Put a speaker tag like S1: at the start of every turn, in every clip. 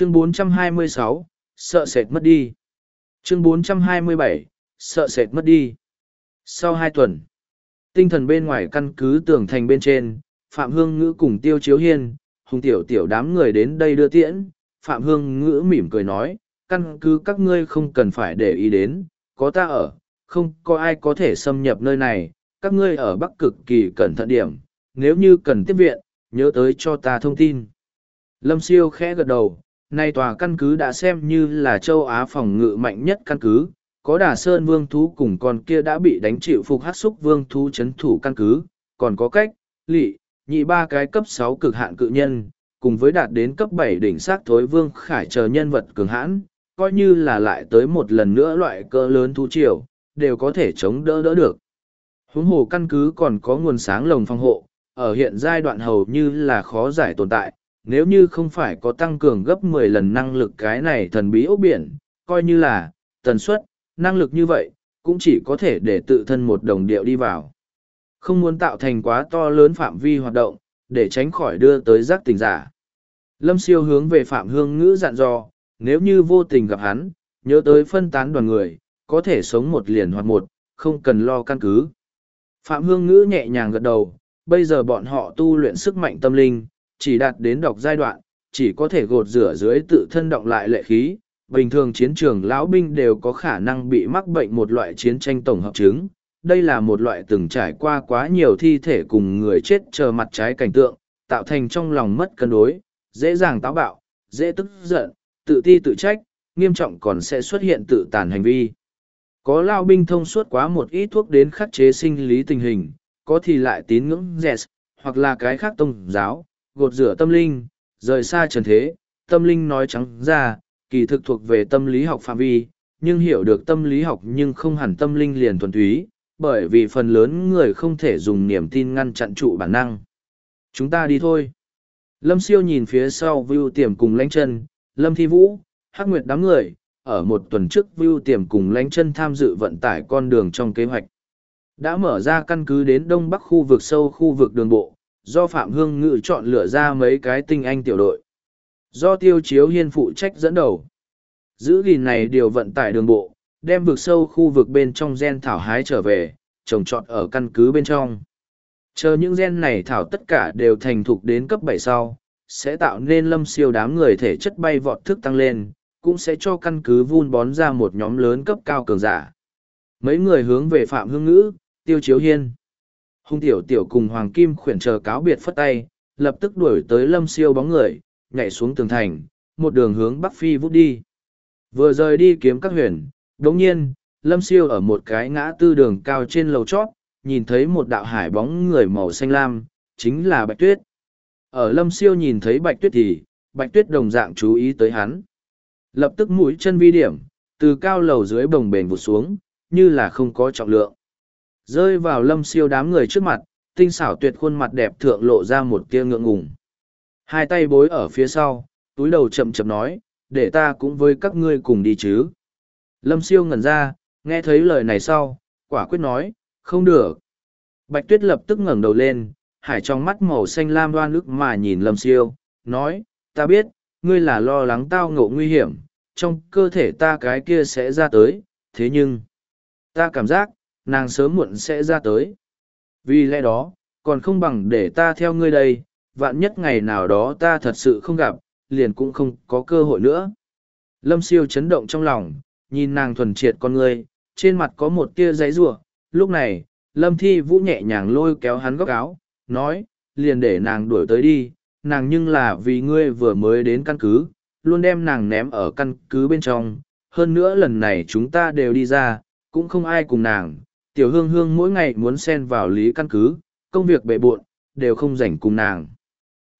S1: Chương 426, sợ sệt mất đi. Chương 427, sợ sệt mất đi. Sau hai tuần, tinh thần bên ngoài căn cứ tường thành bên trên, Phạm Hương Ngữ cùng Tiêu Chiếu Hiên, Hùng Tiểu Tiểu đám người đến đây đưa tiễn. Phạm Hương Ngữ mỉm cười nói, căn cứ các ngươi không cần phải để ý đến, có ta ở, không có ai có thể xâm nhập nơi này, các ngươi ở Bắc cực kỳ cẩn thận điểm, nếu như cần tiếp viện, nhớ tới cho ta thông tin. Lâm Siêu khẽ gật đầu, nay tòa căn cứ đã xem như là châu Á phòng ngự mạnh nhất căn cứ, có đà sơn vương thú cùng con kia đã bị đánh chịu phục hát xúc vương thú chấn thủ căn cứ, còn có cách, lị, nhị ba cái cấp sáu cực hạn cự nhân, cùng với đạt đến cấp bảy đỉnh sát thối vương khải chờ nhân vật cường hãn, coi như là lại tới một lần nữa loại cỡ lớn thú triều, đều có thể chống đỡ đỡ được. Huống hồ căn cứ còn có nguồn sáng lồng phòng hộ, ở hiện giai đoạn hầu như là khó giải tồn tại, nếu như không phải có tăng cường gấp mười lần năng lực cái này thần bí ốc biển, coi như là, tần suất, năng lực như vậy, cũng chỉ có thể để tự thân một đồng điệu đi vào. Không muốn tạo thành quá to lớn phạm vi hoạt động, để tránh khỏi đưa tới giác tình giả. Lâm siêu hướng về Phạm Hương Ngữ dặn dò, nếu như vô tình gặp hắn, nhớ tới phân tán đoàn người, có thể sống một liền hoặc một, không cần lo căn cứ. Phạm Hương Ngữ nhẹ nhàng gật đầu, bây giờ bọn họ tu luyện sức mạnh tâm linh, chỉ đạt đến đọc giai đoạn, chỉ có thể gột rửa dưới tự thân động lại lệ khí. Bình thường chiến trường lão binh đều có khả năng bị mắc bệnh một loại chiến tranh tổng hợp chứng. Đây là một loại từng trải qua quá nhiều thi thể cùng người chết chờ mặt trái cảnh tượng, tạo thành trong lòng mất cân đối, dễ dàng táo bạo, dễ tức giận, tự ti tự trách, nghiêm trọng còn sẽ xuất hiện tự tàn hành vi. Có lao binh thông suốt quá một ít thuốc đến khắc chế sinh lý tình hình, có thì lại tín ngưỡng dẹt, hoặc là cái khác tôn giáo, gột rửa tâm linh, rời xa trần thế, tâm linh nói trắng ra, kỳ thực thuộc về tâm lý học phạm vi, nhưng hiểu được tâm lý học nhưng không hẳn tâm linh liền thuần túy, bởi vì phần lớn người không thể dùng niềm tin ngăn chặn trụ bản năng. Chúng ta đi thôi. Lâm siêu nhìn phía sau Vưu Tiềm cùng lãnh chân, Lâm Thi Vũ, Hắc Nguyệt đám người, ở một tuần trước Vưu Tiềm cùng lãnh chân tham dự vận tải con đường trong kế hoạch. Đã mở ra căn cứ đến đông bắc khu vực sâu khu vực đường bộ, do Phạm Hương Ngự chọn lựa ra mấy cái tinh anh tiểu đội. Do Tiêu Chiếu Hiên phụ trách dẫn đầu. Giữ gìn này điều vận tải đường bộ, đem vực sâu khu vực bên trong gen thảo hái trở về, trồng trọt ở căn cứ bên trong. Chờ những gen này thảo tất cả đều thành thục đến cấp bảy sau, sẽ tạo nên lâm siêu đám người thể chất bay vọt thức tăng lên, cũng sẽ cho căn cứ vun bón ra một nhóm lớn cấp cao cường giả. Mấy người hướng về Phạm Hương Ngữ, Tiêu Chiếu Hiên. Hung tiểu tiểu cùng Hoàng Kim khuyển chờ cáo biệt phất tay, lập tức đuổi tới lâm siêu bóng người, nhảy xuống tường thành, một đường hướng Bắc Phi vút đi. Vừa rời đi kiếm các huyền, đồng nhiên, lâm siêu ở một cái ngã tư đường cao trên lầu chót, nhìn thấy một đạo hải bóng người màu xanh lam, chính là Bạch Tuyết. Ở lâm siêu nhìn thấy Bạch Tuyết thì, Bạch Tuyết đồng dạng chú ý tới hắn. Lập tức mũi chân vi điểm, từ cao lầu dưới bồng bềnh vụt xuống, như là không có trọng lượng. Rơi vào lâm siêu đám người trước mặt, tinh xảo tuyệt khuôn mặt đẹp thượng lộ ra một tia ngượng ngùng. Hai tay bối ở phía sau, túi đầu chậm chậm nói, để ta cũng với các ngươi cùng đi chứ. Lâm siêu ngẩn ra, nghe thấy lời này sau, quả quyết nói, không được. Bạch tuyết lập tức ngẩng đầu lên, hải trong mắt màu xanh lam đoan ức mà nhìn lâm siêu, nói, ta biết, ngươi là lo lắng tao ngộ nguy hiểm, trong cơ thể ta cái kia sẽ ra tới, thế nhưng, ta cảm giác, nàng sớm muộn sẽ ra tới. Vì lẽ đó, còn không bằng để ta theo ngươi đây, vạn nhất ngày nào đó ta thật sự không gặp, liền cũng không có cơ hội nữa. Lâm siêu chấn động trong lòng, nhìn nàng thuần triệt con ngươi, trên mặt có một tia giấy rủa lúc này, Lâm Thi Vũ nhẹ nhàng lôi kéo hắn góc áo, nói, liền để nàng đuổi tới đi, nàng nhưng là vì ngươi vừa mới đến căn cứ, luôn đem nàng ném ở căn cứ bên trong, hơn nữa lần này chúng ta đều đi ra, cũng không ai cùng nàng, tiểu hương hương mỗi ngày muốn xen vào lý căn cứ, công việc bệ bộn đều không rảnh cùng nàng.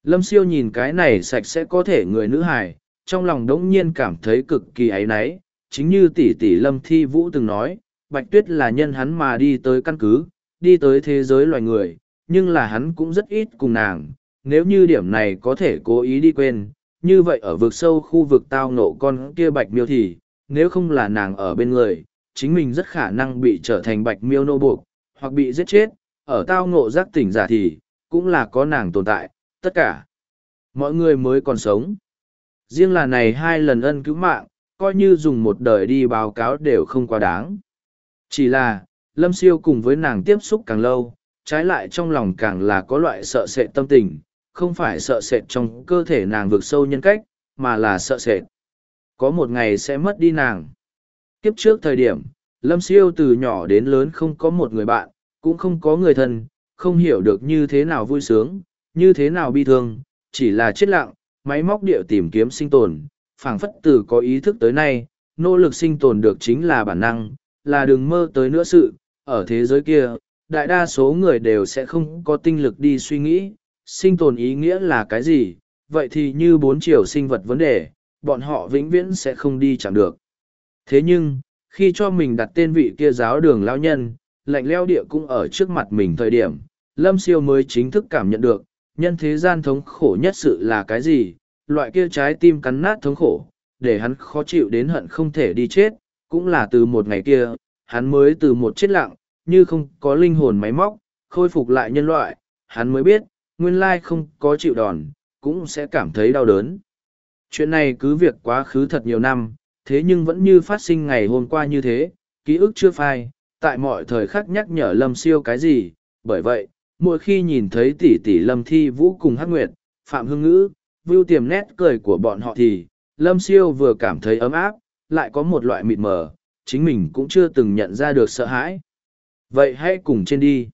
S1: Lâm siêu nhìn cái này sạch sẽ có thể người nữ hài, trong lòng đống nhiên cảm thấy cực kỳ áy náy, chính như tỷ tỷ Lâm Thi Vũ từng nói, Bạch Tuyết là nhân hắn mà đi tới căn cứ, đi tới thế giới loài người, nhưng là hắn cũng rất ít cùng nàng, nếu như điểm này có thể cố ý đi quên, như vậy ở vực sâu khu vực tao nộ con kia Bạch Miêu thì, nếu không là nàng ở bên người, chính mình rất khả năng bị trở thành Bạch Miêu nô buộc, hoặc bị giết chết, ở tao ngộ giác tỉnh giả thì, cũng là có nàng tồn tại, tất cả. Mọi người mới còn sống. Riêng là này hai lần ân cứu mạng, coi như dùng một đời đi báo cáo đều không quá đáng. Chỉ là, Lâm Siêu cùng với nàng tiếp xúc càng lâu, trái lại trong lòng càng là có loại sợ sệt tâm tình, không phải sợ sệt trong cơ thể nàng vượt sâu nhân cách, mà là sợ sệt. Có một ngày sẽ mất đi nàng. Kiếp trước thời điểm, Lâm Siêu từ nhỏ đến lớn không có một người bạn, cũng không có người thân, không hiểu được như thế nào vui sướng, như thế nào bi thương, chỉ là chết lặng, máy móc điệu tìm kiếm sinh tồn, phảng phất từ có ý thức tới nay, nỗ lực sinh tồn được chính là bản năng, là đừng mơ tới nữa sự, ở thế giới kia, đại đa số người đều sẽ không có tinh lực đi suy nghĩ, sinh tồn ý nghĩa là cái gì, vậy thì như bốn chiều sinh vật vấn đề, bọn họ vĩnh viễn sẽ không đi chẳng được. Thế nhưng, khi cho mình đặt tên vị kia giáo đường lão nhân, lạnh leo địa cũng ở trước mặt mình thời điểm, Lâm Siêu mới chính thức cảm nhận được, nhân thế gian thống khổ nhất sự là cái gì, loại kia trái tim cắn nát thống khổ, để hắn khó chịu đến hận không thể đi chết, cũng là từ một ngày kia, hắn mới từ một chết lặng, như không có linh hồn máy móc, khôi phục lại nhân loại, hắn mới biết, nguyên lai không có chịu đòn, cũng sẽ cảm thấy đau đớn. Chuyện này cứ việc quá khứ thật nhiều năm, thế nhưng vẫn như phát sinh ngày hôm qua như thế, ký ức chưa phai, tại mọi thời khắc nhắc nhở Lâm Siêu cái gì, bởi vậy, mỗi khi nhìn thấy tỷ tỷ Lâm Thi Vũ cùng Hắc Nguyệt, Phạm Hương Ngữ, vưu tiềm nét cười của bọn họ thì, Lâm Siêu vừa cảm thấy ấm áp, lại có một loại mịt mờ, chính mình cũng chưa từng nhận ra được sợ hãi. Vậy hãy cùng trên đi.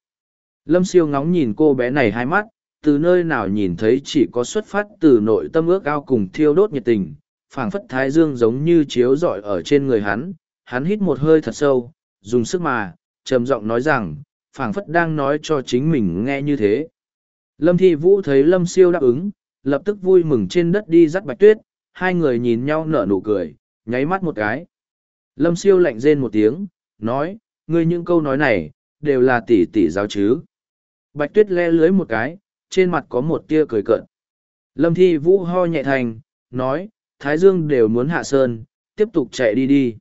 S1: Lâm Siêu ngóng nhìn cô bé này hai mắt, từ nơi nào nhìn thấy chỉ có xuất phát từ nội tâm ước ao cùng thiêu đốt nhiệt tình, phảng phất thái dương giống như chiếu rọi ở trên người hắn, hắn hít một hơi thật sâu, dùng sức mà, trầm giọng nói rằng, phảng phất đang nói cho chính mình nghe như thế. Lâm Thi Vũ thấy Lâm Siêu đáp ứng, lập tức vui mừng trên đất đi dắt Bạch Tuyết, hai người nhìn nhau nở nụ cười, nháy mắt một cái. Lâm Siêu lạnh rên một tiếng, nói, ngươi những câu nói này, đều là tỷ tỷ giáo chứ. Bạch Tuyết le lưới một cái, trên mặt có một tia cười cợt. Lâm Thi Vũ ho nhẹ thành, nói, Thái Dương đều muốn hạ sơn, tiếp tục chạy đi đi.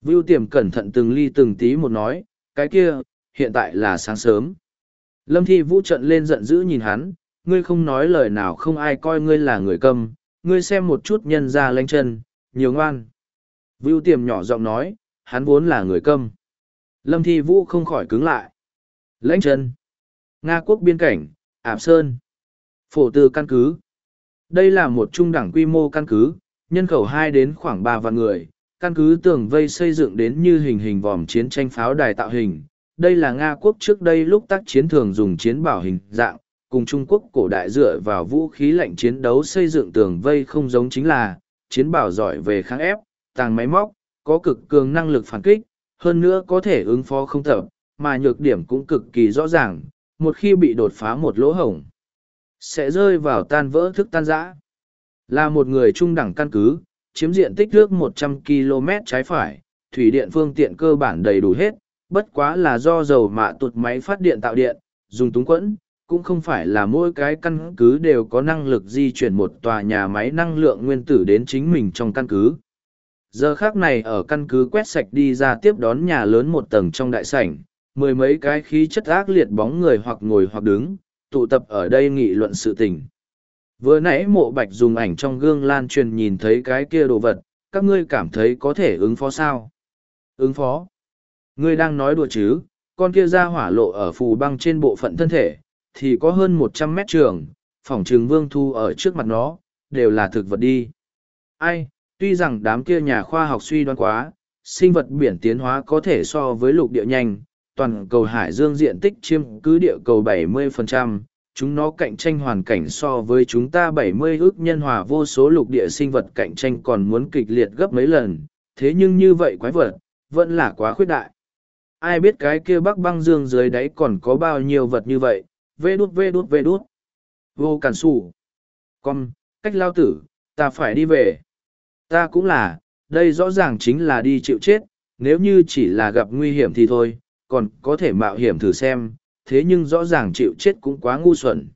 S1: Vưu tiềm cẩn thận từng ly từng tí một nói, cái kia, hiện tại là sáng sớm. Lâm Thi Vũ trận lên giận dữ nhìn hắn, ngươi không nói lời nào không ai coi ngươi là người câm, ngươi xem một chút nhân ra lanh chân, nhiều ngoan. Vưu tiềm nhỏ giọng nói, hắn vốn là người câm. Lâm Thi Vũ không khỏi cứng lại. Lãnh chân. Nga quốc biên cảnh, Ảm Sơn. Phổ tư căn cứ. Đây là một trung đẳng quy mô căn cứ, nhân khẩu hai đến khoảng ba vạn người. Căn cứ tường vây xây dựng đến như hình hình vòm chiến tranh pháo đài tạo hình. Đây là Nga quốc trước đây lúc tác chiến thường dùng chiến bảo hình dạng, cùng Trung Quốc cổ đại dựa vào vũ khí lạnh chiến đấu xây dựng tường vây không giống chính là, chiến bảo giỏi về kháng ép, tàng máy móc, có cực cường năng lực phản kích, hơn nữa có thể ứng phó không tập, mà nhược điểm cũng cực kỳ rõ ràng, một khi bị đột phá một lỗ hổng, sẽ rơi vào tan vỡ thức tan rã. Là một người trung đẳng căn cứ, chiếm diện tích nước 100 km trái phải, thủy điện phương tiện cơ bản đầy đủ hết, bất quá là do dầu mạ tụt máy phát điện tạo điện, dùng túng quẫn, cũng không phải là mỗi cái căn cứ đều có năng lực di chuyển một tòa nhà máy năng lượng nguyên tử đến chính mình trong căn cứ. Giờ khác này ở căn cứ quét sạch đi ra tiếp đón nhà lớn một tầng trong đại sảnh, mười mấy cái khí chất ác liệt bóng người hoặc ngồi hoặc đứng, tụ tập ở đây nghị luận sự tình. Vừa nãy mộ bạch dùng ảnh trong gương lan truyền nhìn thấy cái kia đồ vật, các ngươi cảm thấy có thể ứng phó sao? Ứng phó? Ngươi đang nói đùa chứ, con kia ra hỏa lộ ở phù băng trên bộ phận thân thể, thì có hơn một trăm mét trường, phòng trường vương thu ở trước mặt nó, đều là thực vật đi. Ai, tuy rằng đám kia nhà khoa học suy đoán quá, sinh vật biển tiến hóa có thể so với lục địa nhanh, toàn cầu hải dương diện tích chiếm cứ địa cầu 70%, chúng nó cạnh tranh hoàn cảnh so với chúng ta 70 ước nhân hòa vô số lục địa sinh vật cạnh tranh còn muốn kịch liệt gấp mấy lần, thế nhưng như vậy quái vật, vẫn là quá khuyết đại. Ai biết cái kia bắc băng dương dưới đáy còn có bao nhiêu vật như vậy, vê đút vê đút vê đút. Vô cản sủ. Con, cách lao tử, ta phải đi về. Ta cũng là, đây rõ ràng chính là đi chịu chết, nếu như chỉ là gặp nguy hiểm thì thôi, còn có thể mạo hiểm thử xem, thế nhưng rõ ràng chịu chết cũng quá ngu xuẩn.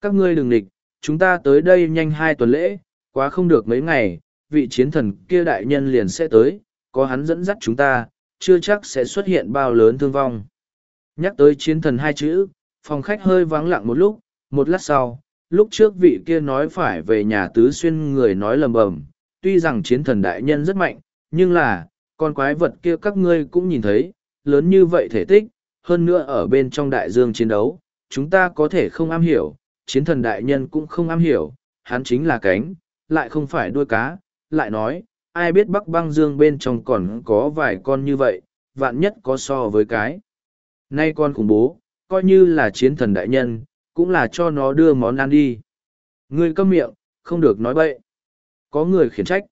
S1: Các ngươi đừng địch, chúng ta tới đây nhanh hai tuần lễ, quá không được mấy ngày, vị chiến thần kia đại nhân liền sẽ tới, có hắn dẫn dắt chúng ta, chưa chắc sẽ xuất hiện bao lớn thương vong. Nhắc tới chiến thần hai chữ, phòng khách hơi vắng lặng một lúc, một lát sau, lúc trước vị kia nói phải về nhà tứ xuyên người nói lầm bầm, tuy rằng chiến thần đại nhân rất mạnh, nhưng là, con quái vật kia các ngươi cũng nhìn thấy, lớn như vậy thể tích, hơn nữa ở bên trong đại dương chiến đấu, chúng ta có thể không am hiểu, chiến thần đại nhân cũng không am hiểu, hắn chính là cánh, lại không phải đuôi cá, lại nói, ai biết bắc băng dương bên trong còn có vài con như vậy, vạn nhất có so với cái. Nay con khủng bố, coi như là chiến thần đại nhân, cũng là cho nó đưa món ăn đi. Ngươi câm miệng, không được nói bậy. Có người khiển trách.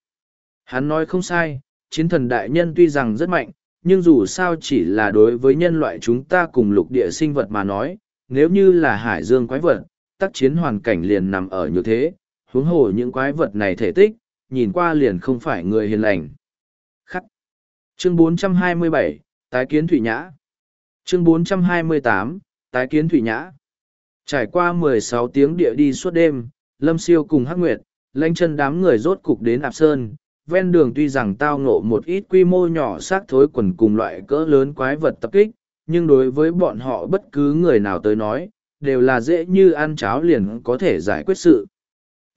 S1: Hắn nói không sai, chiến thần đại nhân tuy rằng rất mạnh, nhưng dù sao chỉ là đối với nhân loại chúng ta cùng lục địa sinh vật mà nói, nếu như là hải dương quái vật, tác chiến hoàn cảnh liền nằm ở như thế, huống hồ những quái vật này thể tích, nhìn qua liền không phải người hiền lành. Khắc. Chương 427, Tái kiến Thủy Nhã. Chương 428, Tái kiến Thủy Nhã. Trải qua 16 tiếng địa đi suốt đêm, Lâm Siêu cùng Hắc Nguyệt, lãnh chân đám người rốt cục đến Ạp Sơn. Ven đường tuy rằng tao ngộ một ít quy mô nhỏ xác thối quần cùng loại cỡ lớn quái vật tập kích, nhưng đối với bọn họ bất cứ người nào tới nói, đều là dễ như ăn cháo liền có thể giải quyết sự.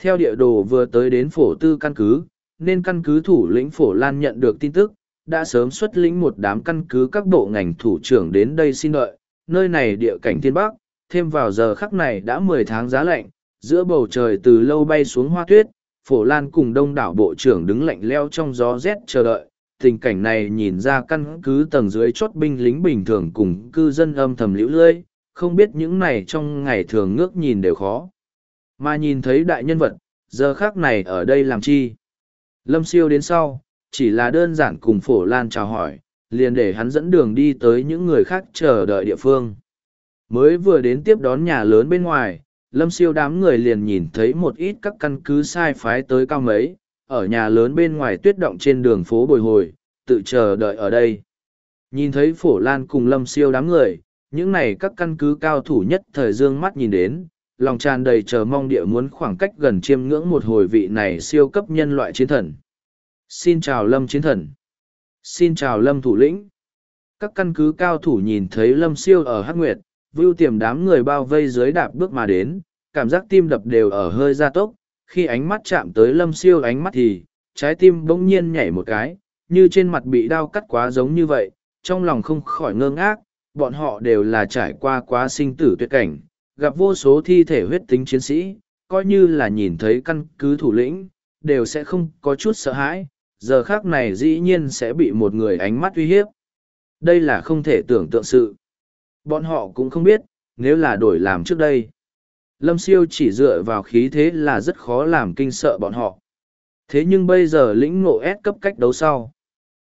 S1: Theo địa đồ vừa tới đến phổ tư căn cứ, nên căn cứ thủ lĩnh phổ lan nhận được tin tức, đã sớm xuất lĩnh một đám căn cứ các bộ ngành thủ trưởng đến đây xin đợi. Nơi này địa cảnh thiên bắc, thêm vào giờ khắc này đã mười tháng giá lạnh, giữa bầu trời từ lâu bay xuống hoa tuyết, phổ lan cùng đông đảo bộ trưởng đứng lạnh leo trong gió rét chờ đợi. Tình cảnh này nhìn ra căn cứ tầng dưới chốt binh lính bình thường cùng cư dân âm thầm lũ lơi, không biết những này trong ngày thường ngước nhìn đều khó. Mà nhìn thấy đại nhân vật, giờ khác này ở đây làm chi? Lâm siêu đến sau, chỉ là đơn giản cùng phổ lan chào hỏi, liền để hắn dẫn đường đi tới những người khác chờ đợi địa phương. Mới vừa đến tiếp đón nhà lớn bên ngoài, lâm siêu đám người liền nhìn thấy một ít các căn cứ sai phái tới cao mấy, ở nhà lớn bên ngoài tuyết động trên đường phố bồi hồi, tự chờ đợi ở đây. Nhìn thấy phổ lan cùng lâm siêu đám người, những này các căn cứ cao thủ nhất thời dương mắt nhìn đến, lòng tràn đầy chờ mong địa muốn khoảng cách gần chiêm ngưỡng một hồi vị này siêu cấp nhân loại chiến thần. Xin chào Lâm chiến thần. Xin chào Lâm thủ lĩnh. Các căn cứ cao thủ nhìn thấy Lâm siêu ở Hắc Nguyệt, vưu tiềm đám người bao vây dưới đạp bước mà đến, cảm giác tim đập đều ở hơi gia tốc, khi ánh mắt chạm tới Lâm siêu ánh mắt thì, trái tim bỗng nhiên nhảy một cái, như trên mặt bị đau cắt quá giống như vậy, trong lòng không khỏi ngơ ngác, bọn họ đều là trải qua quá sinh tử tuyệt cảnh, gặp vô số thi thể huyết tính chiến sĩ, coi như là nhìn thấy căn cứ thủ lĩnh, đều sẽ không có chút sợ hãi, giờ khác này dĩ nhiên sẽ bị một người ánh mắt uy hiếp. Đây là không thể tưởng tượng sự. Bọn họ cũng không biết, nếu là đổi làm trước đây. Lâm siêu chỉ dựa vào khí thế là rất khó làm kinh sợ bọn họ. Thế nhưng bây giờ lĩnh ngộ ép cấp cách đấu sau.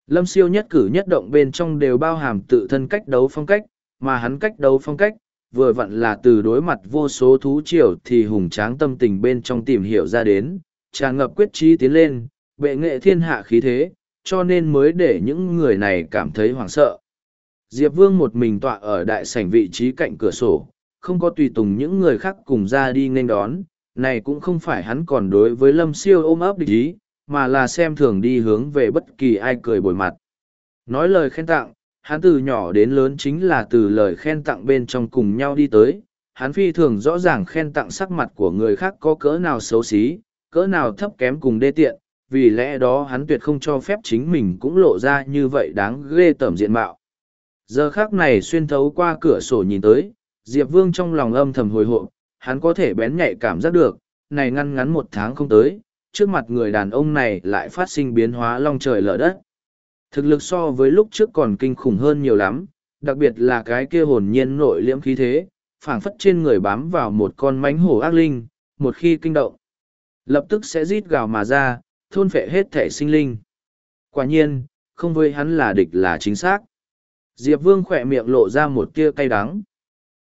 S1: Lâm siêu nhất cử nhất động bên trong đều bao hàm tự thân cách đấu phong cách, mà hắn cách đấu phong cách, vừa vặn là từ đối mặt vô số thú triều thì hùng tráng tâm tình bên trong tìm hiểu ra đến, tràn ngập quyết trí tiến lên, bệ nghệ thiên hạ khí thế, cho nên mới để những người này cảm thấy hoảng sợ. Diệp Vương một mình tọa ở đại sảnh vị trí cạnh cửa sổ, không có tùy tùng những người khác cùng ra đi nên đón, này cũng không phải hắn còn đối với Lâm Siêu ôm ấp địch ý, mà là xem thường đi hướng về bất kỳ ai cười bồi mặt. Nói lời khen tặng, hắn từ nhỏ đến lớn chính là từ lời khen tặng bên trong cùng nhau đi tới. Hắn phi thường rõ ràng khen tặng sắc mặt của người khác có cỡ nào xấu xí cỡ nào thấp kém cùng đê tiện vì lẽ đó hắn tuyệt không cho phép chính mình cũng lộ ra như vậy đáng ghê tởm diện mạo giờ khác này xuyên thấu qua cửa sổ nhìn tới diệp vương trong lòng âm thầm hồi hộp hắn có thể bén nhạy cảm giác được này ngăn ngắn một tháng không tới trước mặt người đàn ông này lại phát sinh biến hóa long trời lở đất Thực lực so với lúc trước còn kinh khủng hơn nhiều lắm, đặc biệt là cái kia hồn nhiên nội liễm khí thế, phảng phất trên người bám vào một con mánh hổ ác linh, một khi kinh động. Lập tức sẽ rít gào mà ra, thôn phệ hết thể sinh linh. Quả nhiên, không với hắn là địch là chính xác. Diệp Vương khỏe miệng lộ ra một tia cay đắng.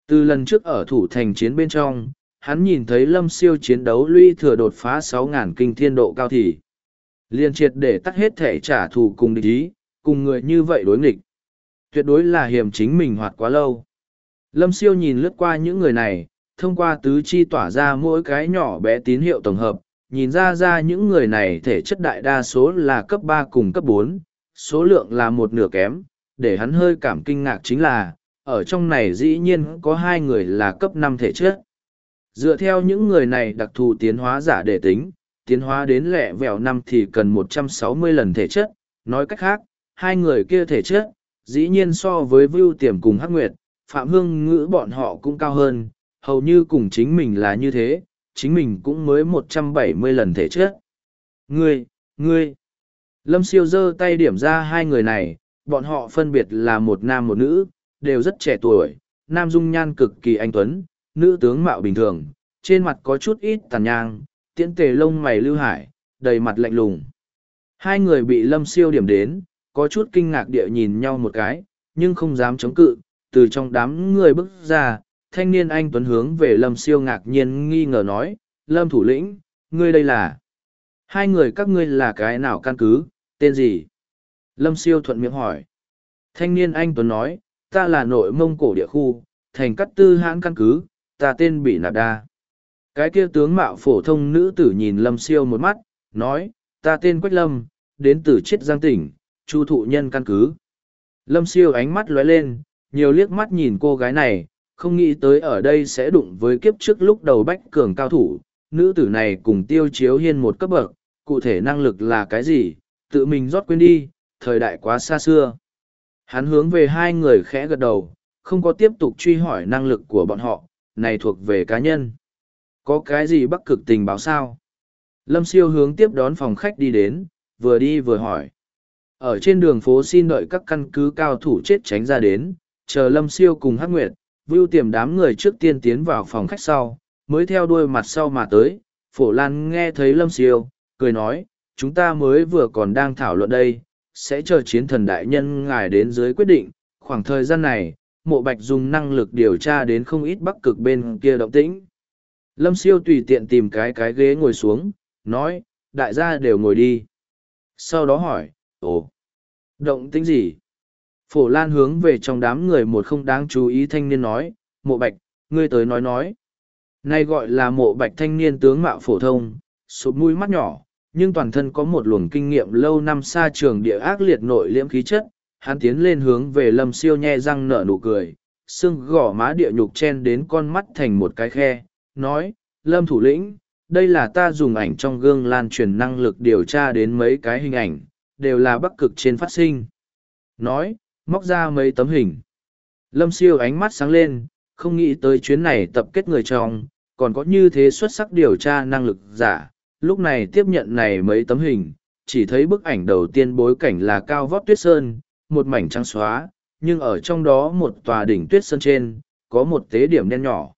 S1: Từ lần trước ở thủ thành chiến bên trong, hắn nhìn thấy lâm siêu chiến đấu lũy thừa đột phá 6.000 kinh thiên độ cao thì. Liên triệt để tắt hết thể trả thù cùng địch ý, cùng người như vậy đối nghịch. Tuyệt đối là hiểm chính mình hoạt quá lâu. Lâm siêu nhìn lướt qua những người này, thông qua tứ chi tỏa ra mỗi cái nhỏ bé tín hiệu tổng hợp, nhìn ra ra những người này thể chất đại đa số là cấp ba cùng cấp bốn, số lượng là một nửa kém, để hắn hơi cảm kinh ngạc chính là, ở trong này dĩ nhiên có hai người là cấp năm thể chất. Dựa theo những người này đặc thù tiến hóa giả để tính, tiến hóa đến lẹ vẹo năm thì cần 160 lần thể chất. Nói cách khác, hai người kia thể chất, dĩ nhiên so với Vưu Tiềm cùng Hắc Nguyệt, Phạm Hương ngữ bọn họ cũng cao hơn, hầu như cùng chính mình là như thế, chính mình cũng mới 170 lần thể chất. Ngươi, ngươi, Lâm siêu giơ tay điểm ra hai người này, bọn họ phân biệt là một nam một nữ, đều rất trẻ tuổi, nam dung nhan cực kỳ anh tuấn, nữ tướng mạo bình thường, trên mặt có chút ít tàn nhang, tiễn tề lông mày lưu hải, đầy mặt lạnh lùng. Hai người bị lâm siêu điểm đến, có chút kinh ngạc địa nhìn nhau một cái, nhưng không dám chống cự, từ trong đám người bước ra, thanh niên anh tuấn hướng về lâm siêu ngạc nhiên nghi ngờ nói, lâm thủ lĩnh, ngươi đây là... Hai người các ngươi là cái nào căn cứ, tên gì? Lâm siêu thuận miệng hỏi. Thanh niên anh tuấn nói, ta là nội mông cổ địa khu, thành cắt tư hãn căn cứ, ta tên bị nạp đa. Cái kia tướng mạo phổ thông nữ tử nhìn lâm siêu một mắt, nói, ta tên Quách Lâm, đến từ Chiết Giang tỉnh, chu thụ nhân căn cứ. Lâm siêu ánh mắt lóe lên, nhiều liếc mắt nhìn cô gái này, không nghĩ tới ở đây sẽ đụng với kiếp trước lúc đầu bách cường cao thủ. Nữ tử này cùng tiêu chiếu hiên một cấp bậc, cụ thể năng lực là cái gì, tự mình rót quên đi, thời đại quá xa xưa. Hắn hướng về hai người khẽ gật đầu, không có tiếp tục truy hỏi năng lực của bọn họ, này thuộc về cá nhân. Có cái gì bắc cực tình báo sao? Lâm siêu hướng tiếp đón phòng khách đi đến, vừa đi vừa hỏi. Ở trên đường phố xin đợi các căn cứ cao thủ chết tránh ra đến, chờ Lâm siêu cùng Hắc Nguyệt, vưu tiềm đám người trước tiên tiến vào phòng khách sau, mới theo đuôi mặt sau mà tới. Phổ Lan nghe thấy Lâm siêu, cười nói, chúng ta mới vừa còn đang thảo luận đây, sẽ chờ chiến thần đại nhân ngài đến dưới quyết định, khoảng thời gian này, mộ bạch dùng năng lực điều tra đến không ít bắc cực bên kia động tĩnh. Lâm siêu tùy tiện tìm cái cái ghế ngồi xuống, nói, đại gia đều ngồi đi. Sau đó hỏi, ồ, động tĩnh gì? Phổ Lan hướng về trong đám người một không đáng chú ý thanh niên nói, mộ bạch, ngươi tới nói nói. Nay gọi là mộ bạch thanh niên tướng mạo phổ thông, sụp mũi mắt nhỏ, nhưng toàn thân có một luồng kinh nghiệm lâu năm xa trường địa ác liệt nội liễm khí chất, hắn tiến lên hướng về lâm siêu nhe răng nở nụ cười, xương gỏ má địa nhục chen đến con mắt thành một cái khe, nói, lâm thủ lĩnh, đây là ta dùng ảnh trong gương lan truyền năng lực điều tra đến mấy cái hình ảnh, đều là bắc cực trên phát sinh. Nói, móc ra mấy tấm hình. Lâm siêu ánh mắt sáng lên, không nghĩ tới chuyến này tập kết người trong, còn có như thế xuất sắc điều tra năng lực giả, lúc này tiếp nhận này mấy tấm hình, chỉ thấy bức ảnh đầu tiên bối cảnh là cao vót tuyết sơn, một mảnh trắng xóa, nhưng ở trong đó một tòa đỉnh tuyết sơn trên, có một tế điểm đen nhỏ.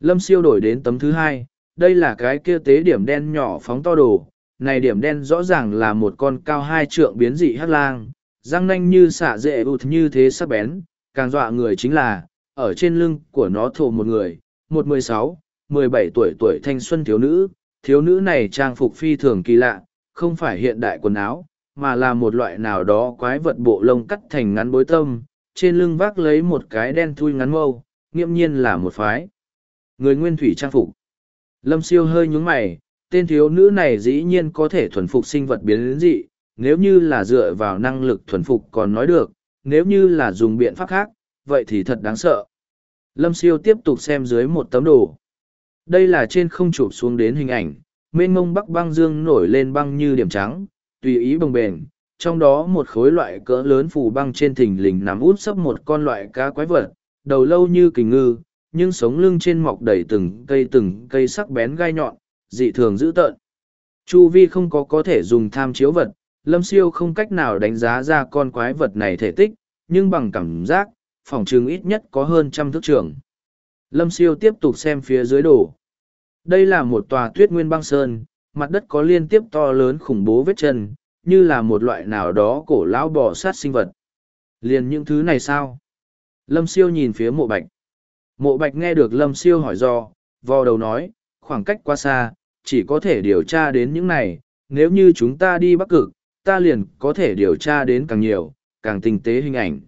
S1: Lâm siêu đổi đến tấm thứ hai, đây là cái kia tế điểm đen nhỏ phóng to đồ, này điểm đen rõ ràng là một con cao hai trượng biến dị hát lang, răng nanh như xạ dễ ụt như thế sắc bén, càng dọa người chính là, ở trên lưng của nó thổ một người, một mười sáu, mười bảy tuổi tuổi thanh xuân thiếu nữ, thiếu nữ này trang phục phi thường kỳ lạ, không phải hiện đại quần áo, mà là một loại nào đó quái vật bộ lông cắt thành ngắn bối tâm, trên lưng vác lấy một cái đen thui ngắn mâu, nghiễm nhiên là một phái. Người nguyên thủy trang phục. Lâm siêu hơi nhúng mày, tên thiếu nữ này dĩ nhiên có thể thuần phục sinh vật biến dị, nếu như là dựa vào năng lực thuần phục còn nói được, nếu như là dùng biện pháp khác, vậy thì thật đáng sợ. Lâm siêu tiếp tục xem dưới một tấm đồ. Đây là trên không chụp xuống đến hình ảnh, mênh mông bắc băng dương nổi lên băng như điểm trắng, tùy ý bồng bềnh, trong đó một khối loại cỡ lớn phủ băng trên thình lình nằm út sấp một con loại cá quái vật, đầu lâu như kình ngư, nhưng sống lưng trên mọc đầy từng cây từng cây sắc bén gai nhọn, dị thường dữ tợn. Chu vi không có có thể dùng tham chiếu vật, lâm siêu không cách nào đánh giá ra con quái vật này thể tích, nhưng bằng cảm giác, phòng chừng ít nhất có hơn trăm thước trường. Lâm siêu tiếp tục xem phía dưới đồ. Đây là một tòa tuyết nguyên băng sơn, mặt đất có liên tiếp to lớn khủng bố vết chân, như là một loại nào đó cổ lão bò sát sinh vật. Liền những thứ này sao? Lâm siêu nhìn phía mộ bạch. Mộ bạch nghe được lâm siêu hỏi do, vò đầu nói, khoảng cách quá xa, chỉ có thể điều tra đến những này, nếu như chúng ta đi bắc cực, ta liền có thể điều tra đến càng nhiều, càng tinh tế hình ảnh.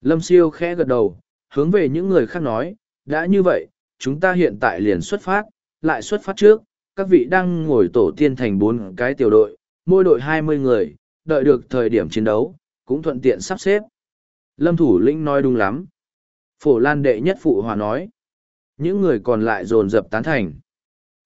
S1: Lâm siêu khẽ gật đầu, hướng về những người khác nói, đã như vậy, chúng ta hiện tại liền xuất phát, lại xuất phát trước, các vị đang ngồi tổ tiên thành bốn cái tiểu đội, mỗi đội hai mươi người, đợi được thời điểm chiến đấu, cũng thuận tiện sắp xếp. Lâm thủ lĩnh nói đúng lắm. Phổ Lan đệ nhất phụ hòa nói. Những người còn lại dồn dập tán thành.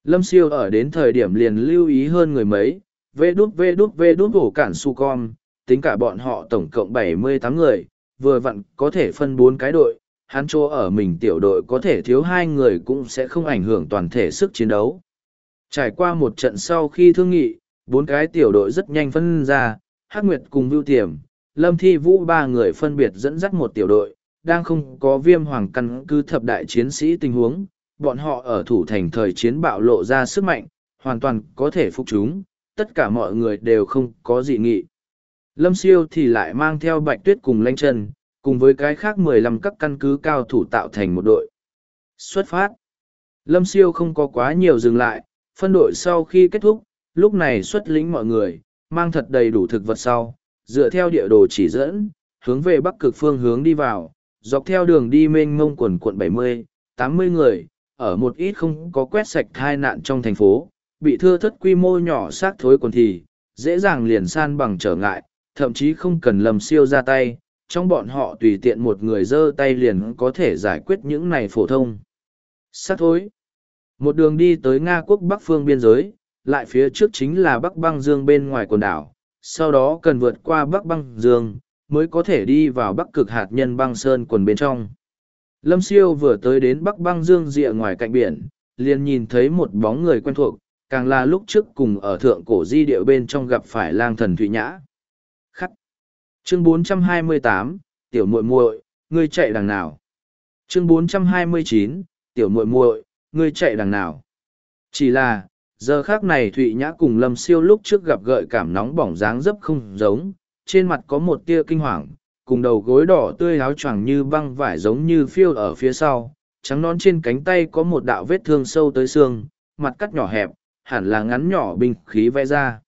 S1: Lâm siêu ở đến thời điểm liền lưu ý hơn người mấy, vê đút vê đút vê đút hổ cản su con, tính cả bọn họ tổng cộng bảy mươi tám người, vừa vặn có thể phân bốn cái đội, hắn chỗ ở mình tiểu đội có thể thiếu hai người cũng sẽ không ảnh hưởng toàn thể sức chiến đấu. Trải qua một trận sau khi thương nghị, bốn cái tiểu đội rất nhanh phân ra, Hắc Nguyệt cùng Vưu Tiềm, Lâm Thi Vũ ba người phân biệt dẫn dắt một tiểu đội, đang không có viêm hoàng căn cứ thập đại chiến sĩ tình huống, bọn họ ở thủ thành thời chiến bạo lộ ra sức mạnh, hoàn toàn có thể phục chúng, tất cả mọi người đều không có dị nghị. Lâm Siêu thì lại mang theo Bạch Tuyết cùng Lanh Trần, cùng với cái khác mười lăm các căn cứ cao thủ tạo thành một đội. Xuất phát. Lâm Siêu không có quá nhiều dừng lại, phân đội sau khi kết thúc, lúc này xuất lĩnh mọi người, mang thật đầy đủ thực vật sau, dựa theo địa đồ chỉ dẫn, hướng về bắc cực phương hướng đi vào, dọc theo đường đi mênh mông quần quận 70, 80 người, ở một ít không có quét sạch thai nạn trong thành phố, bị thưa thất quy mô nhỏ xác thối còn thì, dễ dàng liền san bằng trở ngại, thậm chí không cần lầm siêu ra tay, trong bọn họ tùy tiện một người giơ tay liền có thể giải quyết những này phổ thông. Xác thối. Một đường đi tới Nga quốc Bắc phương biên giới, lại phía trước chính là Bắc băng dương bên ngoài quần đảo, sau đó cần vượt qua Bắc băng dương, mới có thể đi vào Bắc cực hạt nhân băng sơn quần bên trong. Lâm siêu vừa tới đến Bắc băng dương rìa ngoài cạnh biển, liền nhìn thấy một bóng người quen thuộc, càng là lúc trước cùng ở thượng cổ di địa bên trong gặp phải lang thần Thụy Nhã. Chương 428, Tiểu muội muội, ngươi chạy đằng nào? Chương 429, Tiểu muội muội, ngươi chạy đằng nào? Chỉ là, giờ khác này Thụy Nhã cùng Lâm Siêu lúc trước gặp gợi cảm nóng bỏng dáng dấp không giống, trên mặt có một tia kinh hoàng, cùng đầu gối đỏ tươi áo choàng như băng vải giống như phiêu ở phía sau, trắng nón trên cánh tay có một đạo vết thương sâu tới xương, mặt cắt nhỏ hẹp, hẳn là ngắn nhỏ binh khí vẽ ra.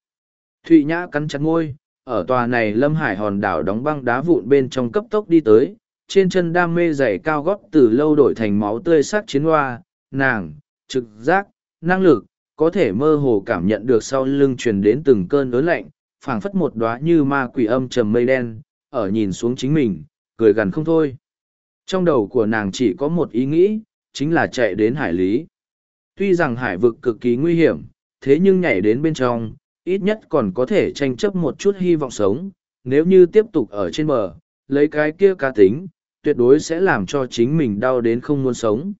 S1: Thụy Nhã cắn chặt ngôi, ở tòa này Lâm Hải hòn đảo đóng băng đá vụn bên trong cấp tốc đi tới, trên chân đam mê dày cao gót từ lâu đổi thành máu tươi sắc chiến hoa, nàng, trực giác, năng lực, có thể mơ hồ cảm nhận được sau lưng truyền đến từng cơn ớn lạnh, phảng phất một đóa như ma quỷ âm trầm mây đen, ở nhìn xuống chính mình, cười gần không thôi. Trong đầu của nàng chỉ có một ý nghĩ, chính là chạy đến hải lý. Tuy rằng hải vực cực kỳ nguy hiểm, thế nhưng nhảy đến bên trong, ít nhất còn có thể tranh chấp một chút hy vọng sống. Nếu như tiếp tục ở trên bờ, lấy cái kia cá tính, tuyệt đối sẽ làm cho chính mình đau đến không muốn sống.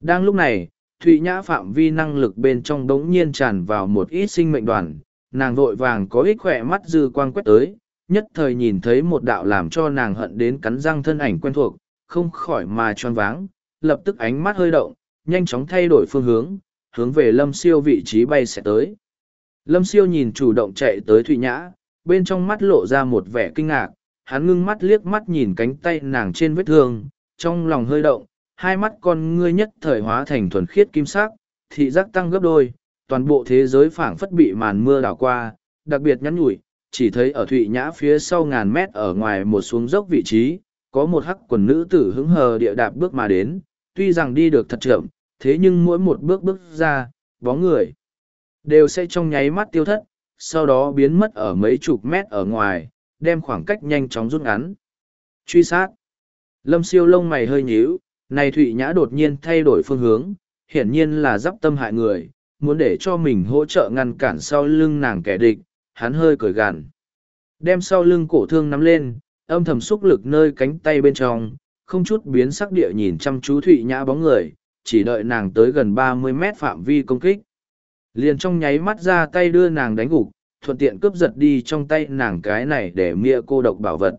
S1: Đang lúc này, Thụy Nhã phạm vi năng lực bên trong đống nhiên tràn vào một ít sinh mệnh đoàn, nàng vội vàng có ích khỏe mắt dư quang quét tới, nhất thời nhìn thấy một đạo làm cho nàng hận đến cắn răng thân ảnh quen thuộc, không khỏi mà choáng váng, lập tức ánh mắt hơi động, nhanh chóng thay đổi phương hướng, hướng về lâm siêu vị trí bay sẽ tới. Lâm siêu nhìn chủ động chạy tới Thụy Nhã, bên trong mắt lộ ra một vẻ kinh ngạc, hắn ngưng mắt liếc mắt nhìn cánh tay nàng trên vết thương, trong lòng hơi động, hai mắt con ngươi nhất thời hóa thành thuần khiết kim sắc, thị giác tăng gấp đôi, toàn bộ thế giới phảng phất bị màn mưa đảo qua, đặc biệt nhắn nhủi, chỉ thấy ở Thụy Nhã phía sau ngàn mét ở ngoài một xuống dốc vị trí, có một hắc quần nữ tử hứng hờ địa đạp bước mà đến, tuy rằng đi được thật chậm, thế nhưng mỗi một bước bước ra, bóng người đều sẽ trong nháy mắt tiêu thất, sau đó biến mất ở mấy chục mét ở ngoài, đem khoảng cách nhanh chóng rút ngắn. Truy sát. Lâm siêu lông mày hơi nhíu, này Thụy Nhã đột nhiên thay đổi phương hướng, hiển nhiên là giáp tâm hại người, muốn để cho mình hỗ trợ ngăn cản sau lưng nàng kẻ địch, hắn hơi cười gằn. Đem sau lưng cổ thương nắm lên, âm thầm xúc lực nơi cánh tay bên trong, không chút biến sắc địa nhìn chăm chú Thụy Nhã bóng người, chỉ đợi nàng tới gần ba mươi mét phạm vi công kích. Liền trong nháy mắt ra tay đưa nàng đánh gục, thuận tiện cướp giật đi trong tay nàng cái này để mịa cô độc bảo vật.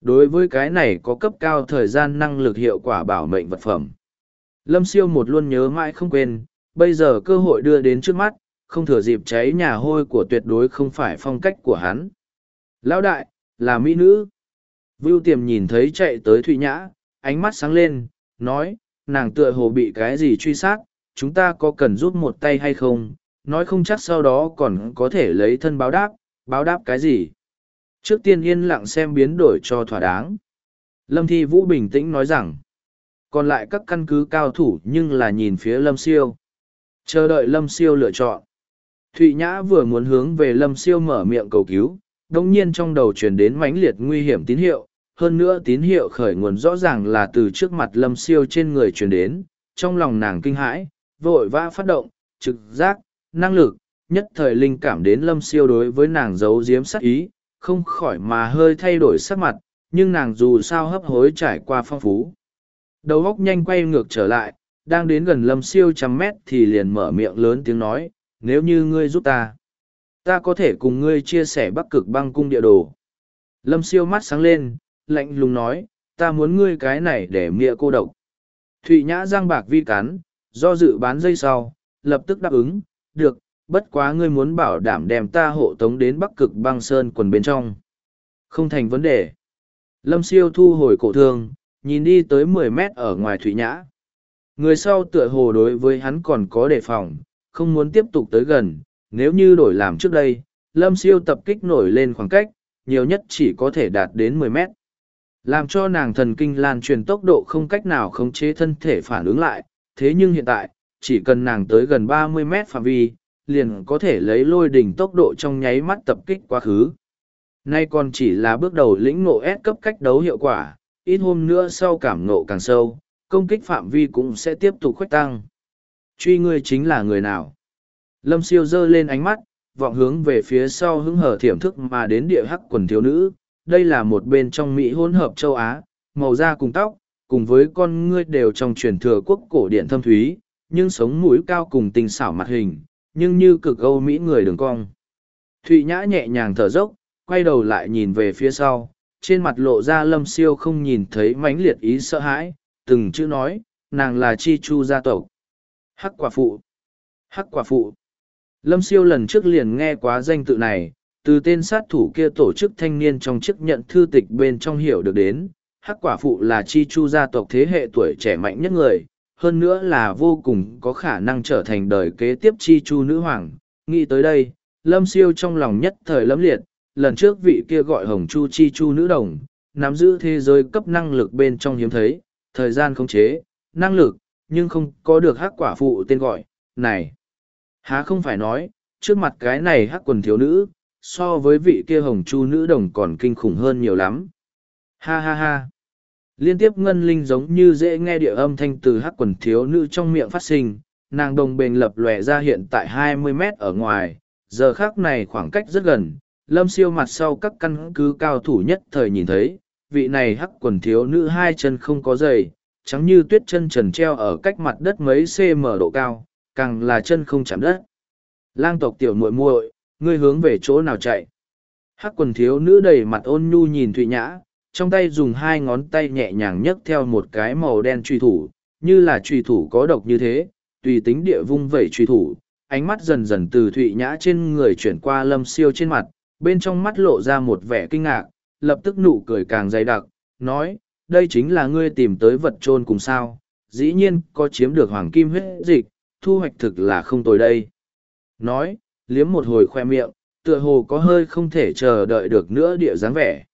S1: Đối với cái này có cấp cao thời gian năng lực hiệu quả bảo mệnh vật phẩm. Lâm siêu một luôn nhớ mãi không quên, bây giờ cơ hội đưa đến trước mắt, không thừa dịp cháy nhà hôi của tuyệt đối không phải phong cách của hắn. Lão đại, là mỹ nữ. Vưu tiềm nhìn thấy chạy tới Thụy Nhã, ánh mắt sáng lên, nói, nàng tựa hồ bị cái gì truy sát, chúng ta có cần giúp một tay hay không, nói không chắc sau đó còn có thể lấy thân báo đáp, báo đáp cái gì. Trước tiên yên lặng xem biến đổi cho thỏa đáng. Lâm Thi Vũ bình tĩnh nói rằng, còn lại các căn cứ cao thủ nhưng là nhìn phía Lâm Siêu. Chờ đợi Lâm Siêu lựa chọn. Thụy Nhã vừa muốn hướng về Lâm Siêu mở miệng cầu cứu, đồng nhiên trong đầu truyền đến mãnh liệt nguy hiểm tín hiệu, hơn nữa tín hiệu khởi nguồn rõ ràng là từ trước mặt Lâm Siêu trên người truyền đến, trong lòng nàng kinh hãi, vội vã phát động, trực giác, năng lực, nhất thời linh cảm đến lâm siêu đối với nàng giấu giếm sắc ý, không khỏi mà hơi thay đổi sắc mặt, nhưng nàng dù sao hấp hối trải qua phong phú. Đầu góc nhanh quay ngược trở lại, đang đến gần lâm siêu trăm mét thì liền mở miệng lớn tiếng nói, nếu như ngươi giúp ta, ta có thể cùng ngươi chia sẻ bắc cực băng cung địa đồ. Lâm siêu mắt sáng lên, lạnh lùng nói, ta muốn ngươi cái này để mịa cô độc. Thụy Nhã giang bạc vi cắn, do dự bán dây sau, lập tức đáp ứng, được, bất quá ngươi muốn bảo đảm đem ta hộ tống đến bắc cực băng sơn quần bên trong. Không thành vấn đề. Lâm siêu thu hồi cổ thương, nhìn đi tới mười mét ở ngoài thủy Nhã. Người sau tựa hồ đối với hắn còn có đề phòng, không muốn tiếp tục tới gần, nếu như đổi làm trước đây, Lâm siêu tập kích nổi lên khoảng cách, nhiều nhất chỉ có thể đạt đến mười mét. Làm cho nàng thần kinh lan truyền tốc độ không cách nào khống chế thân thể phản ứng lại, thế nhưng hiện tại, chỉ cần nàng tới gần ba mươi mét phạm vi, liền có thể lấy lôi đỉnh tốc độ trong nháy mắt tập kích quá khứ. Nay còn chỉ là bước đầu lĩnh ngộ S cấp cách đấu hiệu quả, ít hôm nữa sau cảm ngộ càng sâu, công kích phạm vi cũng sẽ tiếp tục khuếch tăng. Truy ngươi chính là người nào? Lâm siêu dơ lên ánh mắt, vọng hướng về phía sau hứng hở thiểm thức mà đến địa hắc quần thiếu nữ. Đây là một bên trong Mỹ hỗn hợp châu Á, màu da cùng tóc, cùng với con ngươi đều trong truyền thừa quốc cổ điện thâm thúy, nhưng sống mũi cao cùng tình xảo mặt hình, nhưng như cực âu Mỹ người đường cong. Thụy Nhã nhẹ nhàng thở dốc, quay đầu lại nhìn về phía sau, trên mặt lộ ra lâm siêu không nhìn thấy mãnh liệt ý sợ hãi, từng chữ nói, nàng là chi chu gia tộc. Hắc quả phụ. Hắc quả phụ. Lâm siêu lần trước liền nghe quá danh tự này, từ tên sát thủ kia tổ chức thanh niên trong chức nhận thư tịch bên trong hiểu được đến, hắc quả phụ là chi chu gia tộc thế hệ tuổi trẻ mạnh nhất người, hơn nữa là vô cùng có khả năng trở thành đời kế tiếp chi chu nữ hoàng. Nghĩ tới đây, lâm siêu trong lòng nhất thời lâm liệt, lần trước vị kia gọi hồng chu chi chu nữ đồng, nắm giữ thế giới cấp năng lực bên trong hiếm thấy, thời gian khống chế, năng lực, nhưng không có được hắc quả phụ tên gọi, này. Há không phải nói, trước mặt cái này hắc quần thiếu nữ, so với vị kia hồng chu nữ đồng còn kinh khủng hơn nhiều lắm. Ha ha ha. Liên tiếp ngân linh giống như dễ nghe địa âm thanh từ hắc quần thiếu nữ trong miệng phát sinh, nàng đồng bền lập lòe ra hiện tại 20 mét ở ngoài, giờ khác này khoảng cách rất gần, lâm siêu mặt sau các căn cứ cao thủ nhất thời nhìn thấy, vị này hắc quần thiếu nữ hai chân không có giày, trắng như tuyết chân trần treo ở cách mặt đất mấy cm độ cao, càng là chân không chạm đất. Lang tộc tiểu muội muội, ngươi hướng về chỗ nào chạy? Hắc quần thiếu nữ đầy mặt ôn nhu nhìn Thụy Nhã, trong tay dùng hai ngón tay nhẹ nhàng nhấc theo một cái màu đen truy thủ, như là truy thủ có độc như thế, tùy tính địa vung vẩy truy thủ, ánh mắt dần dần từ Thụy Nhã trên người chuyển qua lâm siêu trên mặt, bên trong mắt lộ ra một vẻ kinh ngạc, lập tức nụ cười càng dày đặc, nói, đây chính là ngươi tìm tới vật trôn cùng sao, dĩ nhiên có chiếm được hoàng kim huyết dịch, thu hoạch thực là không tồi đây. Nói, liếm một hồi khoe miệng, tựa hồ có hơi không thể chờ đợi được nữa địa dáng vẻ.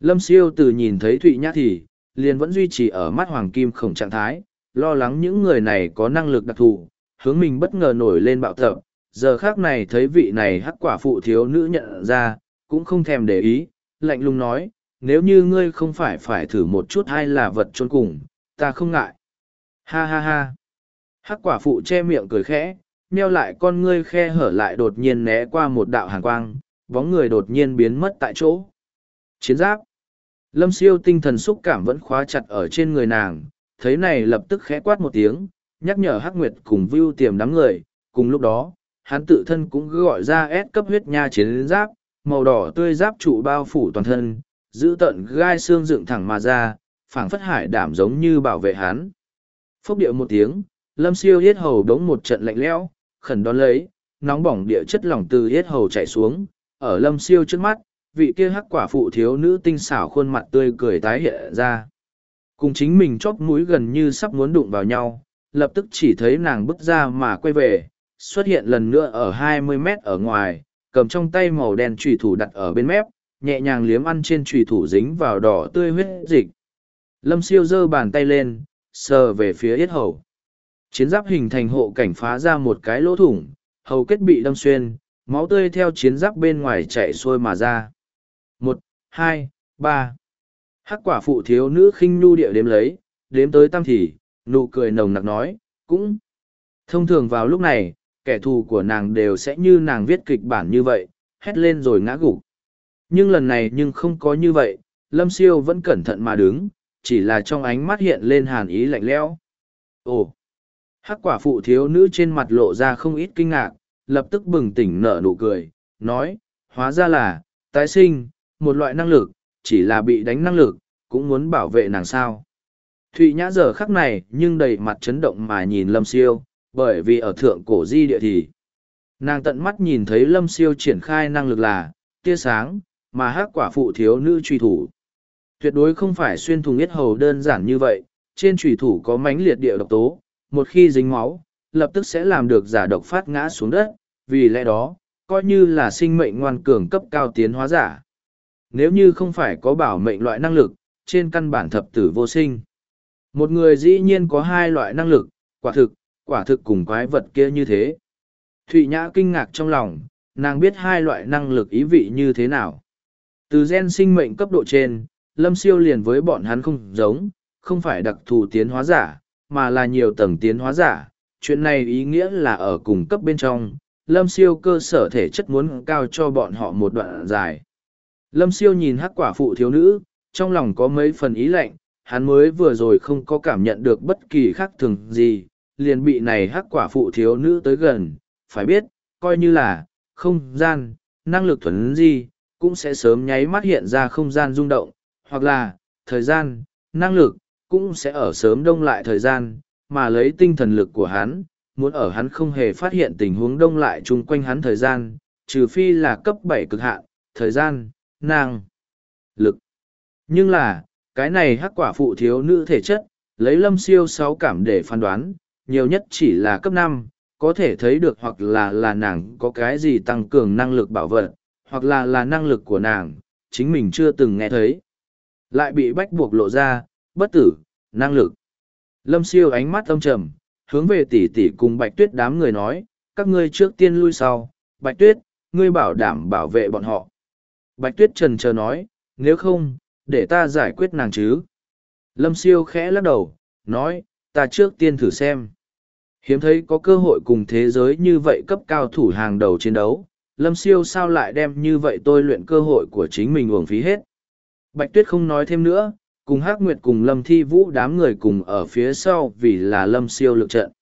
S1: Lâm siêu từ nhìn thấy Thụy Nhã thì, liền vẫn duy trì ở mắt hoàng kim khổng trạng thái, lo lắng những người này có năng lực đặc thù, hướng mình bất ngờ nổi lên bạo tập. Giờ khác này thấy vị này hắc quả phụ thiếu nữ nhận ra, cũng không thèm để ý, lạnh lùng nói, nếu như ngươi không phải phải thử một chút hay là vật trôn cùng, ta không ngại. Ha ha ha. Hắc quả phụ che miệng cười khẽ, meo lại con ngươi khe hở lại đột nhiên né qua một đạo hàn quang, bóng người đột nhiên biến mất tại chỗ. Chiến giáp. Lâm siêu tinh thần xúc cảm vẫn khóa chặt ở trên người nàng, thấy này lập tức khẽ quát một tiếng, nhắc nhở Hắc Nguyệt cùng Vưu tiềm đám người, cùng lúc đó, hắn tự thân cũng gọi ra ép cấp huyết nha chiến giáp, màu đỏ tươi giáp trụ bao phủ toàn thân, giữ tận gai xương dựng thẳng mà ra, phảng phất hải đảm giống như bảo vệ hắn. Phốc điệu một tiếng, lâm siêu yết hầu đống một trận lạnh lẽo, khẩn đón lấy, nóng bỏng địa chất lỏng từ yết hầu chảy xuống, ở lâm siêu trước mắt, vị kia hắc quả phụ thiếu nữ tinh xảo khuôn mặt tươi cười tái hiện ra. Cùng chính mình chóp mũi gần như sắp muốn đụng vào nhau, lập tức chỉ thấy nàng bước ra mà quay về, xuất hiện lần nữa ở hai mươi mét ở ngoài, cầm trong tay màu đen trùy thủ đặt ở bên mép, nhẹ nhàng liếm ăn trên trùy thủ dính vào đỏ tươi huyết dịch. Lâm siêu giơ bàn tay lên, sờ về phía yết hầu. Chiến giáp hình thành hộ cảnh phá ra một cái lỗ thủng, hầu kết bị đâm xuyên, máu tươi theo chiến giáp bên ngoài chạy xuôi mà ra. Một, hai, ba. Hắc quả phụ thiếu nữ khinh nhu địa đếm lấy, đếm tới tam thì, Nụ cười nồng nặc nói, cũng. Thông thường vào lúc này, kẻ thù của nàng đều sẽ như nàng viết kịch bản như vậy, hét lên rồi ngã gục. Nhưng lần này nhưng không có như vậy, Lâm Siêu vẫn cẩn thận mà đứng, chỉ là trong ánh mắt hiện lên hàn ý lạnh lẽo. Ồ! Hắc quả phụ thiếu nữ trên mặt lộ ra không ít kinh ngạc, lập tức bừng tỉnh nở nụ cười, nói, hóa ra là, tái sinh, một loại năng lực, chỉ là bị đánh năng lực, cũng muốn bảo vệ nàng sao. Thụy Nhã giờ khắc này nhưng đầy mặt chấn động mà nhìn Lâm Siêu, bởi vì ở thượng cổ di địa thì, nàng tận mắt nhìn thấy Lâm Siêu triển khai năng lực là, tia sáng, mà hắc quả phụ thiếu nữ truy thủ. Tuyệt đối không phải xuyên thùng yết hầu đơn giản như vậy, trên truy thủ có mánh liệt địa độc tố, một khi dính máu, lập tức sẽ làm được giả độc phát ngã xuống đất, vì lẽ đó, coi như là sinh mệnh ngoan cường cấp cao tiến hóa giả. Nếu như không phải có bảo mệnh loại năng lực, trên căn bản thập tử vô sinh. Một người dĩ nhiên có hai loại năng lực, quả thực, quả thực cùng quái vật kia như thế. Thụy Nhã kinh ngạc trong lòng, nàng biết hai loại năng lực ý vị như thế nào. Từ gen sinh mệnh cấp độ trên, Lâm Siêu liền với bọn hắn không giống, không phải đặc thù tiến hóa giả, mà là nhiều tầng tiến hóa giả. Chuyện này ý nghĩa là ở cùng cấp bên trong, Lâm Siêu cơ sở thể chất muốn cao cho bọn họ một đoạn dài. Lâm Siêu nhìn hắc quả phụ thiếu nữ, trong lòng có mấy phần ý lạnh, hắn mới vừa rồi không có cảm nhận được bất kỳ khác thường gì, liền bị này hắc quả phụ thiếu nữ tới gần, phải biết, coi như là, không gian, năng lực thuần gì, cũng sẽ sớm nháy mắt hiện ra không gian rung động, hoặc là, thời gian, năng lực, cũng sẽ ở sớm đông lại thời gian, mà lấy tinh thần lực của hắn, muốn ở hắn không hề phát hiện tình huống đông lại chung quanh hắn thời gian, trừ phi là cấp bảy cực hạn, thời gian, năng, lực. Nhưng là, cái này hắc quả phụ thiếu nữ thể chất, lấy lâm siêu sáu cảm để phán đoán, nhiều nhất chỉ là cấp năm có thể thấy được hoặc là là nàng có cái gì tăng cường năng lực bảo vật, hoặc là là năng lực của nàng, chính mình chưa từng nghe thấy. Lại bị bách buộc lộ ra, bất tử, năng lực. Lâm siêu ánh mắt âm trầm, hướng về tỷ tỷ cùng bạch tuyết đám người nói, các ngươi trước tiên lui sau, bạch tuyết, ngươi bảo đảm bảo vệ bọn họ. Bạch tuyết trần chờ nói, nếu không, để ta giải quyết nàng chứ. Lâm siêu khẽ lắc đầu, nói, ta trước tiên thử xem. Hiếm thấy có cơ hội cùng thế giới như vậy cấp cao thủ hàng đầu chiến đấu, Lâm siêu sao lại đem như vậy tôi luyện cơ hội của chính mình uổng phí hết. Bạch tuyết không nói thêm nữa, cùng Hắc Nguyệt cùng Lâm Thi Vũ đám người cùng ở phía sau vì là Lâm Siêu lực trận.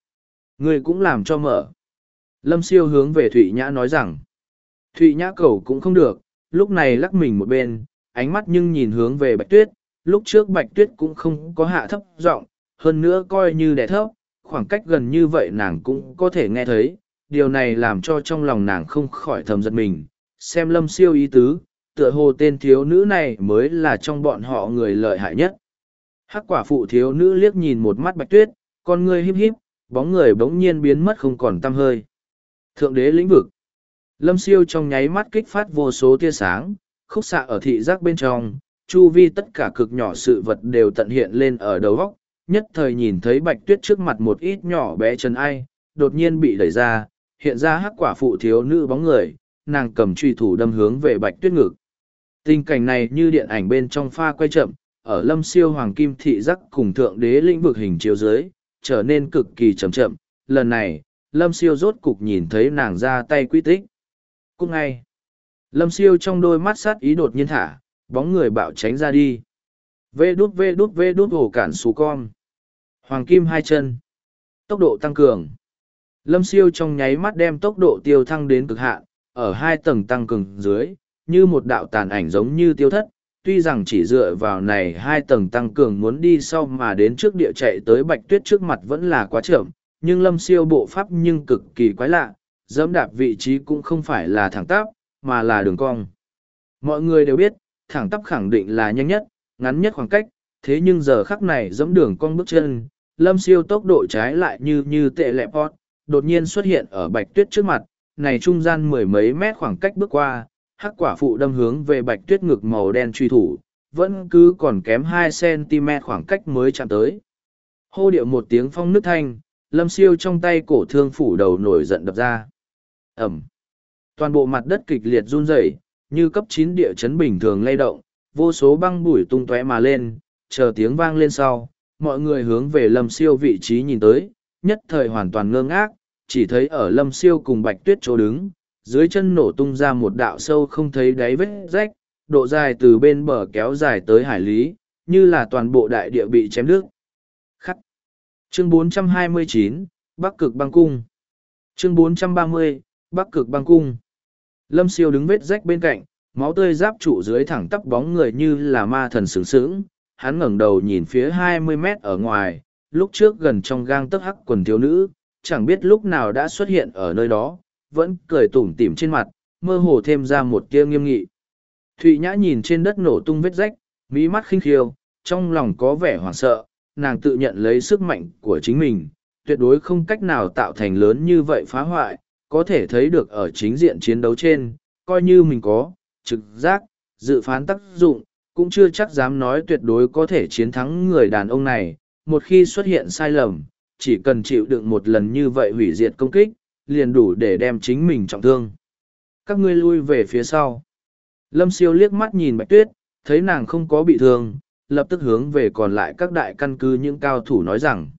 S1: Người cũng làm cho mở. Lâm Siêu hướng về Thụy Nhã nói rằng, Thụy Nhã cầu cũng không được, lúc này lắc mình một bên, ánh mắt nhưng nhìn hướng về Bạch Tuyết, lúc trước Bạch Tuyết cũng không có hạ thấp giọng, hơn nữa coi như đẻ thấp, khoảng cách gần như vậy nàng cũng có thể nghe thấy, điều này làm cho trong lòng nàng không khỏi thầm giật mình, xem Lâm Siêu ý tứ, tựa hồ tên thiếu nữ này mới là trong bọn họ người lợi hại nhất. Hắc quả phụ thiếu nữ liếc nhìn một mắt bạch tuyết, con người híp híp, bóng người bỗng nhiên biến mất không còn tăm hơi. Thượng đế lĩnh vực. Lâm siêu trong nháy mắt kích phát vô số tia sáng, khúc xạ ở thị giác bên trong, chu vi tất cả cực nhỏ sự vật đều tận hiện lên ở đầu góc, nhất thời nhìn thấy bạch tuyết trước mặt một ít nhỏ bé chân ai, đột nhiên bị đẩy ra, hiện ra hắc quả phụ thiếu nữ bóng người, nàng cầm truy thủ đâm hướng về bạch tuyết ngực. Tình cảnh này như điện ảnh bên trong pha quay chậm, ở lâm siêu hoàng kim thị giác cùng thượng đế lĩnh vực hình chiếu dưới, trở nên cực kỳ chậm chậm. Lần này, lâm siêu rốt cục nhìn thấy nàng ra tay quy tích. Cũng ngay, lâm siêu trong đôi mắt sát ý đột nhiên thả, bóng người bạo tránh ra đi. Vê đút vê đút vê đút hổ cản xù con. Hoàng kim hai chân. Tốc độ tăng cường. Lâm siêu trong nháy mắt đem tốc độ tiêu thăng đến cực hạn, ở hai tầng tăng cường dưới, như một đạo tàn ảnh giống như tiêu thất, tuy rằng chỉ dựa vào này hai tầng tăng cường muốn đi sau mà đến trước địa chạy tới bạch tuyết trước mặt vẫn là quá chậm, nhưng lâm siêu bộ pháp nhưng cực kỳ quái lạ, dẫm đạp vị trí cũng không phải là thẳng tắp, mà là đường cong. Mọi người đều biết, thẳng tắp khẳng định là nhanh nhất, ngắn nhất khoảng cách, thế nhưng giờ khắc này dẫm đường cong bước chân, lâm siêu tốc độ trái lại như như tệ lẹ pot, đột nhiên xuất hiện ở bạch tuyết trước mặt, này trung gian mười mấy mét khoảng cách bước qua, hắc quả phụ đâm hướng về bạch tuyết ngực màu đen truy thủ, vẫn cứ còn kém hai cm khoảng cách mới chạm tới. Hô điệu một tiếng phong nước thanh, lâm siêu trong tay cổ thương phủ đầu nổi giận đập ra. Ẩm. Toàn bộ mặt đất kịch liệt run rẩy, như cấp chín địa chấn bình thường lay động, vô số băng bụi tung tóe mà lên, chờ tiếng vang lên sau, mọi người hướng về lâm siêu vị trí nhìn tới, nhất thời hoàn toàn ngơ ngác, chỉ thấy ở lâm siêu cùng bạch tuyết chỗ đứng, dưới chân nổ tung ra một đạo sâu không thấy đáy vết rách, độ dài từ bên bờ kéo dài tới hải lý, như là toàn bộ đại địa bị chém nước. Khắc. Chương 429, Bắc Cực Băng Cung. Chương 430, Bắc Cực Băng Cung. Lâm siêu đứng vết rách bên cạnh, máu tươi giáp trụ dưới thẳng tắp bóng người như là ma thần sướng sướng. Hắn ngẩng đầu nhìn phía hai mươi mét ở ngoài, lúc trước gần trong gang tấc hắc quần thiếu nữ, chẳng biết lúc nào đã xuất hiện ở nơi đó, vẫn cười tủm tỉm trên mặt, mơ hồ thêm ra một tia nghiêm nghị. Thụy Nhã nhìn trên đất nổ tung vết rách, mí mắt khinh khiêu, trong lòng có vẻ hoảng sợ, nàng tự nhận lấy sức mạnh của chính mình, tuyệt đối không cách nào tạo thành lớn như vậy phá hoại, có thể thấy được ở chính diện chiến đấu trên, coi như mình có, trực giác, dự phán tác dụng, cũng chưa chắc dám nói tuyệt đối có thể chiến thắng người đàn ông này, một khi xuất hiện sai lầm, chỉ cần chịu đựng một lần như vậy hủy diệt công kích, liền đủ để đem chính mình trọng thương. Các ngươi lui về phía sau. Lâm siêu liếc mắt nhìn bạch tuyết, thấy nàng không có bị thương, lập tức hướng về còn lại các đại căn cứ những cao thủ nói rằng.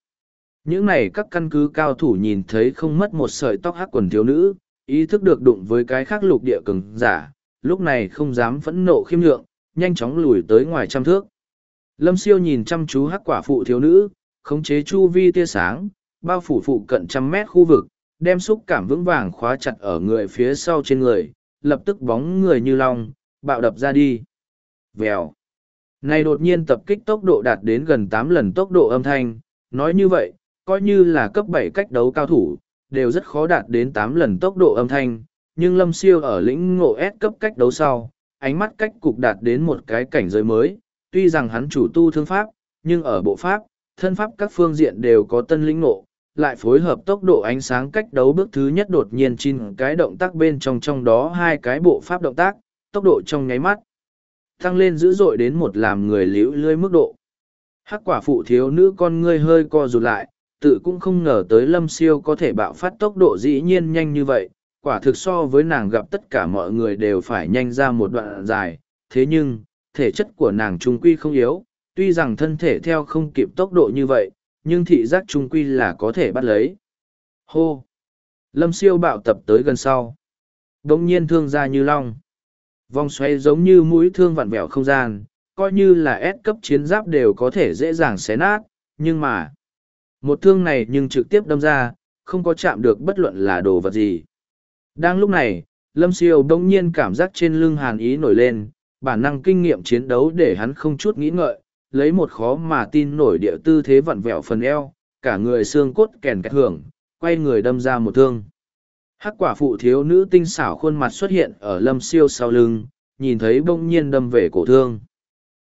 S1: Những này các căn cứ cao thủ nhìn thấy không mất một sợi tóc hắc quần thiếu nữ, ý thức được đụng với cái khác lục địa cường giả, lúc này không dám phẫn nộ khiêm nhượng, nhanh chóng lùi tới ngoài trăm thước. Lâm siêu nhìn chăm chú hắc quả phụ thiếu nữ, khống chế chu vi tia sáng, bao phủ phụ cận trăm mét khu vực, đem xúc cảm vững vàng khóa chặt ở người phía sau trên người, lập tức bóng người như long, bạo đập ra đi. Vèo. Này đột nhiên tập kích tốc độ đạt đến gần tám lần tốc độ âm thanh, nói như vậy, coi như là cấp bảy cách đấu cao thủ, đều rất khó đạt đến tám lần tốc độ âm thanh, nhưng Lâm Siêu ở lĩnh ngộ S cấp cách đấu sau, ánh mắt cách cục đạt đến một cái cảnh giới mới, tuy rằng hắn chủ tu thương pháp, nhưng ở bộ pháp, thân pháp các phương diện đều có tân lĩnh ngộ, lại phối hợp tốc độ ánh sáng cách đấu bước thứ nhất đột nhiên chín cái động tác bên trong trong đó hai cái bộ pháp động tác, tốc độ trong nháy mắt tăng lên dữ dội đến một làm người liễu lươi mức độ. Hắc quả phụ thiếu nữ con ngươi hơi co rụt lại, tự cũng không ngờ tới lâm siêu có thể bạo phát tốc độ dĩ nhiên nhanh như vậy, quả thực so với nàng gặp tất cả mọi người đều phải nhanh ra một đoạn dài, thế nhưng, thể chất của nàng trung quy không yếu, tuy rằng thân thể theo không kịp tốc độ như vậy, nhưng thị giác trung quy là có thể bắt lấy. Hô! Lâm siêu bạo tập tới gần sau. Đống nhiên thương ra như long. Vòng xoay giống như mũi thương vặn vẹo không gian, coi như là ép cấp chiến giáp đều có thể dễ dàng xé nát, nhưng mà, một thương này nhưng trực tiếp đâm ra, không có chạm được bất luận là đồ vật gì. Đang lúc này, Lâm Siêu đông nhiên cảm giác trên lưng hàn ý nổi lên, bản năng kinh nghiệm chiến đấu để hắn không chút nghĩ ngợi, lấy một khó mà tin nổi địa tư thế vặn vẹo phần eo, cả người xương cốt kèn kẹt hưởng, quay người đâm ra một thương. Hắc quả phụ thiếu nữ tinh xảo khuôn mặt xuất hiện ở lâm siêu sau lưng, nhìn thấy bỗng nhiên đâm về cổ thương.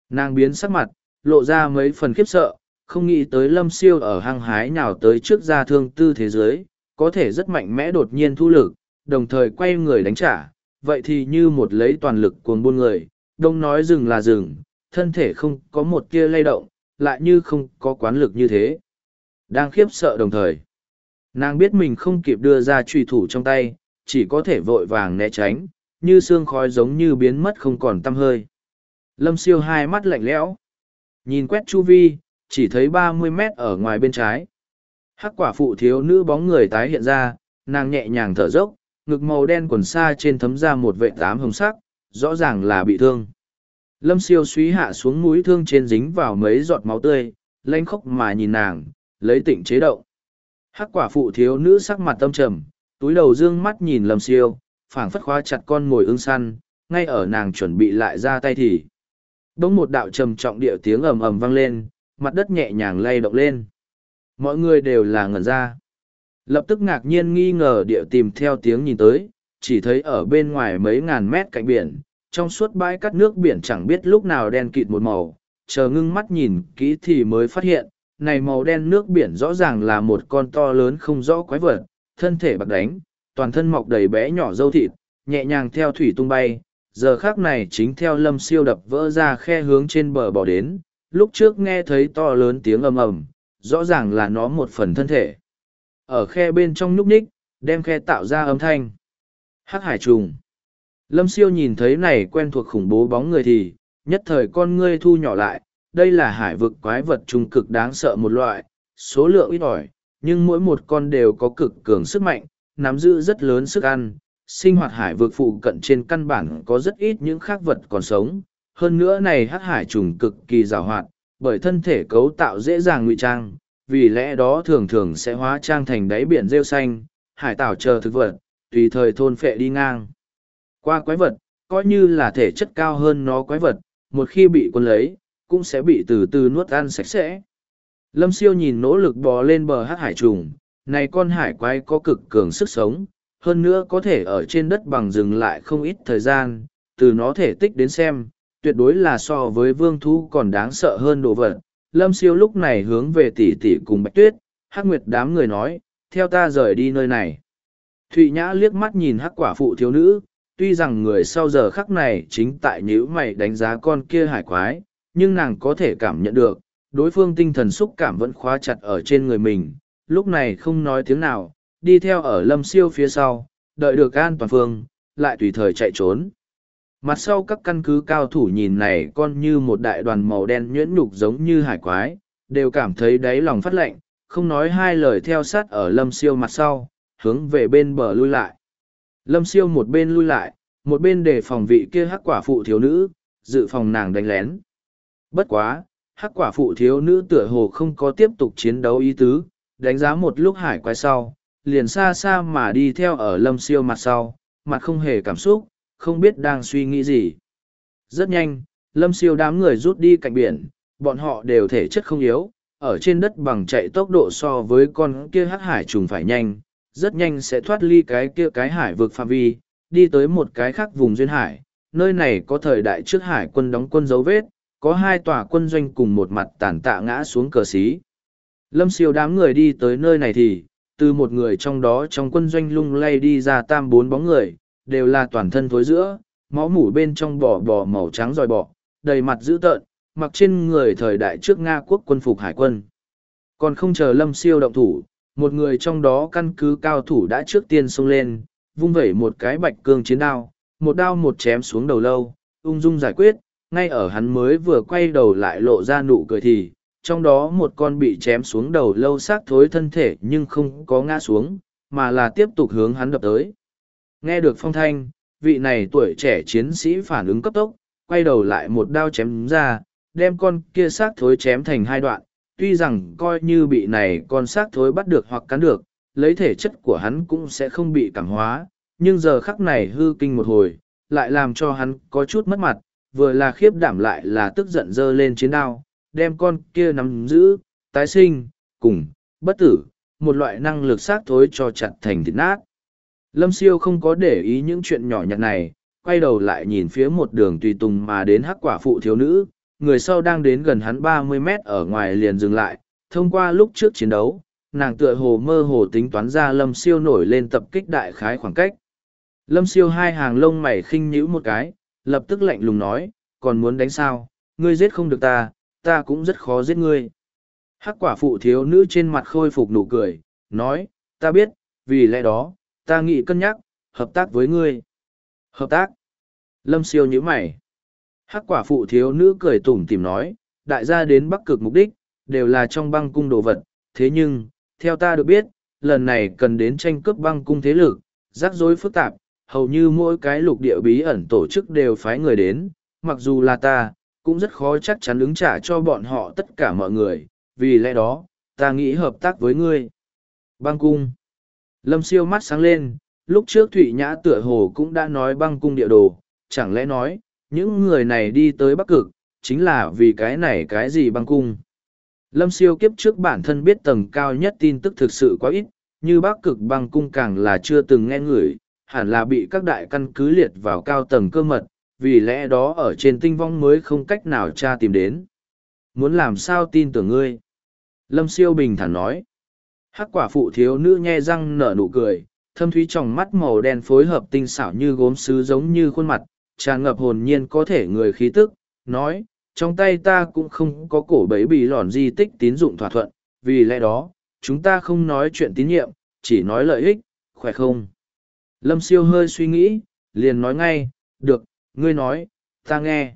S1: Nàng biến sắc mặt, lộ ra mấy phần khiếp sợ, không nghĩ tới lâm siêu ở hang hái nào tới trước ra thương tư thế giới, có thể rất mạnh mẽ đột nhiên thu lực, đồng thời quay người đánh trả, vậy thì như một lấy toàn lực cuồng buôn người, đông nói dừng là dừng, thân thể không có một tia lay động, lại như không có quán lực như thế. Đang khiếp sợ đồng thời. Nàng biết mình không kịp đưa ra truy thủ trong tay, chỉ có thể vội vàng né tránh, như xương khói giống như biến mất không còn tăm hơi. Lâm siêu hai mắt lạnh lẽo. Nhìn quét chu vi, chỉ thấy ba mươi mét ở ngoài bên trái. Hắc quả phụ thiếu nữ bóng người tái hiện ra, nàng nhẹ nhàng thở dốc, ngực màu đen quần xa trên thấm ra một vệ tám hồng sắc, rõ ràng là bị thương. Lâm siêu suý hạ xuống mũi thương trên dính vào mấy giọt máu tươi, lanh khóc mà nhìn nàng, lấy tỉnh chế động. Hắc quả phụ thiếu nữ sắc mặt tâm trầm, túi đầu dương mắt nhìn Lâm siêu, phảng phất khóa chặt con ngồi ưng săn, ngay ở nàng chuẩn bị lại ra tay thì. Đống một đạo trầm trọng địa tiếng ầm ầm vang lên, mặt đất nhẹ nhàng lay động lên. Mọi người đều là ngẩn ra. Lập tức ngạc nhiên nghi ngờ địa tìm theo tiếng nhìn tới, chỉ thấy ở bên ngoài mấy ngàn mét cạnh biển, trong suốt bãi cắt nước biển chẳng biết lúc nào đen kịt một màu, chờ ngưng mắt nhìn kỹ thì mới phát hiện, này màu đen nước biển rõ ràng là một con to lớn không rõ quái vật, thân thể bạc đánh, toàn thân mọc đầy bé nhỏ dâu thịt, nhẹ nhàng theo thủy tung bay, giờ khác này chính theo lâm siêu đập vỡ ra khe hướng trên bờ bỏ đến, lúc trước nghe thấy to lớn tiếng ầm ầm, rõ ràng là nó một phần thân thể. Ở khe bên trong nhúc ních, đem khe tạo ra âm thanh. Hắc hải trùng. Lâm siêu nhìn thấy này quen thuộc khủng bố bóng người thì, nhất thời con ngươi thu nhỏ lại, đây là hải vực quái vật trung cực đáng sợ một loại, số lượng ít ỏi, nhưng mỗi một con đều có cực cường sức mạnh, nắm giữ rất lớn sức ăn. Sinh hoạt hải vực phụ cận trên căn bản có rất ít những khác vật còn sống. Hơn nữa này hắc hải trùng cực kỳ rào hoạt, bởi thân thể cấu tạo dễ dàng ngụy trang, vì lẽ đó thường thường sẽ hóa trang thành đáy biển rêu xanh, hải tảo chờ thực vật, tùy thời thôn phệ đi ngang. Qua quái vật, coi như là thể chất cao hơn nó quái vật, một khi bị quân lấy, cũng sẽ bị từ từ nuốt ăn sạch sẽ. Lâm siêu nhìn nỗ lực bò lên bờ hát hải trùng, này con hải quái có cực cường sức sống, hơn nữa có thể ở trên đất bằng dừng lại không ít thời gian, từ nó thể tích đến xem, tuyệt đối là so với vương thú còn đáng sợ hơn đồ vật. Lâm siêu lúc này hướng về tỷ tỷ cùng Bạch Tuyết, Hắc Nguyệt đám người nói, theo ta rời đi nơi này. Thụy Nhã liếc mắt nhìn Hắc quả phụ thiếu nữ, tuy rằng người sau giờ khắc này chính tại nhữ mày đánh giá con kia hải quái, nhưng nàng có thể cảm nhận được, đối phương tinh thần xúc cảm vẫn khóa chặt ở trên người mình, lúc này không nói tiếng nào, đi theo ở lâm siêu phía sau, đợi được an toàn phương, lại tùy thời chạy trốn. Mặt sau các căn cứ cao thủ nhìn này con như một đại đoàn màu đen nhuyễn nhục giống như hải quái, đều cảm thấy đáy lòng phát lệnh, không nói hai lời theo sát ở lâm siêu mặt sau, hướng về bên bờ lui lại. Lâm siêu một bên lui lại, một bên để phòng vị kia hắc quả phụ thiếu nữ, dự phòng nàng đánh lén. Bất quá, hắc quả phụ thiếu nữ tựa hồ không có tiếp tục chiến đấu ý tứ, đánh giá một lúc hải quái sau, liền xa xa mà đi theo ở lâm siêu mặt sau, mặt không hề cảm xúc, không biết đang suy nghĩ gì. Rất nhanh, lâm siêu đám người rút đi cạnh biển, bọn họ đều thể chất không yếu, ở trên đất bằng chạy tốc độ so với con kia hắc hải trùng phải nhanh, rất nhanh sẽ thoát ly cái kia cái hải vực phạm vi, đi tới một cái khác vùng duyên hải. Nơi này có thời đại trước hải quân đóng quân dấu vết, có hai tòa quân doanh cùng một mặt tàn tạ ngã xuống cờ xí. Lâm siêu đám người đi tới nơi này thì, từ một người trong đó trong quân doanh lung lay đi ra tam bốn bóng người, đều là toàn thân thối giữa, máu mủ bên trong bò bò màu trắng dòi bọ, đầy mặt dữ tợn, mặc trên người thời đại trước Nga quốc quân phục hải quân. Còn không chờ lâm siêu động thủ, một người trong đó căn cứ cao thủ đã trước tiên xông lên, vung vẩy một cái bạch cương chiến đao, một đao một chém xuống đầu lâu, ung dung giải quyết, ngay ở hắn mới vừa quay đầu lại lộ ra nụ cười thì, trong đó một con bị chém xuống đầu lâu xác thối thân thể nhưng không có ngã xuống, mà là tiếp tục hướng hắn đập tới. Nghe được phong thanh, vị này tuổi trẻ chiến sĩ phản ứng cấp tốc, quay đầu lại một đao chém ra, đem con kia xác thối chém thành hai đoạn, tuy rằng coi như bị này con xác thối bắt được hoặc cắn được, lấy thể chất của hắn cũng sẽ không bị cảm hóa, nhưng giờ khắc này hư kinh một hồi, lại làm cho hắn có chút mất mặt, vừa là khiếp đảm lại là tức giận dơ lên chiến đao, đem con kia nắm giữ, tái sinh, cùng, bất tử, một loại năng lực xác thối cho chặt thành thịt nát. Lâm siêu không có để ý những chuyện nhỏ nhặt này, quay đầu lại nhìn phía một đường tùy tùng mà đến hắc quả phụ thiếu nữ, người sau đang đến gần hắn ba mươi mét ở ngoài liền dừng lại, thông qua lúc trước chiến đấu, nàng tựa hồ mơ hồ tính toán ra lâm siêu nổi lên tập kích đại khái khoảng cách. Lâm siêu hai hàng lông mày khinh nhíu một cái, lập tức lạnh lùng nói, còn muốn đánh sao, ngươi giết không được ta, ta cũng rất khó giết ngươi. Hắc quả phụ thiếu nữ trên mặt khôi phục nụ cười, nói, ta biết, vì lẽ đó, ta nghĩ cân nhắc, hợp tác với ngươi. Hợp tác. Lâm siêu nhíu mày. Hắc quả phụ thiếu nữ cười tủm tìm nói, đại gia đến bắc cực mục đích, đều là trong băng cung đồ vật, thế nhưng, theo ta được biết, lần này cần đến tranh cướp băng cung thế lực, rắc rối phức tạp, hầu như mỗi cái lục địa bí ẩn tổ chức đều phái người đến, mặc dù là ta, cũng rất khó chắc chắn ứng trả cho bọn họ tất cả mọi người, vì lẽ đó, ta nghĩ hợp tác với ngươi. Băng cung. Lâm siêu mắt sáng lên, lúc trước Thụy Nhã tựa hồ cũng đã nói băng cung địa đồ, chẳng lẽ nói, những người này đi tới Bắc Cực, chính là vì cái này cái gì băng cung. Lâm siêu kiếp trước bản thân biết tầng cao nhất tin tức thực sự quá ít, như Bắc Cực băng cung càng là chưa từng nghe ngửi, hẳn là bị các đại căn cứ liệt vào cao tầng cơ mật, vì lẽ đó ở trên tinh vong mới không cách nào tra tìm đến. Muốn làm sao tin tưởng ngươi? Lâm siêu bình thản nói. Hắc quả phụ thiếu nữ nhe răng nở nụ cười, thâm thúy trong mắt màu đen phối hợp tinh xảo như gốm sứ giống như khuôn mặt, tràn ngập hồn nhiên có thể người khí tức, nói, trong tay ta cũng không có cổ bấy bị lòn di tích tín dụng thỏa thuận, vì lẽ đó, chúng ta không nói chuyện tín nhiệm, chỉ nói lợi ích, khỏe không? Lâm siêu hơi suy nghĩ, liền nói ngay, được, ngươi nói, ta nghe.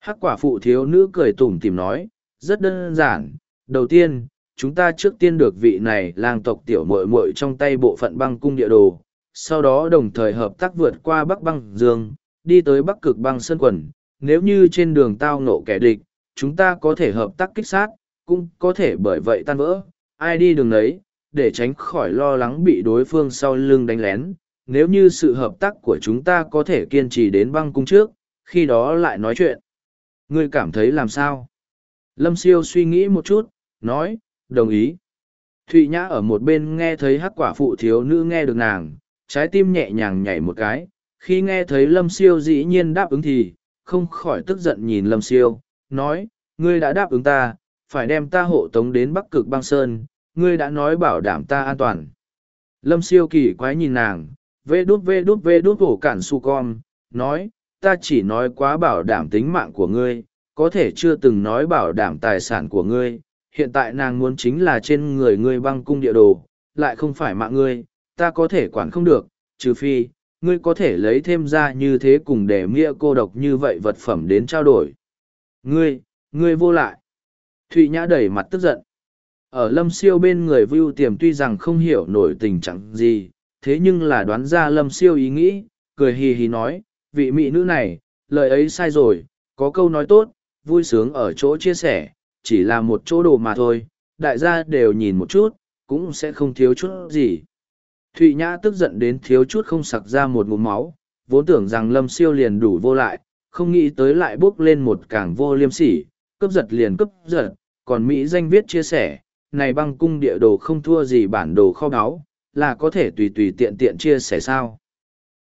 S1: Hắc quả phụ thiếu nữ cười tủm tìm nói, rất đơn giản. Đầu tiên, chúng ta trước tiên được vị này lang tộc tiểu muội muội trong tay bộ phận băng cung địa đồ, sau đó đồng thời hợp tác vượt qua Bắc băng dương, đi tới Bắc cực băng sơn quần. Nếu như trên đường tao nộ kẻ địch, chúng ta có thể hợp tác kích sát, cũng có thể bởi vậy tan vỡ. Ai đi đường đấy, để tránh khỏi lo lắng bị đối phương sau lưng đánh lén. Nếu như sự hợp tác của chúng ta có thể kiên trì đến băng cung trước, khi đó lại nói chuyện. Ngươi cảm thấy làm sao? Lâm siêu suy nghĩ một chút, nói, đồng ý. Thụy Nhã ở một bên nghe thấy hắc quả phụ thiếu nữ nghe được nàng, trái tim nhẹ nhàng nhảy một cái. Khi nghe thấy Lâm siêu dĩ nhiên đáp ứng thì, không khỏi tức giận nhìn Lâm siêu, nói, ngươi đã đáp ứng ta, phải đem ta hộ tống đến Bắc Cực băng Sơn, ngươi đã nói bảo đảm ta an toàn. Lâm siêu kỳ quái nhìn nàng, vê đút vê đút vê đút hổ cản su con, nói, ta chỉ nói quá bảo đảm tính mạng của ngươi, có thể chưa từng nói bảo đảm tài sản của ngươi. Hiện tại nàng muốn chính là trên người ngươi băng cung địa đồ, lại không phải mạng ngươi, ta có thể quản không được, trừ phi, ngươi có thể lấy thêm ra như thế cùng để nghĩa cô độc như vậy vật phẩm đến trao đổi. Ngươi, ngươi vô lại. Thụy Nhã đẩy mặt tức giận. Ở lâm siêu bên người vưu tiềm tuy rằng không hiểu nổi tình trạng gì, thế nhưng là đoán ra lâm siêu ý nghĩ, cười hì hì nói, vị mỹ nữ này, lời ấy sai rồi, có câu nói tốt, vui sướng ở chỗ chia sẻ, chỉ là một chỗ đồ mà thôi, đại gia đều nhìn một chút, cũng sẽ không thiếu chút gì. Thụy Nhã tức giận đến thiếu chút không sặc ra một ngụm máu, vốn tưởng rằng lâm siêu liền đủ vô lại, không nghĩ tới lại bước lên một càng vô liêm sỉ, cướp giật liền cướp giật, còn Mỹ danh viết chia sẻ, này băng cung địa đồ không thua gì bản đồ kho báu, là có thể tùy tùy tiện tiện chia sẻ sao.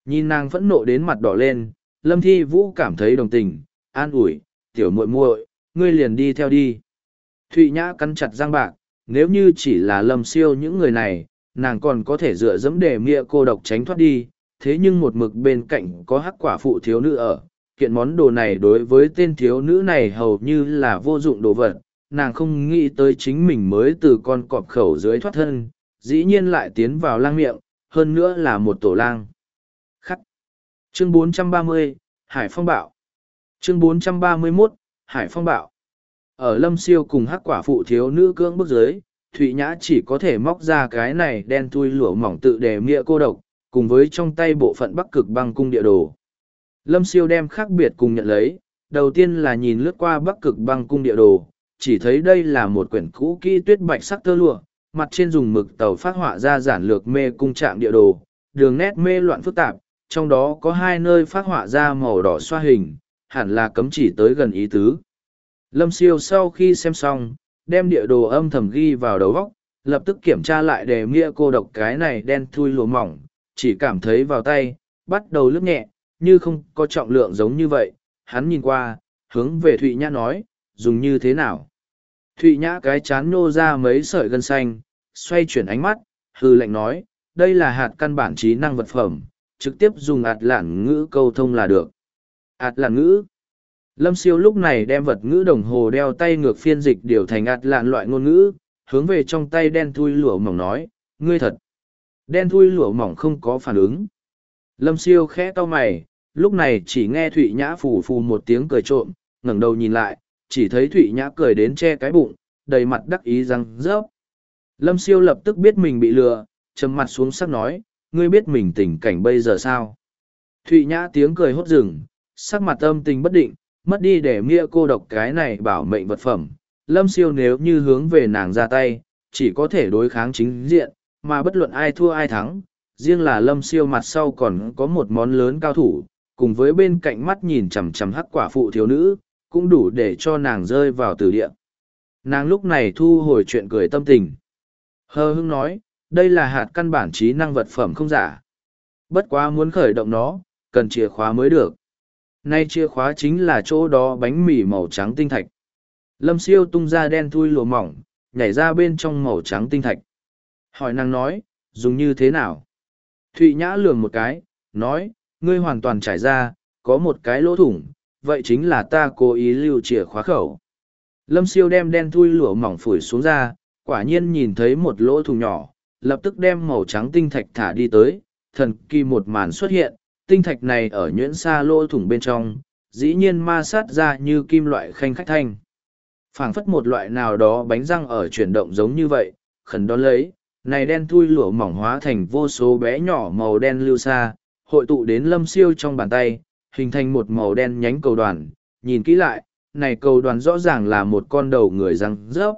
S1: Nhìn nàng phẫn nộ đến mặt đỏ lên, Lâm Thi Vũ cảm thấy đồng tình, an ủi, tiểu muội muội, ngươi liền đi theo đi. Thụy Nhã cắn chặt răng bạc, nếu như chỉ là Lâm Siêu những người này, nàng còn có thể dựa dẫm để mịa cô độc tránh thoát đi, thế nhưng một mực bên cạnh có hắc quả phụ thiếu nữ ở. Kiện món đồ này đối với tên thiếu nữ này hầu như là vô dụng đồ vật, nàng không nghĩ tới chính mình mới từ con cọp khẩu dưới thoát thân, dĩ nhiên lại tiến vào lang miệng, hơn nữa là một tổ lang. Khắc. Chương 430, Hải Phong Bạo. Chương 431, Hải Phong Bạo. Ở lâm siêu cùng hắc quả phụ thiếu nữ cưỡng bức dưới, Thụy Nhã chỉ có thể móc ra cái này đen thui lửa mỏng tự đề mịa cô độc, cùng với trong tay bộ phận bắc cực băng cung địa đồ. Lâm siêu đem khác biệt cùng nhận lấy, đầu tiên là nhìn lướt qua bắc cực băng cung địa đồ, chỉ thấy đây là một quyển cũ kỹ tuyết bạch sắc tơ lụa, mặt trên dùng mực tàu phát họa ra giản lược mê cung trạng địa đồ, đường nét mê loạn phức tạp, trong đó có hai nơi phát họa ra màu đỏ xoa hình, hẳn là cấm chỉ tới gần ý tứ. Lâm siêu sau khi xem xong, đem địa đồ âm thầm ghi vào đầu góc, lập tức kiểm tra lại đề nghĩa cô độc cái này đen thui lùa mỏng, chỉ cảm thấy vào tay, bắt đầu lướt nhẹ, như không có trọng lượng giống như vậy. Hắn nhìn qua, hướng về Thụy Nhã nói, dùng như thế nào? Thụy Nhã cái chán nô ra mấy sợi gân xanh, xoay chuyển ánh mắt, hư lệnh nói, đây là hạt căn bản trí năng vật phẩm, trực tiếp dùng ạt lản ngữ câu thông là được. ạt lản ngữ. Lâm siêu lúc này đem vật ngữ đồng hồ đeo tay ngược phiên dịch điều thành ạt lạn loại ngôn ngữ, hướng về trong tay đen thui lụa mỏng nói, ngươi thật. Đen thui lụa mỏng không có phản ứng. Lâm siêu khẽ to mày, lúc này chỉ nghe Thụy Nhã phù phù một tiếng cười trộm, ngẩng đầu nhìn lại, chỉ thấy Thụy Nhã cười đến che cái bụng, đầy mặt đắc ý răng rớp. Lâm siêu lập tức biết mình bị lừa, trầm mặt xuống sắc nói, ngươi biết mình tình cảnh bây giờ sao? Thụy Nhã tiếng cười hốt rừng, sắc mặt âm tình bất định, mất đi để nghĩa cô độc cái này bảo mệnh vật phẩm. Lâm siêu nếu như hướng về nàng ra tay, chỉ có thể đối kháng chính diện, mà bất luận ai thua ai thắng. Riêng là lâm siêu mặt sau còn có một món lớn cao thủ, cùng với bên cạnh mắt nhìn chằm chằm hắc quả phụ thiếu nữ, cũng đủ để cho nàng rơi vào từ địa. Nàng lúc này thu hồi chuyện cười tâm tình. Hơ hưng nói, đây là hạt căn bản trí năng vật phẩm không giả. Bất quá muốn khởi động nó, cần chìa khóa mới được. Nay chìa khóa chính là chỗ đó bánh mì màu trắng tinh thạch. Lâm siêu tung ra đen thui lùa mỏng, nhảy ra bên trong màu trắng tinh thạch. Hỏi nàng nói, dùng như thế nào? Thụy Nhã lường một cái, nói, ngươi hoàn toàn trải ra, có một cái lỗ thủng, vậy chính là ta cố ý lưu chìa khóa khẩu. Lâm siêu đem đen thui lửa mỏng phủi xuống ra, quả nhiên nhìn thấy một lỗ thủng nhỏ, lập tức đem màu trắng tinh thạch thả đi tới, thần kỳ một màn xuất hiện, tinh thạch này ở nhuyễn xa lỗ thủng bên trong, dĩ nhiên ma sát ra như kim loại khanh khách thanh. phảng phất một loại nào đó bánh răng ở chuyển động giống như vậy, khẩn đón lấy, này đen thui lụa mỏng hóa thành vô số bé nhỏ màu đen lưu xa, hội tụ đến lâm siêu trong bàn tay, hình thành một màu đen nhánh cầu đoàn, nhìn kỹ lại, này cầu đoàn rõ ràng là một con đầu người răng rớp.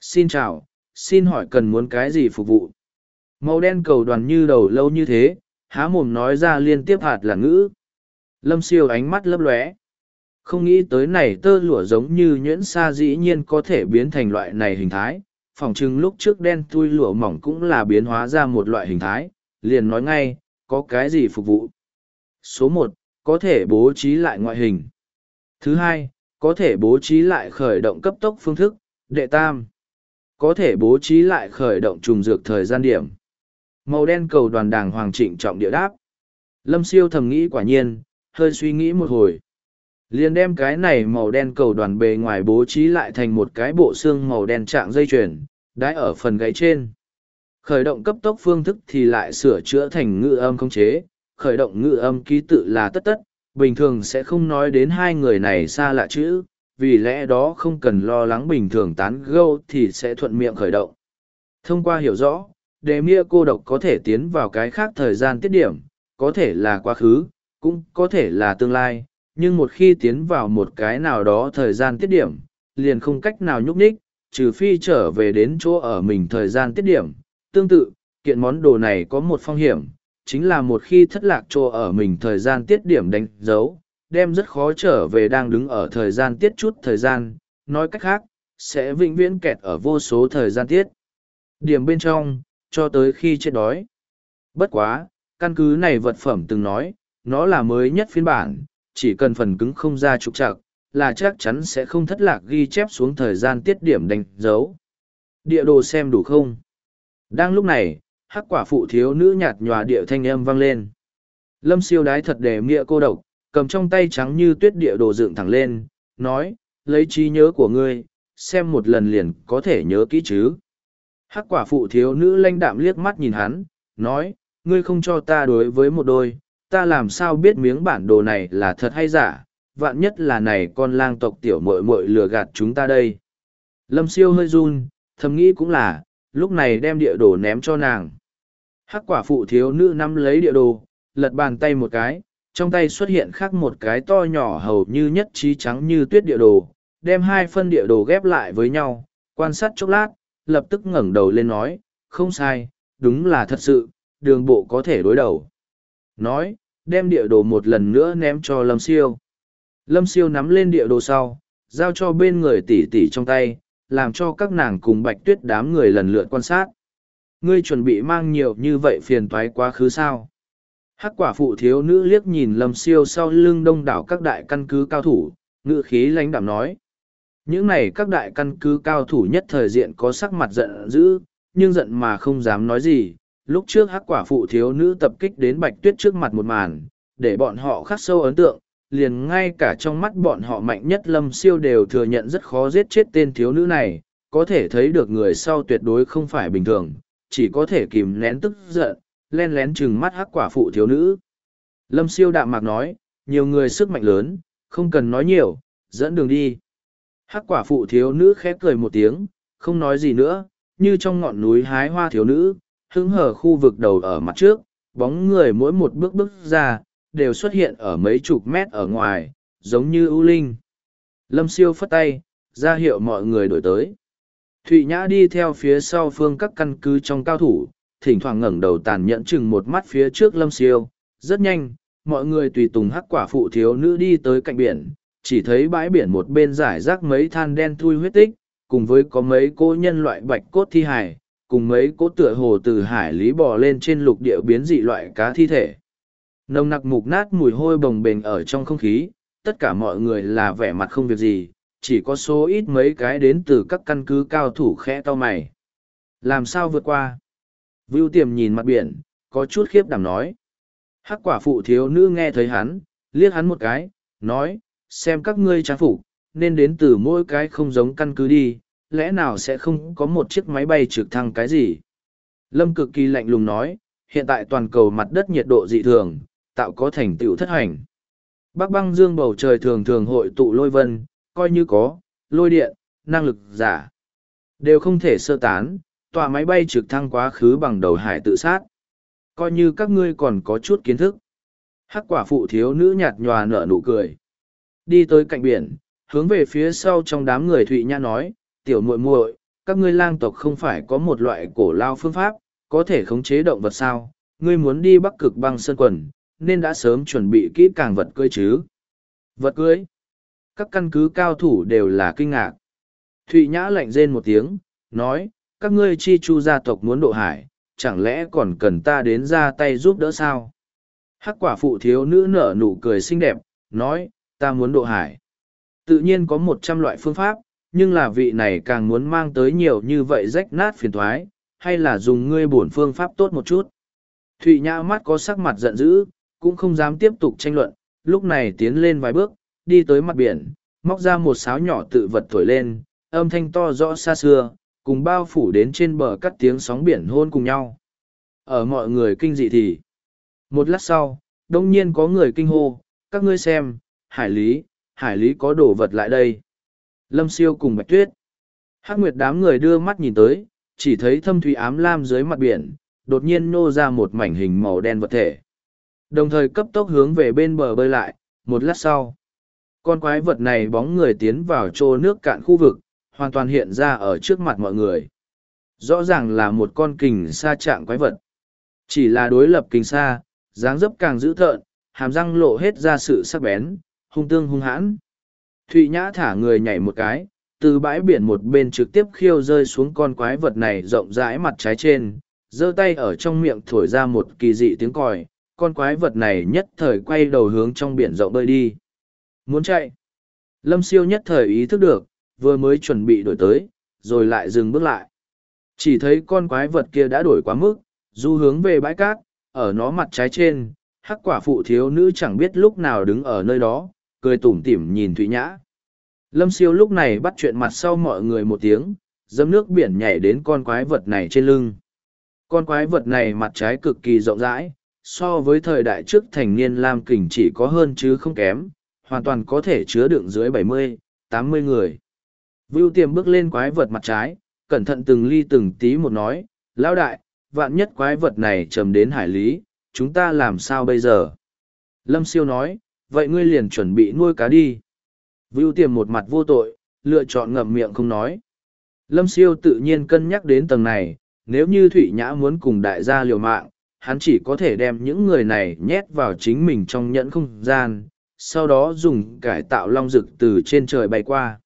S1: Xin chào, xin hỏi cần muốn cái gì phục vụ? Màu đen cầu đoàn như đầu lâu như thế, há mồm nói ra liên tiếp hạt là ngữ. Lâm siêu ánh mắt lấp lóe. Không nghĩ tới này tơ lụa giống như nhuyễn sa dĩ nhiên có thể biến thành loại này hình thái. Phỏng chừng lúc trước đen thui lụa mỏng cũng là biến hóa ra một loại hình thái, liền nói ngay, có cái gì phục vụ. Số một, có thể bố trí lại ngoại hình. Thứ hai, có thể bố trí lại khởi động cấp tốc phương thức, đệ tam. Có thể bố trí lại khởi động trùng dược thời gian điểm. Màu đen cầu đoàn đàng hoàng trịnh trọng địa đáp. Lâm siêu thầm nghĩ quả nhiên, hơi suy nghĩ một hồi. liền đem cái này màu đen cầu đoàn bề ngoài bố trí lại thành một cái bộ xương màu đen trạng dây chuyền, đái ở phần gáy trên. Khởi động cấp tốc phương thức thì lại sửa chữa thành ngữ âm không chế, khởi động ngữ âm ký tự là tất tất, bình thường sẽ không nói đến hai người này xa lạ chữ, vì lẽ đó không cần lo lắng bình thường tán gâu thì sẽ thuận miệng khởi động. Thông qua hiểu rõ, đề mia cô độc có thể tiến vào cái khác thời gian tiết điểm, có thể là quá khứ, cũng có thể là tương lai, nhưng một khi tiến vào một cái nào đó thời gian tiết điểm, liền không cách nào nhúc nhích, trừ phi trở về đến chỗ ở mình thời gian tiết điểm. Tương tự, kiện món đồ này có một phong hiểm, chính là một khi thất lạc chỗ ở mình thời gian tiết điểm đánh dấu, đem rất khó trở về đang đứng ở thời gian tiết chút thời gian, nói cách khác, sẽ vĩnh viễn kẹt ở vô số thời gian tiết. Điểm bên trong, cho tới khi chết đói. Bất quá, căn cứ này vật phẩm từng nói, nó là mới nhất phiên bản, chỉ cần phần cứng không ra trục trặc, là chắc chắn sẽ không thất lạc ghi chép xuống thời gian tiết điểm đánh dấu. Địa đồ xem đủ không? Đang lúc này, hắc quả phụ thiếu nữ nhạt nhòa địa thanh âm vang lên. Lâm siêu đái thật để mịa cô độc, cầm trong tay trắng như tuyết địa đồ dựng thẳng lên, nói, lấy trí nhớ của ngươi, xem một lần liền có thể nhớ kỹ chứ. Hắc quả phụ thiếu nữ lanh đạm liếc mắt nhìn hắn, nói, ngươi không cho ta đối với một đôi, ta làm sao biết miếng bản đồ này là thật hay giả, vạn nhất là này con lang tộc tiểu mội mội lừa gạt chúng ta đây. Lâm siêu hơi run, thầm nghĩ cũng là, lúc này đem địa đồ ném cho nàng. Hắc quả phụ thiếu nữ nắm lấy địa đồ, lật bàn tay một cái, trong tay xuất hiện khác một cái to nhỏ hầu như nhất trí trắng như tuyết địa đồ, đem hai phân địa đồ ghép lại với nhau, quan sát chốc lát, lập tức ngẩng đầu lên nói, không sai, đúng là thật sự, đường bộ có thể đối đầu. Nói, đem địa đồ một lần nữa ném cho Lâm Siêu. Lâm Siêu nắm lên địa đồ sau, giao cho bên người tỷ tỷ trong tay, làm cho các nàng cùng bạch tuyết đám người lần lượt quan sát. Ngươi chuẩn bị mang nhiều như vậy phiền toái quá khứ sao? Hắc quả phụ thiếu nữ liếc nhìn Lâm Siêu sau lưng đông đảo các đại căn cứ cao thủ, ngự khí lãnh đạm nói. Những này các đại căn cứ cao thủ nhất thời diện có sắc mặt giận dữ, nhưng giận mà không dám nói gì, lúc trước hắc quả phụ thiếu nữ tập kích đến bạch tuyết trước mặt một màn để bọn họ khắc sâu ấn tượng liền ngay cả trong mắt bọn họ mạnh nhất lâm siêu đều thừa nhận rất khó giết chết tên thiếu nữ này. Có thể thấy được người sau tuyệt đối không phải bình thường chỉ có thể kìm nén tức giận len lén chừng mắt hắc quả phụ thiếu nữ. Lâm siêu đạm mạc nói nhiều người sức mạnh lớn không cần nói nhiều dẫn đường đi hắc quả phụ thiếu nữ khép cười một tiếng không nói gì nữa như trong ngọn núi hái hoa thiếu nữ hứng hở khu vực đầu ở mặt trước, bóng người mỗi một bước bước ra, đều xuất hiện ở mấy chục mét ở ngoài, giống như ưu linh. Lâm siêu phất tay, ra hiệu mọi người đổi tới. Thụy Nhã đi theo phía sau phương các căn cứ trong cao thủ, thỉnh thoảng ngẩng đầu tàn nhẫn chừng một mắt phía trước lâm siêu. Rất nhanh, mọi người tùy tùng hắc quả phụ thiếu nữ đi tới cạnh biển, chỉ thấy bãi biển một bên giải rác mấy than đen thui huyết tích, cùng với có mấy cô nhân loại bạch cốt thi hải, cùng mấy cỗ tựa hồ từ hải lý bò lên trên lục địa biến dị loại cá thi thể. Nồng nặc mục nát mùi hôi bồng bềnh ở trong không khí, tất cả mọi người là vẻ mặt không việc gì, chỉ có số ít mấy cái đến từ các căn cứ cao thủ khẽ to mày. Làm sao vượt qua? Vưu tiềm nhìn mặt biển, có chút khiếp đảm nói. Hắc quả phụ thiếu nữ nghe thấy hắn, liếc hắn một cái, nói, xem các ngươi trang phục nên đến từ mỗi cái không giống căn cứ đi, lẽ nào sẽ không có một chiếc máy bay trực thăng cái gì? Lâm cực kỳ lạnh lùng nói, hiện tại toàn cầu mặt đất nhiệt độ dị thường, tạo có thành tựu thất hành. Bắc băng dương bầu trời thường thường hội tụ lôi vân, coi như có, lôi điện, năng lực giả. Đều không thể sơ tán, tòa máy bay trực thăng quá khứ bằng đầu hải tự sát. Coi như các ngươi còn có chút kiến thức. Hắc quả phụ thiếu nữ nhạt nhòa nở nụ cười. Đi tới cạnh biển, hướng về phía sau trong đám người Thụy Nhã nói, tiểu muội muội, các ngươi lang tộc không phải có một loại cổ lao phương pháp, có thể khống chế động vật sao, ngươi muốn đi bắc cực băng sơn quần, nên đã sớm chuẩn bị kỹ càng vật cưới chứ. Vật cưới? Các căn cứ cao thủ đều là kinh ngạc. Thụy Nhã lạnh rên một tiếng, nói, các ngươi chi chu gia tộc muốn độ hải, chẳng lẽ còn cần ta đến ra tay giúp đỡ sao? Hắc quả phụ thiếu nữ nở nụ cười xinh đẹp, nói, ta muốn độ hải. Tự nhiên có một trăm loại phương pháp, nhưng là vị này càng muốn mang tới nhiều như vậy rách nát phiền thoái, hay là dùng ngươi bổn phương pháp tốt một chút. Thụy Nhã mắt có sắc mặt giận dữ, cũng không dám tiếp tục tranh luận, lúc này tiến lên vài bước, đi tới mặt biển, móc ra một sáo nhỏ tự vật thổi lên, âm thanh to rõ xa xưa, cùng bao phủ đến trên bờ cắt tiếng sóng biển hôn cùng nhau. Ở mọi người kinh dị thì, một lát sau, đông nhiên có người kinh hô, các ngươi xem, hải lý, hải lý có đồ vật lại đây. Lâm siêu cùng bạch tuyết. Hắc nguyệt đám người đưa mắt nhìn tới, chỉ thấy thâm thủy ám lam dưới mặt biển, đột nhiên nô ra một mảnh hình màu đen vật thể. Đồng thời cấp tốc hướng về bên bờ bơi lại, một lát sau. Con quái vật này bóng người tiến vào chỗ nước cạn khu vực, hoàn toàn hiện ra ở trước mặt mọi người. Rõ ràng là một con kình sa trạng quái vật. Chỉ là đối lập kình sa, dáng dấp càng dữ thợn, hàm răng lộ hết ra sự sắc bén, hung tương hung hãn. Thụy Nhã thả người nhảy một cái, từ bãi biển một bên trực tiếp khiêu rơi xuống con quái vật này rộng rãi mặt trái trên, giơ tay ở trong miệng thổi ra một kỳ dị tiếng còi, con quái vật này nhất thời quay đầu hướng trong biển rộng bơi đi. Muốn chạy. Lâm siêu nhất thời ý thức được, vừa mới chuẩn bị đổi tới, rồi lại dừng bước lại. Chỉ thấy con quái vật kia đã đổi quá mức, du hướng về bãi cát, ở nó mặt trái trên, hắc quả phụ thiếu nữ chẳng biết lúc nào đứng ở nơi đó, cười tủm tỉm nhìn Thụy Nhã. Lâm siêu lúc này bắt chuyện mặt sau mọi người một tiếng, dâm nước biển nhảy đến con quái vật này trên lưng. Con quái vật này mặt trái cực kỳ rộng rãi, so với thời đại trước thành niên Lam Kình chỉ có hơn chứ không kém, hoàn toàn có thể chứa đựng dưới bảy mươi, tám mươi người. Vưu tiềm bước lên quái vật mặt trái, cẩn thận từng ly từng tí một nói, lão đại, vạn nhất quái vật này trầm đến hải lý, chúng ta làm sao bây giờ? Lâm siêu nói, vậy ngươi liền chuẩn bị nuôi cá đi. Vưu tiềm một mặt vô tội, lựa chọn ngậm miệng không nói. Lâm siêu tự nhiên cân nhắc đến tầng này, nếu như Thụy Nhã muốn cùng đại gia liều mạng, hắn chỉ có thể đem những người này nhét vào chính mình trong nhẫn không gian, sau đó dùng cải tạo long rực từ trên trời bay qua.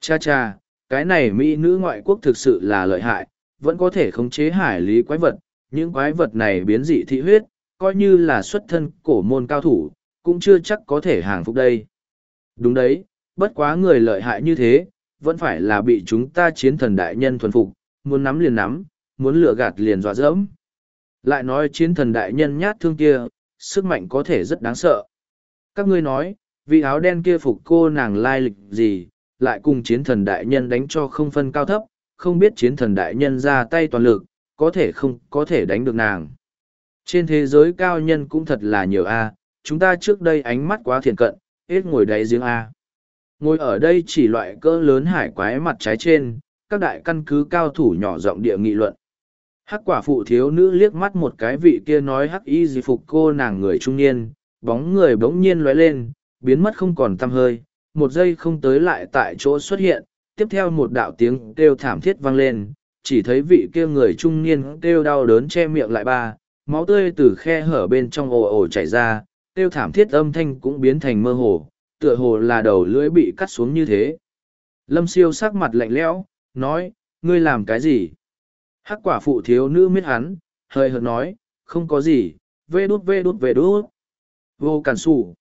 S1: Cha cha, cái này Mỹ nữ ngoại quốc thực sự là lợi hại, vẫn có thể khống chế hải lý quái vật, những quái vật này biến dị thị huyết, coi như là xuất thân cổ môn cao thủ, cũng chưa chắc có thể hàng phục đây. Đúng đấy, bất quá người lợi hại như thế, vẫn phải là bị chúng ta chiến thần đại nhân thuần phục, muốn nắm liền nắm, muốn lừa gạt liền dọa dẫm. Lại nói chiến thần đại nhân nhát thương kia, sức mạnh có thể rất đáng sợ. Các ngươi nói, vị áo đen kia phục cô nàng lai lịch gì, lại cùng chiến thần đại nhân đánh cho không phân cao thấp, không biết chiến thần đại nhân ra tay toàn lực, có thể không có thể đánh được nàng. Trên thế giới cao nhân cũng thật là nhiều A, chúng ta trước đây ánh mắt quá thiền cận, hết ngồi đáy giếng A. Ngồi ở đây chỉ loại cỡ lớn hải quái mặt trái trên, các đại căn cứ cao thủ nhỏ giọng địa nghị luận. Hắc quả phụ thiếu nữ liếc mắt một cái vị kia nói hắc y gì phục cô nàng người trung niên, bóng người bỗng nhiên lóe lên, biến mất không còn tăm hơi, một giây không tới lại tại chỗ xuất hiện, tiếp theo một đạo tiếng kêu thảm thiết vang lên, chỉ thấy vị kia người trung niên kêu đau đớn che miệng lại ba, máu tươi từ khe hở bên trong ồ ồ chảy ra, Tiêu thảm thiết âm thanh cũng biến thành mơ hồ, tựa hồ là đầu lưỡi bị cắt xuống như thế. Lâm siêu sắc mặt lạnh lẽo, nói, ngươi làm cái gì? Hắc quả phụ thiếu nữ miết hắn, hơi hợt nói, không có gì, vê đút vê đút vê đút. Vô cản sủ.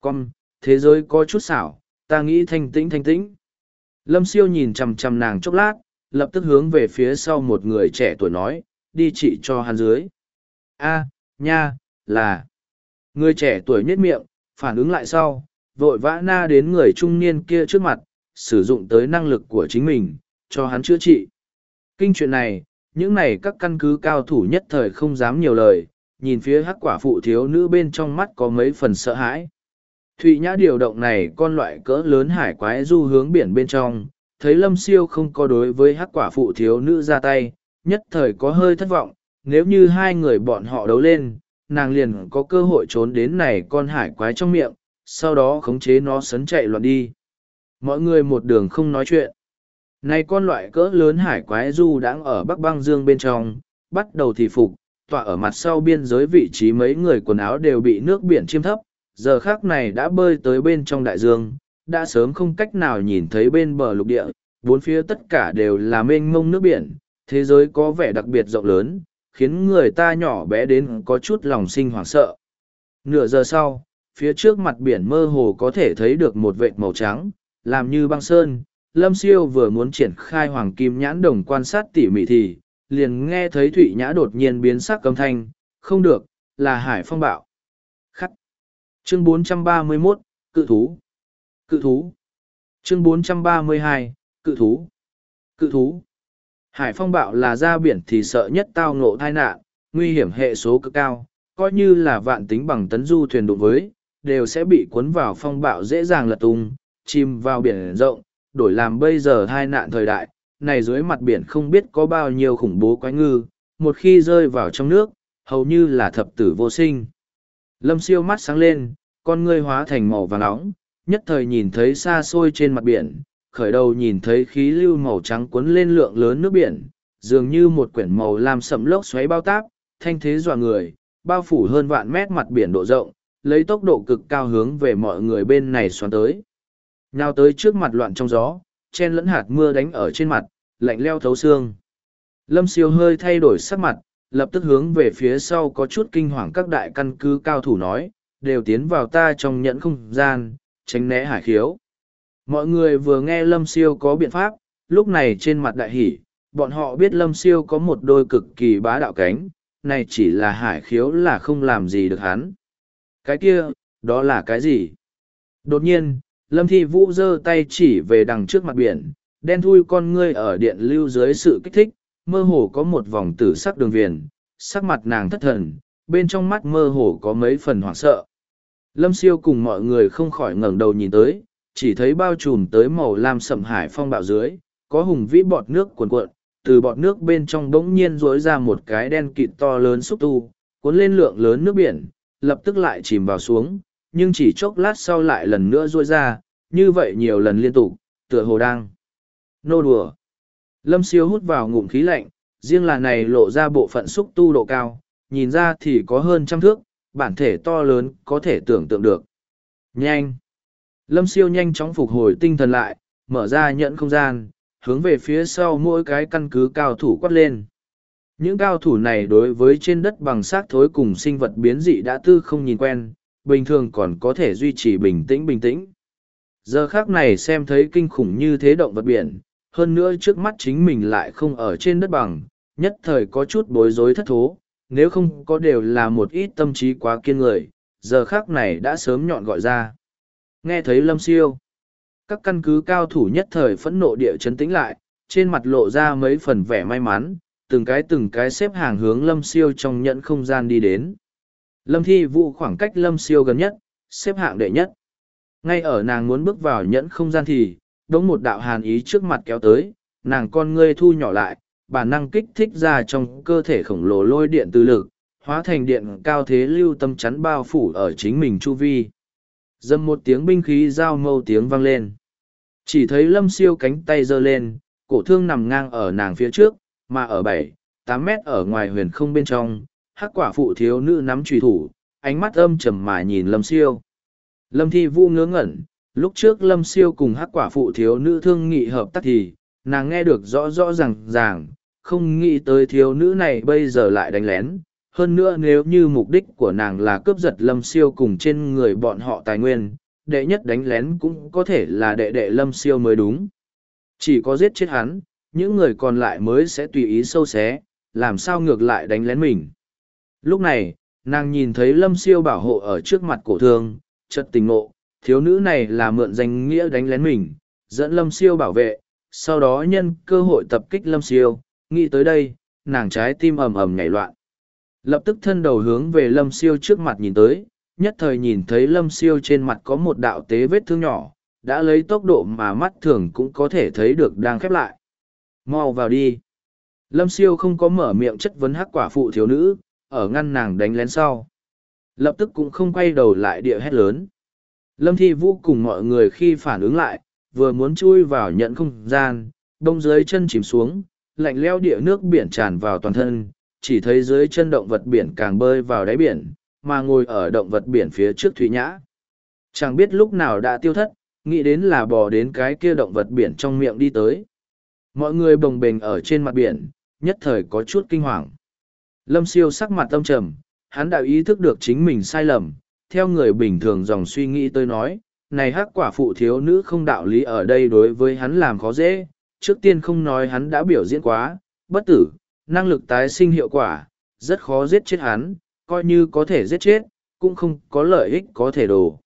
S1: Con, thế giới có chút xảo, ta nghĩ thanh tĩnh thanh tĩnh. Lâm siêu nhìn chằm chằm nàng chốc lát, lập tức hướng về phía sau một người trẻ tuổi nói, đi trị cho hắn dưới. a nha, là. Người trẻ tuổi nhếch miệng, phản ứng lại sau, vội vã na đến người trung niên kia trước mặt, sử dụng tới năng lực của chính mình, cho hắn chữa trị. Kinh chuyện này, những này các căn cứ cao thủ nhất thời không dám nhiều lời, nhìn phía hắc quả phụ thiếu nữ bên trong mắt có mấy phần sợ hãi. Thụy Nhã điều động này con loại cỡ lớn hải quái du hướng biển bên trong, thấy lâm siêu không có đối với hắc quả phụ thiếu nữ ra tay, nhất thời có hơi thất vọng, nếu như hai người bọn họ đấu lên, nàng liền có cơ hội trốn đến này con hải quái trong miệng, sau đó khống chế nó sấn chạy loạn đi. Mọi người một đường không nói chuyện. Này con loại cỡ lớn hải quái du đang ở Bắc băng dương bên trong, bắt đầu thì phục, tọa ở mặt sau biên giới vị trí mấy người quần áo đều bị nước biển chiêm thấp, giờ khác này đã bơi tới bên trong đại dương, đã sớm không cách nào nhìn thấy bên bờ lục địa, bốn phía tất cả đều là mênh mông nước biển, thế giới có vẻ đặc biệt rộng lớn, khiến người ta nhỏ bé đến có chút lòng sinh hoảng sợ. Nửa giờ sau, phía trước mặt biển mơ hồ có thể thấy được một vệt màu trắng, làm như băng sơn. Lâm siêu vừa muốn triển khai hoàng kim nhãn đồng quan sát tỉ mỉ thì, liền nghe thấy Thụy Nhã đột nhiên biến sắc cầm thanh, không được, là hải phong bạo. Khắc. Chương 431, Cự thú. Cự thú. Chương 432, Cự thú. Cự thú. Hải phong bạo là ra biển thì sợ nhất tao ngộ tai nạn, nguy hiểm hệ số cực cao, coi như là vạn tính bằng tấn du thuyền đụng với, đều sẽ bị cuốn vào phong bạo dễ dàng lật tung, chìm vào biển rộng, đổi làm bây giờ hai nạn thời đại, này dưới mặt biển không biết có bao nhiêu khủng bố quái ngư, một khi rơi vào trong nước, hầu như là thập tử vô sinh. Lâm siêu mắt sáng lên, con ngươi hóa thành màu vàng nóng, nhất thời nhìn thấy xa xôi trên mặt biển, khởi đầu nhìn thấy khí lưu màu trắng cuốn lên lượng lớn nước biển, dường như một quyển màu làm sầm lốc xoáy bao táp, thanh thế dọa người, bao phủ hơn vạn mét mặt biển độ rộng, lấy tốc độ cực cao hướng về mọi người bên này xoắn tới. Nào tới trước mặt loạn trong gió, chen lẫn hạt mưa đánh ở trên mặt, lạnh leo thấu xương. Lâm siêu hơi thay đổi sắc mặt, lập tức hướng về phía sau có chút kinh hoàng các đại căn cứ cao thủ nói, đều tiến vào ta trong nhẫn không gian, tránh né hải khiếu. Mọi người vừa nghe Lâm siêu có biện pháp, lúc này trên mặt đại hỷ, bọn họ biết Lâm siêu có một đôi cực kỳ bá đạo cánh, này chỉ là hải khiếu là không làm gì được hắn. Cái kia, đó là cái gì? Đột nhiên, lâm thi vũ giơ tay chỉ về đằng trước mặt biển đen thui con ngươi ở điện lưu dưới sự kích thích mơ hồ có một vòng tử sắc đường viền sắc mặt nàng thất thần bên trong mắt mơ hồ có mấy phần hoảng sợ lâm siêu cùng mọi người không khỏi ngẩng đầu nhìn tới chỉ thấy bao trùm tới màu lam sậm hải phong bạo dưới có hùng vĩ bọt nước cuồn cuộn từ bọt nước bên trong bỗng nhiên rối ra một cái đen kịt to lớn xúc tu cuốn lên lượng lớn nước biển lập tức lại chìm vào xuống nhưng chỉ chốc lát sau lại lần nữa ruôi ra, như vậy nhiều lần liên tục, tựa hồ đang. Nô đùa. Lâm siêu hút vào ngụm khí lạnh, riêng là này lộ ra bộ phận xúc tu độ cao, nhìn ra thì có hơn trăm thước, bản thể to lớn có thể tưởng tượng được. Nhanh. Lâm siêu nhanh chóng phục hồi tinh thần lại, mở ra nhận không gian, hướng về phía sau mỗi cái căn cứ cao thủ quát lên. Những cao thủ này đối với trên đất bằng xác thối cùng sinh vật biến dị đã tư không nhìn quen, bình thường còn có thể duy trì bình tĩnh bình tĩnh. Giờ khác này xem thấy kinh khủng như thế động vật biển, hơn nữa trước mắt chính mình lại không ở trên đất bằng, nhất thời có chút bối rối thất thố, nếu không có đều là một ít tâm trí quá kiên người, giờ khác này đã sớm nhọn gọi ra. Nghe thấy lâm siêu, các căn cứ cao thủ nhất thời phẫn nộ địa chấn tĩnh lại, trên mặt lộ ra mấy phần vẻ may mắn, từng cái từng cái xếp hàng hướng lâm siêu trong nhận không gian đi đến. Lâm Thi Vũ khoảng cách Lâm Siêu gần nhất, xếp hạng đệ nhất. Ngay ở nàng muốn bước vào nhẫn không gian thì, đống một đạo hàn ý trước mặt kéo tới, nàng con ngươi thu nhỏ lại, bản năng kích thích ra trong cơ thể khổng lồ lôi điện từ lực, hóa thành điện cao thế lưu tâm chắn bao phủ ở chính mình chu vi dầm một tiếng binh khí giao mâu tiếng vang lên. Chỉ thấy lâm siêu cánh tay giơ lên, cổ thương nằm ngang ở nàng phía trước, mà ở bảy, tám mét ở ngoài huyền không bên trong, hắc quả phụ thiếu nữ nắm trùy thủ, ánh mắt âm trầm mà nhìn lâm siêu. Lâm thi vũ ngớ ngẩn, lúc trước lâm siêu cùng hắc quả phụ thiếu nữ thương nghị hợp tác thì, nàng nghe được rõ rõ ràng ràng, không nghĩ tới thiếu nữ này bây giờ lại đánh lén. Hơn nữa nếu như mục đích của nàng là cướp giật lâm siêu cùng trên người bọn họ tài nguyên, đệ nhất đánh lén cũng có thể là đệ đệ lâm siêu mới đúng. Chỉ có giết chết hắn, những người còn lại mới sẽ tùy ý sâu xé, làm sao ngược lại đánh lén mình. Lúc này, nàng nhìn thấy lâm siêu bảo hộ ở trước mặt cổ thương, chật tình ngộ, thiếu nữ này là mượn danh nghĩa đánh lén mình, dẫn lâm siêu bảo vệ, sau đó nhân cơ hội tập kích lâm siêu, nghĩ tới đây, nàng trái tim ầm ầm nhảy loạn. Lập tức thân đầu hướng về lâm siêu trước mặt nhìn tới, nhất thời nhìn thấy lâm siêu trên mặt có một đạo tế vết thương nhỏ đã lấy tốc độ mà mắt thường cũng có thể thấy được đang khép lại. Mau vào đi. Lâm siêu không có mở miệng chất vấn hắc quả phụ thiếu nữ ở ngăn nàng đánh lén sau. Lập tức cũng không quay đầu lại địa hét lớn. Lâm thi vũ cùng mọi người khi phản ứng lại vừa muốn chui vào nhận không gian đông dưới chân chìm xuống lạnh leo địa nước biển tràn vào toàn thân chỉ thấy dưới chân động vật biển càng bơi vào đáy biển, mà ngồi ở động vật biển phía trước thủy nhã. Chẳng biết lúc nào đã tiêu thất, nghĩ đến là bò đến cái kia động vật biển trong miệng đi tới. Mọi người bồng bềnh ở trên mặt biển, nhất thời có chút kinh hoàng. Lâm siêu sắc mặt tâm trầm, hắn đã ý thức được chính mình sai lầm, theo người bình thường dòng suy nghĩ tôi nói, này hắc quả phụ thiếu nữ không đạo lý ở đây đối với hắn làm khó dễ, trước tiên không nói hắn đã biểu diễn quá, bất tử năng lực tái sinh hiệu quả, rất khó giết chết hắn, coi như có thể giết chết, cũng không có lợi ích có thể đổ.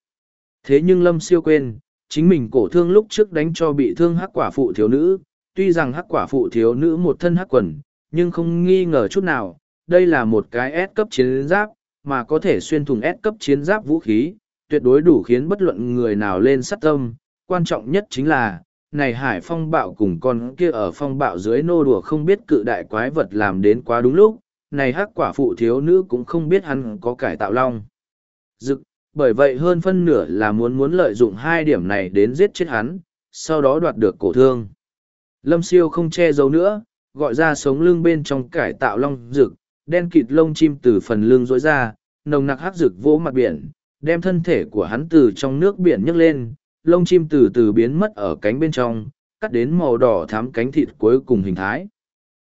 S1: Thế nhưng lâm siêu quên, chính mình cổ thương lúc trước đánh cho bị thương hắc quả phụ thiếu nữ, tuy rằng hắc quả phụ thiếu nữ một thân hắc quần, nhưng không nghi ngờ chút nào, đây là một cái S cấp chiến giáp, mà có thể xuyên thủng S cấp chiến giáp vũ khí, tuyệt đối đủ khiến bất luận người nào lên sát tâm, quan trọng nhất chính là này hải phong bạo cùng con kia ở phong bạo dưới nô đùa không biết cự đại quái vật làm đến quá đúng lúc, này hắc quả phụ thiếu nữ cũng không biết hắn có cải tạo long. Dực, bởi vậy hơn phân nửa là muốn muốn lợi dụng hai điểm này đến giết chết hắn, sau đó đoạt được cổ thương. Lâm siêu không che giấu nữa, gọi ra sống lưng bên trong cải tạo long rực đen kịt lông chim từ phần lưng rối ra, nồng nặc hắc rực vỗ mặt biển, đem thân thể của hắn từ trong nước biển nhấc lên lông chim từ từ biến mất ở cánh bên trong, cắt đến màu đỏ thám cánh thịt cuối cùng hình thái.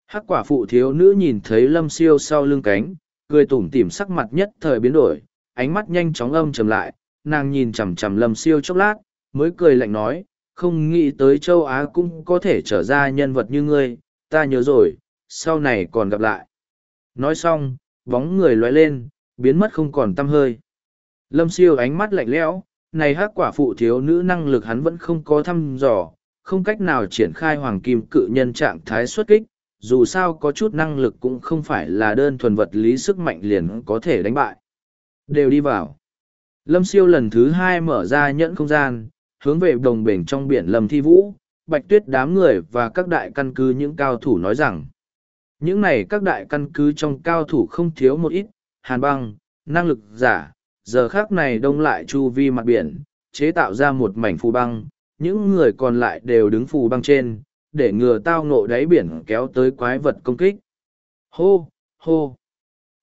S1: Hắc quả phụ thiếu nữ nhìn thấy lâm siêu sau lưng cánh, cười tủm tỉm sắc mặt nhất thời biến đổi, ánh mắt nhanh chóng âm trầm lại, nàng nhìn chằm chằm lâm siêu chốc lát, mới cười lạnh nói, không nghĩ tới châu á cũng có thể trở ra nhân vật như ngươi, ta nhớ rồi, sau này còn gặp lại. Nói xong, bóng người lóe lên, biến mất không còn tăm hơi. Lâm siêu ánh mắt lạnh lẽo này hát quả phụ thiếu nữ năng lực hắn vẫn không có thăm dò, không cách nào triển khai hoàng kim cự nhân trạng thái xuất kích, dù sao có chút năng lực cũng không phải là đơn thuần vật lý sức mạnh liền có thể đánh bại. Đều đi vào. Lâm siêu lần thứ hai mở ra nhẫn không gian, hướng về đồng bể trong biển lâm thi vũ, bạch tuyết đám người và các đại căn cứ những cao thủ nói rằng, những này các đại căn cứ trong cao thủ không thiếu một ít, hàn băng, năng lực giả giờ khác này đông lại chu vi mặt biển, chế tạo ra một mảnh phù băng, những người còn lại đều đứng phù băng trên, để ngừa tao ngộ đáy biển kéo tới quái vật công kích. Hô hô.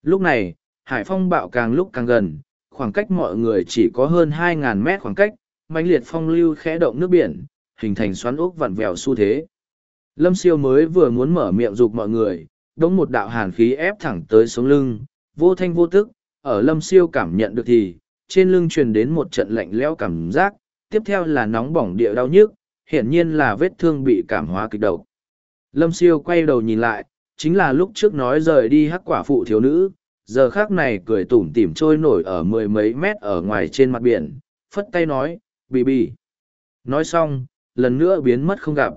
S1: Lúc này, hải phong bạo càng lúc càng gần, khoảng cách mọi người chỉ có hơn 2.000 mét khoảng cách, mãnh liệt phong lưu khẽ động nước biển, hình thành xoắn ốc vặn vẹo xu thế. Lâm siêu mới vừa muốn mở miệng dục mọi người, đống một đạo hàn khí ép thẳng tới sống lưng, vô thanh vô tức ở lâm siêu cảm nhận được thì, trên lưng truyền đến một trận lạnh lẽo cảm giác, tiếp theo là nóng bỏng địa đau nhức, hiển nhiên là vết thương bị cảm hóa kịch độc. Lâm siêu quay đầu nhìn lại, chính là lúc trước nói rời đi hắc quả phụ thiếu nữ, giờ khác này cười tủm tỉm trôi nổi ở mười mấy mét ở ngoài trên mặt biển, phất tay nói, bì bì. Nói xong, lần nữa biến mất không gặp.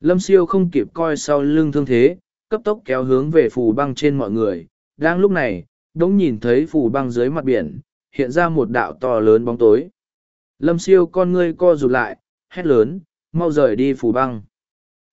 S1: Lâm siêu không kịp coi sau lưng thương thế, cấp tốc kéo hướng về phù băng trên mọi người, đang lúc này Đông nhìn thấy phù băng dưới mặt biển hiện ra một đạo to lớn bóng tối. Lâm siêu con ngươi co rụt lại hét lớn mau rời đi phù băng.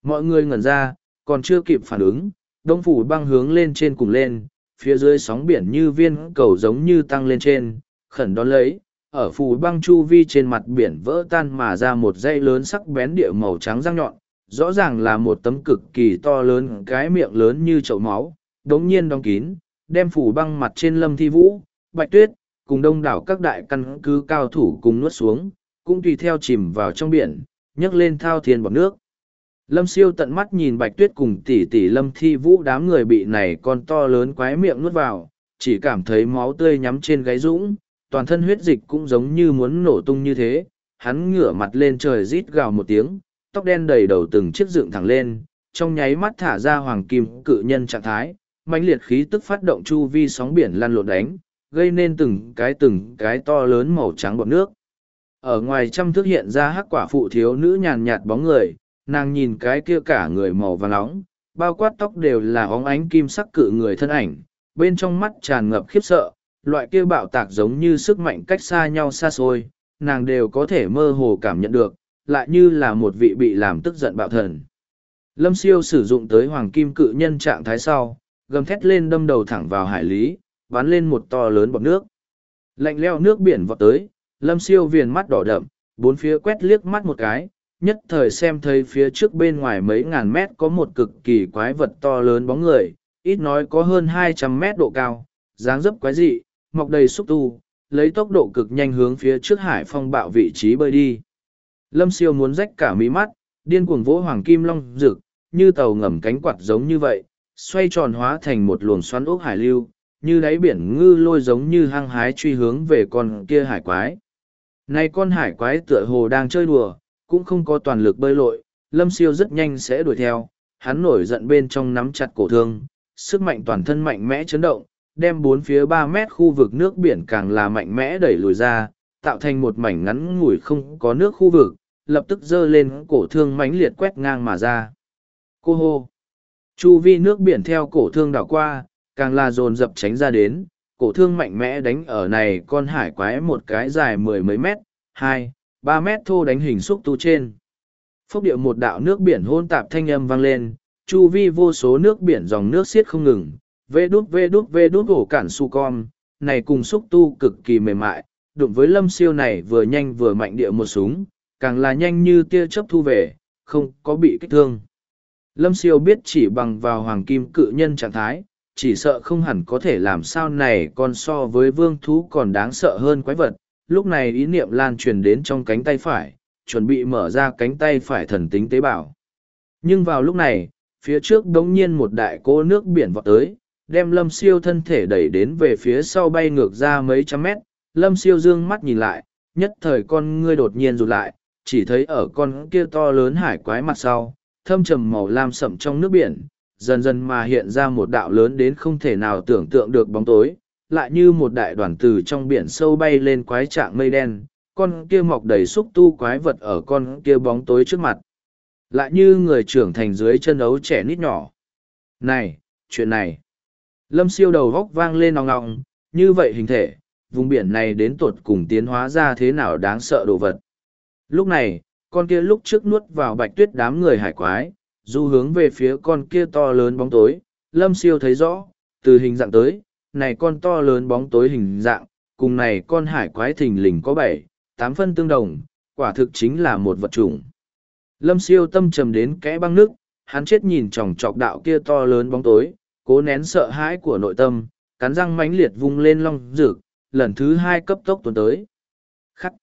S1: Mọi người ngẩn ra còn chưa kịp phản ứng đông phủ băng hướng lên trên cùng lên phía dưới sóng biển như viên cầu giống như tăng lên trên, khẩn đón lấy, ở phù băng chu vi trên mặt biển vỡ tan mà ra một dây lớn sắc bén địa màu trắng răng nhọn, rõ ràng là một tấm cực kỳ to lớn cái miệng lớn như chậu máu, đống nhiên đóng kín, đem phủ băng mặt trên lâm thi vũ, bạch tuyết, cùng đông đảo các đại căn cứ cao thủ cùng nuốt xuống, cũng tùy theo chìm vào trong biển, nhấc lên thao thiên bọc nước. Lâm siêu tận mắt nhìn bạch tuyết cùng tỷ tỷ lâm thi vũ đám người bị này con to lớn quái miệng nuốt vào, chỉ cảm thấy máu tươi nhắm trên gáy dũng, toàn thân huyết dịch cũng giống như muốn nổ tung như thế. Hắn ngửa mặt lên trời rít gào một tiếng, tóc đen đầy đầu từng chiếc dựng thẳng lên, trong nháy mắt thả ra hoàng kim cự nhân trạng thái, mãnh liệt khí tức phát động chu vi sóng biển lăn lộn đánh, gây nên từng cái từng cái to lớn màu trắng bọt nước. Ở ngoài trăm thước hiện ra hắc quả phụ thiếu nữ nhàn nhạt bóng người, nàng nhìn cái kia cả người màu vàng nóng bao quát tóc đều là óng ánh kim sắc cự người thân ảnh bên trong mắt tràn ngập khiếp sợ loại kia bạo tạc giống như sức mạnh cách xa nhau xa xôi, nàng đều có thể mơ hồ cảm nhận được, lại như là một vị bị làm tức giận bạo thần. Lâm siêu sử dụng tới hoàng kim cự nhân trạng thái sau, gầm thét lên đâm đầu thẳng vào hải lý, bắn lên một to lớn bọt nước. Lạnh leo nước biển vọt tới, lâm siêu viền mắt đỏ đậm, bốn phía quét liếc mắt một cái, nhất thời xem thấy phía trước bên ngoài mấy ngàn mét có một cực kỳ quái vật to lớn bóng người, ít nói có hơn hai trăm mét độ cao, dáng dấp quái dị, mọc đầy xúc tu, lấy tốc độ cực nhanh hướng phía trước hải phong bạo vị trí bơi đi. Lâm siêu muốn rách cả mí mắt, điên cuồng vỗ hoàng kim long rực, như tàu ngầm cánh quạt giống như vậy, xoay tròn hóa thành một luồng xoắn ốc hải lưu, như đáy biển ngư lôi giống như hăng hái truy hướng về con kia hải quái. Này con hải quái tựa hồ đang chơi đùa, cũng không có toàn lực bơi lội, lâm siêu rất nhanh sẽ đuổi theo, hắn nổi giận bên trong nắm chặt cổ thương, sức mạnh toàn thân mạnh mẽ chấn động, đem bốn phía ba mét khu vực nước biển càng là mạnh mẽ đẩy lùi ra, tạo thành một mảnh ngắn ngủi không có nước khu vực, lập tức dơ lên cổ thương mãnh liệt quét ngang mà ra. Cô hô! Chu vi nước biển theo cổ thương đảo qua, càng là dồn dập tránh ra đến, cổ thương mạnh mẽ đánh ở này con hải quái một cái dài mười mấy mét, hai, ba mét thô đánh hình xúc tu trên. Phốc điệu một đạo nước biển hôn tạp thanh âm vang lên, chu vi vô số nước biển dòng nước xiết không ngừng, vê đút vê đút vê đút hổ cản su con, này cùng xúc tu cực kỳ mềm mại, đụng với lâm siêu này vừa nhanh vừa mạnh địa một súng, càng là nhanh như tia chớp thu về, không có bị kích thương. Lâm siêu biết chỉ bằng vào hoàng kim cự nhân trạng thái, chỉ sợ không hẳn có thể làm sao này còn so với vương thú còn đáng sợ hơn quái vật. Lúc này ý niệm lan truyền đến trong cánh tay phải, chuẩn bị mở ra cánh tay phải thần tính tế bào. Nhưng vào lúc này, phía trước đống nhiên một đại cô nước biển vọt tới, đem lâm siêu thân thể đẩy đến về phía sau bay ngược ra mấy trăm mét. Lâm siêu dương mắt nhìn lại, nhất thời con ngươi đột nhiên rụt lại, chỉ thấy ở con kia to lớn hải quái mặt sau, thâm trầm màu lam sậm trong nước biển, dần dần mà hiện ra một đạo lớn đến không thể nào tưởng tượng được bóng tối, lại như một đại đoàn từ trong biển sâu bay lên quái trạng mây đen, con kia mọc đầy xúc tu quái vật ở con kia bóng tối trước mặt. Lại như người trưởng thành dưới chân ấu trẻ nít nhỏ. Này, chuyện này. Lâm siêu đầu góc vang lên nòng nòng, như vậy hình thể, vùng biển này đến tột cùng tiến hóa ra thế nào đáng sợ đồ vật. Lúc này, con kia lúc trước nuốt vào bạch tuyết đám người hải quái, du hướng về phía con kia to lớn bóng tối, lâm siêu thấy rõ, từ hình dạng tới, này con to lớn bóng tối hình dạng, cùng này con hải quái thình lình có bảy, tám phân tương đồng, quả thực chính là một vật chủng. Lâm siêu tâm trầm đến kẽ băng nước, hắn chết nhìn chòng chọc đạo kia to lớn bóng tối, cố nén sợ hãi của nội tâm, cắn răng mãnh liệt vung lên long rực, lần thứ hai cấp tốc tuần tới. Khắc.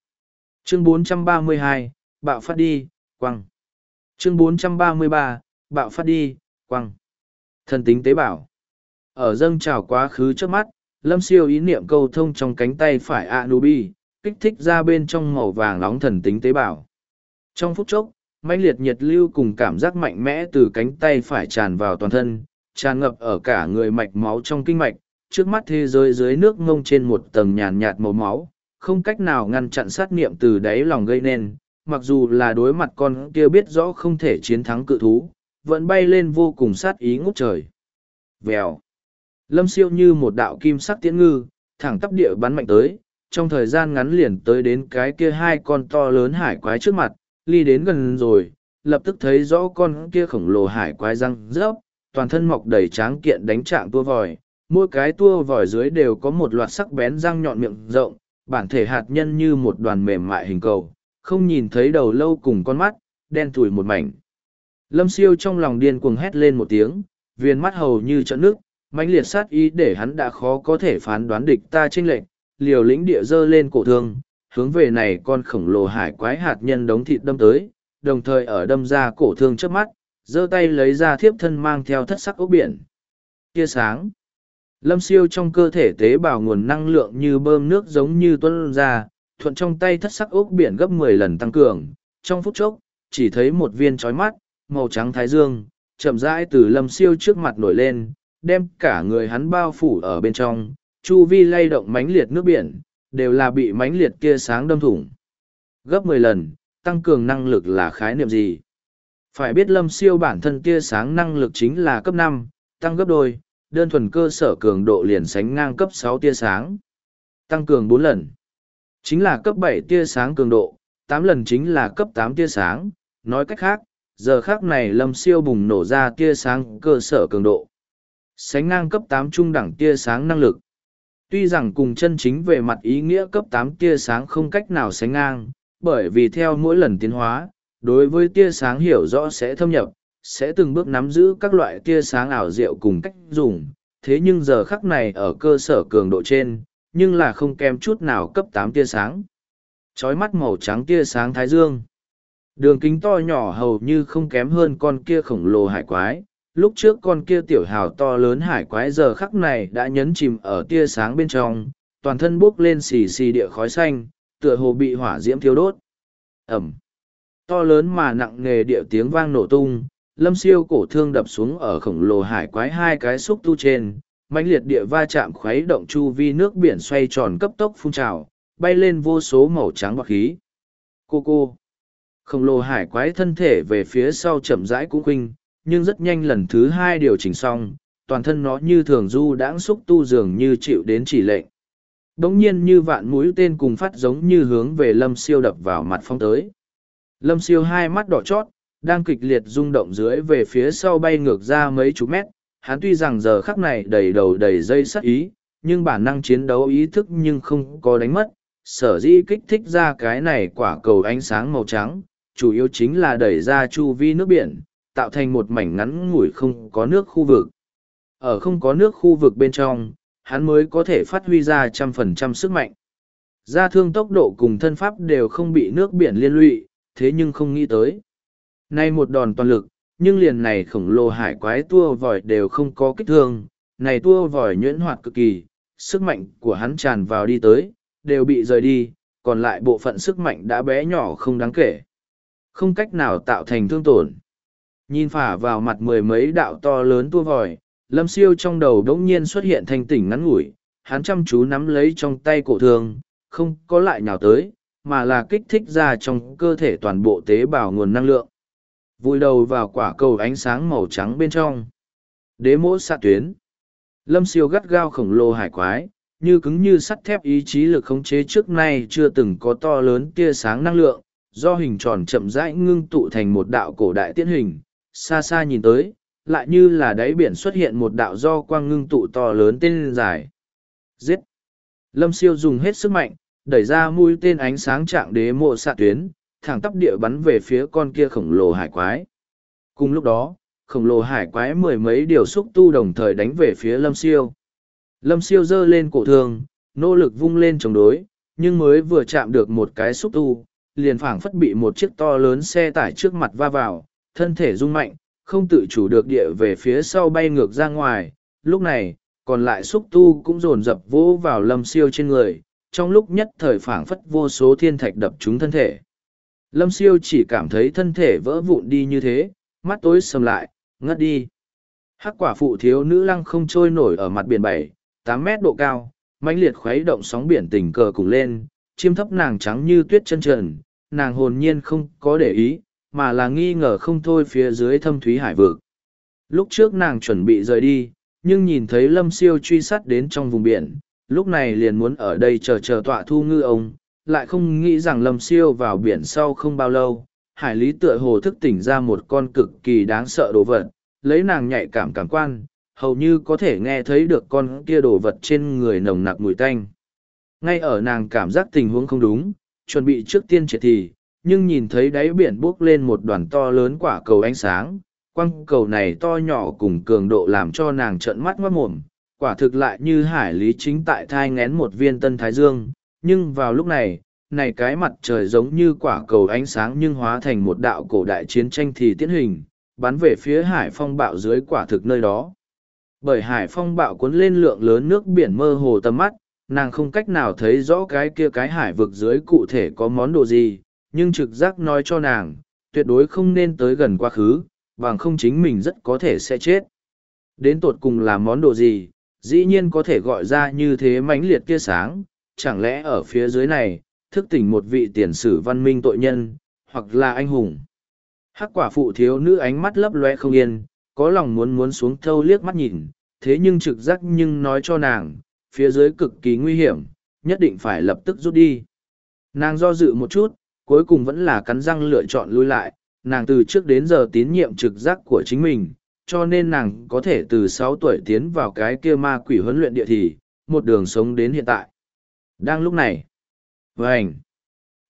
S1: Chương 432, bạo phát đi, quăng. Chương 433, bạo phát đi, quăng. Thần tính tế bào. Ở dâng trào quá khứ trước mắt, lâm siêu ý niệm câu thông trong cánh tay phải Anubi, kích thích ra bên trong màu vàng nóng thần tính tế bào. Trong phút chốc, mãnh liệt nhiệt lưu cùng cảm giác mạnh mẽ từ cánh tay phải tràn vào toàn thân, tràn ngập ở cả người mạch máu trong kinh mạch, trước mắt thế giới dưới nước ngông trên một tầng nhàn nhạt màu máu, không cách nào ngăn chặn sát niệm từ đáy lòng gây nên, mặc dù là đối mặt con kia biết rõ không thể chiến thắng cự thú, vẫn bay lên vô cùng sát ý ngút trời. Vèo. Lâm siêu như một đạo kim sắc tiễn ngư, thẳng tắp địa bắn mạnh tới, trong thời gian ngắn liền tới đến cái kia hai con to lớn hải quái trước mặt, ly đến gần rồi, lập tức thấy rõ con kia khổng lồ hải quái răng rớp, toàn thân mọc đầy tráng kiện đánh trạng tua vòi, mỗi cái tua vòi dưới đều có một loạt sắc bén răng nhọn miệng rộng, bản thể hạt nhân như một đoàn mềm mại hình cầu, không nhìn thấy đầu lâu cùng con mắt, đen thủi một mảnh. Lâm siêu trong lòng điên cuồng hét lên một tiếng, viên mắt hầu như trận nước, mãnh liệt sát ý để hắn đã khó có thể phán đoán địch ta chênh lệnh, liều lĩnh địa dơ lên cổ thương, hướng về này con khổng lồ hải quái hạt nhân đống thịt đâm tới, đồng thời ở đâm ra cổ thương trước mắt, giơ tay lấy ra thiếp thân mang theo thất sắc ốc biển. Tia sáng. Lâm siêu trong cơ thể tế bào nguồn năng lượng như bơm nước giống như tuân ra, thuận trong tay thất sắc ốc biển gấp mười lần tăng cường. Trong phút chốc, chỉ thấy một viên trói mắt, màu trắng thái dương, chậm rãi từ lâm siêu trước mặt nổi lên, đem cả người hắn bao phủ ở bên trong, chu vi lay động mánh liệt nước biển, đều là bị mánh liệt kia sáng đâm thủng. Gấp mười lần, tăng cường năng lực là khái niệm gì? Phải biết lâm siêu bản thân tia sáng năng lực chính là cấp năm tăng gấp đôi, đơn thuần cơ sở cường độ liền sánh ngang cấp sáu tia sáng. Tăng cường bốn lần. Chính là cấp bảy tia sáng cường độ, tám lần chính là cấp tám tia sáng. Nói cách khác, giờ khác này lâm siêu bùng nổ ra tia sáng cơ sở cường độ. Sánh ngang cấp tám trung đẳng tia sáng năng lực. Tuy rằng cùng chân chính về mặt ý nghĩa cấp tám tia sáng không cách nào sánh ngang, bởi vì theo mỗi lần tiến hóa, đối với tia sáng hiểu rõ sẽ thâm nhập, sẽ từng bước nắm giữ các loại tia sáng ảo diệu cùng cách dùng. Thế nhưng giờ khắc này ở cơ sở cường độ trên, nhưng là không kém chút nào cấp tám tia sáng. Chói mắt màu trắng tia sáng thái dương. Đường kính to nhỏ hầu như không kém hơn con kia khổng lồ hải quái. Lúc trước con kia tiểu hào to lớn hải quái giờ khắc này đã nhấn chìm ở tia sáng bên trong, toàn thân bốc lên xì xì địa khói xanh, tựa hồ bị hỏa diễm thiêu đốt. Ẩm. To lớn mà nặng nề địa tiếng vang nổ tung, lâm siêu cổ thương đập xuống ở khổng lồ hải quái hai cái xúc tu trên, mãnh liệt địa va chạm khuấy động chu vi nước biển xoay tròn cấp tốc phun trào, bay lên vô số màu trắng bọc khí. Cô cô. Khổng lồ hải quái thân thể về phía sau chậm rãi cũng khinh, nhưng rất nhanh lần thứ hai điều chỉnh xong, toàn thân nó như thường du đãng xúc tu dường như chịu đến chỉ lệnh. Đống nhiên như vạn mũi tên cùng phát giống như hướng về lâm siêu đập vào mặt phong tới. Lâm siêu hai mắt đỏ chót, đang kịch liệt rung động dưới về phía sau bay ngược ra mấy chục mét. Hắn tuy rằng giờ khắc này đầy đầu đầy dây sắt ý, nhưng bản năng chiến đấu ý thức nhưng không có đánh mất. Sở dĩ kích thích ra cái này quả cầu ánh sáng màu trắng, chủ yếu chính là đẩy ra chu vi nước biển, tạo thành một mảnh ngắn ngủi không có nước khu vực. Ở không có nước khu vực bên trong, hắn mới có thể phát huy ra trăm phần trăm sức mạnh. Gia thương tốc độ cùng thân pháp đều không bị nước biển liên lụy, thế nhưng không nghĩ tới. Nay một đòn toàn lực, nhưng liền này khổng lồ hải quái tua vòi đều không có kích thương, này tua vòi nhuyễn hoạt cực kỳ, sức mạnh của hắn tràn vào đi tới, đều bị rời đi, còn lại bộ phận sức mạnh đã bé nhỏ không đáng kể. Không cách nào tạo thành thương tổn. Nhìn phả vào mặt mười mấy đạo to lớn tua vòi, lâm siêu trong đầu đống nhiên xuất hiện thanh tỉnh ngắn ngủi, hắn chăm chú nắm lấy trong tay cổ thương, không có lại nhào tới, mà là kích thích ra trong cơ thể toàn bộ tế bào nguồn năng lượng. Vùi đầu vào quả cầu ánh sáng màu trắng bên trong. Đế mỗ xạ tuyến. Lâm siêu gắt gao khổng lồ hải quái, như cứng như sắt thép ý chí lực khống chế trước nay chưa từng có to lớn tia sáng năng lượng, do hình tròn chậm rãi ngưng tụ thành một đạo cổ đại tiễn hình, xa xa nhìn tới, lại như là đáy biển xuất hiện một đạo do quang ngưng tụ to lớn tên dài. Giết! Lâm siêu dùng hết sức mạnh, đẩy ra mũi tên ánh sáng trạng đế mộ xạ tuyến, thẳng tắp địa bắn về phía con kia khổng lồ hải quái. Cùng lúc đó, khổng lồ hải quái mười mấy điều xúc tu đồng thời đánh về phía lâm siêu. Lâm siêu giơ lên cổ thương, nỗ lực vung lên chống đối, nhưng mới vừa chạm được một cái xúc tu, liền phảng phất bị một chiếc to lớn xe tải trước mặt va vào, thân thể rung mạnh, không tự chủ được địa về phía sau bay ngược ra ngoài. Lúc này, còn lại xúc tu cũng dồn dập vỗ vào lâm siêu trên người, trong lúc nhất thời phảng phất vô số thiên thạch đập trúng thân thể. Lâm siêu chỉ cảm thấy thân thể vỡ vụn đi như thế, mắt tối sầm lại, ngất đi. Hắc quả phụ thiếu nữ lăng không trôi nổi ở mặt biển bảy, tám mét độ cao, mãnh liệt khuấy động sóng biển tình cờ cùng lên, chiêm thấp nàng trắng như tuyết chân trần, nàng hồn nhiên không có để ý, mà là nghi ngờ không thôi phía dưới thâm thúy hải vực. Lúc trước nàng chuẩn bị rời đi, nhưng nhìn thấy lâm siêu truy sát đến trong vùng biển, lúc này liền muốn ở đây chờ chờ tọa thu ngư ông, lại không nghĩ rằng lâm siêu vào biển sau không bao lâu, hải lý tựa hồ thức tỉnh ra một con cực kỳ đáng sợ đồ vật, lấy nàng nhạy cảm cảm quan, hầu như có thể nghe thấy được con kia đồ vật trên người nồng nặc mùi tanh. Ngay ở nàng cảm giác tình huống không đúng, chuẩn bị trước tiên triệt thì, nhưng nhìn thấy đáy biển buốc lên một đoàn to lớn quả cầu ánh sáng, quăng cầu này to nhỏ cùng cường độ làm cho nàng trợn mắt mất mồm, quả thực lại như hải lý chính tại thai ngén một viên tân thái dương, nhưng vào lúc này, này cái mặt trời giống như quả cầu ánh sáng nhưng hóa thành một đạo cổ đại chiến tranh thì tiến hình, bắn về phía hải phong bạo dưới quả thực nơi đó. Bởi hải phong bạo cuốn lên lượng lớn nước biển mơ hồ tầm mắt, nàng không cách nào thấy rõ cái kia cái hải vực dưới cụ thể có món đồ gì, nhưng trực giác nói cho nàng, tuyệt đối không nên tới gần quá khứ, bằng không chính mình rất có thể sẽ chết. Đến tột cùng là món đồ gì, dĩ nhiên có thể gọi ra như thế mãnh liệt tia sáng, chẳng lẽ ở phía dưới này, thức tỉnh một vị tiền sử văn minh tội nhân, hoặc là anh hùng. Hắc quả phụ thiếu nữ ánh mắt lấp loe không yên, có lòng muốn muốn xuống thâu liếc mắt nhìn, thế nhưng trực giác nhưng nói cho nàng, phía dưới cực kỳ nguy hiểm, nhất định phải lập tức rút đi. Nàng do dự một chút, cuối cùng vẫn là cắn răng lựa chọn lui lại, nàng từ trước đến giờ tín nhiệm trực giác của chính mình, cho nên nàng có thể từ sáu tuổi tiến vào cái kia ma quỷ huấn luyện địa thì, một đường sống đến hiện tại. Đang lúc này, vành,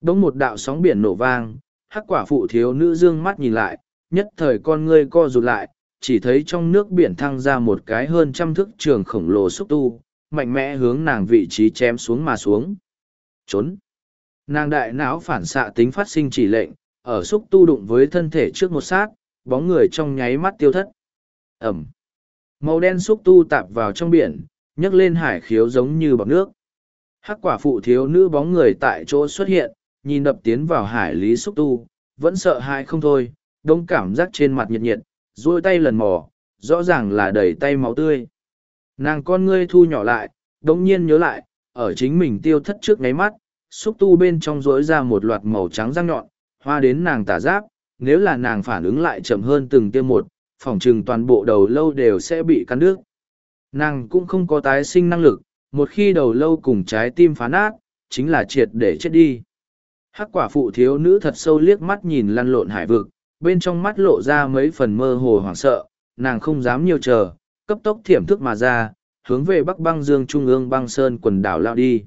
S1: đống một đạo sóng biển nổ vang, hắc quả phụ thiếu nữ dương mắt nhìn lại, nhất thời con ngươi co rụt lại, chỉ thấy trong nước biển thăng ra một cái hơn trăm thước trường khổng lồ xúc tu, mạnh mẽ hướng nàng vị trí chém xuống mà xuống. Trốn! Nàng đại não phản xạ tính phát sinh chỉ lệnh, ở xúc tu đụng với thân thể trước một sát, bóng người trong nháy mắt tiêu thất. Ẩm! Màu đen xúc tu tạp vào trong biển, nhấc lên hải khiếu giống như bọc nước. Hắc quả phụ thiếu nữ bóng người tại chỗ xuất hiện, nhìn đập tiến vào hải lý xúc tu, vẫn sợ hãi không thôi, đông cảm giác trên mặt nhiệt nhiệt, duỗi tay lần mò, rõ ràng là đầy tay máu tươi. Nàng con ngươi thu nhỏ lại, đống nhiên nhớ lại, ở chính mình tiêu thất trước ngáy mắt, xúc tu bên trong rỗi ra một loạt màu trắng răng nhọn, hoa đến nàng tả giáp, nếu là nàng phản ứng lại chậm hơn từng tiêu một, phỏng chừng toàn bộ đầu lâu đều sẽ bị cắn nước. Nàng cũng không có tái sinh năng lực, một khi đầu lâu cùng trái tim phá nát, chính là triệt để chết đi. Hắc quả phụ thiếu nữ thật sâu liếc mắt nhìn lăn lộn hải vực, bên trong mắt lộ ra mấy phần mơ hồ hoảng sợ, nàng không dám nhiều chờ, cấp tốc thiểm thức mà ra, hướng về bắc băng dương trung ương băng sơn quần đảo lao đi.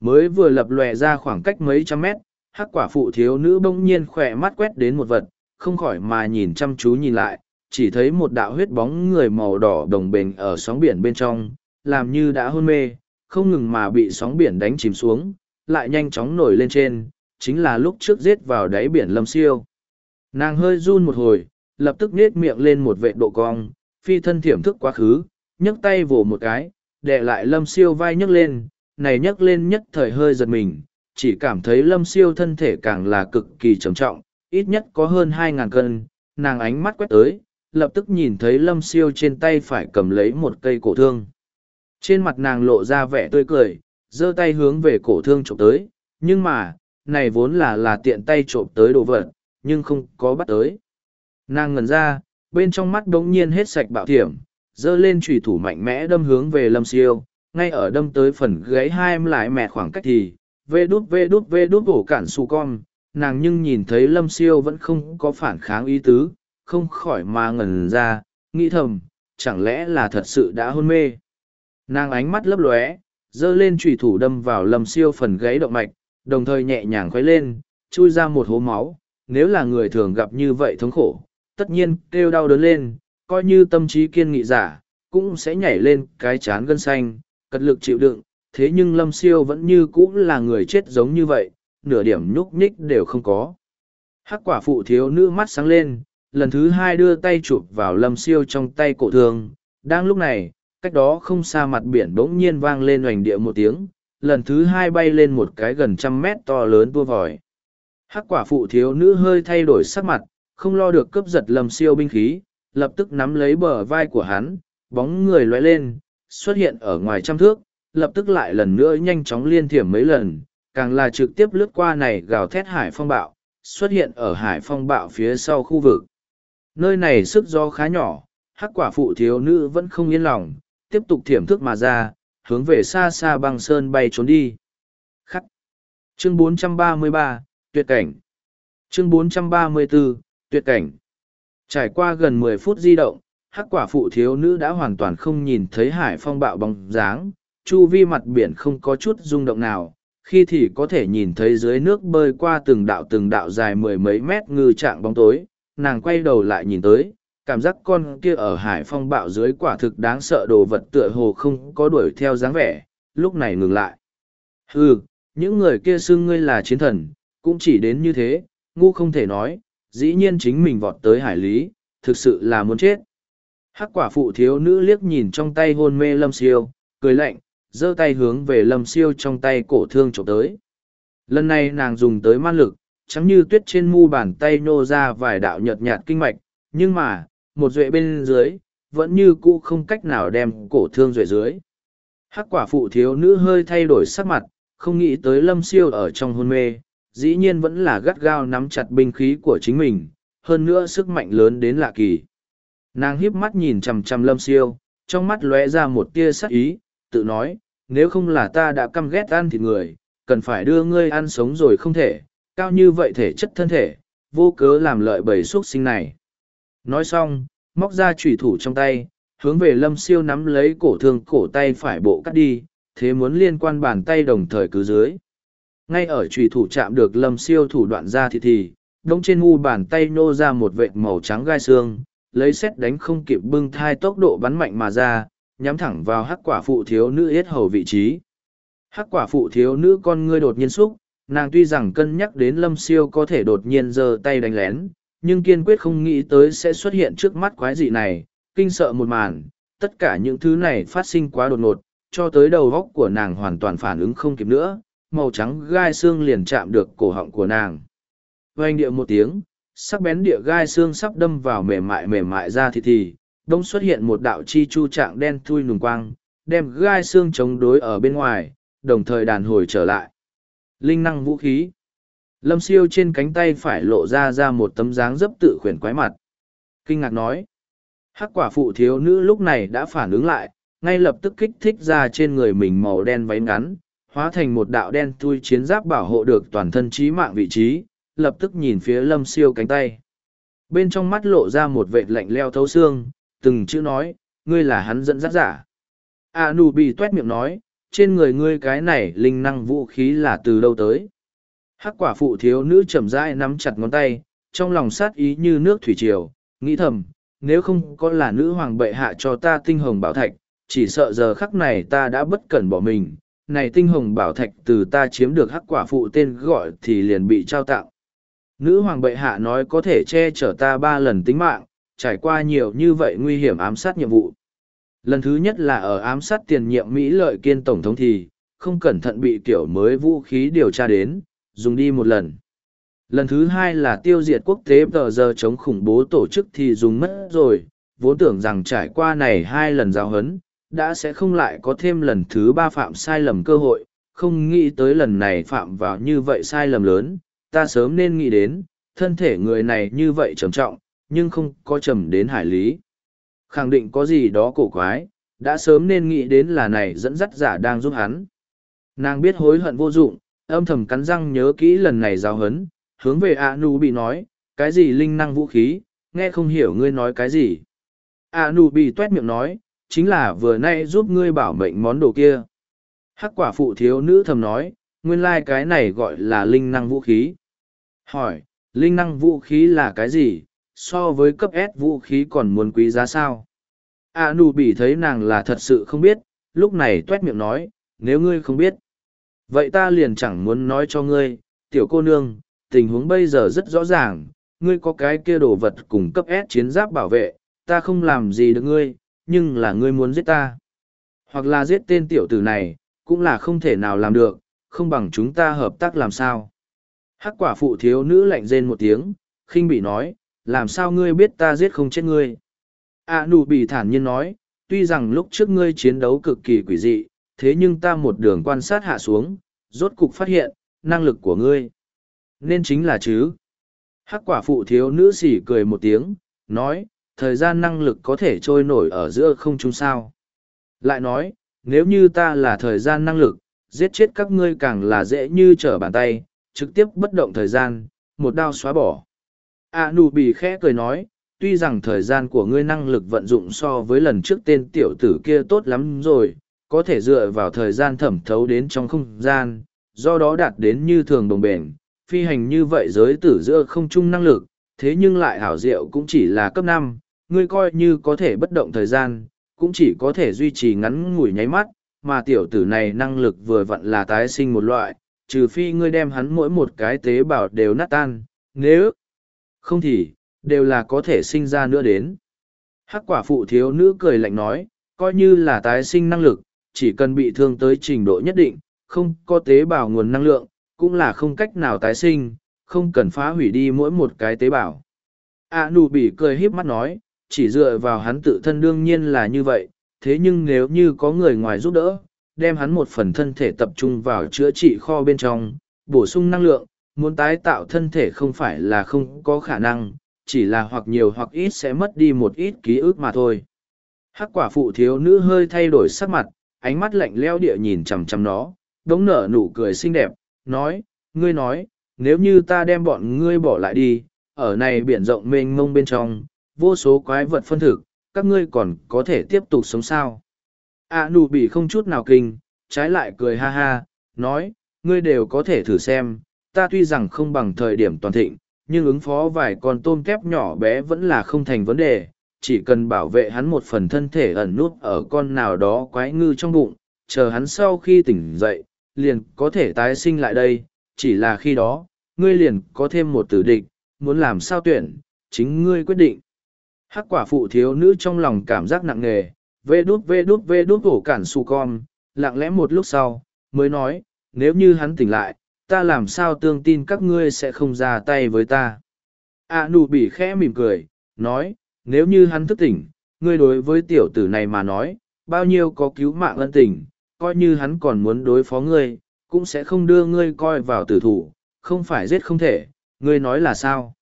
S1: Mới vừa lập lòe ra khoảng cách mấy trăm mét, hắc quả phụ thiếu nữ bỗng nhiên khỏe mắt quét đến một vật, không khỏi mà nhìn chăm chú nhìn lại, chỉ thấy một đạo huyết bóng người màu đỏ đồng bền ở sóng biển bên trong, làm như đã hôn mê, không ngừng mà bị sóng biển đánh chìm xuống, lại nhanh chóng nổi lên trên, chính là lúc trước giết vào đáy biển lâm siêu. Nàng hơi run một hồi, lập tức nết miệng lên một vệ độ cong, phi thân thiểm thức quá khứ, nhấc tay vồ một cái, đè lại lâm siêu vai nhấc lên, này nhấc lên nhất thời hơi giật mình, chỉ cảm thấy lâm siêu thân thể càng là cực kỳ trầm trọng, ít nhất có hơn hai ngàn cân, nàng ánh mắt quét tới, lập tức nhìn thấy lâm siêu trên tay phải cầm lấy một cây cổ thương. Trên mặt nàng lộ ra vẻ tươi cười, giơ tay hướng về cổ thương trộm tới, nhưng mà, này vốn là là tiện tay trộm tới đồ vật, nhưng không có bắt tới. Nàng ngẩn ra, bên trong mắt đống nhiên hết sạch bạo thiểm, dơ lên trùy thủ mạnh mẽ đâm hướng về lâm siêu, ngay ở đâm tới phần gáy hai em lại mẹ khoảng cách thì, vê đút vê đút vê đút ổ cản su con, nàng nhưng nhìn thấy lâm siêu vẫn không có phản kháng ý tứ, không khỏi mà ngẩn ra, nghĩ thầm, chẳng lẽ là thật sự đã hôn mê. Nàng ánh mắt lấp lóe, dơ lên trùy thủ đâm vào lâm siêu phần gáy động mạch, đồng thời nhẹ nhàng khuấy lên, chui ra một hố máu, nếu là người thường gặp như vậy thống khổ, tất nhiên kêu đau đớn lên, coi như tâm trí kiên nghị giả, cũng sẽ nhảy lên cái chán gân xanh, cật lực chịu đựng, thế nhưng lâm siêu vẫn như cũ là người chết giống như vậy, nửa điểm nhúc nhích đều không có. Hắc quả phụ thiếu nữ mắt sáng lên, lần thứ hai đưa tay chụp vào lâm siêu trong tay cổ thương, đang lúc này, cách đó không xa mặt biển bỗng nhiên vang lên hoành địa một tiếng, lần thứ hai bay lên một cái gần trăm mét to lớn tua vòi. Hắc quả phụ thiếu nữ hơi thay đổi sắc mặt, không lo được cướp giật lầm siêu binh khí, lập tức nắm lấy bờ vai của hắn, bóng người lóe lên, xuất hiện ở ngoài trăm thước, lập tức lại lần nữa nhanh chóng liên thiểm mấy lần, càng là trực tiếp lướt qua này gào thét hải phong bạo, xuất hiện ở hải phong bạo phía sau khu vực. Nơi này sức gió khá nhỏ, hắc quả phụ thiếu nữ vẫn không yên lòng, tiếp tục thiểm thức mà ra, hướng về xa xa băng sơn bay trốn đi. Khắc. Chương 433, tuyệt cảnh. Chương 434, tuyệt cảnh. Trải qua gần mười phút di động, hắc quả phụ thiếu nữ đã hoàn toàn không nhìn thấy hải phong bạo bóng dáng, chu vi mặt biển không có chút rung động nào, khi thì có thể nhìn thấy dưới nước bơi qua từng đạo từng đạo dài mười mấy mét ngư trạng bóng tối, nàng quay đầu lại nhìn tới, cảm giác con kia ở hải phong bạo dưới quả thực đáng sợ đồ vật tựa hồ không có đuổi theo dáng vẻ, lúc này ngừng lại. Ừ, những người kia xưng ngươi là chiến thần, cũng chỉ đến như thế, ngu không thể nói, dĩ nhiên chính mình vọt tới hải lý, thực sự là muốn chết. Hắc quả phụ thiếu nữ liếc nhìn trong tay hôn mê lâm siêu, cười lạnh, giơ tay hướng về lâm siêu trong tay cổ thương trộm tới. Lần này nàng dùng tới man lực, trắng như tuyết trên mu bàn tay nô ra vài đạo nhợt nhạt kinh mạch, nhưng mà, một duệ bên dưới, vẫn như cũ không cách nào đem cổ thương duệ dưới. Hắc quả phụ thiếu nữ hơi thay đổi sắc mặt, không nghĩ tới lâm siêu ở trong hôn mê, dĩ nhiên vẫn là gắt gao nắm chặt binh khí của chính mình, hơn nữa sức mạnh lớn đến lạ kỳ. Nàng hiếp mắt nhìn chằm chằm lâm siêu, trong mắt lóe ra một tia sắc ý, tự nói, nếu không là ta đã căm ghét ăn thịt người, cần phải đưa ngươi ăn sống rồi không thể, cao như vậy thể chất thân thể, vô cớ làm lợi bầy xuất sinh này. Nói xong, móc ra trùy thủ trong tay, hướng về lâm siêu nắm lấy cổ thương cổ tay phải bộ cắt đi, thế muốn liên quan bàn tay đồng thời cứ dưới. Ngay ở trùy thủ chạm được lâm siêu thủ đoạn ra thì thì, đông trên mu bàn tay nô ra một vệt màu trắng gai xương, lấy xét đánh không kịp bưng thai tốc độ bắn mạnh mà ra, nhắm thẳng vào hắc quả phụ thiếu nữ yết hầu vị trí. Hắc quả phụ thiếu nữ con ngươi đột nhiên xúc, nàng tuy rằng cân nhắc đến lâm siêu có thể đột nhiên giơ tay đánh lén, nhưng kiên quyết không nghĩ tới sẽ xuất hiện trước mắt quái dị này, kinh sợ một màn, tất cả những thứ này phát sinh quá đột ngột, cho tới đầu góc của nàng hoàn toàn phản ứng không kịp nữa, màu trắng gai xương liền chạm được cổ họng của nàng. Vành địa một tiếng, sắc bén địa gai xương sắp đâm vào mềm mại mềm mại ra thì thì, đông xuất hiện một đạo chi chu trạng đen thui nùng quang, đem gai xương chống đối ở bên ngoài, đồng thời đàn hồi trở lại. Linh năng vũ khí. Lâm siêu trên cánh tay phải lộ ra ra một tấm dáng dấp tự khuyển quái mặt. Kinh ngạc nói. Hắc quả phụ thiếu nữ lúc này đã phản ứng lại, ngay lập tức kích thích ra trên người mình màu đen váy ngắn, hóa thành một đạo đen thui chiến giáp bảo hộ được toàn thân trí mạng vị trí, lập tức nhìn phía lâm siêu cánh tay. Bên trong mắt lộ ra một vệt lạnh leo thấu xương, từng chữ nói, ngươi là hắn dẫn dắt giả. A nu bị t miệng nói, trên người ngươi cái này linh năng vũ khí là từ đâu tới. Hắc quả phụ thiếu nữ chậm rãi nắm chặt ngón tay, trong lòng sát ý như nước thủy triều, nghĩ thầm, nếu không có là nữ hoàng bệ hạ cho ta tinh hồng bảo thạch, chỉ sợ giờ khắc này ta đã bất cẩn bỏ mình. Này tinh hồng bảo thạch từ ta chiếm được hắc quả phụ tên gọi thì liền bị trao tặng. Nữ hoàng bệ hạ nói có thể che chở ta ba lần tính mạng, trải qua nhiều như vậy nguy hiểm ám sát nhiệm vụ. Lần thứ nhất là ở ám sát tiền nhiệm Mỹ lợi kiên tổng thống thì, không cẩn thận bị kiểu mới vũ khí điều tra đến, dùng đi một lần. Lần thứ hai là tiêu diệt quốc tế tờ giờ chống khủng bố tổ chức thì dùng mất rồi, vốn tưởng rằng trải qua này hai lần giao hấn, đã sẽ không lại có thêm lần thứ ba phạm sai lầm cơ hội, không nghĩ tới lần này phạm vào như vậy sai lầm lớn, ta sớm nên nghĩ đến, thân thể người này như vậy trầm trọng, nhưng không có trầm đến hải lý. Khẳng định có gì đó cổ quái, đã sớm nên nghĩ đến là này dẫn dắt giả đang giúp hắn. Nàng biết hối hận vô dụng, âm thầm cắn răng nhớ kỹ lần này giao hấn, hướng về A Nu bị nói, cái gì linh năng vũ khí, nghe không hiểu ngươi nói cái gì. A Nu bị tuét miệng nói, chính là vừa nay giúp ngươi bảo mệnh món đồ kia. Hắc quả phụ thiếu nữ thầm nói, nguyên lai like cái này gọi là linh năng vũ khí. Hỏi, linh năng vũ khí là cái gì, so với cấp S vũ khí còn muốn quý giá sao? A Nu bị thấy nàng là thật sự không biết, lúc này tuét miệng nói, nếu ngươi không biết. Vậy ta liền chẳng muốn nói cho ngươi, tiểu cô nương, tình huống bây giờ rất rõ ràng, ngươi có cái kia đồ vật cùng cấp S chiến giáp bảo vệ, ta không làm gì được ngươi, nhưng là ngươi muốn giết ta. Hoặc là giết tên tiểu tử này, cũng là không thể nào làm được, không bằng chúng ta hợp tác làm sao. Hắc quả phụ thiếu nữ lạnh rên một tiếng, khinh bị nói, làm sao ngươi biết ta giết không chết ngươi. A nụ bị thản nhiên nói, tuy rằng lúc trước ngươi chiến đấu cực kỳ quỷ dị, thế nhưng ta một đường quan sát hạ xuống, rốt cục phát hiện, năng lực của ngươi. Nên chính là chứ. Hắc quả phụ thiếu nữ sỉ cười một tiếng, nói, thời gian năng lực có thể trôi nổi ở giữa không trung sao. Lại nói, nếu như ta là thời gian năng lực, giết chết các ngươi càng là dễ như trở bàn tay, trực tiếp bất động thời gian, một đao xóa bỏ. A nụ bì khẽ cười nói, tuy rằng thời gian của ngươi năng lực vận dụng so với lần trước tên tiểu tử kia tốt lắm rồi, có thể dựa vào thời gian thẩm thấu đến trong không gian, do đó đạt đến như thường đồng bền, phi hành như vậy giới tử giữa không chung năng lực, thế nhưng lại hảo diệu cũng chỉ là cấp năm, ngươi coi như có thể bất động thời gian, cũng chỉ có thể duy trì ngắn ngủi nháy mắt, mà tiểu tử này năng lực vừa vặn là tái sinh một loại, trừ phi ngươi đem hắn mỗi một cái tế bào đều nát tan, nếu không thì, đều là có thể sinh ra nữa đến. Hắc quả phụ thiếu nữ cười lạnh nói, coi như là tái sinh năng lực, chỉ cần bị thương tới trình độ nhất định, không có tế bào nguồn năng lượng, cũng là không cách nào tái sinh, không cần phá hủy đi mỗi một cái tế bào. A nụ bị cười híp mắt nói, chỉ dựa vào hắn tự thân đương nhiên là như vậy, thế nhưng nếu như có người ngoài giúp đỡ, đem hắn một phần thân thể tập trung vào chữa trị kho bên trong, bổ sung năng lượng, muốn tái tạo thân thể không phải là không có khả năng, chỉ là hoặc nhiều hoặc ít sẽ mất đi một ít ký ức mà thôi. Hắc quả phụ thiếu nữ hơi thay đổi sắc mặt, ánh mắt lạnh leo địa nhìn chằm chằm nó, đống nở nụ cười xinh đẹp, nói, ngươi nói, nếu như ta đem bọn ngươi bỏ lại đi, ở này biển rộng mênh mông bên trong, vô số quái vật phân thực, các ngươi còn có thể tiếp tục sống sao. A nụ bị không chút nào kinh, trái lại cười ha ha, nói, ngươi đều có thể thử xem, ta tuy rằng không bằng thời điểm toàn thịnh, nhưng ứng phó vài con tôm kép nhỏ bé vẫn là không thành vấn đề, chỉ cần bảo vệ hắn một phần thân thể ẩn nút ở con nào đó quái ngư trong bụng, chờ hắn sau khi tỉnh dậy, liền có thể tái sinh lại đây, chỉ là khi đó, ngươi liền có thêm một tử địch, muốn làm sao tuyển, chính ngươi quyết định. Hắc quả phụ thiếu nữ trong lòng cảm giác nặng nề, vê đút vê đút vê đút hổ cản su con, lặng lẽ một lúc sau, mới nói, nếu như hắn tỉnh lại, ta làm sao tương tin các ngươi sẽ không ra tay với ta. A nụ bị khẽ mỉm cười, nói, nếu như hắn thức tỉnh, ngươi đối với tiểu tử này mà nói, bao nhiêu có cứu mạng ân tình, coi như hắn còn muốn đối phó ngươi, cũng sẽ không đưa ngươi coi vào tử thủ, không phải giết không thể, ngươi nói là sao?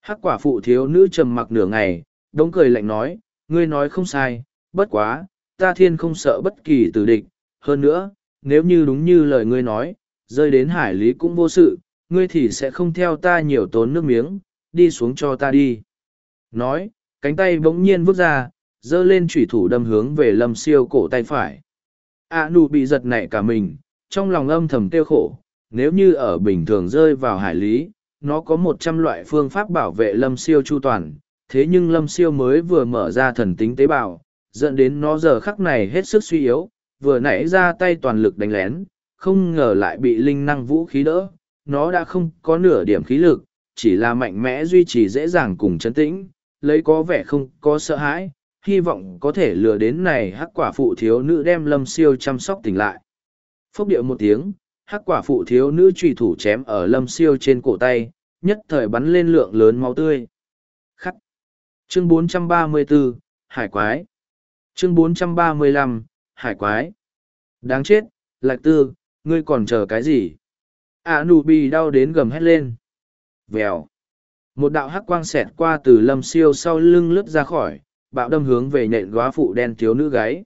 S1: Hắc quả phụ thiếu nữ trầm mặc nửa ngày, đống cười lạnh nói, ngươi nói không sai, bất quá, ta thiên không sợ bất kỳ tử địch, hơn nữa, nếu như đúng như lời ngươi nói, rơi đến hải lý cũng vô sự, ngươi thì sẽ không theo ta nhiều tốn nước miếng, đi xuống cho ta đi. Nói, cánh tay bỗng nhiên vứt ra, giơ lên chủy thủ đâm hướng về lâm siêu cổ tay phải. A nu bị giật nảy cả mình, trong lòng âm thầm tiêu khổ, nếu như ở bình thường rơi vào hải lý, nó có một trăm loại phương pháp bảo vệ lâm siêu chu toàn, thế nhưng lâm siêu mới vừa mở ra thần tính tế bào, dẫn đến nó giờ khắc này hết sức suy yếu, vừa nãy ra tay toàn lực đánh lén, không ngờ lại bị linh năng vũ khí đỡ, nó đã không có nửa điểm khí lực, chỉ là mạnh mẽ duy trì dễ dàng cùng chấn tĩnh, lấy có vẻ không có sợ hãi, hy vọng có thể lừa đến này hắc quả phụ thiếu nữ đem lâm siêu chăm sóc tỉnh lại. Phốc điệu một tiếng, hắc quả phụ thiếu nữ trùy thủ chém ở lâm siêu trên cổ tay, nhất thời bắn lên lượng lớn máu tươi. Khắc. Chương 434, Hải quái. Chương 435, Hải quái. Đáng chết, lạc tư, ngươi còn chờ cái gì? À nụ bì đau đến gầm hét lên. Vèo. Một đạo hắc quang xẹt qua từ lâm siêu sau lưng lướt ra khỏi, bạo đâm hướng về nhện góa phụ đen thiếu nữ gáy.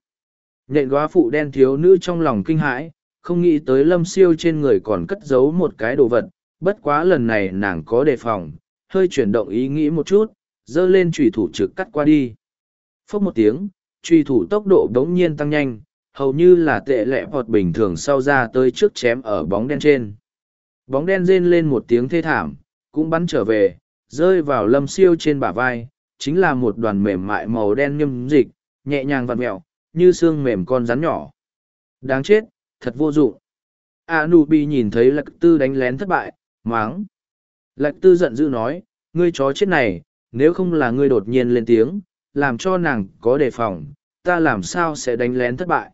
S1: Nhện góa phụ đen thiếu nữ trong lòng kinh hãi, không nghĩ tới lâm siêu trên người còn cất giấu một cái đồ vật, bất quá lần này nàng có đề phòng, hơi chuyển động ý nghĩ một chút, dơ lên trùy thủ trực cắt qua đi. Phốc một tiếng, trùy thủ tốc độ đống nhiên tăng nhanh, hầu như là tệ lẹ vọt bình thường sau ra tới trước chém ở bóng đen trên. Bóng đen rên lên một tiếng thê thảm, cũng bắn trở về, rơi vào lâm siêu trên bả vai, chính là một đoàn mềm mại màu đen nhâm dịch, nhẹ nhàng vặn mẹo, như xương mềm con rắn nhỏ. Đáng chết, thật vô dụng. A nụ bị nhìn thấy lạc tư đánh lén thất bại, máng. Lạc tư giận dữ nói, ngươi chó chết này, nếu không là ngươi đột nhiên lên tiếng, làm cho nàng có đề phòng, ta làm sao sẽ đánh lén thất bại.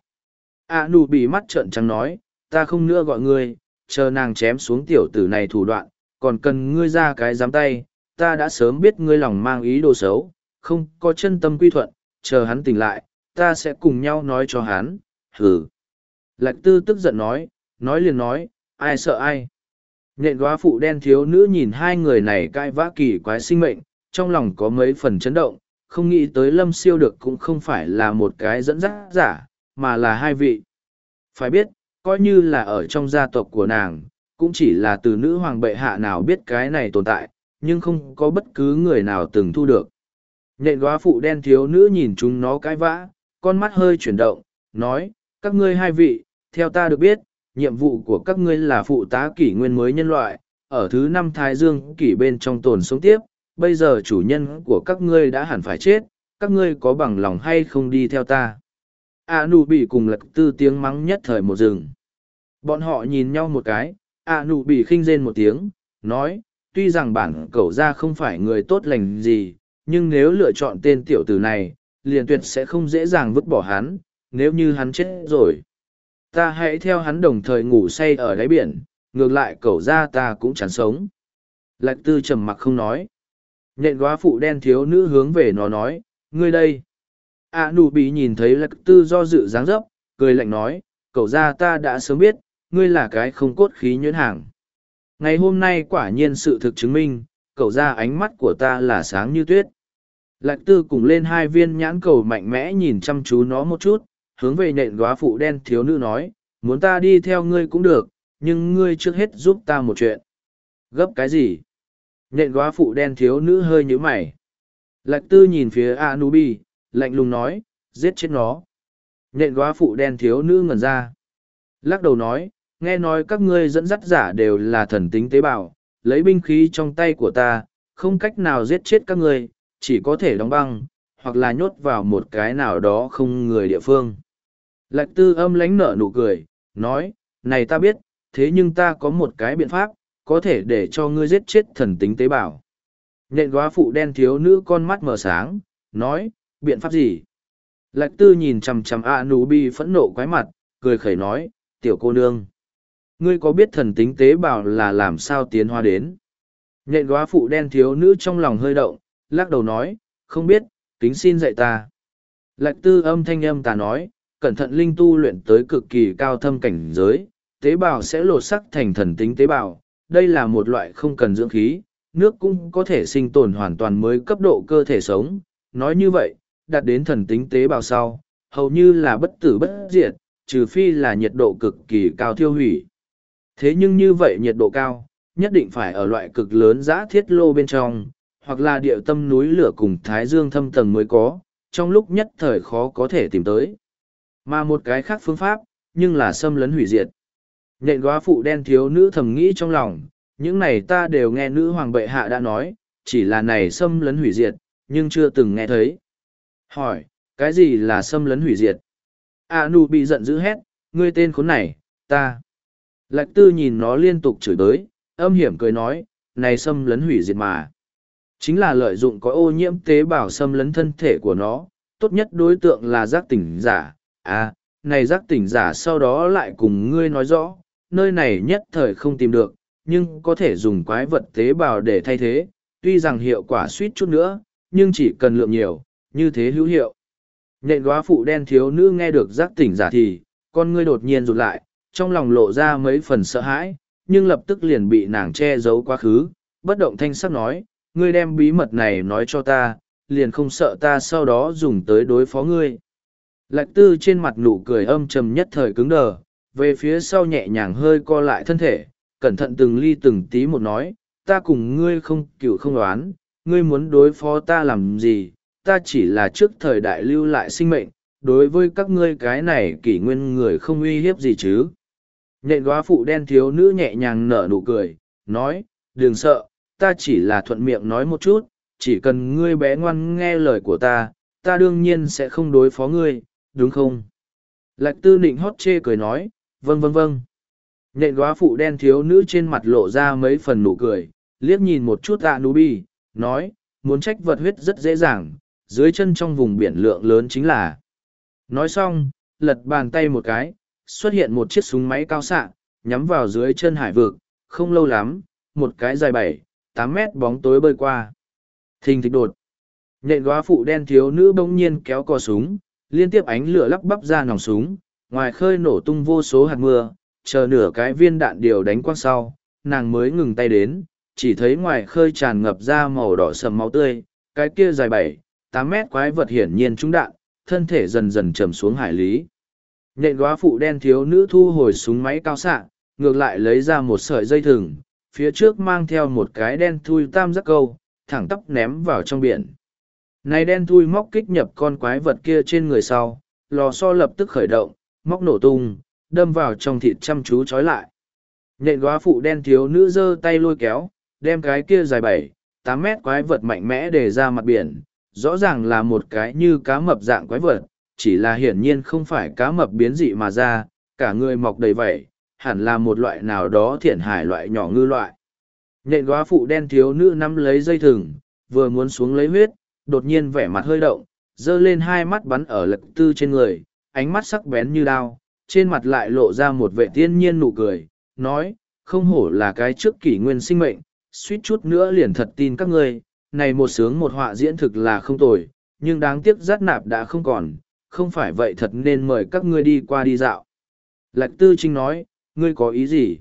S1: A nụ bị mắt trợn trắng nói, ta không nữa gọi ngươi, chờ nàng chém xuống tiểu tử này thủ đoạn, còn cần ngươi ra cái dám tay, ta đã sớm biết ngươi lòng mang ý đồ xấu, không có chân tâm quy thuận, chờ hắn tỉnh lại, ta sẽ cùng nhau nói cho hắn, hừ. Lạch tư tức giận nói, nói liền nói, ai sợ ai. Nhện góa phụ đen thiếu nữ nhìn hai người này cai vã kỳ quái sinh mệnh, trong lòng có mấy phần chấn động, không nghĩ tới lâm siêu được cũng không phải là một cái dẫn dắt giả, mà là hai vị. Phải biết, coi như là ở trong gia tộc của nàng, cũng chỉ là từ nữ hoàng bệ hạ nào biết cái này tồn tại, nhưng không có bất cứ người nào từng thu được. Nhện góa phụ đen thiếu nữ nhìn chúng nó cãi vã, con mắt hơi chuyển động, nói, các ngươi hai vị, theo ta được biết, nhiệm vụ của các ngươi là phụ tá kỷ nguyên mới nhân loại, ở thứ năm Thái Dương kỷ bên trong tồn sống tiếp, bây giờ chủ nhân của các ngươi đã hẳn phải chết, các ngươi có bằng lòng hay không đi theo ta. A nụ bị cùng lật tư tiếng mắng nhất thời một rừng. Bọn họ nhìn nhau một cái, A nụ bị khinh rên một tiếng, nói, tuy rằng bản cẩu ra không phải người tốt lành gì, nhưng nếu lựa chọn tên tiểu tử này, liền tuyệt sẽ không dễ dàng vứt bỏ hắn, nếu như hắn chết rồi. Ta hãy theo hắn đồng thời ngủ say ở đáy biển, ngược lại cẩu ra ta cũng chẳng sống. Lạch tư trầm mặc không nói. Nhện góa phụ đen thiếu nữ hướng về nó nói, ngươi đây. A nụ bị nhìn thấy lạch tư do dự dáng dấp, cười lạnh nói, cậu ra ta đã sớm biết, ngươi là cái không cốt khí nhuyễn hàng. Ngày hôm nay quả nhiên sự thực chứng minh, cậu ra ánh mắt của ta là sáng như tuyết. Lạc tư cùng lên hai viên nhãn cầu mạnh mẽ nhìn chăm chú nó một chút, hướng về nện góa phụ đen thiếu nữ nói, muốn ta đi theo ngươi cũng được, nhưng ngươi trước hết giúp ta một chuyện. Gấp cái gì? Nện góa phụ đen thiếu nữ hơi nhữ mày. Lạc tư nhìn phía Anubi, lạnh lùng nói, giết chết nó. Nện góa phụ đen thiếu nữ ngẩn ra. Lắc đầu nói, nghe nói các ngươi dẫn dắt giả đều là thần tính tế bào, lấy binh khí trong tay của ta, không cách nào giết chết các ngươi, chỉ có thể đóng băng, hoặc là nhốt vào một cái nào đó không người địa phương. Lạch tư âm lánh nở nụ cười, nói, này ta biết, thế nhưng ta có một cái biện pháp, có thể để cho ngươi giết chết thần tính tế bào. Nện góa phụ đen thiếu nữ con mắt mở sáng, nói, biện pháp gì? Lạch tư nhìn chằm chằm A nú bi phẫn nộ quái mặt, cười khẩy nói, tiểu cô nương. Ngươi có biết thần tính tế bào là làm sao tiến hóa đến? Nhện góa phụ đen thiếu nữ trong lòng hơi động, lắc đầu nói, không biết, kính xin dạy ta. Lạch tư âm thanh âm ta nói, cẩn thận linh tu luyện tới cực kỳ cao thâm cảnh giới, tế bào sẽ lột sắc thành thần tính tế bào. Đây là một loại không cần dưỡng khí, nước cũng có thể sinh tồn hoàn toàn mới cấp độ cơ thể sống. Nói như vậy, đạt đến thần tính tế bào sau, hầu như là bất tử bất diệt, trừ phi là nhiệt độ cực kỳ cao thiêu hủy. Thế nhưng như vậy nhiệt độ cao, nhất định phải ở loại cực lớn giã thiết lô bên trong, hoặc là địa tâm núi lửa cùng thái dương thâm tầng mới có, trong lúc nhất thời khó có thể tìm tới. Mà một cái khác phương pháp, nhưng là xâm lấn hủy diệt. Nhện góa phụ đen thiếu nữ thầm nghĩ trong lòng, những này ta đều nghe nữ hoàng bệ hạ đã nói, chỉ là này xâm lấn hủy diệt, nhưng chưa từng nghe thấy. Hỏi, cái gì là xâm lấn hủy diệt? A nu bị giận dữ hét, ngươi tên khốn này, ta. Lạch tư nhìn nó liên tục chửi tới, âm hiểm cười nói, này xâm lấn hủy diệt mà. Chính là lợi dụng có ô nhiễm tế bào xâm lấn thân thể của nó, tốt nhất đối tượng là giác tỉnh giả. À, này giác tỉnh giả sau đó lại cùng ngươi nói rõ, nơi này nhất thời không tìm được, nhưng có thể dùng quái vật tế bào để thay thế, tuy rằng hiệu quả suýt chút nữa, nhưng chỉ cần lượng nhiều, như thế hữu hiệu. Nhện góa phụ đen thiếu nữ nghe được giác tỉnh giả thì, con ngươi đột nhiên rụt lại, trong lòng lộ ra mấy phần sợ hãi, nhưng lập tức liền bị nàng che giấu quá khứ, bất động thanh sắc nói, ngươi đem bí mật này nói cho ta, liền không sợ ta sau đó dùng tới đối phó ngươi. Lạch tư trên mặt nụ cười âm trầm nhất thời cứng đờ, về phía sau nhẹ nhàng hơi co lại thân thể, cẩn thận từng ly từng tí một nói, ta cùng ngươi không cựu không đoán, ngươi muốn đối phó ta làm gì, ta chỉ là trước thời đại lưu lại sinh mệnh, đối với các ngươi cái này kỷ nguyên người không uy hiếp gì chứ. Nện góa phụ đen thiếu nữ nhẹ nhàng nở nụ cười, nói, đừng sợ, ta chỉ là thuận miệng nói một chút, chỉ cần ngươi bé ngoan nghe lời của ta, ta đương nhiên sẽ không đối phó ngươi, đúng không? Lạch tư nịnh hót chê cười nói, vâng vâng vâng. Nện góa phụ đen thiếu nữ trên mặt lộ ra mấy phần nụ cười, liếc nhìn một chút ạ nú bi, nói, muốn trách vật huyết rất dễ dàng, dưới chân trong vùng biển lượng lớn chính là. Nói xong, lật bàn tay một cái, xuất hiện một chiếc súng máy cao xạ, nhắm vào dưới chân hải vực, không lâu lắm, một cái dài bảy, tám mét bóng tối bơi qua. Thình thịch đột. Nện góa phụ đen thiếu nữ bỗng nhiên kéo cò súng, liên tiếp ánh lửa lắp bắp ra nòng súng, ngoài khơi nổ tung vô số hạt mưa, chờ nửa cái viên đạn điều đánh quang sau, nàng mới ngừng tay đến, chỉ thấy ngoài khơi tràn ngập ra màu đỏ sầm máu tươi, cái kia dài bảy, tám mét quái vật hiển nhiên trúng đạn, thân thể dần dần trầm xuống hải lý. Nhện góa phụ đen thiếu nữ thu hồi súng máy cao xạ, ngược lại lấy ra một sợi dây thừng, phía trước mang theo một cái đen thui tam giác câu, thẳng tóc ném vào trong biển. Này đen thui móc kích nhập con quái vật kia trên người sau, lò xo lập tức khởi động, móc nổ tung, đâm vào trong thịt chăm chú trói lại. Nhện góa phụ đen thiếu nữ giơ tay lôi kéo, đem cái kia dài bảy, tám mét quái vật mạnh mẽ để ra mặt biển, rõ ràng là một cái như cá mập dạng quái vật, chỉ là hiển nhiên không phải cá mập biến dị mà ra, cả người mọc đầy vảy, hẳn là một loại nào đó thiện hải loại nhỏ ngư loại. Nhện góa phụ đen thiếu nữ nắm lấy dây thừng, vừa muốn xuống lấy huyết, đột nhiên vẻ mặt hơi động, dơ lên hai mắt bắn ở lật tư trên người, ánh mắt sắc bén như đao, trên mặt lại lộ ra một vệ tiên nhiên nụ cười, nói, không hổ là cái trước kỷ nguyên sinh mệnh, suýt chút nữa liền thật tin các ngươi, này một sướng một họa diễn thực là không tồi, nhưng đáng tiếc giác nạp đã không còn, không phải vậy thật nên mời các ngươi đi qua đi dạo. Lạch tư trinh nói, ngươi có ý gì?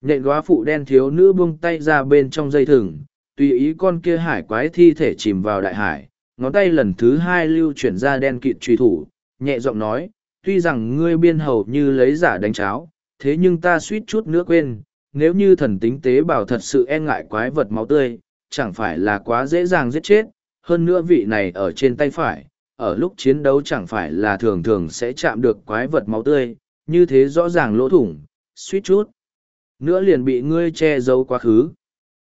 S1: Nhện góa phụ đen thiếu nữ buông tay ra bên trong dây thừng, tùy ý con kia hải quái thi thể chìm vào đại hải, ngón tay lần thứ hai lưu chuyển ra đen kịt truy thủ, nhẹ giọng nói, tuy rằng ngươi biên hầu như lấy giả đánh cháo, thế nhưng ta suýt chút nữa quên, nếu như thần tính tế bào thật sự e ngại quái vật máu tươi, chẳng phải là quá dễ dàng giết chết, hơn nữa vị này ở trên tay phải, ở lúc chiến đấu chẳng phải là thường thường sẽ chạm được quái vật máu tươi, như thế rõ ràng lỗ thủng, suýt chút. Nữa liền bị ngươi che giấu quá khứ.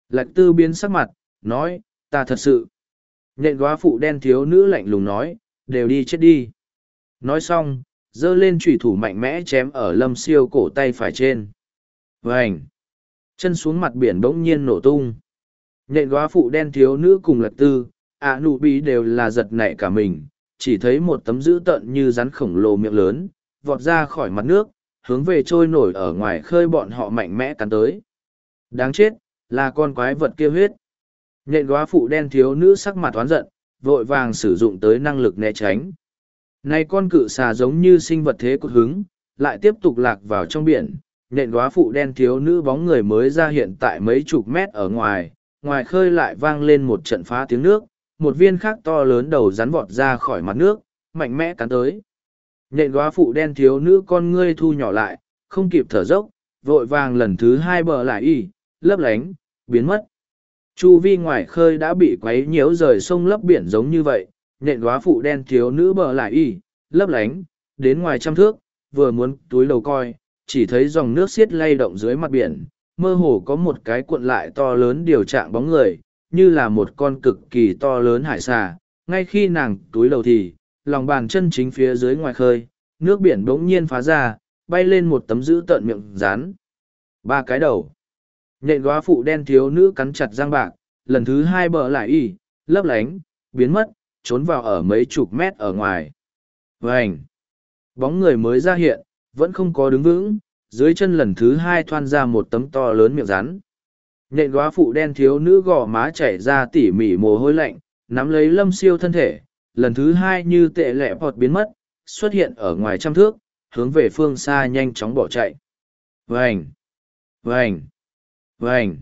S1: Lạch tư biến sắc mặt, nói, ta thật sự. Nhện góa phụ đen thiếu nữ lạnh lùng nói, đều đi chết đi. Nói xong, dơ lên trùy thủ mạnh mẽ chém ở lâm siêu cổ tay phải trên. Vành! Chân xuống mặt biển bỗng nhiên nổ tung. Nhện góa phụ đen thiếu nữ cùng lật tư, ạ nụ bí đều là giật nảy cả mình, chỉ thấy một tấm dữ tợn như rắn khổng lồ miệng lớn, vọt ra khỏi mặt nước, hướng về trôi nổi ở ngoài khơi bọn họ mạnh mẽ cắn tới. Đáng chết, là con quái vật kia huyết. Nhện góa phụ đen thiếu nữ sắc mặt oán giận, vội vàng sử dụng tới năng lực né tránh. Này con cự xà giống như sinh vật thế cốt hứng, lại tiếp tục lạc vào trong biển. Nhện góa phụ đen thiếu nữ bóng người mới ra hiện tại mấy chục mét ở ngoài, ngoài khơi lại vang lên một trận phá tiếng nước, một viên khác to lớn đầu rắn vọt ra khỏi mặt nước, mạnh mẽ cắn tới. Nhện góa phụ đen thiếu nữ con ngươi thu nhỏ lại, không kịp thở dốc, vội vàng lần thứ hai bờ lại y, lấp lánh, biến mất. Chu vi ngoài khơi đã bị quấy nhiễu rời sông lấp biển giống như vậy, nhện góa phụ đen thiếu nữ bờ lại y, lấp lánh, đến ngoài trăm thước, vừa muốn túi đầu coi, chỉ thấy dòng nước xiết lay động dưới mặt biển, mơ hồ có một cái cuộn lại to lớn điều trạng bóng người, như là một con cực kỳ to lớn hải xà. Ngay khi nàng túi đầu thì, lòng bàn chân chính phía dưới ngoài khơi, nước biển bỗng nhiên phá ra, bay lên một tấm giữ tợn miệng rán. Ba cái đầu. Nhện góa phụ đen thiếu nữ cắn chặt răng bạc, lần thứ hai bờ lại y, lấp lánh, biến mất, trốn vào ở mấy chục mét ở ngoài. Vành! Bóng người mới ra hiện, vẫn không có đứng vững, dưới chân lần thứ hai thoan ra một tấm to lớn miệng rắn. Nhện góa phụ đen thiếu nữ gò má chảy ra tỉ mỉ mồ hôi lạnh, nắm lấy lâm siêu thân thể, lần thứ hai như tệ lẹ bọt biến mất, xuất hiện ở ngoài trăm thước, hướng về phương xa nhanh chóng bỏ chạy. Vành! Vành! Vành!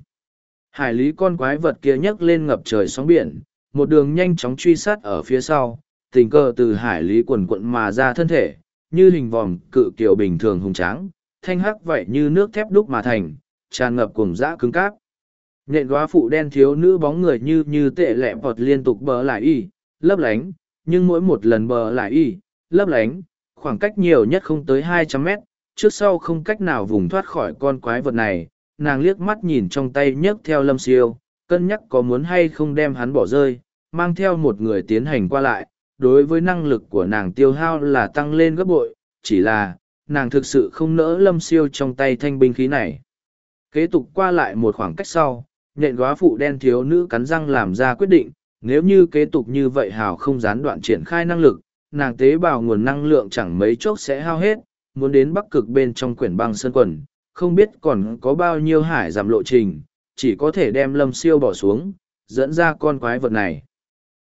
S1: Hải lý con quái vật kia nhấc lên ngập trời sóng biển, một đường nhanh chóng truy sát ở phía sau, tình cờ từ hải lý quần quận mà ra thân thể, như hình vòm cự kiểu bình thường hùng tráng, thanh hắc vậy như nước thép đúc mà thành, tràn ngập cùng dã cứng cáp nện góa phụ đen thiếu nữ bóng người như như tệ lẹ vọt liên tục bờ lại y, lấp lánh, nhưng mỗi một lần bờ lại y, lấp lánh, khoảng cách nhiều nhất không tới hai trăm mét, trước sau không cách nào vùng thoát khỏi con quái vật này, nàng liếc mắt nhìn trong tay nhấc theo lâm siêu, cân nhắc có muốn hay không đem hắn bỏ rơi, mang theo một người tiến hành qua lại, đối với năng lực của nàng tiêu hao là tăng lên gấp bội, chỉ là, nàng thực sự không nỡ lâm siêu trong tay thanh binh khí này. Kế tục qua lại một khoảng cách sau, nện góa phụ đen thiếu nữ cắn răng làm ra quyết định, nếu như kế tục như vậy hào không gián đoạn triển khai năng lực, nàng tế bào nguồn năng lượng chẳng mấy chốc sẽ hao hết, muốn đến bắc cực bên trong quyển băng sơn quần, không biết còn có bao nhiêu hải giảm lộ trình, chỉ có thể đem lâm siêu bỏ xuống, dẫn ra con quái vật này.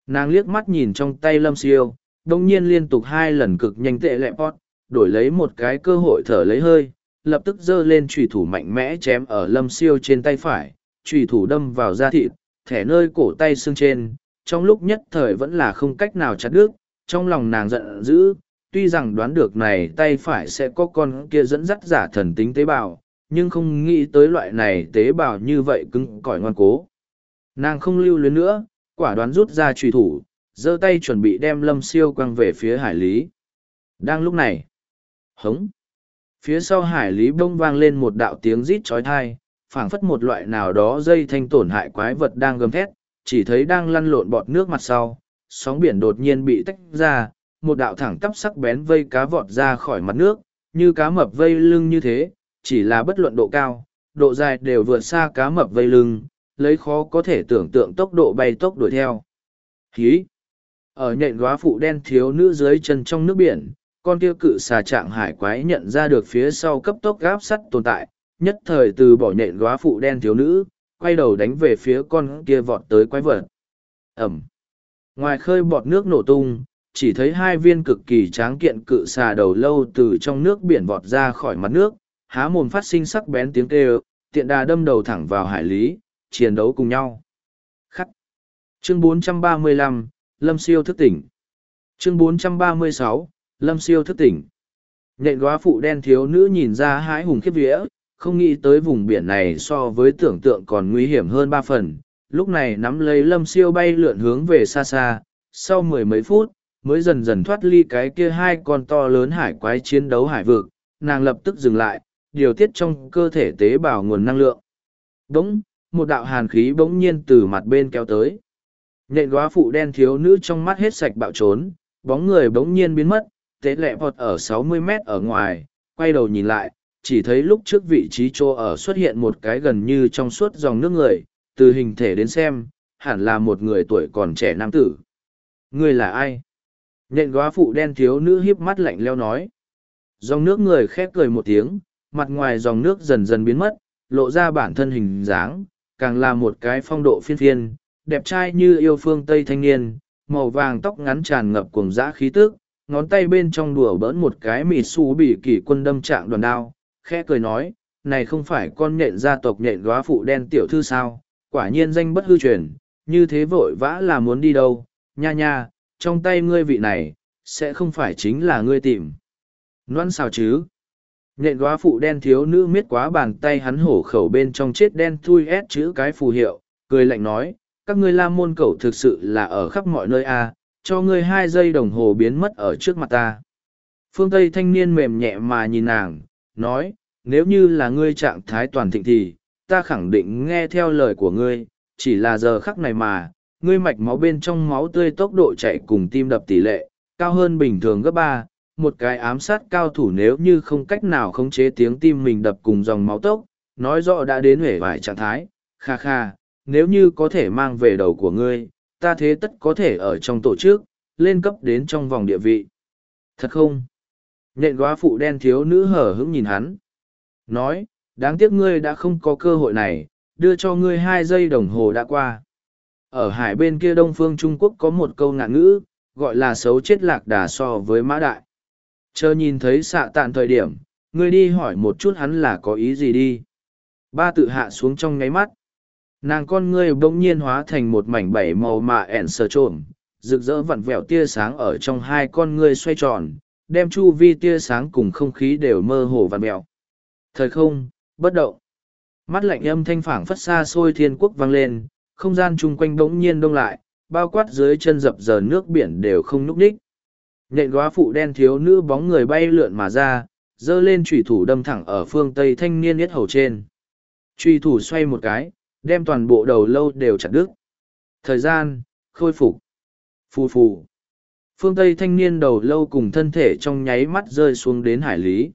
S1: Nàng liếc mắt nhìn trong tay lâm siêu, đồng nhiên liên tục hai lần cực nhanh tệ lẹ pot, đổi lấy một cái cơ hội thở lấy hơi, lập tức giơ lên trùy thủ mạnh mẽ chém ở lâm siêu trên tay phải, trùy thủ đâm vào da thịt, thẻ nơi cổ tay xương trên, trong lúc nhất thời vẫn là không cách nào chặt đứt, trong lòng nàng giận dữ, tuy rằng đoán được này tay phải sẽ có con kia dẫn dắt giả thần tính tế bào, nhưng không nghĩ tới loại này tế bào như vậy cứng cỏi ngoan cố. Nàng không lưu luyến nữa, quả đoán rút ra trùy thủ, giơ tay chuẩn bị đem lâm siêu quăng về phía hải lý. Đang lúc này, hống, phía sau hải lý bông vang lên một đạo tiếng rít trói thai, phảng phất một loại nào đó dây thanh tổn hại quái vật đang gầm thét, chỉ thấy đang lăn lộn bọt nước mặt sau, sóng biển đột nhiên bị tách ra, một đạo thẳng tắp sắc bén vây cá vọt ra khỏi mặt nước, như cá mập vây lưng như thế, chỉ là bất luận độ cao, độ dài đều vượt xa cá mập vây lưng, lấy khó có thể tưởng tượng tốc độ bay tốc đuổi theo. Hí! Ở nhện góa phụ đen thiếu nữ dưới chân trong nước biển, con kia cự xà trạng hải quái nhận ra được phía sau cấp tốc gáp sắt tồn tại, nhất thời từ bỏ nhện góa phụ đen thiếu nữ, quay đầu đánh về phía con kia vọt tới quái vật. Ẩm! Ngoài khơi bọt nước nổ tung, chỉ thấy hai viên cực kỳ tráng kiện cự xà đầu lâu từ trong nước biển vọt ra khỏi mặt nước, há mồm phát sinh sắc bén tiếng kêu, tiện đà đâm đầu thẳng vào hải lý, chiến đấu cùng nhau. Khắc. Chương 435, Lâm Siêu thức tỉnh. Chương 436, Lâm Siêu thức tỉnh. Nhện góa phụ đen thiếu nữ nhìn ra hái hùng khiếp vía, không nghĩ tới vùng biển này so với tưởng tượng còn nguy hiểm hơn ba phần. Lúc này nắm lấy lâm siêu bay lượn hướng về xa xa, sau mười mấy phút, mới dần dần thoát ly cái kia hai con to lớn hải quái chiến đấu hải vực, nàng lập tức dừng lại, điều tiết trong cơ thể tế bào nguồn năng lượng. Bỗng, một đạo hàn khí bỗng nhiên từ mặt bên kéo tới. Nhện góa phụ đen thiếu nữ trong mắt hết sạch bạo trốn, bóng người bỗng nhiên biến mất, tế lẹ vọt ở 60 mét ở ngoài, quay đầu nhìn lại, chỉ thấy lúc trước vị trí chỗ ở xuất hiện một cái gần như trong suốt dòng nước người, từ hình thể đến xem, hẳn là một người tuổi còn trẻ nam tử. Người là ai? Nhện góa phụ đen thiếu nữ hiếp mắt lạnh leo nói. Dòng nước người khép cười một tiếng, mặt ngoài dòng nước dần dần biến mất, lộ ra bản thân hình dáng, càng là một cái phong độ phiên phiên, đẹp trai như yêu phương Tây thanh niên, màu vàng tóc ngắn tràn ngập cuồng dã khí tức, ngón tay bên trong đùa bỡn một cái mịt xù bị kỷ quân đâm trạng đoàn đao, khẽ cười nói, này không phải con nhện gia tộc nhện góa phụ đen tiểu thư sao, quả nhiên danh bất hư truyền, như thế vội vã là muốn đi đâu, nha nha, trong tay ngươi vị này, sẽ không phải chính là ngươi tìm. Noan sao chứ? Nhện góa phụ đen thiếu nữ miết quá bàn tay hắn hổ khẩu bên trong chết đen thui ép chữ cái phù hiệu, cười lạnh nói, các ngươi la môn cẩu thực sự là ở khắp mọi nơi a à, cho ngươi hai giây đồng hồ biến mất ở trước mặt ta. Phương Tây thanh niên mềm nhẹ mà nhìn nàng, nói, nếu như là ngươi trạng thái toàn thịnh thì, ta khẳng định nghe theo lời của ngươi, chỉ là giờ khắc này mà, ngươi mạch máu bên trong máu tươi tốc độ chạy cùng tim đập tỷ lệ, cao hơn bình thường gấp ba một cái ám sát cao thủ nếu như không cách nào khống chế tiếng tim mình đập cùng dòng máu tốc, nói rõ đã đến hể vải trạng thái, kha kha, nếu như có thể mang về đầu của ngươi, ta thế tất có thể ở trong tổ chức, lên cấp đến trong vòng địa vị. Thật không? Nhện góa phụ đen thiếu nữ hở hững nhìn hắn. Nói, đáng tiếc ngươi đã không có cơ hội này, đưa cho ngươi hai giây đồng hồ đã qua. Ở hải bên kia đông phương Trung Quốc có một câu ngạn ngữ, gọi là xấu chết lạc đà so với mã đại. Chờ nhìn thấy xạ tạn thời điểm, ngươi đi hỏi một chút hắn là có ý gì đi. Ba tự hạ xuống trong nháy mắt. Nàng con ngươi bỗng nhiên hóa thành một mảnh bảy màu mạ ẻn sờ trộm, rực rỡ vặn vẹo tia sáng ở trong hai con ngươi xoay tròn, đem chu vi tia sáng cùng không khí đều mơ hồ vặn mèo. Thời không, bất động. Mắt lạnh âm thanh phảng phất xa xôi thiên quốc vang lên, không gian chung quanh bỗng nhiên đông lại, bao quát dưới chân dập dờ nước biển đều không núp đích. Nhện góa phụ đen thiếu nữ bóng người bay lượn mà ra, dơ lên trùy thủ đâm thẳng ở phương tây thanh niên yết hầu trên. Trùy thủ xoay một cái, đem toàn bộ đầu lâu đều chặt đứt. Thời gian, khôi phục. Phù phù. Phương Tây thanh niên đầu lâu cùng thân thể trong nháy mắt rơi xuống đến hải lý.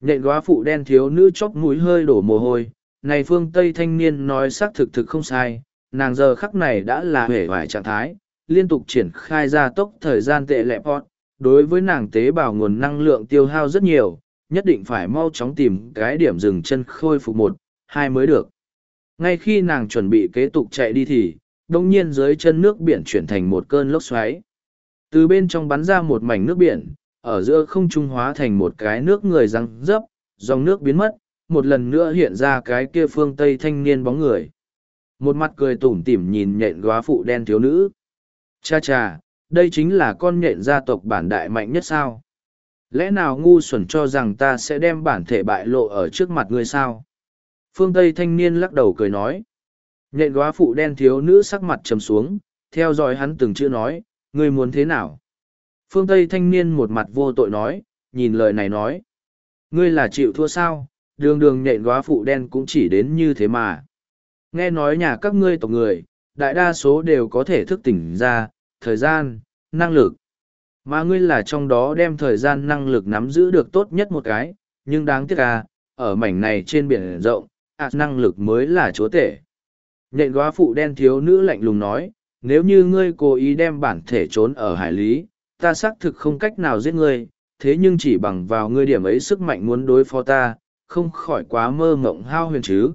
S1: Nhện góa phụ đen thiếu nữ chóc mũi hơi đổ mồ hôi. Này phương Tây thanh niên nói xác thực thực không sai, nàng giờ khắc này đã là hể vải trạng thái, liên tục triển khai ra tốc thời gian tệ lẹp hot Đối với nàng tế bào nguồn năng lượng tiêu hao rất nhiều, nhất định phải mau chóng tìm cái điểm dừng chân khôi phục một, hai mới được. Ngay khi nàng chuẩn bị kế tục chạy đi thì đông nhiên dưới chân nước biển chuyển thành một cơn lốc xoáy từ bên trong bắn ra một mảnh nước biển ở giữa không trung hóa thành một cái nước người răng dấp dòng nước biến mất một lần nữa hiện ra cái kia phương tây thanh niên bóng người. Một mặt cười tủm tỉm nhìn nhện góa phụ đen thiếu nữ. Cha cha đây chính là con nhện gia tộc bản đại mạnh nhất sao? Lẽ nào ngu xuẩn cho rằng ta sẽ đem bản thể bại lộ ở trước mặt ngươi sao? Phương Tây thanh niên lắc đầu cười nói. Nhện góa phụ đen thiếu nữ sắc mặt trầm xuống, theo dõi hắn từng chữ nói, ngươi muốn thế nào? Phương Tây thanh niên một mặt vô tội nói, nhìn lời này nói. Ngươi là chịu thua sao, đường đường nhện góa phụ đen cũng chỉ đến như thế mà. Nghe nói nhà các ngươi tộc người, đại đa số đều có thể thức tỉnh ra, thời gian, năng lực. Mà ngươi là trong đó đem thời gian năng lực nắm giữ được tốt nhất một cái, nhưng đáng tiếc à, ở mảnh này trên biển rộng, à, năng lực mới là chúa tể. Nhện góa phụ đen thiếu nữ lạnh lùng nói, nếu như ngươi cố ý đem bản thể trốn ở hải lý, ta xác thực không cách nào giết ngươi, thế nhưng chỉ bằng vào ngươi điểm ấy sức mạnh muốn đối phó ta, không khỏi quá mơ mộng hao huyền chứ.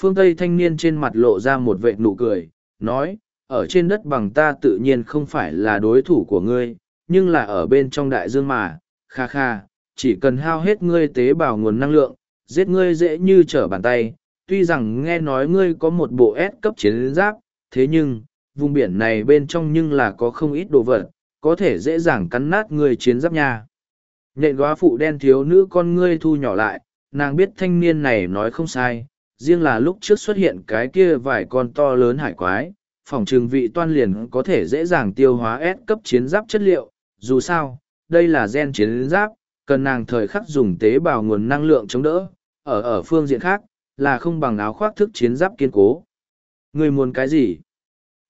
S1: Phương Tây thanh niên trên mặt lộ ra một vệ nụ cười, nói, ở trên đất bằng ta tự nhiên không phải là đối thủ của ngươi, nhưng là ở bên trong đại dương mà, kha kha, chỉ cần hao hết ngươi tế bào nguồn năng lượng, giết ngươi dễ như trở bàn tay, tuy rằng nghe nói ngươi có một bộ S cấp chiến giáp, thế nhưng, vùng biển này bên trong nhưng là có không ít đồ vật, có thể dễ dàng cắn nát người chiến giáp nha. Nhện góa phụ đen thiếu nữ con ngươi thu nhỏ lại, nàng biết thanh niên này nói không sai, riêng là lúc trước xuất hiện cái kia vài con to lớn hải quái, phòng trường vị toan liền có thể dễ dàng tiêu hóa S cấp chiến giáp chất liệu, dù sao, đây là gen chiến giáp, cần nàng thời khắc dùng tế bào nguồn năng lượng chống đỡ, ở ở phương diện khác, là không bằng áo khoác thức chiến giáp kiên cố. Người muốn cái gì?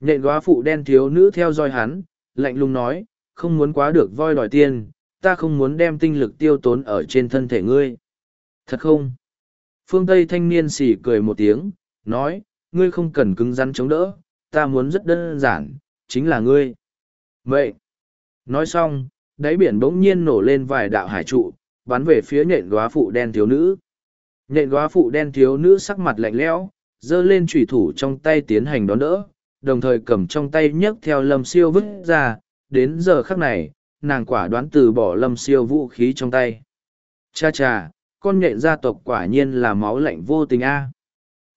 S1: Nện góa phụ đen thiếu nữ theo dõi hắn, lạnh lùng nói, không muốn quá được voi đòi tiền, ta không muốn đem tinh lực tiêu tốn ở trên thân thể ngươi. Thật không? Phương Tây thanh niên xỉ cười một tiếng, nói, ngươi không cần cứng rắn chống đỡ, ta muốn rất đơn giản, chính là ngươi. Vậy, nói xong, đáy biển bỗng nhiên nổ lên vài đạo hải trụ, bắn về phía nhện góa phụ đen thiếu nữ. Nhện góa phụ đen thiếu nữ sắc mặt lạnh lẽo, giơ lên trùy thủ trong tay tiến hành đón đỡ, đồng thời cầm trong tay nhấc theo lâm siêu vứt ra, đến giờ khắc này, nàng quả đoán từ bỏ lâm siêu vũ khí trong tay. Cha cha, con nhện gia tộc quả nhiên là máu lạnh vô tình a.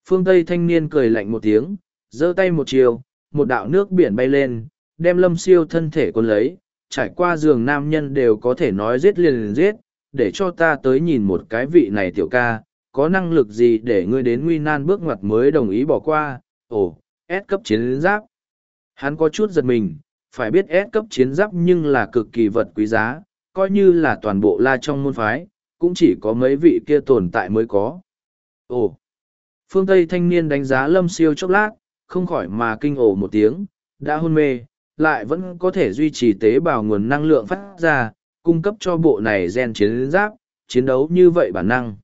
S1: Phương Tây thanh niên cười lạnh một tiếng, giơ tay một chiều, một đạo nước biển bay lên, đem lâm siêu thân thể quân lấy, trải qua giường nam nhân đều có thể nói giết liền liền giết, để cho ta tới nhìn một cái vị này tiểu ca, có năng lực gì để ngươi đến nguy nan bước ngoặt mới đồng ý bỏ qua, ồ, S cấp chiến giáp. Hắn có chút giật mình, phải biết S cấp chiến giáp nhưng là cực kỳ vật quý giá, coi như là toàn bộ la trong môn phái, cũng chỉ có mấy vị kia tồn tại mới có. Ồ! Phương Tây thanh niên đánh giá lâm siêu chốc lát, không khỏi mà kinh ổ một tiếng, đã hôn mê, lại vẫn có thể duy trì tế bào nguồn năng lượng phát ra, cung cấp cho bộ này gen chiến giáp, chiến đấu như vậy bản năng.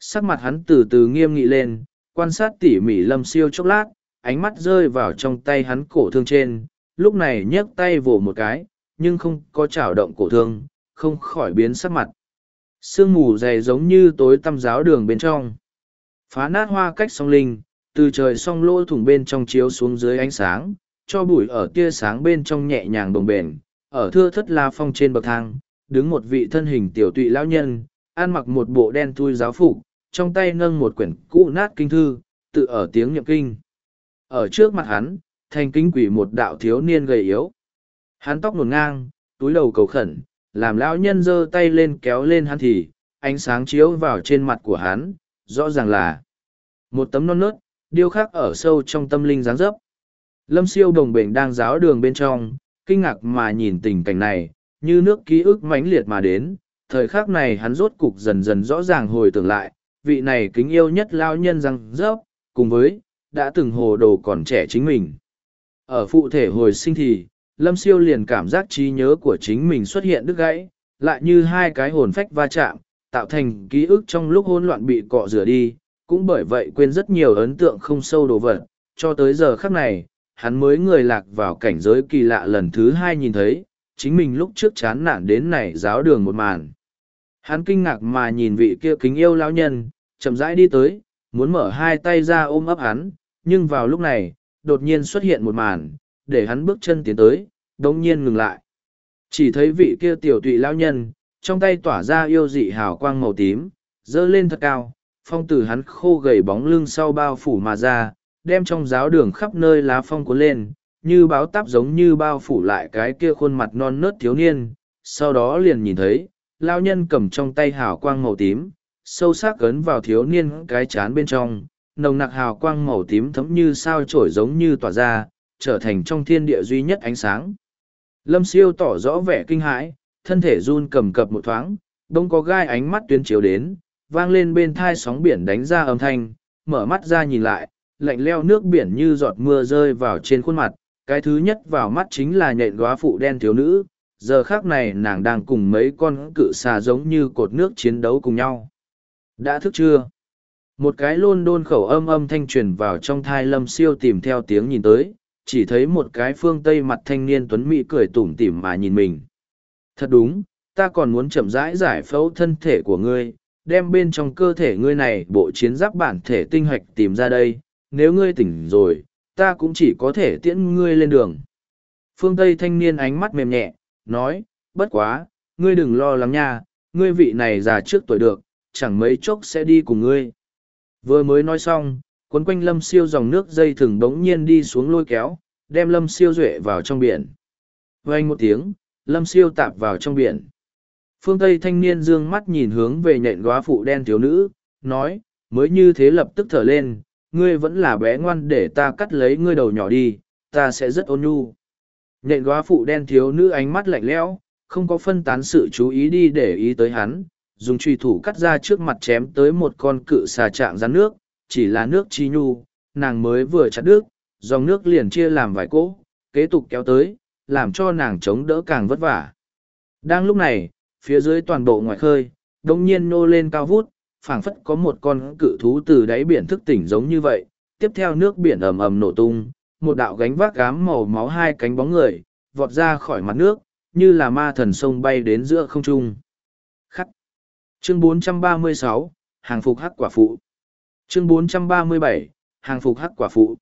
S1: Sắc mặt hắn từ từ nghiêm nghị lên, quan sát tỉ mỉ lâm siêu chốc lát, ánh mắt rơi vào trong tay hắn cổ thương trên, lúc này nhấc tay vỗ một cái, nhưng không có chảo động cổ thương, không khỏi biến sắc mặt. Sương mù dày giống như tối tăm giáo đường bên trong. Phá nát hoa cách song linh, từ trời song lỗ thủng bên trong chiếu xuống dưới ánh sáng, cho bụi ở tia sáng bên trong nhẹ nhàng đồng bền. Ở thưa thất la phong trên bậc thang, đứng một vị thân hình tiểu tụy lão nhân, ăn mặc một bộ đen thui giáo phục, trong tay nâng một quyển cũ nát kinh thư, tự ở tiếng nhậm kinh. Ở trước mặt hắn, thành kính quỷ một đạo thiếu niên gầy yếu. Hắn tóc nổn ngang, túi đầu cầu khẩn, làm lão nhân giơ tay lên kéo lên hắn thì, ánh sáng chiếu vào trên mặt của hắn, rõ ràng là một tấm non nớt, điêu khắc ở sâu trong tâm linh dáng dấp. Lâm siêu đồng bệnh đang giáo đường bên trong, kinh ngạc mà nhìn tình cảnh này, như nước ký ức mãnh liệt mà đến, thời khắc này hắn rốt cục dần dần rõ ràng hồi tưởng lại, vị này kính yêu nhất lao nhân răng rớp, cùng với, đã từng hồ đồ còn trẻ chính mình. Ở phụ thể hồi sinh thì, Lâm Siêu liền cảm giác trí nhớ của chính mình xuất hiện đứt gãy, lại như hai cái hồn phách va chạm, tạo thành ký ức trong lúc hỗn loạn bị cọ rửa đi, cũng bởi vậy quên rất nhiều ấn tượng không sâu đồ vật, cho tới giờ khắc này, hắn mới người lạc vào cảnh giới kỳ lạ lần thứ hai nhìn thấy, chính mình lúc trước chán nản đến này giáo đường một màn. Hắn kinh ngạc mà nhìn vị kia kính yêu lão nhân, chậm rãi đi tới, muốn mở hai tay ra ôm ấp hắn, nhưng vào lúc này, đột nhiên xuất hiện một màn, để hắn bước chân tiến tới, đống nhiên ngừng lại. Chỉ thấy vị kia tiểu tụy lão nhân, trong tay tỏa ra yêu dị hào quang màu tím, dơ lên thật cao, phong từ hắn khô gầy bóng lưng sau bao phủ mà ra, đem trong giáo đường khắp nơi lá phong cuốn lên, như báo táp giống như bao phủ lại cái kia khuôn mặt non nớt thiếu niên, sau đó liền nhìn thấy, lao nhân cầm trong tay hào quang màu tím, sâu sắc ấn vào thiếu niên cái chán bên trong, nồng nặc hào quang màu tím thấm như sao trổi giống như tỏa ra, trở thành trong thiên địa duy nhất ánh sáng. Lâm siêu tỏ rõ vẻ kinh hãi, thân thể run cầm cập một thoáng, đông có gai ánh mắt tuyến chiếu đến, vang lên bên thai sóng biển đánh ra âm thanh, mở mắt ra nhìn lại, lạnh leo nước biển như giọt mưa rơi vào trên khuôn mặt, cái thứ nhất vào mắt chính là nhện góa phụ đen thiếu nữ, giờ khác này nàng đang cùng mấy con cự xà giống như cột nước chiến đấu cùng nhau. Đã thức chưa? Một cái lôn đôn khẩu âm âm thanh truyền vào trong thai lâm siêu tìm theo tiếng nhìn tới, chỉ thấy một cái phương tây mặt thanh niên tuấn mỹ cười tủm tỉm mà nhìn mình. Thật đúng, ta còn muốn chậm rãi giải phẫu thân thể của ngươi, đem bên trong cơ thể ngươi này bộ chiến giáp bản thể tinh hoạch tìm ra đây, nếu ngươi tỉnh rồi, ta cũng chỉ có thể tiễn ngươi lên đường. Phương Tây thanh niên ánh mắt mềm nhẹ, nói, bất quá, ngươi đừng lo lắng nha, ngươi vị này già trước tuổi được, chẳng mấy chốc sẽ đi cùng ngươi. Vừa mới nói xong, cuốn quanh lâm siêu dòng nước dây thừng bỗng nhiên đi xuống lôi kéo, đem lâm siêu duệ vào trong biển. Vang một tiếng, lâm siêu tạp vào trong biển. Phương Tây thanh niên dương mắt nhìn hướng về nhện góa phụ đen thiếu nữ, nói, mới như thế lập tức thở lên, ngươi vẫn là bé ngoan để ta cắt lấy ngươi đầu nhỏ đi, ta sẽ rất ôn nhu. Nhện góa phụ đen thiếu nữ ánh mắt lạnh lẽo, không có phân tán sự chú ý đi để ý tới hắn, dùng truy thủ cắt ra trước mặt chém tới một con cự xà trạng rắn nước, chỉ là nước chi nhu, nàng mới vừa chặt đứt, dòng nước liền chia làm vài cỗ, kế tục kéo tới, làm cho nàng chống đỡ càng vất vả. Đang lúc này, phía dưới toàn bộ ngoài khơi, đông nhiên nô lên cao vút, phảng phất có một con cự thú từ đáy biển thức tỉnh giống như vậy, tiếp theo nước biển ầm ầm nổ tung, một đạo gánh vác gám màu máu hai cánh bóng người, vọt ra khỏi mặt nước, như là ma thần sông bay đến giữa không trung. Chương 436, hàng phục hắc quả phụ. Chương 437, hàng phục hắc quả phụ.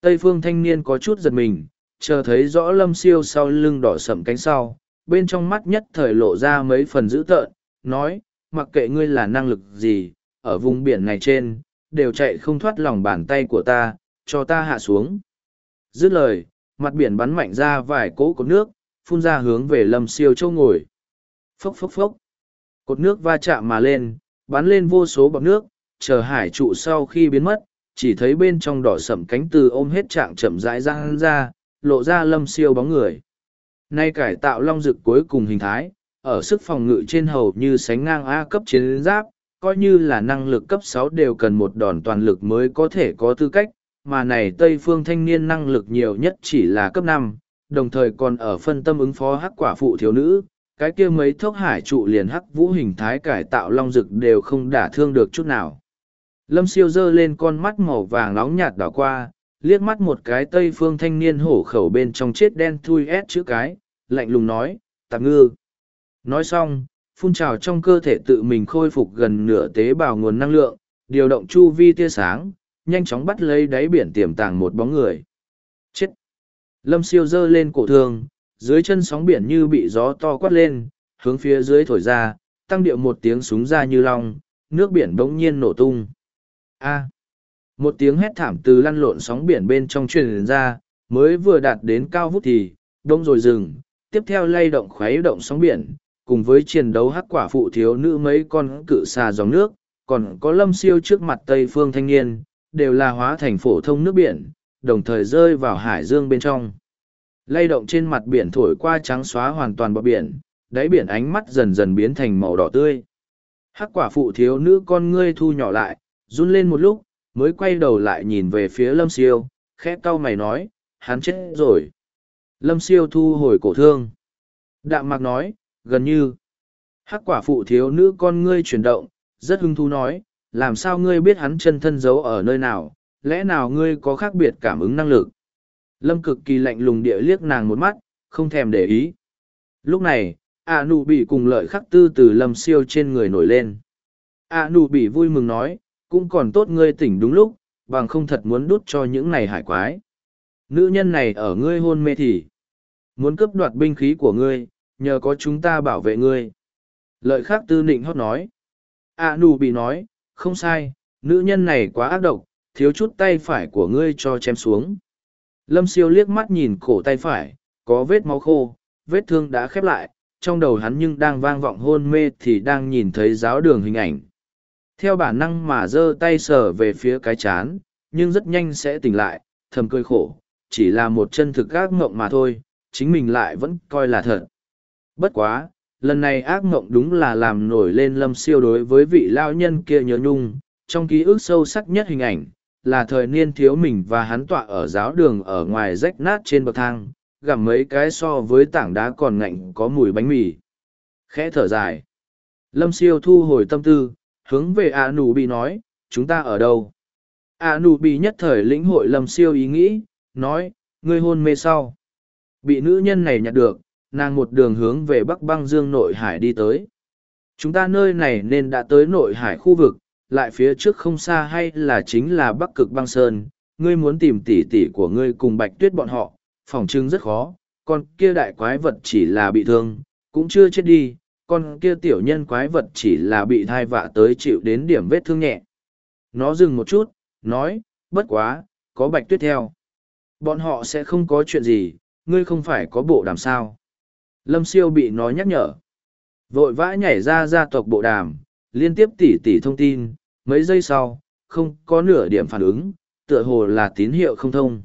S1: Tây phương thanh niên có chút giật mình, chờ thấy rõ lâm siêu sau lưng đỏ sậm cánh sau, bên trong mắt nhất thời lộ ra mấy phần dữ tợn, nói, mặc kệ ngươi là năng lực gì, ở vùng biển này trên, đều chạy không thoát lòng bàn tay của ta, cho ta hạ xuống. Dứt lời, mặt biển bắn mạnh ra vài cỗ cột nước, phun ra hướng về lâm siêu châu ngồi. Phốc phốc phốc. Cột nước va chạm mà lên, bắn lên vô số bọc nước, chờ hải trụ sau khi biến mất, chỉ thấy bên trong đỏ sẩm cánh từ ôm hết trạng chậm rãi ra ra, lộ ra lâm siêu bóng người. Nay cải tạo long dực cuối cùng hình thái, ở sức phòng ngự trên hầu như sánh ngang A cấp chiến giáp, coi như là năng lực cấp sáu đều cần một đòn toàn lực mới có thể có tư cách, mà này Tây phương thanh niên năng lực nhiều nhất chỉ là cấp năm, đồng thời còn ở phân tâm ứng phó hắc quả phụ thiếu nữ, cái kia mấy thốc hải trụ liền hắc vũ hình thái cải tạo long dực đều không đả thương được chút nào. Lâm siêu giơ lên con mắt màu vàng nóng nhạt đảo qua, liếc mắt một cái tây phương thanh niên hổ khẩu bên trong chết đen thui ép chữ cái, lạnh lùng nói, tạp ngư. Nói xong, phun trào trong cơ thể tự mình khôi phục gần nửa tế bào nguồn năng lượng, điều động chu vi tia sáng, nhanh chóng bắt lấy đáy biển tiềm tàng một bóng người. Chết! Lâm siêu giơ lên cổ thương, dưới chân sóng biển như bị gió to quát lên, hướng phía dưới thổi ra, tăng điệu một tiếng súng ra như long, nước biển bỗng nhiên nổ tung. A! Một tiếng hét thảm từ lăn lộn sóng biển bên trong truyền ra, mới vừa đạt đến cao vút thì, đông rồi dừng, tiếp theo lay động khuấy động sóng biển, cùng với chiến đấu hắc quả phụ thiếu nữ mấy con cự xà dòng nước, còn có lâm siêu trước mặt Tây phương thanh niên, đều là hóa thành phổ thông nước biển, đồng thời rơi vào hải dương bên trong. Lay động trên mặt biển thổi qua trắng xóa hoàn toàn bờ biển, đáy biển ánh mắt dần dần biến thành màu đỏ tươi. Hắc quả phụ thiếu nữ con ngươi thu nhỏ lại, run lên một lúc, mới quay đầu lại nhìn về phía lâm siêu, khẽ cau mày nói, hắn chết rồi. Lâm siêu thu hồi cổ thương. Đạm mạc nói, gần như. Hắc quả phụ thiếu nữ con ngươi chuyển động, rất hứng thú nói, làm sao ngươi biết hắn chân thân giấu ở nơi nào, lẽ nào ngươi có khác biệt cảm ứng năng lực. Lâm cực kỳ lạnh lùng địa liếc nàng một mắt, không thèm để ý. Lúc này, A nụ bị cùng lợi khắc tư từ lâm siêu trên người nổi lên. A nụ bị vui mừng nói, cũng còn tốt ngươi tỉnh đúng lúc, bằng không thật muốn đút cho những này hải quái. Nữ nhân này ở ngươi hôn mê thì, muốn cướp đoạt binh khí của ngươi, nhờ có chúng ta bảo vệ ngươi. Lợi khắc tư nịnh hót nói. A nụ bị nói, không sai, nữ nhân này quá ác độc, thiếu chút tay phải của ngươi cho chém xuống. Lâm siêu liếc mắt nhìn cổ tay phải, có vết máu khô, vết thương đã khép lại, trong đầu hắn nhưng đang vang vọng hôn mê thì đang nhìn thấy giáo đường hình ảnh. Theo bản năng mà giơ tay sờ về phía cái chán, nhưng rất nhanh sẽ tỉnh lại, thầm cười khổ, chỉ là một chân thực ác mộng mà thôi, chính mình lại vẫn coi là thật. Bất quá, lần này ác mộng đúng là làm nổi lên lâm siêu đối với vị lao nhân kia nhớ nhung, trong ký ức sâu sắc nhất hình ảnh, là thời niên thiếu mình và hắn tọa ở giáo đường ở ngoài rách nát trên bậc thang, gặm mấy cái so với tảng đá còn ngạnh có mùi bánh mì. Khẽ thở dài. Lâm siêu thu hồi tâm tư, hướng về a nù bị nói chúng ta ở đâu a nù bị nhất thời lĩnh hội Lâm siêu ý nghĩ nói ngươi hôn mê sau bị nữ nhân này nhặt được nàng một đường hướng về bắc băng dương nội hải đi tới chúng ta nơi này nên đã tới nội hải khu vực lại phía trước không xa hay là chính là bắc cực băng sơn ngươi muốn tìm tỉ tỉ của ngươi cùng bạch tuyết bọn họ phỏng chừng rất khó còn kia đại quái vật chỉ là bị thương cũng chưa chết đi con kia tiểu nhân quái vật chỉ là bị thai vạ tới chịu đến điểm vết thương nhẹ. Nó dừng một chút, nói, bất quá, có bạch tuyết theo. Bọn họ sẽ không có chuyện gì, ngươi không phải có bộ đàm sao. Lâm siêu bị nó nhắc nhở. Vội vã nhảy ra gia tộc bộ đàm, liên tiếp tỉ tỉ thông tin, mấy giây sau, không có nửa điểm phản ứng, tựa hồ là tín hiệu không thông.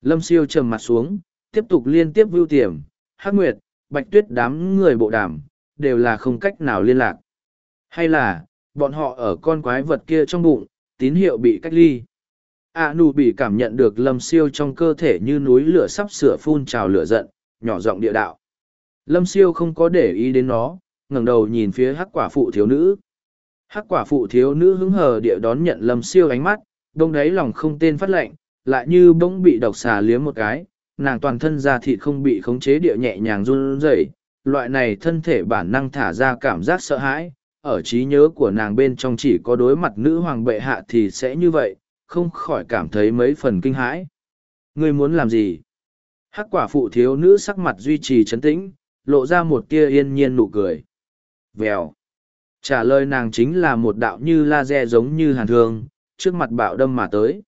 S1: Lâm siêu trầm mặt xuống, tiếp tục liên tiếp vưu tiềm, hắc nguyệt, bạch tuyết đám người bộ đàm, đều là không cách nào liên lạc. Hay là, bọn họ ở con quái vật kia trong bụng, tín hiệu bị cách ly. A nụ bị cảm nhận được lâm siêu trong cơ thể như núi lửa sắp sửa phun trào lửa giận, nhỏ giọng địa đạo. Lâm siêu không có để ý đến nó, ngẩng đầu nhìn phía hắc quả phụ thiếu nữ. Hắc quả phụ thiếu nữ hứng hờ địa đón nhận lâm siêu ánh mắt, đông đáy lòng không tên phát lệnh, lại như bỗng bị độc xà liếm một cái, nàng toàn thân da thịt không bị khống chế địa nhẹ nhàng run rẩy, loại này thân thể bản năng thả ra cảm giác sợ hãi, ở trí nhớ của nàng bên trong chỉ có đối mặt nữ hoàng bệ hạ thì sẽ như vậy, không khỏi cảm thấy mấy phần kinh hãi. Ngươi muốn làm gì? Hắc quả phụ thiếu nữ sắc mặt duy trì chấn tĩnh, lộ ra một tia yên nhiên nụ cười. Vèo. Trả lời nàng chính là một đạo như laser giống như hàn thương, trước mặt bạo đâm mà tới.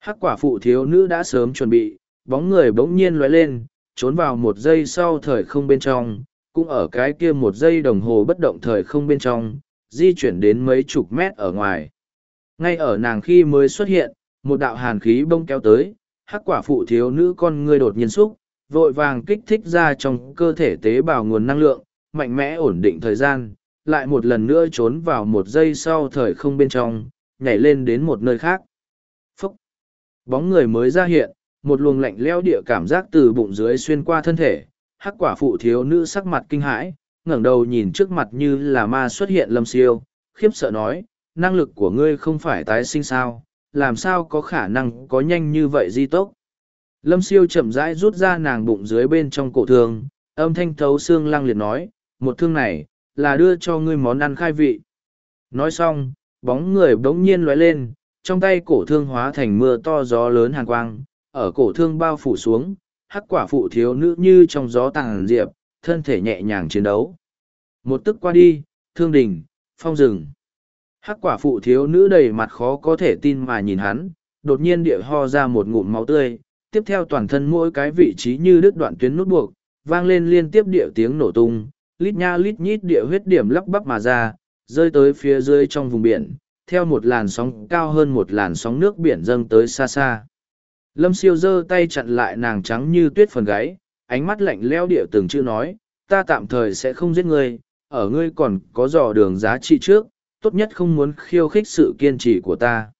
S1: Hắc quả phụ thiếu nữ đã sớm chuẩn bị, bóng người bỗng nhiên lóe lên, trốn vào một giây sau thời không bên trong, cũng ở cái kia một giây đồng hồ bất động thời không bên trong, di chuyển đến mấy chục mét ở ngoài. Ngay ở nàng khi mới xuất hiện, một đạo hàn khí bông kéo tới, hắc quả phụ thiếu nữ con người đột nhiên xúc, vội vàng kích thích ra trong cơ thể tế bào nguồn năng lượng, mạnh mẽ ổn định thời gian, lại một lần nữa trốn vào một giây sau thời không bên trong, nhảy lên đến một nơi khác. Phúc! Bóng người mới ra hiện, một luồng lạnh leo địa cảm giác từ bụng dưới xuyên qua thân thể, hắc quả phụ thiếu nữ sắc mặt kinh hãi, ngẩng đầu nhìn trước mặt như là ma xuất hiện lâm siêu, khiếp sợ nói, năng lực của ngươi không phải tái sinh sao, làm sao có khả năng có nhanh như vậy di tốc. Lâm siêu chậm rãi rút ra nàng bụng dưới bên trong cổ thương, âm thanh thấu xương lăng liệt nói, một thương này, là đưa cho ngươi món ăn khai vị. Nói xong, bóng người bỗng nhiên lóe lên, trong tay cổ thương hóa thành mưa to gió lớn hàn quang, ở cổ thương bao phủ xuống, hắc quả phụ thiếu nữ như trong gió tàng diệp, thân thể nhẹ nhàng chiến đấu. Một tức qua đi, thương đình, phong rừng. Hắc quả phụ thiếu nữ đầy mặt khó có thể tin mà nhìn hắn, đột nhiên địa ho ra một ngụm máu tươi, tiếp theo toàn thân mỗi cái vị trí như đứt đoạn tuyến nút buộc, vang lên liên tiếp địa tiếng nổ tung, lít nha lít nhít địa huyết điểm lắp bắp mà ra, rơi tới phía dưới trong vùng biển, theo một làn sóng cao hơn một làn sóng nước biển dâng tới xa xa. Lâm siêu giơ tay chặn lại nàng trắng như tuyết phần gáy, ánh mắt lạnh leo địa từng chữ nói, ta tạm thời sẽ không giết ngươi, ở ngươi còn có dò đường giá trị trước, tốt nhất không muốn khiêu khích sự kiên trì của ta.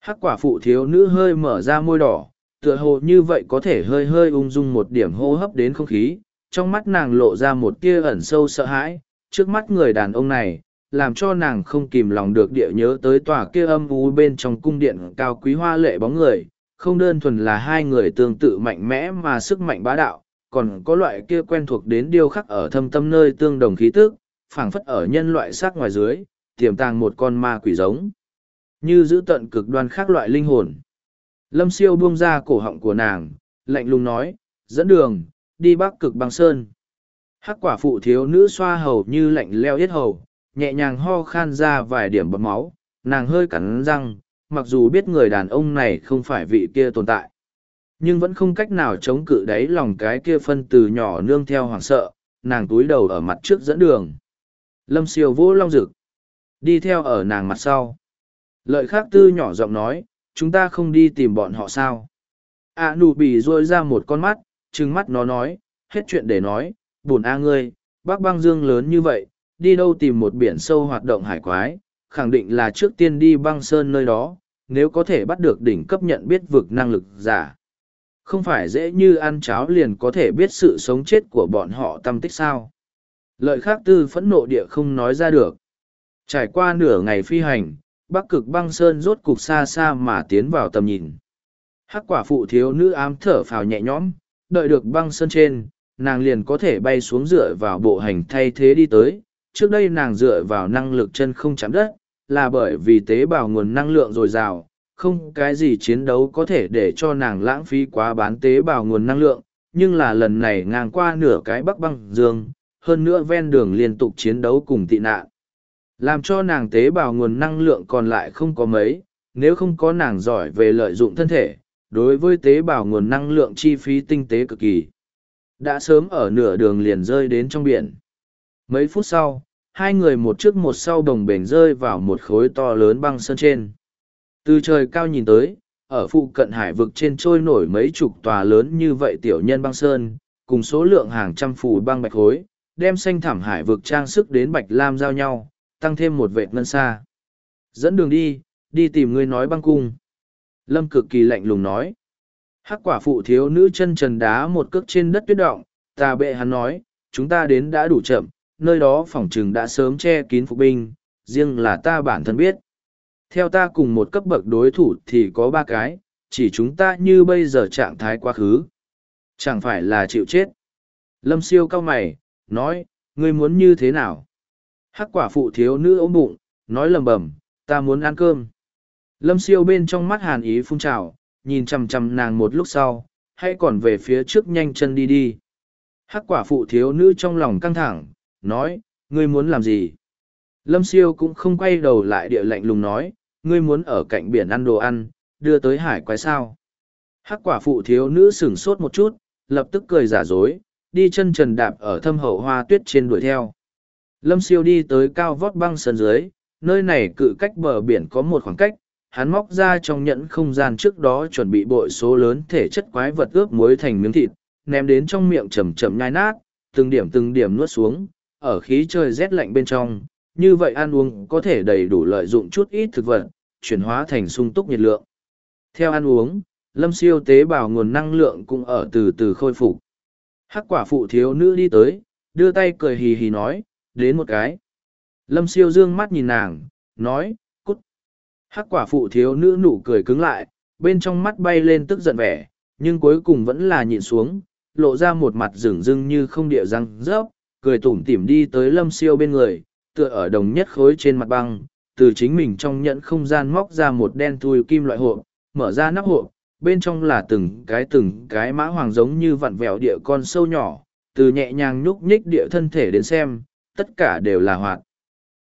S1: Hắc quả phụ thiếu nữ hơi mở ra môi đỏ, tựa hồ như vậy có thể hơi hơi ung dung một điểm hô hấp đến không khí, trong mắt nàng lộ ra một tia ẩn sâu sợ hãi, trước mắt người đàn ông này, làm cho nàng không kìm lòng được địa nhớ tới tòa kia âm u bên trong cung điện cao quý hoa lệ bóng người, không đơn thuần là hai người tương tự mạnh mẽ mà sức mạnh bá đạo, còn có loại kia quen thuộc đến điêu khắc ở thâm tâm nơi tương đồng khí tức, phảng phất ở nhân loại xác ngoài dưới, tiềm tàng một con ma quỷ giống. Như giữ tận cực đoan khác loại linh hồn. Lâm siêu buông ra cổ họng của nàng, lạnh lùng nói, dẫn đường, đi bắc cực băng sơn. Hắc quả phụ thiếu nữ xoa hầu như lạnh leo yết hầu, nhẹ nhàng ho khan ra vài điểm bấm máu, nàng hơi cắn răng, mặc dù biết người đàn ông này không phải vị kia tồn tại. Nhưng vẫn không cách nào chống cự đáy lòng cái kia phân từ nhỏ nương theo hoảng sợ, nàng túi đầu ở mặt trước dẫn đường. Lâm siêu vô long rực, đi theo ở nàng mặt sau. Lợi khác tư nhỏ giọng nói, chúng ta không đi tìm bọn họ sao. A nụ bì rôi ra một con mắt, trừng mắt nó nói, hết chuyện để nói, buồn a ngươi, bác băng dương lớn như vậy, đi đâu tìm một biển sâu hoạt động hải quái, khẳng định là trước tiên đi băng sơn nơi đó, nếu có thể bắt được đỉnh cấp nhận biết vực năng lực giả. Không phải dễ như ăn cháo liền có thể biết sự sống chết của bọn họ tâm tích sao. Lợi khác tư phẫn nộ địa không nói ra được. Trải qua nửa ngày phi hành, bắc cực băng sơn rốt cục xa xa mà tiến vào tầm nhìn. Hắc quả phụ thiếu nữ ám thở phào nhẹ nhõm, đợi được băng sơn trên, nàng liền có thể bay xuống dựa vào bộ hành thay thế đi tới. Trước đây nàng dựa vào năng lực chân không chạm đất, là bởi vì tế bào nguồn năng lượng dồi dào, không cái gì chiến đấu có thể để cho nàng lãng phí quá bán tế bào nguồn năng lượng, nhưng là lần này ngang qua nửa cái bắc băng dương, hơn nữa ven đường liên tục chiến đấu cùng tị nạn. Làm cho nàng tế bào nguồn năng lượng còn lại không có mấy, nếu không có nàng giỏi về lợi dụng thân thể, đối với tế bào nguồn năng lượng chi phí tinh tế cực kỳ. Đã sớm ở nửa đường liền rơi đến trong biển. Mấy phút sau, hai người một trước một sau đồng bền rơi vào một khối to lớn băng sơn trên. Từ trời cao nhìn tới, ở phụ cận hải vực trên trôi nổi mấy chục tòa lớn như vậy tiểu nhân băng sơn, cùng số lượng hàng trăm phù băng bạch khối, đem xanh thảm hải vực trang sức đến bạch lam giao nhau, tăng thêm một vệt ngân xa. Dẫn đường đi, đi tìm người nói băng cung. Lâm cực kỳ lạnh lùng nói. Hắc quả phụ thiếu nữ chân trần đá một cước trên đất tuyết động, ta bệ hắn nói, chúng ta đến đã đủ chậm, nơi đó phòng chừng đã sớm che kín phục binh, riêng là ta bản thân biết. Theo ta cùng một cấp bậc đối thủ thì có ba cái, chỉ chúng ta như bây giờ trạng thái quá khứ. Chẳng phải là chịu chết. Lâm siêu cao mày, nói, ngươi muốn như thế nào? Hắc quả phụ thiếu nữ ốm bụng, nói lầm bầm, ta muốn ăn cơm. Lâm siêu bên trong mắt hàn ý phun trào, nhìn chằm chằm nàng một lúc sau, hãy còn về phía trước nhanh chân đi đi. Hắc quả phụ thiếu nữ trong lòng căng thẳng, nói, ngươi muốn làm gì? Lâm siêu cũng không quay đầu lại địa lạnh lùng nói, ngươi muốn ở cạnh biển ăn đồ ăn, đưa tới hải quái sao. Hắc quả phụ thiếu nữ sửng sốt một chút, lập tức cười giả dối, đi chân trần đạp ở thâm hậu hoa tuyết trên đuổi theo. Lâm siêu đi tới cao vót băng sân dưới, nơi này cự cách bờ biển có một khoảng cách, hắn móc ra trong nhẫn không gian trước đó chuẩn bị bội số lớn thể chất quái vật ướp muối thành miếng thịt, ném đến trong miệng chầm chậm nhai nát, từng điểm từng điểm nuốt xuống, ở khí trời rét lạnh bên trong, như vậy ăn uống có thể đầy đủ lợi dụng chút ít thực vật, chuyển hóa thành sung túc nhiệt lượng. Theo ăn uống, lâm siêu tế bào nguồn năng lượng cũng ở từ từ khôi phục. Hắc quả phụ thiếu nữ đi tới, đưa tay cười hì hì nói, đến một cái. Lâm siêu dương mắt nhìn nàng, nói. Hắc quả phụ thiếu nữ nụ cười cứng lại, bên trong mắt bay lên tức giận vẻ, nhưng cuối cùng vẫn là nhịn xuống, lộ ra một mặt rừng rưng như không địa răng rớp, cười tủm tỉm đi tới lâm siêu bên người, tựa ở đồng nhất khối trên mặt băng, từ chính mình trong nhẫn không gian móc ra một đen thui kim loại hộp, mở ra nắp hộp, bên trong là từng cái từng cái mã hoàng giống như vặn vẹo địa con sâu nhỏ, từ nhẹ nhàng nhúc nhích địa thân thể đến xem, tất cả đều là hoạt.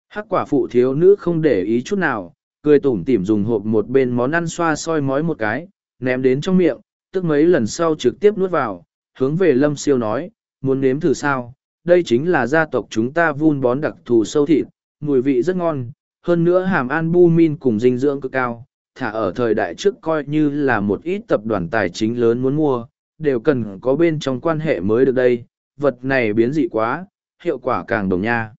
S1: Hắc quả phụ thiếu nữ không để ý chút nào, cười tủm tỉm dùng hộp một bên món ăn xoa soi mói một cái, ném đến trong miệng, tức mấy lần sau trực tiếp nuốt vào, hướng về lâm siêu nói, muốn nếm thử sao, đây chính là gia tộc chúng ta vun bón đặc thù sâu thịt, mùi vị rất ngon, hơn nữa hàm albumin cùng dinh dưỡng cực cao, thả ở thời đại trước coi như là một ít tập đoàn tài chính lớn muốn mua, đều cần có bên trong quan hệ mới được đây, vật này biến dị quá, hiệu quả càng đồng nha.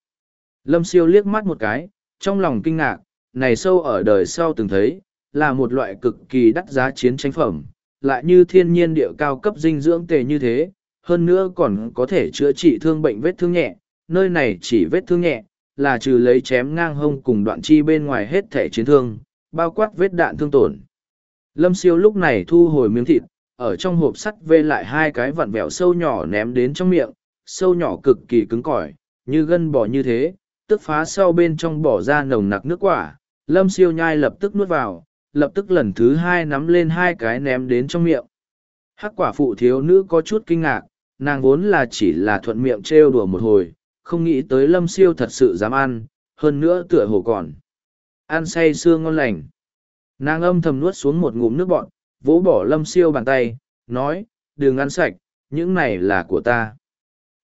S1: Lâm siêu liếc mắt một cái, trong lòng kinh ngạc, này sâu ở đời sau từng thấy, là một loại cực kỳ đắt giá chiến tranh phẩm, lại như thiên nhiên địa cao cấp dinh dưỡng tề như thế, hơn nữa còn có thể chữa trị thương bệnh vết thương nhẹ, nơi này chỉ vết thương nhẹ, là trừ lấy chém ngang hông cùng đoạn chi bên ngoài hết thể chiến thương, bao quát vết đạn thương tổn. Lâm siêu lúc này thu hồi miếng thịt, ở trong hộp sắt vê lại hai cái vặn vẹo sâu nhỏ ném đến trong miệng, sâu nhỏ cực kỳ cứng cỏi, như gân bò như thế, tức phá sau bên trong bỏ ra nồng nặc nước quả. Lâm siêu nhai lập tức nuốt vào, lập tức lần thứ hai nắm lên hai cái ném đến trong miệng. Hắc quả phụ thiếu nữ có chút kinh ngạc, nàng vốn là chỉ là thuận miệng trêu đùa một hồi, không nghĩ tới lâm siêu thật sự dám ăn, hơn nữa tựa hồ còn. Ăn say sưa ngon lành. Nàng âm thầm nuốt xuống một ngụm nước bọn, vỗ bỏ lâm siêu bàn tay, nói, đừng ăn sạch, những này là của ta.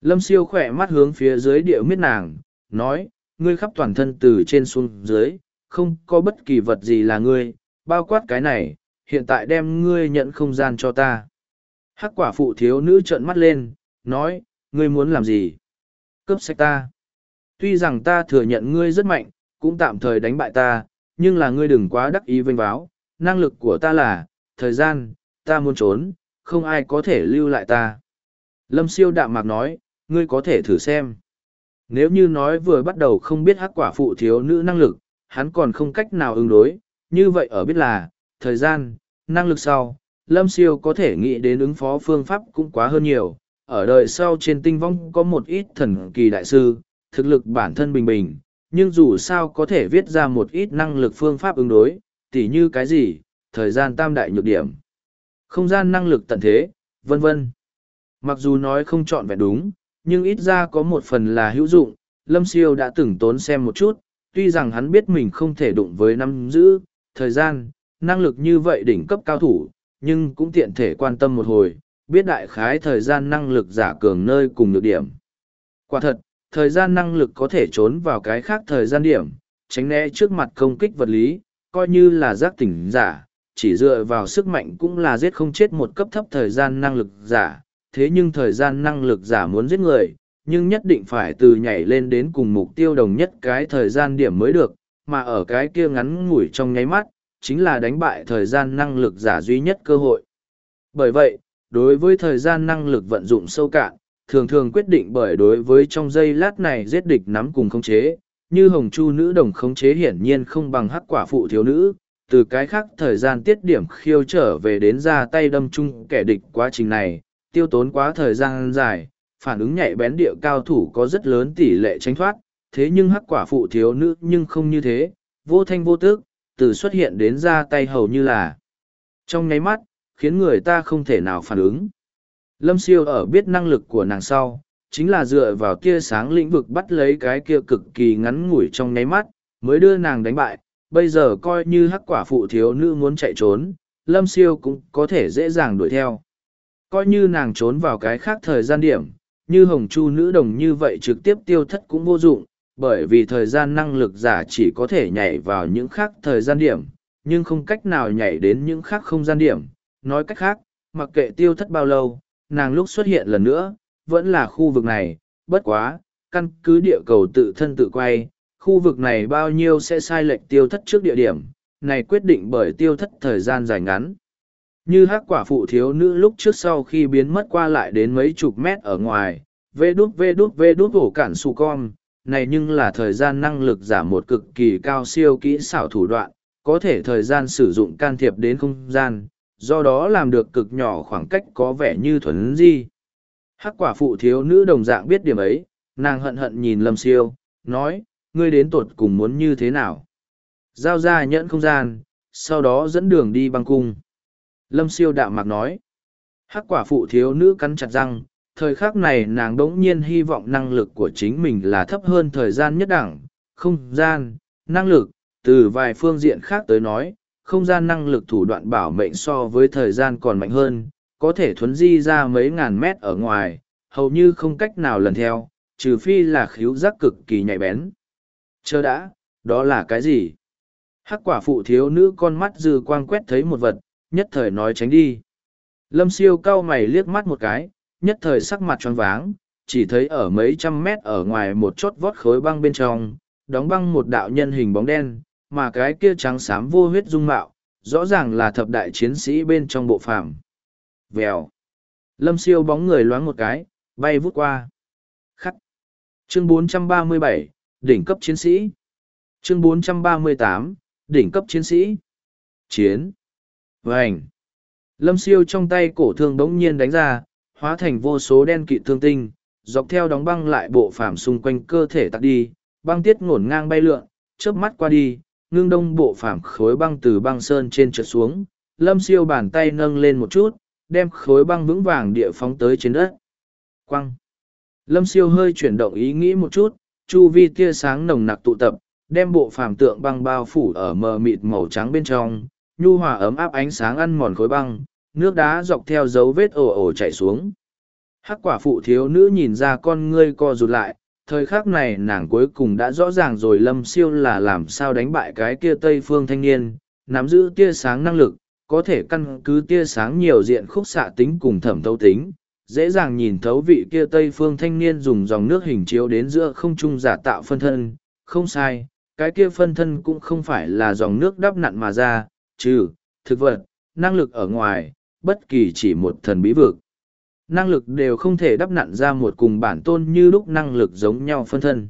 S1: Lâm siêu khỏe mắt hướng phía dưới địa miết nàng, nói, ngươi khắp toàn thân từ trên xuống dưới, không có bất kỳ vật gì là ngươi, bao quát cái này, hiện tại đem ngươi nhận không gian cho ta. Hắc quả phụ thiếu nữ trợn mắt lên, nói, ngươi muốn làm gì? Cướp sách ta. Tuy rằng ta thừa nhận ngươi rất mạnh, cũng tạm thời đánh bại ta, nhưng là ngươi đừng quá đắc ý vênh báo, năng lực của ta là, thời gian, ta muốn trốn, không ai có thể lưu lại ta. Lâm siêu đạm mạc nói, ngươi có thể thử xem. Nếu như nói vừa bắt đầu không biết hắc quả phụ thiếu nữ năng lực, hắn còn không cách nào ứng đối, như vậy ở biết là, thời gian, năng lực sau, Lâm Siêu có thể nghĩ đến ứng phó phương pháp cũng quá hơn nhiều. Ở đời sau trên tinh vong có một ít thần kỳ đại sư, thực lực bản thân bình bình, nhưng dù sao có thể viết ra một ít năng lực phương pháp ứng đối, tỉ như cái gì, thời gian tam đại nhược điểm, không gian năng lực tận thế, vân vân. Mặc dù nói không chọn vẹn đúng, nhưng ít ra có một phần là hữu dụng, Lâm Siêu đã từng tốn xem một chút, tuy rằng hắn biết mình không thể đụng với năm giữ, thời gian, năng lực như vậy đỉnh cấp cao thủ, nhưng cũng tiện thể quan tâm một hồi, biết đại khái thời gian năng lực giả cường nơi cùng nhược điểm. Quả thật, thời gian năng lực có thể trốn vào cái khác thời gian điểm, tránh né trước mặt công kích vật lý, coi như là giác tỉnh giả, chỉ dựa vào sức mạnh cũng là giết không chết một cấp thấp thời gian năng lực giả, thế nhưng thời gian năng lực giả muốn giết người, nhưng nhất định phải từ nhảy lên đến cùng mục tiêu đồng nhất cái thời gian điểm mới được, mà ở cái kia ngắn ngủi trong nháy mắt, chính là đánh bại thời gian năng lực giả duy nhất cơ hội. Bởi vậy, đối với thời gian năng lực vận dụng sâu cạn, thường thường quyết định bởi đối với trong giây lát này giết địch nắm cùng khống chế, như hồng chu nữ đồng khống chế hiển nhiên không bằng hắc quả phụ thiếu nữ, từ cái khác thời gian tiết điểm khiêu trở về đến ra tay đâm chung kẻ địch quá trình này, tiêu tốn quá thời gian dài, phản ứng nhạy bén địa cao thủ có rất lớn tỷ lệ tránh thoát, thế nhưng hắc quả phụ thiếu nữ nhưng không như thế, vô thanh vô tước, từ xuất hiện đến ra tay hầu như là trong nháy mắt, khiến người ta không thể nào phản ứng. Lâm siêu ở biết năng lực của nàng sau, chính là dựa vào tia sáng lĩnh vực bắt lấy cái kia cực kỳ ngắn ngủi trong nháy mắt, mới đưa nàng đánh bại. Bây giờ coi như hắc quả phụ thiếu nữ muốn chạy trốn, lâm siêu cũng có thể dễ dàng đuổi theo. Coi như nàng trốn vào cái khác thời gian điểm, như hồng chu nữ đồng như vậy trực tiếp tiêu thất cũng vô dụng, bởi vì thời gian năng lực giả chỉ có thể nhảy vào những khác thời gian điểm, nhưng không cách nào nhảy đến những khác không gian điểm. Nói cách khác, mặc kệ tiêu thất bao lâu, nàng lúc xuất hiện lần nữa, vẫn là khu vực này, bất quá, căn cứ địa cầu tự thân tự quay, khu vực này bao nhiêu sẽ sai lệch tiêu thất trước địa điểm, này quyết định bởi tiêu thất thời gian dài ngắn. Như hắc quả phụ thiếu nữ lúc trước sau khi biến mất qua lại đến mấy chục mét ở ngoài, vê đút vê đút vê đút hổ cản su con, này nhưng là thời gian năng lực giảm một cực kỳ cao siêu kỹ xảo thủ đoạn, có thể thời gian sử dụng can thiệp đến không gian, do đó làm được cực nhỏ khoảng cách có vẻ như thuần di. Hắc quả phụ thiếu nữ đồng dạng biết điểm ấy, nàng hận hận nhìn lâm siêu, nói, ngươi đến tột cùng muốn như thế nào. Giao ra nhẫn không gian, sau đó dẫn đường đi băng cung. Lâm siêu đạm mạc nói, hắc quả phụ thiếu nữ cắn chặt răng, thời khắc này nàng đỗng nhiên hy vọng năng lực của chính mình là thấp hơn thời gian nhất đẳng, không gian, năng lực, từ vài phương diện khác tới nói, không gian năng lực thủ đoạn bảo mệnh so với thời gian còn mạnh hơn, có thể thuấn di ra mấy ngàn mét ở ngoài, hầu như không cách nào lần theo, trừ phi là khíu giác cực kỳ nhạy bén. Chờ đã, đó là cái gì? Hắc quả phụ thiếu nữ con mắt dư quang quét thấy một vật, nhất thời nói tránh đi. Lâm siêu cau mày liếc mắt một cái, nhất thời sắc mặt tròn váng, chỉ thấy ở mấy trăm mét ở ngoài một chốt vót khối băng bên trong, đóng băng một đạo nhân hình bóng đen, mà cái kia trắng xám vô huyết dung mạo, rõ ràng là thập đại chiến sĩ bên trong bộ phàm. Vèo. Lâm siêu bóng người loáng một cái, bay vút qua. Khắc. Chương 437, đỉnh cấp chiến sĩ. Chương 438, đỉnh cấp chiến sĩ. Chiến. Vành. Lâm siêu trong tay cổ thương đống nhiên đánh ra, hóa thành vô số đen kịt thương tinh, dọc theo đóng băng lại bộ phàm xung quanh cơ thể tắt đi, băng tiết ngổn ngang bay lượn, chớp mắt qua đi, ngưng đông bộ phàm khối băng từ băng sơn trên trượt xuống, lâm siêu bàn tay nâng lên một chút, đem khối băng vững vàng địa phóng tới trên đất. Quăng! Lâm siêu hơi chuyển động ý nghĩ một chút, chu vi tia sáng nồng nặc tụ tập, đem bộ phàm tượng băng bao phủ ở mờ mịt màu trắng bên trong, nhu hòa ấm áp ánh sáng ăn mòn khối băng, nước đá dọc theo dấu vết ồ ồ chảy xuống. Hắc quả phụ thiếu nữ nhìn ra con ngươi co rụt lại, thời khắc này nàng cuối cùng đã rõ ràng rồi lâm siêu là làm sao đánh bại cái kia tây phương thanh niên, nắm giữ tia sáng năng lực, có thể căn cứ tia sáng nhiều diện khúc xạ tính cùng thẩm thấu tính, dễ dàng nhìn thấu vị kia tây phương thanh niên dùng dòng nước hình chiếu đến giữa không trung giả tạo phân thân, không sai, cái kia phân thân cũng không phải là dòng nước đắp nặn mà ra, trừ, thực vật, năng lực ở ngoài, bất kỳ chỉ một thần bí vực. Năng lực đều không thể đắp nặn ra một cùng bản tôn như lúc năng lực giống nhau phân thân.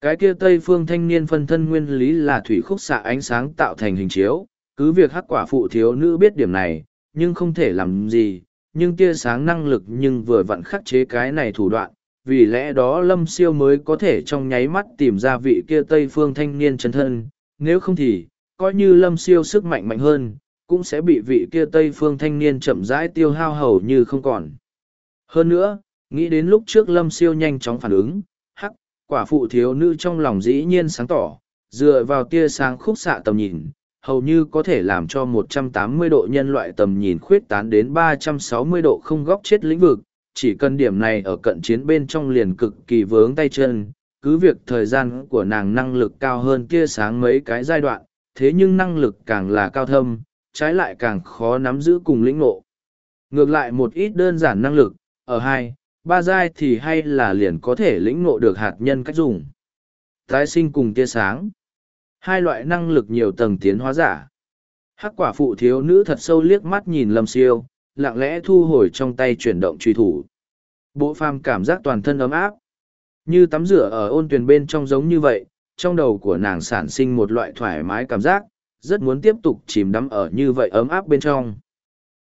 S1: Cái kia Tây phương thanh niên phân thân nguyên lý là thủy khúc xạ ánh sáng tạo thành hình chiếu, cứ việc hắc quả phụ thiếu nữ biết điểm này, nhưng không thể làm gì, nhưng tia sáng năng lực nhưng vừa vặn khắc chế cái này thủ đoạn, vì lẽ đó lâm siêu mới có thể trong nháy mắt tìm ra vị kia Tây phương thanh niên chân thân, nếu không thì, coi như lâm siêu sức mạnh mạnh hơn, cũng sẽ bị vị kia Tây phương thanh niên chậm rãi tiêu hao hầu như không còn. Hơn nữa, nghĩ đến lúc trước lâm siêu nhanh chóng phản ứng, hắc, quả phụ thiếu nữ trong lòng dĩ nhiên sáng tỏ, dựa vào tia sáng khúc xạ tầm nhìn, hầu như có thể làm cho 180 độ nhân loại tầm nhìn khuyết tán đến 360 độ không góc chết lĩnh vực, chỉ cần điểm này ở cận chiến bên trong liền cực kỳ vướng tay chân, cứ việc thời gian của nàng năng lực cao hơn tia sáng mấy cái giai đoạn, thế nhưng năng lực càng là cao thâm, trái lại càng khó nắm giữ cùng lĩnh ngộ. Ngược lại một ít đơn giản năng lực, ở hai, ba giai thì hay là liền có thể lĩnh ngộ được hạt nhân cách dùng. Tái sinh cùng tia sáng. Hai loại năng lực nhiều tầng tiến hóa giả. Hắc quả phụ thiếu nữ thật sâu liếc mắt nhìn lâm siêu, lặng lẽ thu hồi trong tay chuyển động truy thủ. Bộ phàm cảm giác toàn thân ấm áp. Như tắm rửa ở ôn tuyền bên trong giống như vậy, trong đầu của nàng sản sinh một loại thoải mái cảm giác, rất muốn tiếp tục chìm đắm ở như vậy ấm áp bên trong.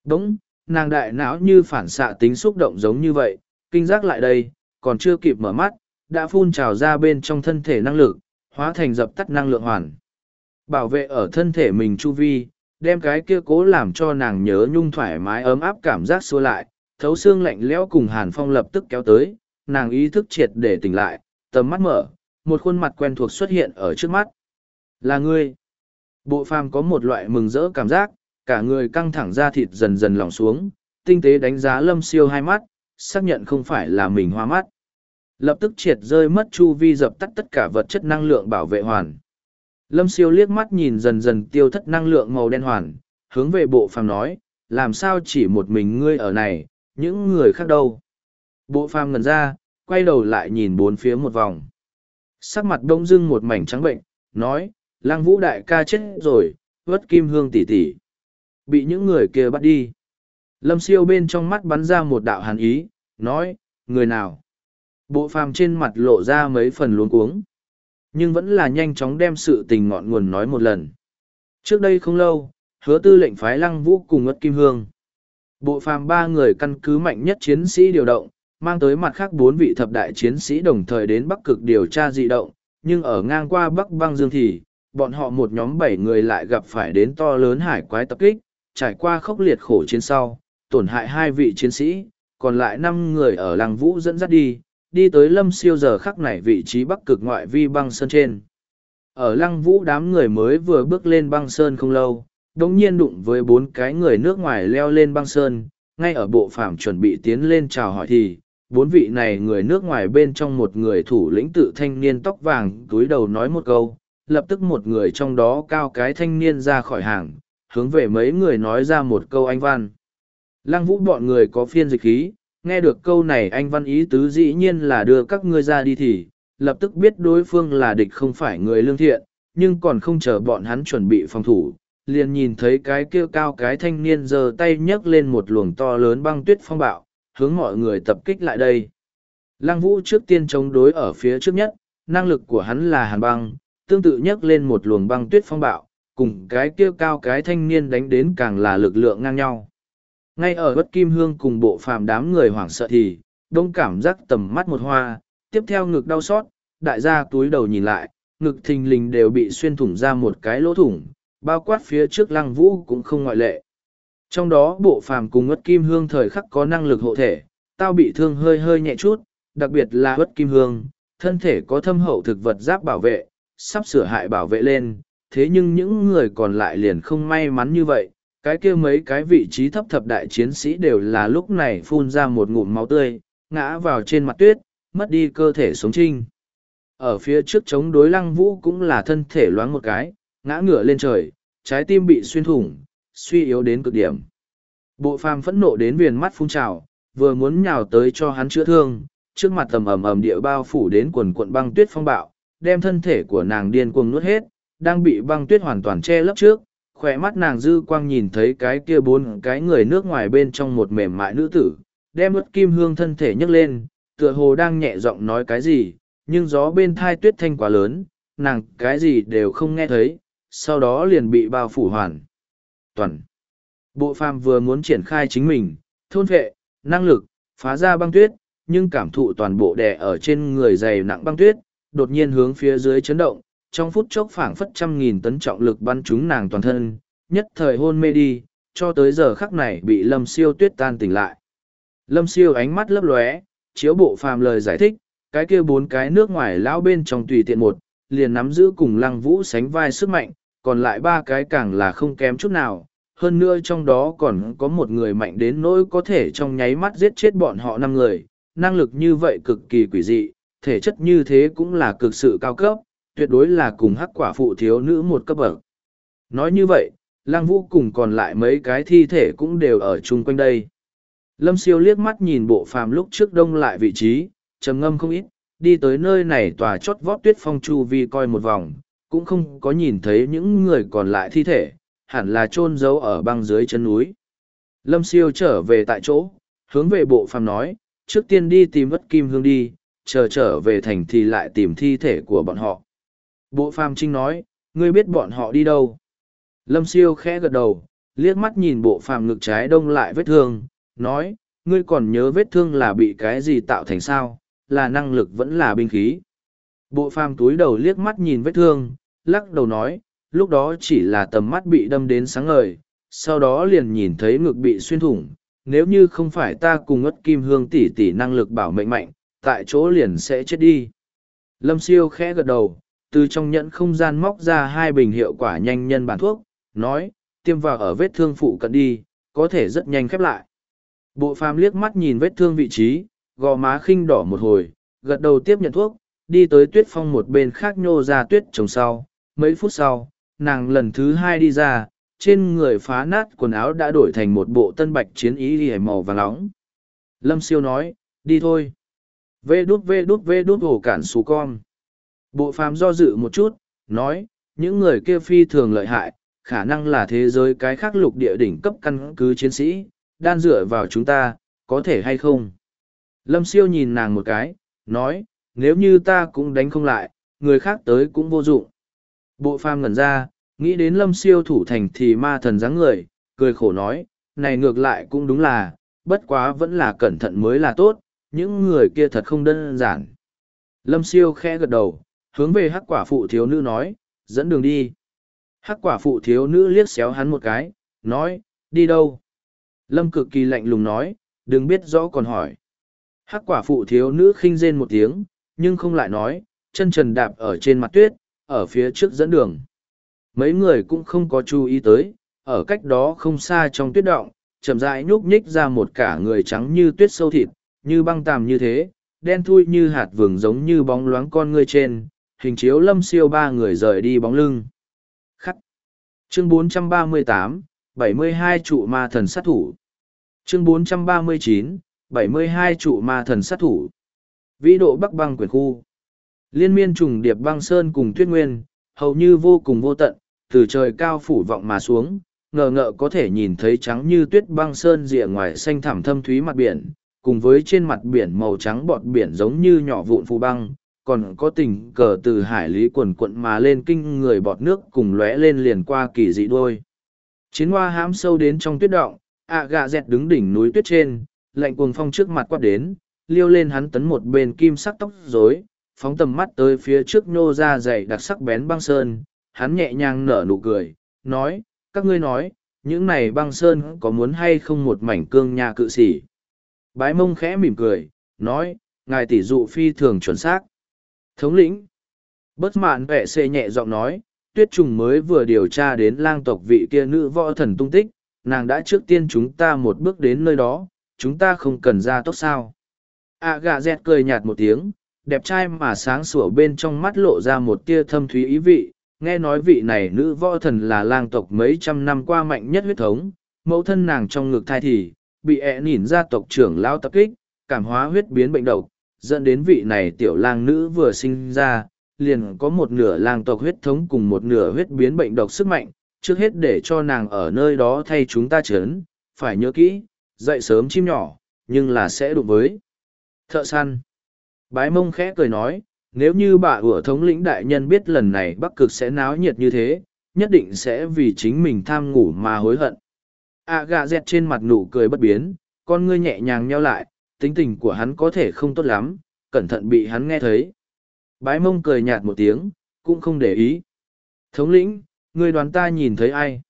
S1: Đúng, nàng đại não như phản xạ tính xúc động giống như vậy, kinh giác lại đây, còn chưa kịp mở mắt, đã phun trào ra bên trong thân thể năng lực, hóa thành dập tắt năng lượng hoàn. Bảo vệ ở thân thể mình chu vi, đem cái kia cố làm cho nàng nhớ nhung thoải mái ấm áp cảm giác xua lại, thấu xương lạnh lẽo cùng hàn phong lập tức kéo tới, nàng ý thức triệt để tỉnh lại, tầm mắt mở, một khuôn mặt quen thuộc xuất hiện ở trước mắt. Là ngươi. Bộ phàm có một loại mừng rỡ cảm giác, cả người căng thẳng ra thịt dần dần lỏng xuống, tinh tế đánh giá lâm siêu hai mắt, xác nhận không phải là mình hoa mắt. Lập tức triệt rơi mất chu vi dập tắt tất cả vật chất năng lượng bảo vệ hoàn. Lâm siêu liếc mắt nhìn dần dần tiêu thất năng lượng màu đen hoàn, hướng về bộ phàm nói, làm sao chỉ một mình ngươi ở này, những người khác đâu. Bộ phàm ngần ra, quay đầu lại nhìn bốn phía một vòng. Sắc mặt đông dưng một mảnh trắng bệnh, nói, lang vũ đại ca chết rồi, vất kim hương tỉ tỉ, Bị những người kia bắt đi. Lâm siêu bên trong mắt bắn ra một đạo hàn ý, nói, người nào? Bộ phàm trên mặt lộ ra mấy phần luống cuống. Nhưng vẫn là nhanh chóng đem sự tình ngọn nguồn nói một lần. Trước đây không lâu, hứa tư lệnh phái lăng vũ cùng ất kim hương. Bộ phàm ba người căn cứ mạnh nhất chiến sĩ điều động, mang tới mặt khác bốn vị thập đại chiến sĩ đồng thời đến Bắc Cực điều tra dị động, nhưng ở ngang qua Bắc băng dương thì, bọn họ một nhóm bảy người lại gặp phải đến to lớn hải quái tập kích, trải qua khốc liệt khổ chiến sau, tổn hại hai vị chiến sĩ, còn lại năm người ở làng vũ dẫn dắt đi, đi tới lâm siêu giờ khắc này vị trí bắc cực ngoại vi băng sơn trên. Ở lăng vũ đám người mới vừa bước lên băng sơn không lâu, đồng nhiên đụng với bốn cái người nước ngoài leo lên băng sơn, ngay ở bộ phàm chuẩn bị tiến lên chào hỏi thì, bốn vị này người nước ngoài bên trong một người thủ lĩnh tự thanh niên tóc vàng túi đầu nói một câu, lập tức một người trong đó cao cái thanh niên ra khỏi hàng, hướng về mấy người nói ra một câu anh văn. Lăng vũ bọn người có phiên dịch khí, nghe được câu này anh văn ý tứ dĩ nhiên là đưa các ngươi ra đi thì, lập tức biết đối phương là địch không phải người lương thiện, nhưng còn không chờ bọn hắn chuẩn bị phòng thủ, liền nhìn thấy cái kia cao cái thanh niên giơ tay nhấc lên một luồng to lớn băng tuyết phong bạo, hướng mọi người tập kích lại đây. Lăng vũ trước tiên chống đối ở phía trước nhất, năng lực của hắn là hàn băng, tương tự nhấc lên một luồng băng tuyết phong bạo, cùng cái kia cao cái thanh niên đánh đến càng là lực lượng ngang nhau. Ngay ở bất kim hương cùng bộ phàm đám người hoảng sợ thì, đông cảm giác tầm mắt một hoa, tiếp theo ngực đau xót, đại gia túi đầu nhìn lại, ngực thình lình đều bị xuyên thủng ra một cái lỗ thủng, bao quát phía trước lăng vũ cũng không ngoại lệ. Trong đó bộ phàm cùng ất kim hương thời khắc có năng lực hộ thể, tao bị thương hơi hơi nhẹ chút, đặc biệt là ất kim hương, thân thể có thâm hậu thực vật giáp bảo vệ, sắp sửa hại bảo vệ lên, thế nhưng những người còn lại liền không may mắn như vậy, cái kia mấy cái vị trí thấp thập đại chiến sĩ đều là lúc này phun ra một ngụm máu tươi, ngã vào trên mặt tuyết, mất đi cơ thể sống trinh. Ở phía trước chống đối lăng vũ cũng là thân thể loáng một cái, ngã ngửa lên trời, trái tim bị xuyên thủng, suy yếu đến cực điểm. Bộ phàm phẫn nộ đến viền mắt phun trào, vừa muốn nhào tới cho hắn chữa thương, trước mặt tầm ầm ầm địa bao phủ đến quần cuộn băng tuyết phong bạo, đem thân thể của nàng điên cuồng nuốt hết, đang bị băng tuyết hoàn toàn che lấp trước, khỏe mắt nàng dư quang nhìn thấy cái kia bốn cái người nước ngoài bên trong một mềm mại nữ tử, đem ướt kim hương thân thể nhấc lên, tựa hồ đang nhẹ giọng nói cái gì, nhưng gió bên thai tuyết thanh quá lớn, nàng cái gì đều không nghe thấy, sau đó liền bị bao phủ hoàn. Toàn. Bộ phàm vừa muốn triển khai chính mình, thôn vệ, năng lực, phá ra băng tuyết, nhưng cảm thụ toàn bộ đè ở trên người dày nặng băng tuyết, đột nhiên hướng phía dưới chấn động, trong phút chốc phảng phất trăm nghìn tấn trọng lực bắn trúng nàng toàn thân, nhất thời hôn mê đi, cho tới giờ khắc này bị lâm siêu tuyết tan tỉnh lại. Lâm siêu ánh mắt lấp lóe, chiếu bộ phàm lời giải thích, cái kia bốn cái nước ngoài lão bên trong tùy tiện một, liền nắm giữ cùng lăng vũ sánh vai sức mạnh, còn lại ba cái càng là không kém chút nào, hơn nữa trong đó còn có một người mạnh đến nỗi có thể trong nháy mắt giết chết bọn họ năm người, năng lực như vậy cực kỳ quỷ dị, thể chất như thế cũng là cực sự cao cấp, tuyệt đối là cùng hắc quả phụ thiếu nữ một cấp bậc. Nói như vậy, lang vũ cùng còn lại mấy cái thi thể cũng đều ở chung quanh đây. Lâm siêu liếc mắt nhìn bộ phàm lúc trước đông lại vị trí, trầm ngâm không ít, đi tới nơi này tòa chót vót tuyết phong chu vi coi một vòng, cũng không có nhìn thấy những người còn lại thi thể, hẳn là chôn giấu ở băng dưới chân núi. Lâm siêu trở về tại chỗ, hướng về bộ phàm nói, trước tiên đi tìm vất kim hương đi, chờ trở về thành thì lại tìm thi thể của bọn họ. Bộ phàm trinh nói, ngươi biết bọn họ đi đâu. Lâm siêu khẽ gật đầu, liếc mắt nhìn bộ phàm ngực trái đông lại vết thương, nói, ngươi còn nhớ vết thương là bị cái gì tạo thành sao, là năng lực vẫn là binh khí. Bộ phàm túi đầu liếc mắt nhìn vết thương, lắc đầu nói, lúc đó chỉ là tầm mắt bị đâm đến sáng ngời, sau đó liền nhìn thấy ngực bị xuyên thủng. Nếu như không phải ta cùng ất kim hương tỷ tỷ năng lực bảo mệnh mạnh, tại chỗ liền sẽ chết đi. Lâm siêu khẽ gật đầu, từ trong nhẫn không gian móc ra hai bình hiệu quả nhanh nhân bản thuốc, nói, tiêm vào ở vết thương phụ cận đi, có thể rất nhanh khép lại. Bộ phàm liếc mắt nhìn vết thương vị trí, gò má khinh đỏ một hồi, gật đầu tiếp nhận thuốc, đi tới tuyết phong một bên khác nhô ra tuyết trồng sau. Mấy phút sau, nàng lần thứ hai đi ra, trên người phá nát quần áo đã đổi thành một bộ tân bạch chiến ý hề màu vàng nóng. Lâm siêu nói, đi thôi. Vê đút vê đút vê đút hồ cản xù con. Bộ phàm do dự một chút, nói, những người kia phi thường lợi hại, khả năng là thế giới cái khác lục địa đỉnh cấp căn cứ chiến sĩ, đan dựa vào chúng ta, có thể hay không? Lâm siêu nhìn nàng một cái, nói, nếu như ta cũng đánh không lại, người khác tới cũng vô dụng. Bộ phàm ngẩn ra, nghĩ đến lâm siêu thủ thành thì ma thần dáng người, cười khổ nói, này ngược lại cũng đúng là, bất quá vẫn là cẩn thận mới là tốt, những người kia thật không đơn giản. Lâm siêu khẽ gật đầu, hướng về hắc quả phụ thiếu nữ nói, dẫn đường đi. Hắc quả phụ thiếu nữ liếc xéo hắn một cái, nói, đi đâu? Lâm cực kỳ lạnh lùng nói, đừng biết rõ còn hỏi. Hắc quả phụ thiếu nữ khinh rên một tiếng, nhưng không lại nói, chân trần đạp ở trên mặt tuyết, ở phía trước dẫn đường. Mấy người cũng không có chú ý tới, ở cách đó không xa trong tuyết động, chậm rãi nhúc nhích ra một cả người trắng như tuyết sâu thịt, như băng tàm như thế, đen thui như hạt vừng giống như bóng loáng con người trên, hình chiếu lâm siêu ba người rời đi bóng lưng. Khắc. Chương 438, 72 trụ ma thần sát thủ. Chương 439, 72 trụ ma thần sát thủ. Vĩ độ Bắc băng quyền khu. Liên miên trùng điệp băng sơn cùng tuyết nguyên, hầu như vô cùng vô tận, từ trời cao phủ vọng mà xuống, ngờ ngợ có thể nhìn thấy trắng như tuyết băng sơn rìa ngoài xanh thẳm thâm thúy mặt biển, cùng với trên mặt biển màu trắng bọt biển giống như nhỏ vụn phù băng, còn có tình cờ từ hải lý quần quận mà lên kinh người bọt nước cùng lóe lên liền qua kỳ dị đôi. Chiến hoa hãm sâu đến trong tuyết động, ạ gạ dẹt đứng đỉnh núi tuyết trên, lạnh cuồng phong trước mặt quát đến, liêu lên hắn tấn một bên kim sắc tóc rối, phóng tầm mắt tới phía trước nhô ra dày đặc sắc bén băng sơn, hắn nhẹ nhàng nở nụ cười, nói, các ngươi nói, những này băng sơn có muốn hay không một mảnh cương nhà cự sĩ. Bái mông khẽ mỉm cười, nói, ngài tỷ dụ phi thường chuẩn xác. Thống lĩnh, bất mạn vệ xê nhẹ giọng nói, tuyết trùng mới vừa điều tra đến lang tộc vị kia nữ võ thần tung tích, nàng đã trước tiên chúng ta một bước đến nơi đó, chúng ta không cần ra tốt sao. À gà dẹt cười nhạt một tiếng, đẹp trai mà sáng sủa bên trong mắt lộ ra một tia thâm thúy ý vị, nghe nói vị này nữ võ thần là lang tộc mấy trăm năm qua mạnh nhất huyết thống, mẫu thân nàng trong ngực thai thì, bị ẹ nhìn ra tộc trưởng lao tập kích, cảm hóa huyết biến bệnh độc, dẫn đến vị này tiểu lang nữ vừa sinh ra, liền có một nửa lang tộc huyết thống cùng một nửa huyết biến bệnh độc sức mạnh, trước hết để cho nàng ở nơi đó thay chúng ta chấn, phải nhớ kỹ, dậy sớm chim nhỏ, nhưng là sẽ đụng với thợ săn. Bái mông khẽ cười nói, nếu như bà ủa thống lĩnh đại nhân biết lần này bắc cực sẽ náo nhiệt như thế, nhất định sẽ vì chính mình tham ngủ mà hối hận. À gà dẹt trên mặt nụ cười bất biến, con ngươi nhẹ nhàng nheo lại, tính tình của hắn có thể không tốt lắm, cẩn thận bị hắn nghe thấy. Bái mông cười nhạt một tiếng, cũng không để ý. Thống lĩnh, ngươi đoán ta nhìn thấy ai?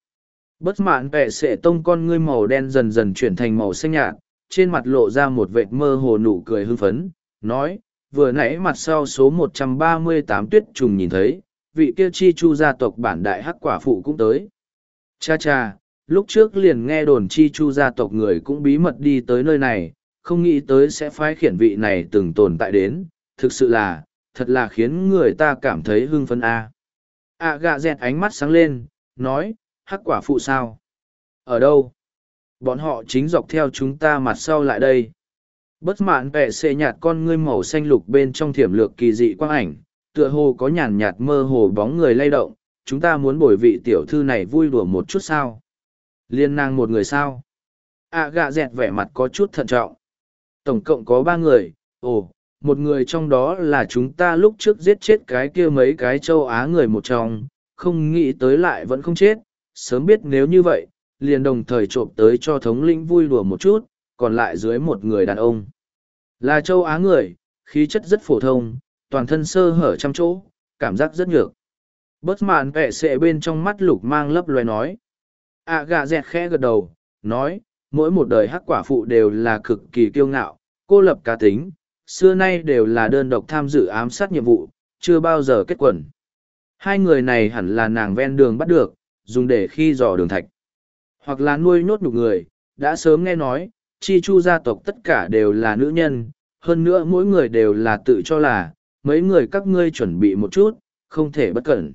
S1: Bất mạn vẻ sệ tông con ngươi màu đen dần dần chuyển thành màu xanh nhạt, trên mặt lộ ra một vệt mơ hồ nụ cười hưng phấn, nói, vừa nãy mặt sau số 138 tuyết trùng nhìn thấy, vị kia chi chu gia tộc bản đại hắc quả phụ cũng tới. Cha cha, lúc trước liền nghe đồn chi chu gia tộc người cũng bí mật đi tới nơi này không nghĩ tới sẽ phái khiển vị này từng tồn tại đến thực sự là thật là khiến người ta cảm thấy hưng phấn a. À gạ dẹt ánh mắt sáng lên nói hắc quả phụ sao? Ở đâu? Bọn họ chính dọc theo chúng ta mặt sau lại đây bất mạn vẻ xệ nhạt con ngươi màu xanh lục bên trong thiểm lược kỳ dị quang ảnh tựa hồ có nhàn nhạt mơ hồ bóng người lay động chúng ta muốn bồi vị tiểu thư này vui đùa một chút sao? Liên nàng một người sao? Ạ gạ dẹt vẻ mặt có chút thận trọng. Tổng cộng có ba người ồ một người trong đó là chúng ta lúc trước giết chết cái kia mấy cái châu Á người một trong, không nghĩ tới lại vẫn không chết, sớm biết nếu như vậy, liền đồng thời trộm tới cho thống lĩnh vui đùa một chút, còn lại dưới một người đàn ông. Là châu Á người, khí chất rất phổ thông, toàn thân sơ hở trăm chỗ, cảm giác rất nhược. Bớt mạn vẻ sệ bên trong mắt lục mang lấp loài nói. À gà dẹt khẽ gật đầu, nói, mỗi một đời hắc quả phụ đều là cực kỳ kiêu ngạo, cô lập cá tính, xưa nay đều là đơn độc tham dự ám sát nhiệm vụ, chưa bao giờ kết quẩn. Hai người này hẳn là nàng ven đường bắt được, dùng để khi dò đường thạch. Hoặc là nuôi nhốt nhục người, đã sớm nghe nói, chi chu gia tộc tất cả đều là nữ nhân, hơn nữa mỗi người đều là tự cho là, mấy người các ngươi chuẩn bị một chút, không thể bất cẩn.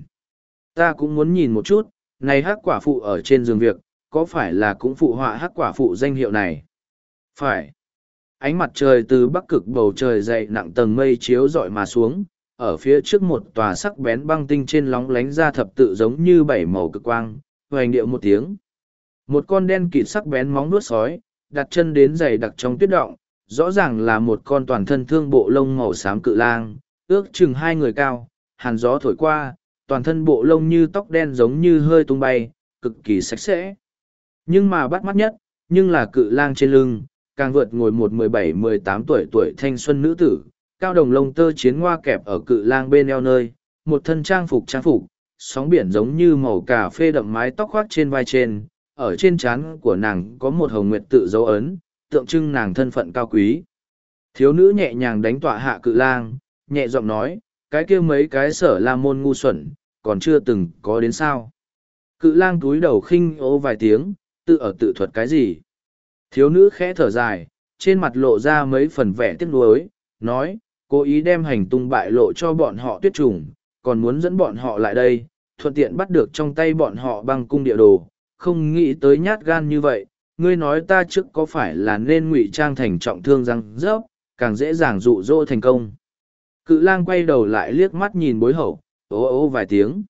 S1: Ta cũng muốn nhìn một chút, này hắc quả phụ ở trên giường việc, có phải là cũng phụ họa hắc quả phụ danh hiệu này? Phải ánh mặt trời từ bắc cực bầu trời dậy nặng tầng mây chiếu rọi mà xuống ở phía trước một tòa sắc bén băng tinh trên lóng lánh ra thập tự giống như bảy màu cực quang hoành điệu một tiếng một con đen kịt sắc bén móng nuốt sói đặt chân đến dày đặc trong tuyết động rõ ràng là một con toàn thân thương bộ lông màu xám cự lang ước chừng hai người cao hàn gió thổi qua toàn thân bộ lông như tóc đen giống như hơi tung bay cực kỳ sạch sẽ. Nhưng mà bắt mắt nhất nhưng là cự lang trên lưng càng vượt ngồi một mười bảy mười tám tuổi tuổi thanh xuân nữ tử, cao đồng lông tơ chiến hoa kẹp ở cự lang bên eo nơi, một thân trang phục trang phục, sóng biển giống như màu cà phê đậm mái tóc khoác trên vai trên, ở trên trán của nàng có một hồng nguyệt tự dấu ấn, tượng trưng nàng thân phận cao quý. Thiếu nữ nhẹ nhàng đánh tọa hạ cự lang, nhẹ giọng nói, cái kia mấy cái sở la môn ngu xuẩn, còn chưa từng có đến sao. Cự lang túi đầu khinh ố vài tiếng, tự ở tự thuật cái gì. Thiếu nữ khẽ thở dài, trên mặt lộ ra mấy phần vẻ tiếc nuối, nói, cố ý đem hành tung bại lộ cho bọn họ tuyết trùng, còn muốn dẫn bọn họ lại đây, thuận tiện bắt được trong tay bọn họ băng cung địa đồ, không nghĩ tới nhát gan như vậy, ngươi nói ta trước có phải là nên ngụy trang thành trọng thương răng rớp, càng dễ dàng dụ dỗ thành công. Cự lang quay đầu lại liếc mắt nhìn bối hậu, ố ố vài tiếng.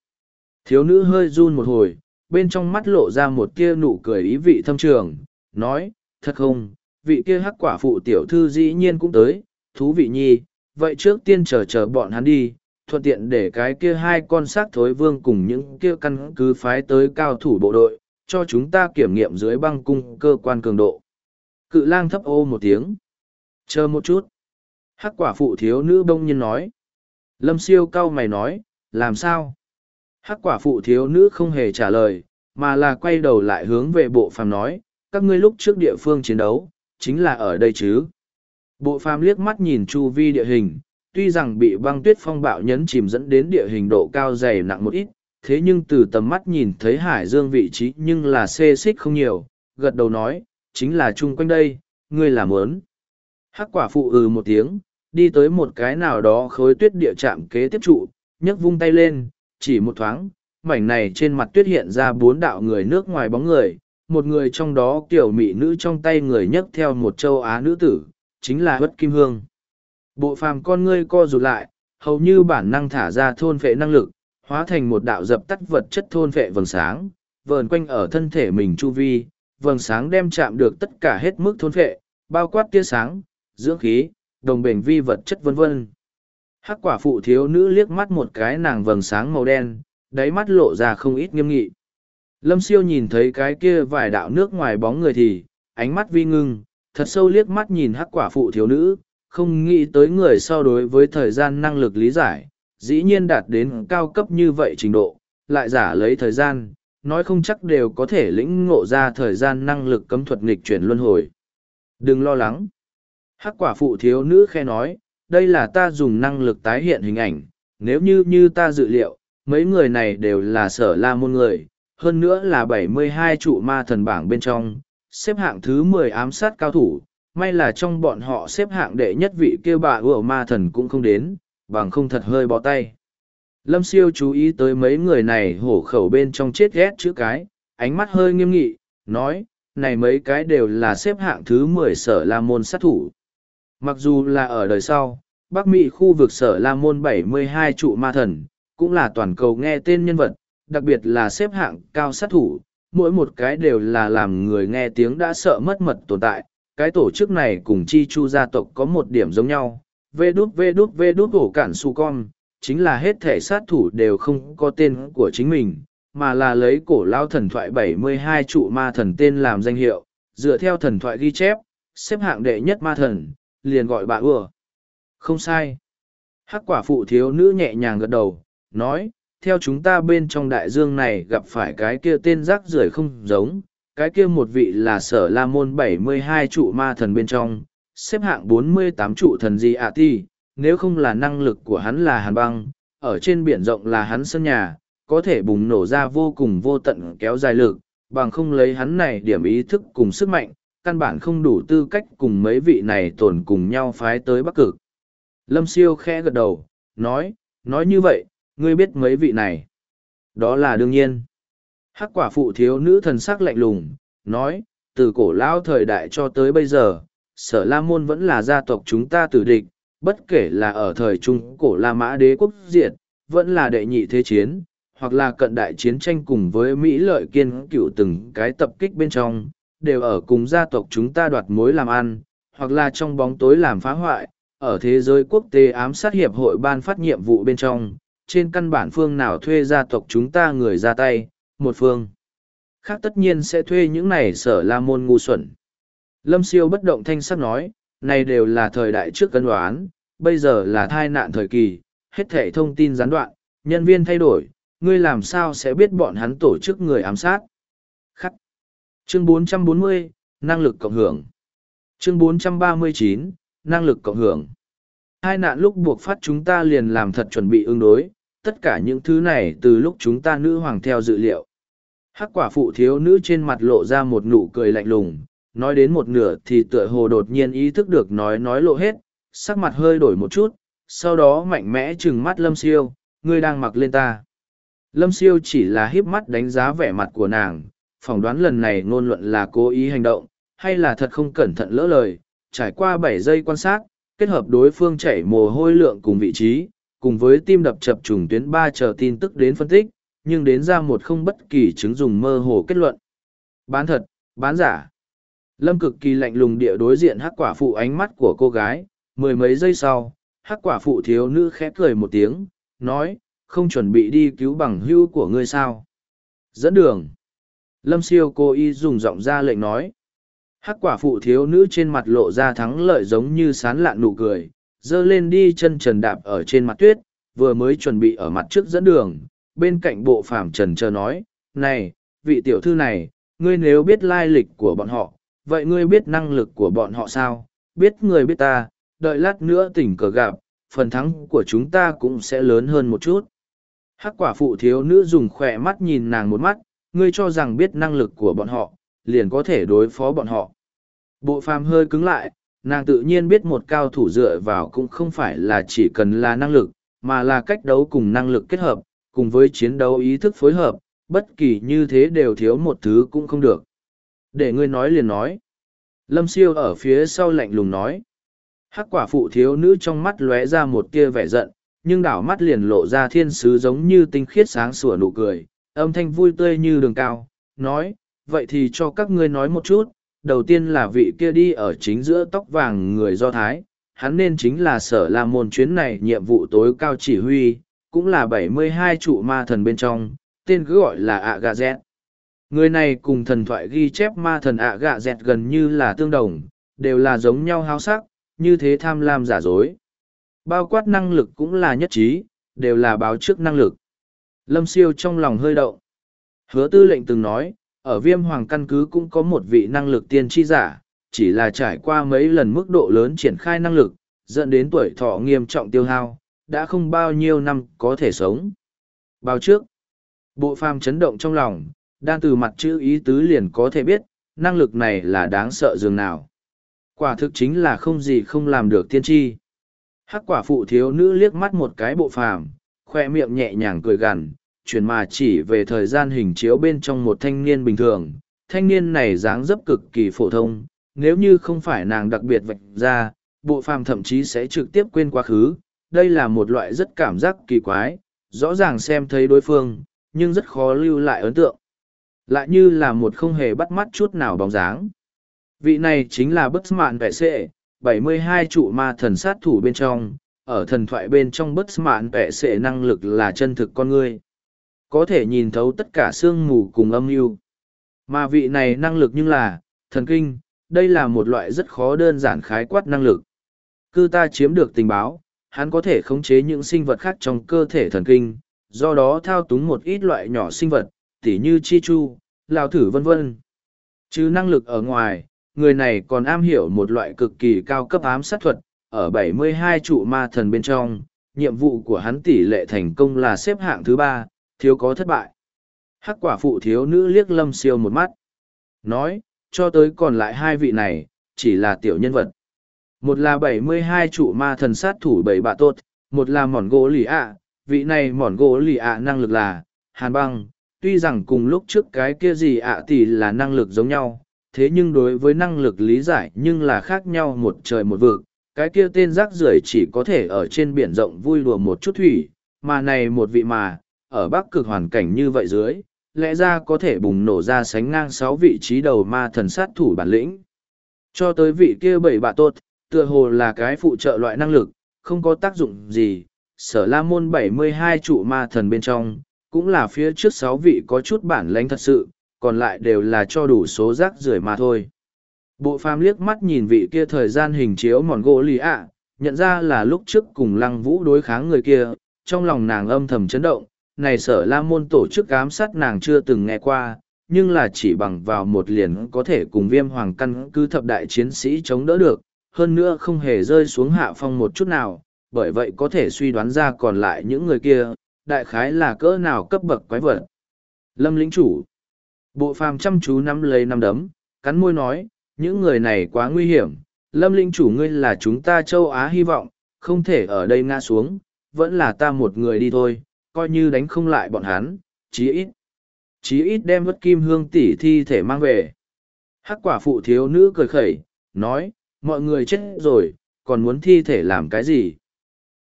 S1: Thiếu nữ hơi run một hồi, bên trong mắt lộ ra một tia nụ cười ý vị thâm trường, nói, thật không, vị kia hắc quả phụ tiểu thư dĩ nhiên cũng tới, thú vị nhi, vậy trước tiên chờ chờ bọn hắn đi, thuận tiện để cái kia hai con xác thối vương cùng những kia căn cứ phái tới cao thủ bộ đội, cho chúng ta kiểm nghiệm dưới băng cung cơ quan cường độ. Cự lang thấp ô một tiếng. Chờ một chút. Hắc quả phụ thiếu nữ bông nhiên nói. Lâm siêu cau mày nói, làm sao? Hắc quả phụ thiếu nữ không hề trả lời, mà là quay đầu lại hướng về bộ phàm nói, các ngươi lúc trước địa phương chiến đấu, chính là ở đây chứ. Bộ phàm liếc mắt nhìn chu vi địa hình, tuy rằng bị băng tuyết phong bạo nhấn chìm dẫn đến địa hình độ cao dày nặng một ít, thế nhưng từ tầm mắt nhìn thấy hải dương vị trí nhưng là xê xích không nhiều, gật đầu nói, chính là chung quanh đây, ngươi làm ớn. Hắc quả phụ ừ một tiếng, đi tới một cái nào đó khối tuyết địa chạm kế tiếp trụ, nhấc vung tay lên, chỉ một thoáng, mảnh này trên mặt tuyết hiện ra bốn đạo người nước ngoài bóng người, một người trong đó kiểu mỹ nữ trong tay người nhấc theo một châu Á nữ tử, chính là Bất Kim Hương. Bộ phàm con ngươi co rụt lại, hầu như bản năng thả ra thôn phệ năng lực, hóa thành một đạo dập tắt vật chất thôn vệ vầng sáng, vờn quanh ở thân thể mình chu vi, vầng sáng đem chạm được tất cả hết mức thôn vệ bao quát tia sáng, dưỡng khí, đồng bền vi vật chất vân vân. Hắc quả phụ thiếu nữ liếc mắt một cái nàng vầng sáng màu đen, đáy mắt lộ ra không ít nghiêm nghị. Lâm siêu nhìn thấy cái kia vài đạo nước ngoài bóng người thì, ánh mắt vi ngưng, thật sâu liếc mắt nhìn hắc quả phụ thiếu nữ, không nghĩ tới người so đối với thời gian năng lực lý giải, dĩ nhiên đạt đến cao cấp như vậy trình độ, lại giả lấy thời gian, nói không chắc đều có thể lĩnh ngộ ra thời gian năng lực cấm thuật nghịch chuyển luân hồi. Đừng lo lắng. Hắc quả phụ thiếu nữ khe nói, đây là ta dùng năng lực tái hiện hình ảnh, nếu như như ta dự liệu, mấy người này đều là sở la môn người, hơn nữa là 72 trụ ma thần bảng bên trong, xếp hạng thứ 10 ám sát cao thủ, may là trong bọn họ xếp hạng đệ nhất vị kia bà ủa ma thần cũng không đến, bằng không thật hơi bó tay. Lâm siêu chú ý tới mấy người này hổ khẩu bên trong chết ghét chữ cái, ánh mắt hơi nghiêm nghị, nói, này mấy cái đều là xếp hạng thứ mười sở la môn sát thủ. Mặc dù là ở đời sau, Bắc Mỹ khu vực sở la môn bảy mươi hai trụ ma thần, cũng là toàn cầu nghe tên nhân vật, đặc biệt là xếp hạng cao sát thủ, mỗi một cái đều là làm người nghe tiếng đã sợ mất mật tồn tại. Cái tổ chức này cùng chi chu gia tộc có một điểm giống nhau, vê đút vê đút vê đút hổ cản su con, chính là hết thể sát thủ đều không có tên của chính mình, mà là lấy cổ lao thần thoại 72 trụ ma thần tên làm danh hiệu, dựa theo thần thoại ghi chép, xếp hạng đệ nhất ma thần, liền gọi bà ưa. Không sai. Hắc quả phụ thiếu nữ nhẹ nhàng gật đầu, nói, theo chúng ta bên trong đại dương này gặp phải cái kia tên rác rưởi không giống, cái kia một vị là sở la môn 72 trụ ma thần bên trong, xếp hạng 48 trụ thần gì ạ ti, nếu không là năng lực của hắn là hàn băng, ở trên biển rộng là hắn sân nhà, có thể bùng nổ ra vô cùng vô tận kéo dài lực, bằng không lấy hắn này điểm ý thức cùng sức mạnh, căn bản không đủ tư cách cùng mấy vị này tổn cùng nhau phái tới Bắc Cực. Lâm Siêu khẽ gật đầu, nói, nói như vậy, ngươi biết mấy vị này. Đó là đương nhiên. Hắc quả phụ thiếu nữ thần sắc lạnh lùng, nói, từ cổ lao thời đại cho tới bây giờ, sở La Môn vẫn là gia tộc chúng ta tử địch, bất kể là ở thời trung cổ La Mã đế quốc diệt, vẫn là đệ nhị thế chiến, hoặc là cận đại chiến tranh cùng với Mỹ lợi kiên cựu từng cái tập kích bên trong, đều ở cùng gia tộc chúng ta đoạt mối làm ăn, hoặc là trong bóng tối làm phá hoại, ở thế giới quốc tế ám sát hiệp hội ban phát nhiệm vụ bên trong, trên căn bản phương nào thuê gia tộc chúng ta người ra tay, một phương. Khác tất nhiên sẽ thuê những này sở la môn ngu xuẩn. Lâm siêu bất động thanh sắc nói, này đều là thời đại trước cân đoán, bây giờ là thai nạn thời kỳ, hết thể thông tin gián đoạn, nhân viên thay đổi, ngươi làm sao sẽ biết bọn hắn tổ chức người ám sát. Khắc. Chương 440, năng lực cộng hưởng. Chương 439, năng lực cộng hưởng. Hai nạn lúc buộc phát chúng ta liền làm thật chuẩn bị ứng đối, tất cả những thứ này từ lúc chúng ta nữ hoàng theo dự liệu. Hắc quả phụ thiếu nữ trên mặt lộ ra một nụ cười lạnh lùng, nói đến một nửa thì tựa hồ đột nhiên ý thức được nói nói lộ hết, sắc mặt hơi đổi một chút, sau đó mạnh mẽ trừng mắt lâm siêu, ngươi đang mặc lên ta. Lâm siêu chỉ là híp mắt đánh giá vẻ mặt của nàng, phỏng đoán lần này ngôn luận là cố ý hành động, hay là thật không cẩn thận lỡ lời, trải qua bảy giây quan sát, kết hợp đối phương chảy mồ hôi lượng cùng vị trí, cùng với tim đập chập trùng tuyến ba chờ tin tức đến phân tích, nhưng đến ra một không bất kỳ chứng dùng mơ hồ kết luận. Bán thật, bán giả. Lâm cực kỳ lạnh lùng địa đối diện hắc quả phụ ánh mắt của cô gái, mười mấy giây sau, hắc quả phụ thiếu nữ khẽ cười một tiếng, nói, không chuẩn bị đi cứu bằng hưu của ngươi sao. Dẫn đường. Lâm siêu cô y dùng giọng ra lệnh nói. Hắc quả phụ thiếu nữ trên mặt lộ ra thắng lợi giống như sán lạn nụ cười, dơ lên đi chân trần đạp ở trên mặt tuyết, vừa mới chuẩn bị ở mặt trước dẫn đường, bên cạnh bộ phàm trần chờ nói, này, vị tiểu thư này, ngươi nếu biết lai lịch của bọn họ, vậy ngươi biết năng lực của bọn họ sao, biết người biết ta, đợi lát nữa tỉnh cờ gặp, phần thắng của chúng ta cũng sẽ lớn hơn một chút. Hắc quả phụ thiếu nữ dùng khỏe mắt nhìn nàng một mắt, ngươi cho rằng biết năng lực của bọn họ, liền có thể đối phó bọn họ. Bộ phàm hơi cứng lại, nàng tự nhiên biết một cao thủ dựa vào cũng không phải là chỉ cần là năng lực, mà là cách đấu cùng năng lực kết hợp, cùng với chiến đấu ý thức phối hợp, bất kỳ như thế đều thiếu một thứ cũng không được. Để ngươi nói liền nói. Lâm siêu ở phía sau lạnh lùng nói. Hắc quả phụ thiếu nữ trong mắt lóe ra một tia vẻ giận, nhưng đảo mắt liền lộ ra thiên sứ giống như tinh khiết sáng sủa nụ cười, âm thanh vui tươi như đường cao, nói, vậy thì cho các ngươi nói một chút, đầu tiên là vị kia đi ở chính giữa tóc vàng người Do Thái, hắn nên chính là sở la môn chuyến này nhiệm vụ tối cao chỉ huy, cũng là bảy mươi hai trụ ma thần bên trong, tên cứ gọi là ạ gà dẹt. Người này cùng thần thoại ghi chép ma thần ạ gạ dẹt gần như là tương đồng, đều là giống nhau háo sắc, như thế tham lam giả dối. Bao quát năng lực cũng là nhất trí, đều là báo trước năng lực. Lâm siêu trong lòng hơi động. Hứa tư lệnh từng nói, ở viêm hoàng căn cứ cũng có một vị năng lực tiên tri giả, chỉ là trải qua mấy lần mức độ lớn triển khai năng lực, dẫn đến tuổi thọ nghiêm trọng tiêu hao, đã không bao nhiêu năm có thể sống. Bao trước, bộ phàm chấn động trong lòng, đan từ mặt chữ ý tứ liền có thể biết, năng lực này là đáng sợ dường nào. Quả thực chính là không gì không làm được tiên tri. Hắc quả phụ thiếu nữ liếc mắt một cái bộ phàm, khoe miệng nhẹ nhàng cười gằn, chuyển mà chỉ về thời gian hình chiếu bên trong một thanh niên bình thường. Thanh niên này dáng dấp cực kỳ phổ thông, nếu như không phải nàng đặc biệt vạch ra, bộ phàm thậm chí sẽ trực tiếp quên quá khứ. Đây là một loại rất cảm giác kỳ quái, rõ ràng xem thấy đối phương, nhưng rất khó lưu lại ấn tượng. Lại như là một không hề bắt mắt chút nào bóng dáng. Vị này chính là bất mạn vệ sệ, 72 trụ ma thần sát thủ bên trong, ở thần thoại bên trong bất mạn vệ sệ năng lực là chân thực con người. Có thể nhìn thấu tất cả sương mù cùng âm mưu Mà vị này năng lực nhưng là, thần kinh, đây là một loại rất khó đơn giản khái quát năng lực. Cư ta chiếm được tình báo, hắn có thể khống chế những sinh vật khác trong cơ thể thần kinh, do đó thao túng một ít loại nhỏ sinh vật, tỉ như chi chu, lao thử vân vân. Chứ năng lực ở ngoài, người này còn am hiểu một loại cực kỳ cao cấp ám sát thuật, ở 72 trụ ma thần bên trong, nhiệm vụ của hắn tỷ lệ thành công là xếp hạng thứ ba, thiếu có thất bại. Hắc quả phụ thiếu nữ liếc lâm siêu một mắt. Nói, cho tới còn lại hai vị này, chỉ là tiểu nhân vật. Một là 72 trụ ma thần sát thủ bảy bạ tốt, một là mỏn gỗ lì ạ, vị này mỏn gỗ lì ạ năng lực là, hàn băng, tuy rằng cùng lúc trước cái kia gì ạ thì là năng lực giống nhau, thế nhưng đối với năng lực lý giải nhưng là khác nhau một trời một vực, cái kia tên rác rưởi chỉ có thể ở trên biển rộng vui đùa một chút thủy, mà này một vị mà, ở bắc cực hoàn cảnh như vậy dưới, lẽ ra có thể bùng nổ ra sánh ngang sáu vị trí đầu ma thần sát thủ bản lĩnh. Cho tới vị kia bảy bạ tốt, tựa hồ là cái phụ trợ loại năng lực, không có tác dụng gì, sở la môn 72 trụ ma thần bên trong, cũng là phía trước sáu vị có chút bản lãnh thật sự, còn lại đều là cho đủ số rác rưởi mà thôi. Bộ phàm liếc mắt nhìn vị kia thời gian hình chiếu mòn gỗ lì ạ, nhận ra là lúc trước cùng lăng vũ đối kháng người kia, trong lòng nàng âm thầm chấn động, này sở la môn tổ chức ám sát nàng chưa từng nghe qua, nhưng là chỉ bằng vào một liền có thể cùng viêm hoàng căn cứ thập đại chiến sĩ chống đỡ được, hơn nữa không hề rơi xuống hạ phong một chút nào, bởi vậy có thể suy đoán ra còn lại những người kia, đại khái là cỡ nào cấp bậc quái vật. Lâm lĩnh chủ. Bộ phàm chăm chú nắm lấy nắm đấm, cắn môi nói, những người này quá nguy hiểm. Lâm lĩnh chủ ngươi là chúng ta châu Á hy vọng, không thể ở đây ngã xuống, vẫn là ta một người đi thôi, coi như đánh không lại bọn hắn, chí ít. Chí ít đem vất kim hương tỷ thi thể mang về. Hắc quả phụ thiếu nữ cười khẩy, nói, mọi người chết rồi, còn muốn thi thể làm cái gì?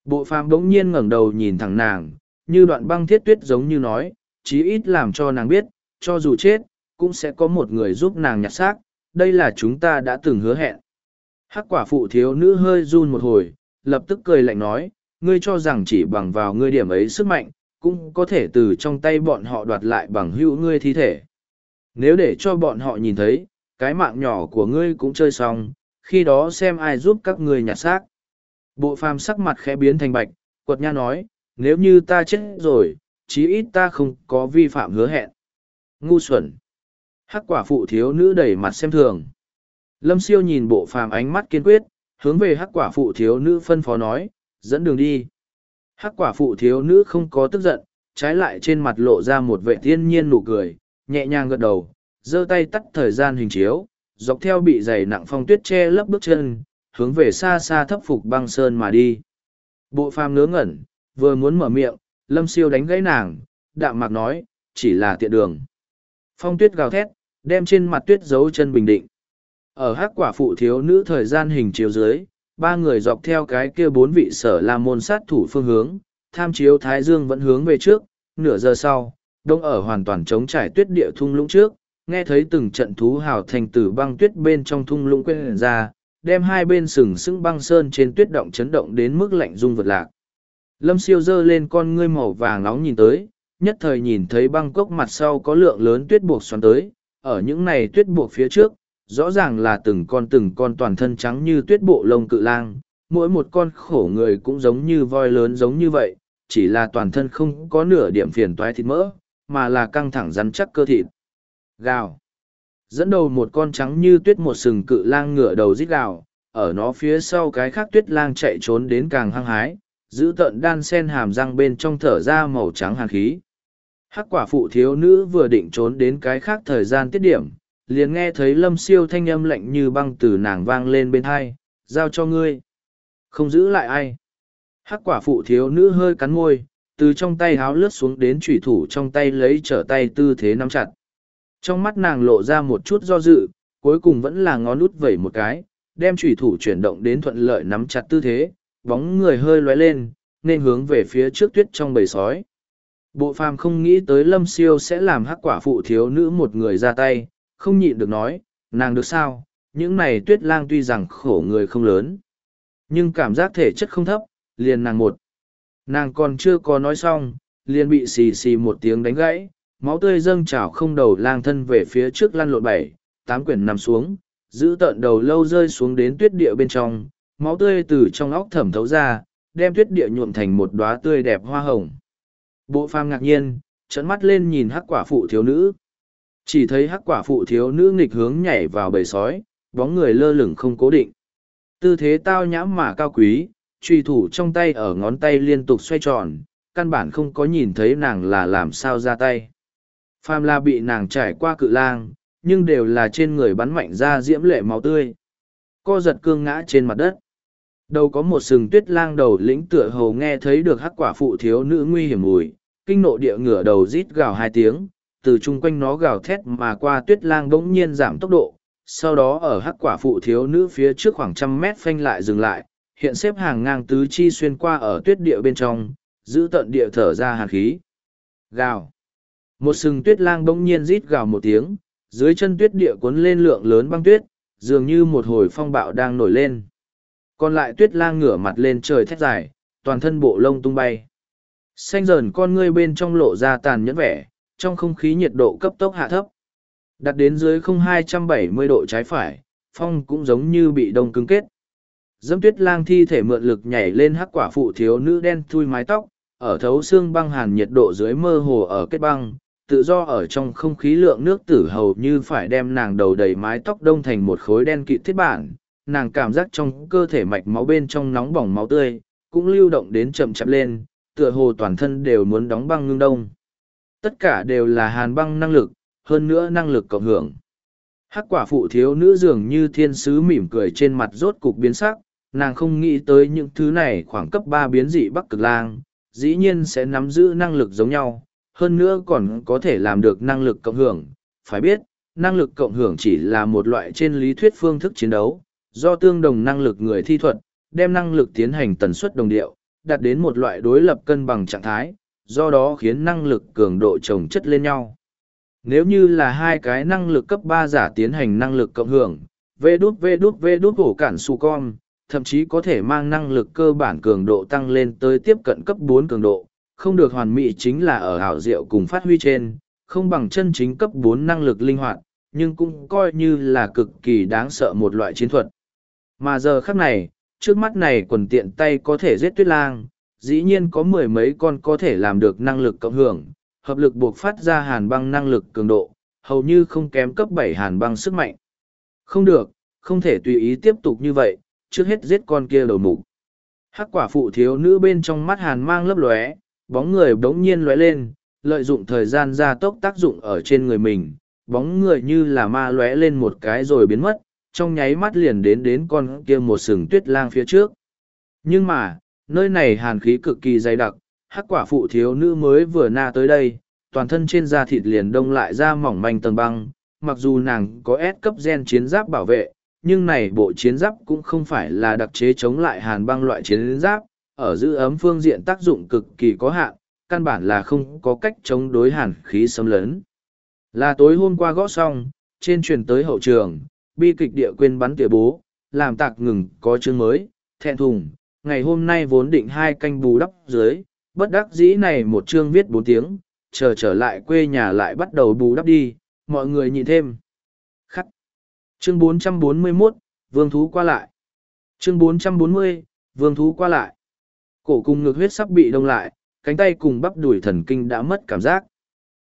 S1: Bộ phàm đống nhiên ngẩng đầu nhìn thẳng nàng, như đoạn băng thiết tuyết giống như nói, chí ít làm cho nàng biết, cho dù chết, cũng sẽ có một người giúp nàng nhặt xác, đây là chúng ta đã từng hứa hẹn. Hắc quả phụ thiếu nữ hơi run một hồi, lập tức cười lạnh nói, ngươi cho rằng chỉ bằng vào ngươi điểm ấy sức mạnh, cũng có thể từ trong tay bọn họ đoạt lại bằng hữu ngươi thi thể. Nếu để cho bọn họ nhìn thấy, cái mạng nhỏ của ngươi cũng chơi xong, khi đó xem ai giúp các ngươi nhặt xác. Bộ phàm sắc mặt khẽ biến thành bạch, quật nha nói, nếu như ta chết rồi, chí ít ta không có vi phạm hứa hẹn. Ngu xuẩn. Hắc quả phụ thiếu nữ đẩy mặt xem thường. Lâm siêu nhìn bộ phàm ánh mắt kiên quyết, hướng về hắc quả phụ thiếu nữ phân phó nói, dẫn đường đi. Hắc quả phụ thiếu nữ không có tức giận, trái lại trên mặt lộ ra một vệ thiên nhiên nụ cười, nhẹ nhàng gật đầu, giơ tay tắt thời gian hình chiếu, dọc theo bị dày nặng phong tuyết che lấp bước chân, hướng về xa xa thấp phục băng sơn mà đi. Bộ phàm ngớ ngẩn, vừa muốn mở miệng, lâm siêu đánh gãy nàng, đạm mạc nói, chỉ là tiện đường. Phong tuyết gào thét, đem trên mặt tuyết giấu chân bình định. Ở hắc quả phụ thiếu nữ thời gian hình chiếu dưới, ba người dọc theo cái kia bốn vị sở làm môn sát thủ phương hướng, tham chiếu Thái Dương vẫn hướng về trước, nửa giờ sau, đông ở hoàn toàn chống trải tuyết địa thung lũng trước, nghe thấy từng trận thú hào thành từ băng tuyết bên trong thung lũng quên ra, đem hai bên sừng sững băng sơn trên tuyết động chấn động đến mức lạnh rung vật lạc. Lâm siêu giơ lên con ngươi màu vàng nóng nhìn tới, nhất thời nhìn thấy băng cốc mặt sau có lượng lớn tuyết buộc xoắn tới, ở những này tuyết buộc phía trước, rõ ràng là từng con từng con toàn thân trắng như tuyết bộ lông cự lang, mỗi một con khổ người cũng giống như voi lớn giống như vậy, chỉ là toàn thân không có nửa điểm phiền toái thịt mỡ, mà là căng thẳng rắn chắc cơ thịt. Gào. Dẫn đầu một con trắng như tuyết một sừng cự lang ngửa đầu rít gào, ở nó phía sau cái khác tuyết lang chạy trốn đến càng hăng hái, giữ tận đan sen hàm răng bên trong thở ra màu trắng hàn khí. Hắc quả phụ thiếu nữ vừa định trốn đến cái khác thời gian tiết điểm, liền nghe thấy lâm siêu thanh âm lạnh như băng từ nàng vang lên bên hai, giao cho ngươi. Không giữ lại ai. Hắc quả phụ thiếu nữ hơi cắn môi, từ trong tay háo lướt xuống đến trùy thủ trong tay lấy trở tay tư thế nắm chặt. Trong mắt nàng lộ ra một chút do dự, cuối cùng vẫn là ngón út vẩy một cái, đem trùy thủ chuyển động đến thuận lợi nắm chặt tư thế, bóng người hơi lóe lên, nên hướng về phía trước tuyết trong bầy sói. Bộ phàm không nghĩ tới lâm siêu sẽ làm hắc quả phụ thiếu nữ một người ra tay, không nhịn được nói, nàng được sao, những này tuyết lang tuy rằng khổ người không lớn. Nhưng cảm giác thể chất không thấp, liền nàng một. Nàng còn chưa có nói xong, liền bị xì xì một tiếng đánh gãy, máu tươi dâng trào không đầu lang thân về phía trước lăn lộn bảy, tám quyển nằm xuống, giữ tợn đầu lâu rơi xuống đến tuyết địa bên trong, máu tươi từ trong óc thẩm thấu ra, đem tuyết địa nhuộm thành một đóa tươi đẹp hoa hồng. Bộ phàm ngạc nhiên, trấn mắt lên nhìn hắc quả phụ thiếu nữ. Chỉ thấy hắc quả phụ thiếu nữ nghịch hướng nhảy vào bầy sói, bóng người lơ lửng không cố định. Tư thế tao nhãm mà cao quý, truy thủ trong tay ở ngón tay liên tục xoay tròn, căn bản không có nhìn thấy nàng là làm sao ra tay. Phàm là bị nàng trải qua cự lang, nhưng đều là trên người bắn mạnh ra diễm lệ máu tươi. Co giật cương ngã trên mặt đất. Đầu có một sừng tuyết lang đầu lĩnh tựa hầu nghe thấy được hắc quả phụ thiếu nữ nguy hiểm mùi, kinh nộ địa ngửa đầu rít gào hai tiếng, từ chung quanh nó gào thét mà qua tuyết lang bỗng nhiên giảm tốc độ, sau đó ở hắc quả phụ thiếu nữ phía trước khoảng trăm mét phanh lại dừng lại, hiện xếp hàng ngang tứ chi xuyên qua ở tuyết địa bên trong, giữ tận địa thở ra hàn khí. Gào. Một sừng tuyết lang bỗng nhiên rít gào một tiếng, dưới chân tuyết địa cuốn lên lượng lớn băng tuyết, dường như một hồi phong bạo đang nổi lên. Còn lại tuyết lang ngửa mặt lên trời thét dài, toàn thân bộ lông tung bay. Xanh dờn con ngươi bên trong lộ ra tàn nhẫn vẻ, trong không khí nhiệt độ cấp tốc hạ thấp. Đặt đến dưới không hai trăm bảy mươi độ trái phải, phong cũng giống như bị đông cứng kết. Dâm tuyết lang thi thể mượn lực nhảy lên hắc quả phụ thiếu nữ đen thui mái tóc, ở thấu xương băng hàn nhiệt độ dưới mơ hồ ở kết băng, tự do ở trong không khí lượng nước tử hầu như phải đem nàng đầu đầy mái tóc đông thành một khối đen kịt thiết bản, nàng cảm giác trong cơ thể mạch máu bên trong nóng bỏng máu tươi, cũng lưu động đến chậm chạp lên, tựa hồ toàn thân đều muốn đóng băng ngưng đông. Tất cả đều là hàn băng năng lực, hơn nữa năng lực cộng hưởng. Hắc quả phụ thiếu nữ dường như thiên sứ mỉm cười trên mặt rốt cục biến sắc, nàng không nghĩ tới những thứ này khoảng cấp ba biến dị bắc cực lang, dĩ nhiên sẽ nắm giữ năng lực giống nhau, hơn nữa còn có thể làm được năng lực cộng hưởng. Phải biết, năng lực cộng hưởng chỉ là một loại trên lý thuyết phương thức chiến đấu, do tương đồng năng lực người thi thuật, đem năng lực tiến hành tần suất đồng điệu, đạt đến một loại đối lập cân bằng trạng thái, do đó khiến năng lực cường độ chồng chất lên nhau. Nếu như là hai cái năng lực cấp ba giả tiến hành năng lực cộng hưởng, vê đút vê đút vê đút hổ cản su con, thậm chí có thể mang năng lực cơ bản cường độ tăng lên tới tiếp cận cấp bốn cường độ, không được hoàn mỹ chính là ở hảo diệu cùng phát huy trên, không bằng chân chính cấp bốn năng lực linh hoạt, nhưng cũng coi như là cực kỳ đáng sợ một loại chiến thuật. Mà giờ khắc này, trước mắt này quần tiện tay có thể giết tuyết lang, dĩ nhiên có mười mấy con có thể làm được năng lực cộng hưởng, hợp lực buộc phát ra hàn băng năng lực cường độ, hầu như không kém cấp bảy hàn băng sức mạnh. Không được, không thể tùy ý tiếp tục như vậy, trước hết giết con kia đầu mục. Hắc quả phụ thiếu nữ bên trong mắt hàn mang lấp lóe, bóng người bỗng nhiên lóe lên, lợi dụng thời gian gia tốc tác dụng ở trên người mình, bóng người như là ma lóe lên một cái rồi biến mất, trong nháy mắt liền đến đến con kia một sừng tuyết lang phía trước. Nhưng mà, nơi này hàn khí cực kỳ dày đặc, hắc quả phụ thiếu nữ mới vừa na tới đây, toàn thân trên da thịt liền đông lại ra mỏng manh tầng băng, mặc dù nàng có S cấp gen chiến giáp bảo vệ, nhưng này bộ chiến giáp cũng không phải là đặc chế chống lại hàn băng loại chiến giáp, ở giữ ấm phương diện tác dụng cực kỳ có hạn, căn bản là không có cách chống đối hàn khí xâm lấn. Là tối hôm qua gõ xong, trên truyền tới hậu trường, bi kịch địa quên bắn tỉa bố, làm tạc ngừng có chương mới, thẹn thùng, ngày hôm nay vốn định hai canh bù đắp dưới, bất đắc dĩ này một chương viết bốn tiếng, chờ trở lại quê nhà lại bắt đầu bù đắp đi, mọi người nhìn thêm. Khắc. Chương 441, Vương Thú qua lại. Chương 440, Vương Thú qua lại. Cổ cùng ngược huyết sắp bị đông lại, cánh tay cùng bắp đùi thần kinh đã mất cảm giác.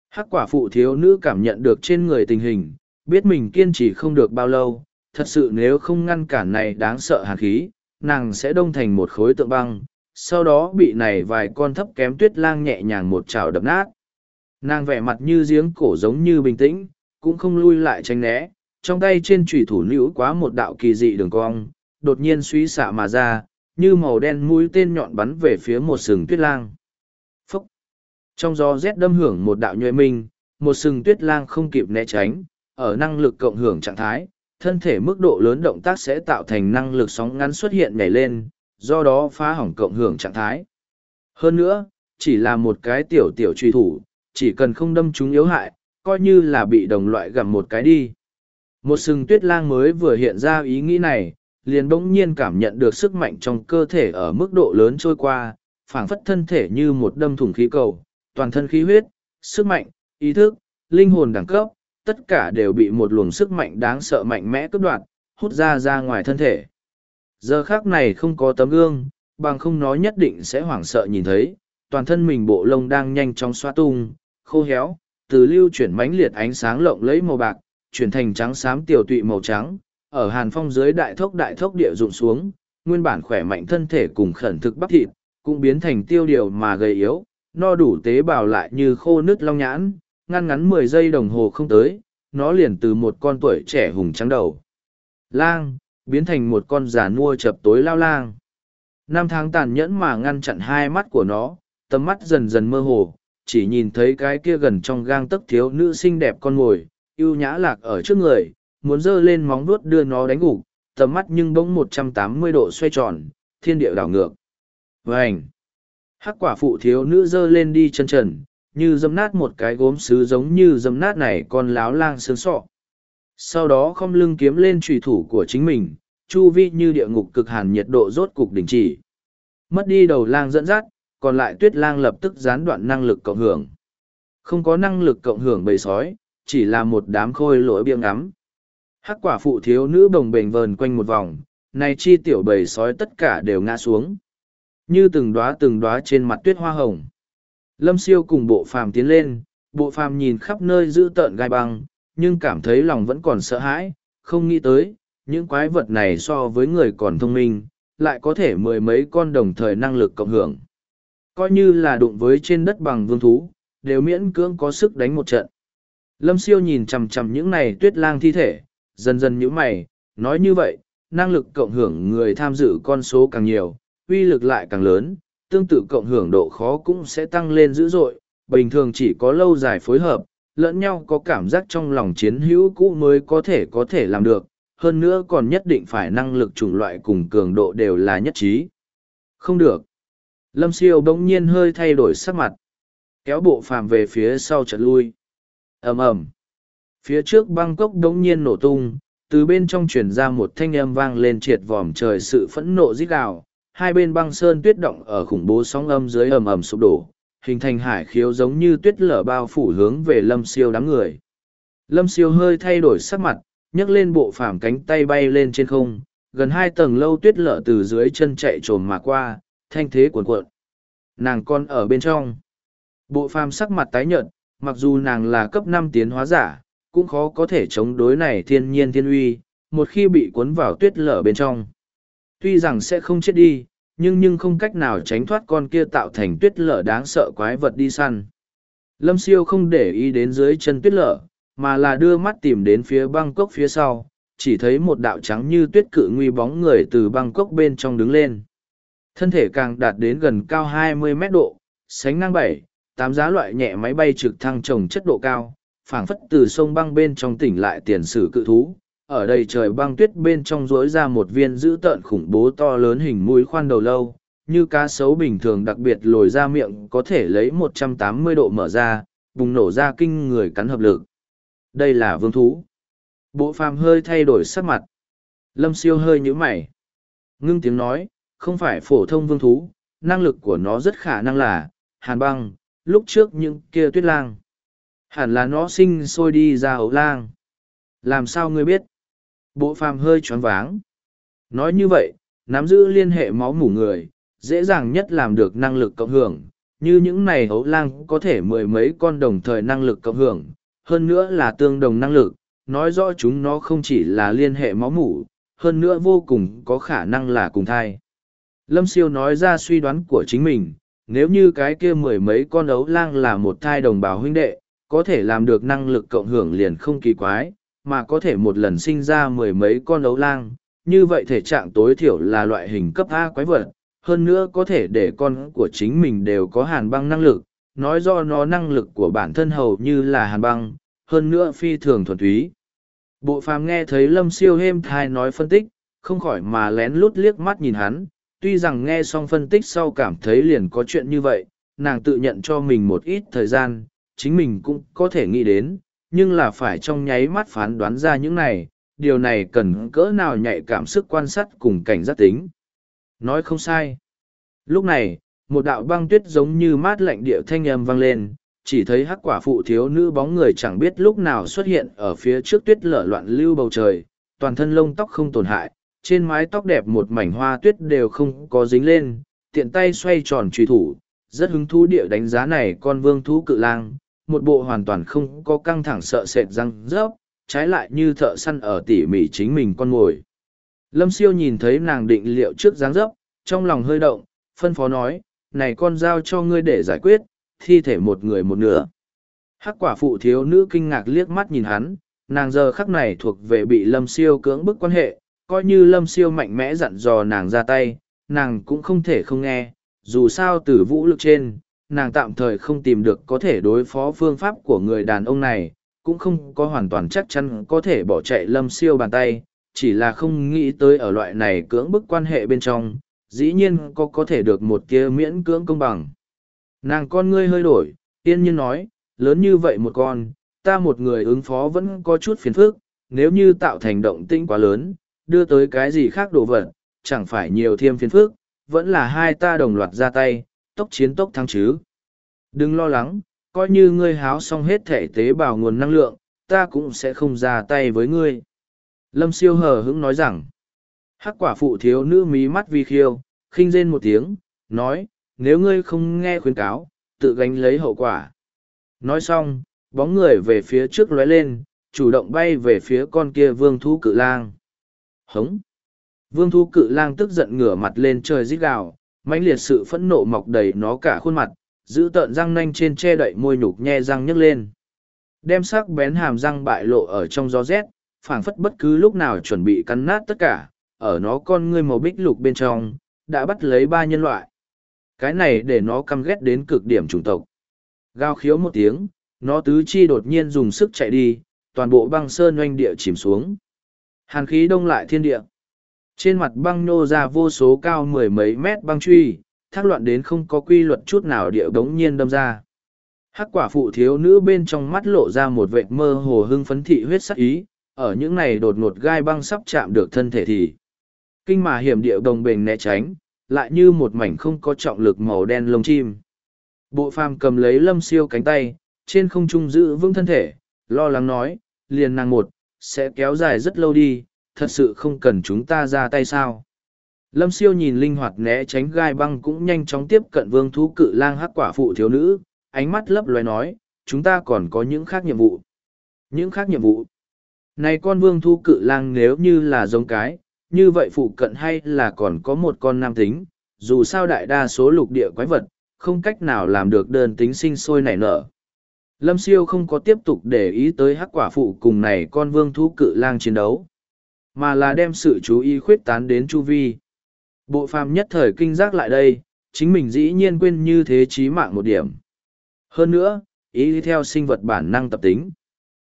S1: Hắc quả phụ thiếu nữ cảm nhận được trên người tình hình, biết mình kiên trì không được bao lâu, thật sự nếu không ngăn cản này đáng sợ hàn khí, nàng sẽ đông thành một khối tượng băng, sau đó bị này vài con thấp kém tuyết lang nhẹ nhàng một chảo đập nát. nàng vẻ mặt như giếng cổ giống như bình tĩnh cũng không lui lại tránh né trong tay trên trùy thủ nữ quá một đạo kỳ dị đường cong đột nhiên suy xạ mà ra như màu đen mũi tên nhọn bắn về phía một sừng tuyết lang phúc trong gió rét đâm hưởng một đạo nhuệ minh một sừng tuyết lang không kịp né tránh ở năng lực cộng hưởng trạng thái, thân thể mức độ lớn động tác sẽ tạo thành năng lực sóng ngắn xuất hiện nhảy lên, do đó phá hỏng cộng hưởng trạng thái. Hơn nữa, chỉ là một cái tiểu tiểu truy thủ, chỉ cần không đâm chúng yếu hại, coi như là bị đồng loại gặm một cái đi. Một sừng tuyết lang mới vừa hiện ra ý nghĩ này, liền bỗng nhiên cảm nhận được sức mạnh trong cơ thể ở mức độ lớn trôi qua, phảng phất thân thể như một đâm thủng khí cầu, toàn thân khí huyết, sức mạnh, ý thức, linh hồn đẳng cấp tất cả đều bị một luồng sức mạnh đáng sợ mạnh mẽ cướp đoạt, hút ra ra ngoài thân thể. Giờ khác này không có tấm gương, bằng không nó nhất định sẽ hoảng sợ nhìn thấy, toàn thân mình bộ lông đang nhanh chóng xoa tung, khô héo, từ lưu chuyển mãnh liệt ánh sáng lộng lẫy màu bạc, chuyển thành trắng xám tiểu tụy màu trắng, ở hàn phong dưới đại thốc đại thốc địa rụng xuống, nguyên bản khỏe mạnh thân thể cùng khẩn thực bắp thịt, cũng biến thành tiêu điều mà gầy yếu, no đủ tế bào lại như khô nứt long nhãn ngăn ngắn mười giây đồng hồ không tới, nó liền từ một con tuổi trẻ hùng trắng đầu. Lang, biến thành một con già nua chập tối lao lang. Năm tháng tàn nhẫn mà ngăn chặn hai mắt của nó, tầm mắt dần dần mơ hồ, chỉ nhìn thấy cái kia gần trong gang tấc thiếu nữ xinh đẹp con ngồi yêu nhã lạc ở trước người, muốn giơ lên móng vuốt đưa nó đánh gục, tầm mắt nhưng bỗng một trăm tám mươi độ xoay tròn, thiên địa đảo ngược. Vành! hắc quả phụ thiếu nữ giơ lên đi chân trần như dâm nát một cái gốm xứ giống như dâm nát này con láo lang sướng sọ. Sau đó không lưng kiếm lên trùy thủ của chính mình, chu vi như địa ngục cực hàn nhiệt độ rốt cục đình chỉ. Mất đi đầu lang dẫn dắt, còn lại tuyết lang lập tức gián đoạn năng lực cộng hưởng. Không có năng lực cộng hưởng bầy sói, chỉ là một đám khôi lỗi biếng ngắm. Hắc quả phụ thiếu nữ bồng bềnh vờn quanh một vòng, này chi tiểu bầy sói tất cả đều ngã xuống. Như từng đóa từng đóa trên mặt tuyết hoa hồng lâm siêu cùng bộ phàm tiến lên, bộ phàm nhìn khắp nơi giữ tợn gai băng, nhưng cảm thấy lòng vẫn còn sợ hãi, không nghĩ tới, những quái vật này so với người còn thông minh, lại có thể mười mấy con đồng thời năng lực cộng hưởng. Coi như là đụng với trên đất bằng vương thú, đều miễn cưỡng có sức đánh một trận. Lâm siêu nhìn chằm chằm những này tuyết lang thi thể, dần dần nhíu mày, nói như vậy, năng lực cộng hưởng người tham dự con số càng nhiều, uy lực lại càng lớn tương tự cộng hưởng độ khó cũng sẽ tăng lên dữ dội, bình thường chỉ có lâu dài phối hợp, lẫn nhau có cảm giác trong lòng chiến hữu cũ mới có thể có thể làm được, hơn nữa còn nhất định phải năng lực chủng loại cùng cường độ đều là nhất trí. Không được. Lâm siêu bỗng nhiên hơi thay đổi sắc mặt, kéo bộ phàm về phía sau trận lui. Ầm ầm. Phía trước băng cốc đống nhiên nổ tung, từ bên trong truyền ra một thanh âm vang lên triệt vòm trời sự phẫn nộ rít gào hai bên băng sơn tuyết động ở khủng bố sóng âm dưới ầm ầm sụp đổ, hình thành hải khiếu giống như tuyết lở bao phủ hướng về lâm siêu đám người. Lâm siêu hơi thay đổi sắc mặt, nhấc lên bộ phàm cánh tay bay lên trên không, gần hai tầng lâu tuyết lở từ dưới chân chạy trồm mà qua, thanh thế cuồn cuộn. Nàng con ở bên trong. Bộ phàm sắc mặt tái nhợt, mặc dù nàng là cấp năm tiến hóa giả, cũng khó có thể chống đối này thiên nhiên thiên uy, một khi bị cuốn vào tuyết lở bên trong tuy rằng sẽ không chết đi, nhưng nhưng không cách nào tránh thoát con kia tạo thành tuyết lở đáng sợ quái vật đi săn. Lâm siêu không để ý đến dưới chân tuyết lở, mà là đưa mắt tìm đến phía băng cốc phía sau, chỉ thấy một đạo trắng như tuyết cự nguy bóng người từ băng cốc bên trong đứng lên. Thân thể càng đạt đến gần cao 20 mét độ, sánh ngang bảy, tám giá loại nhẹ máy bay trực thăng trồng chất độ cao, phảng phất từ sông băng bên trong tỉnh lại tiền sử cự thú ở đây trời băng tuyết bên trong rối ra một viên dữ tợn khủng bố to lớn hình mũi khoan đầu lâu, như cá sấu bình thường đặc biệt lồi ra miệng có thể lấy 180 độ mở ra, bùng nổ ra kinh người cắn hợp lực. Đây là vương thú. Bộ phàm hơi thay đổi sắc mặt. Lâm siêu hơi nhíu mày. Ngưng tiếng nói, không phải phổ thông vương thú, năng lực của nó rất khả năng là hàn băng, lúc trước những kia tuyết lang. Hẳn là nó sinh sôi đi ra ấu lang. Làm sao ngươi biết? Bộ phàm hơi choáng váng. Nói như vậy nắm giữ liên hệ máu mủ người dễ dàng nhất làm được năng lực cộng hưởng như những này ấu lang có thể mười mấy con đồng thời năng lực cộng hưởng hơn nữa là tương đồng năng lực nói rõ chúng nó không chỉ là liên hệ máu mủ hơn nữa vô cùng có khả năng là cùng thai. Lâm siêu nói ra suy đoán của chính mình nếu như cái kia mười mấy con ấu lang là một thai đồng bào huynh đệ, có thể làm được năng lực cộng hưởng liền không kỳ quái, mà có thể một lần sinh ra mười mấy con ấu lang, như vậy thể trạng tối thiểu là loại hình cấp A quái vật, hơn nữa có thể để con của chính mình đều có hàn băng năng lực, nói do nó năng lực của bản thân hầu như là hàn băng, hơn nữa phi thường thuần túy. Bộ phàm nghe thấy lâm siêu êm thai nói phân tích, không khỏi mà lén lút liếc mắt nhìn hắn, tuy rằng nghe xong phân tích sau cảm thấy liền có chuyện như vậy, nàng tự nhận cho mình một ít thời gian, chính mình cũng có thể nghĩ đến, nhưng là phải trong nháy mắt phán đoán ra những này, điều này cần cỡ nào nhạy cảm sức quan sát cùng cảnh giác tính. Nói không sai. Lúc này, một đạo băng tuyết giống như mát lạnh địa thanh âm vang lên, chỉ thấy hắc quả phụ thiếu nữ bóng người chẳng biết lúc nào xuất hiện ở phía trước tuyết lở loạn lưu bầu trời, toàn thân lông tóc không tổn hại, trên mái tóc đẹp một mảnh hoa tuyết đều không có dính lên, tiện tay xoay tròn truy thủ, rất hứng thú địa đánh giá này con vương thú cự lang, một bộ hoàn toàn không có căng thẳng sợ sệt răng rớp, trái lại như thợ săn ở tỉ mỉ chính mình con mồi. Lâm siêu nhìn thấy nàng định liệu trước dáng dấp, trong lòng hơi động, phân phó nói, này con giao cho ngươi để giải quyết, thi thể một người một nửa. Hắc quả phụ thiếu nữ kinh ngạc liếc mắt nhìn hắn, nàng giờ khắc này thuộc về bị lâm siêu cưỡng bức quan hệ, coi như lâm siêu mạnh mẽ dặn dò nàng ra tay, nàng cũng không thể không nghe, dù sao từ vũ lực trên, nàng tạm thời không tìm được có thể đối phó phương pháp của người đàn ông này, cũng không có hoàn toàn chắc chắn có thể bỏ chạy lâm siêu bàn tay, chỉ là không nghĩ tới ở loại này cưỡng bức quan hệ bên trong, dĩ nhiên có có thể được một kia miễn cưỡng công bằng. Nàng con ngươi hơi đổi, tiên nhiên nói, lớn như vậy một con, ta một người ứng phó vẫn có chút phiền phức, nếu như tạo thành động tĩnh quá lớn, đưa tới cái gì khác đồ vật, chẳng phải nhiều thêm phiền phức, vẫn là hai ta đồng loạt ra tay, tốc chiến tốc thắng chứ. Đừng lo lắng, coi như ngươi háo xong hết thể tế bào nguồn năng lượng, ta cũng sẽ không ra tay với ngươi. Lâm siêu hờ hững nói rằng, hắc quả phụ thiếu nữ mí mắt vi khiêu, khinh rên một tiếng, nói, nếu ngươi không nghe khuyến cáo, tự gánh lấy hậu quả. Nói xong, bóng người về phía trước lóe lên, chủ động bay về phía con kia vương thú cự lang. Hống! Vương thú cự lang tức giận ngửa mặt lên trời rít gào, mãnh liệt sự phẫn nộ mọc đầy nó cả khuôn mặt, giữ tợn răng nanh trên che đậy môi nhục nhe răng nhấc lên. Đem sắc bén hàm răng bại lộ ở trong gió rét, phảng phất bất cứ lúc nào chuẩn bị cắn nát tất cả, ở nó con ngươi màu bích lục bên trong, đã bắt lấy ba nhân loại. Cái này để nó căm ghét đến cực điểm chủng tộc. Gao khiếu một tiếng, nó tứ chi đột nhiên dùng sức chạy đi, toàn bộ băng sơn oanh địa chìm xuống. Hàn khí đông lại thiên địa. Trên mặt băng nô ra vô số cao mười mấy mét băng truy, thác loạn đến không có quy luật chút nào địa đống nhiên đâm ra. Hắc quả phụ thiếu nữ bên trong mắt lộ ra một vệt mơ hồ hưng phấn thị huyết sắc ý, ở những này đột ngột gai băng sắp chạm được thân thể thì. Kinh mà hiểm địa đồng bền né tránh, lại như một mảnh không có trọng lực màu đen lông chim. Bộ phàm cầm lấy lâm siêu cánh tay, trên không trung giữ vững thân thể, lo lắng nói, liền nàng một, sẽ kéo dài rất lâu đi, thật sự không cần chúng ta ra tay sao. Lâm siêu nhìn linh hoạt né tránh gai băng cũng nhanh chóng tiếp cận vương thú cự lang hắc quả phụ thiếu nữ, ánh mắt lấp loé nói, chúng ta còn có những khác nhiệm vụ. Những khác nhiệm vụ. Này con vương thú cự lang nếu như là giống cái, như vậy phụ cận hay là còn có một con nam tính, dù sao đại đa số lục địa quái vật, không cách nào làm được đơn tính sinh sôi nảy nở. Lâm siêu không có tiếp tục để ý tới hắc quả phụ cùng này con vương thú cự lang chiến đấu, mà là đem sự chú ý khuyết tán đến chu vi. Bộ phàm nhất thời kinh giác lại đây, chính mình dĩ nhiên quên như thế chí mạng một điểm. Hơn nữa, ý theo sinh vật bản năng tập tính.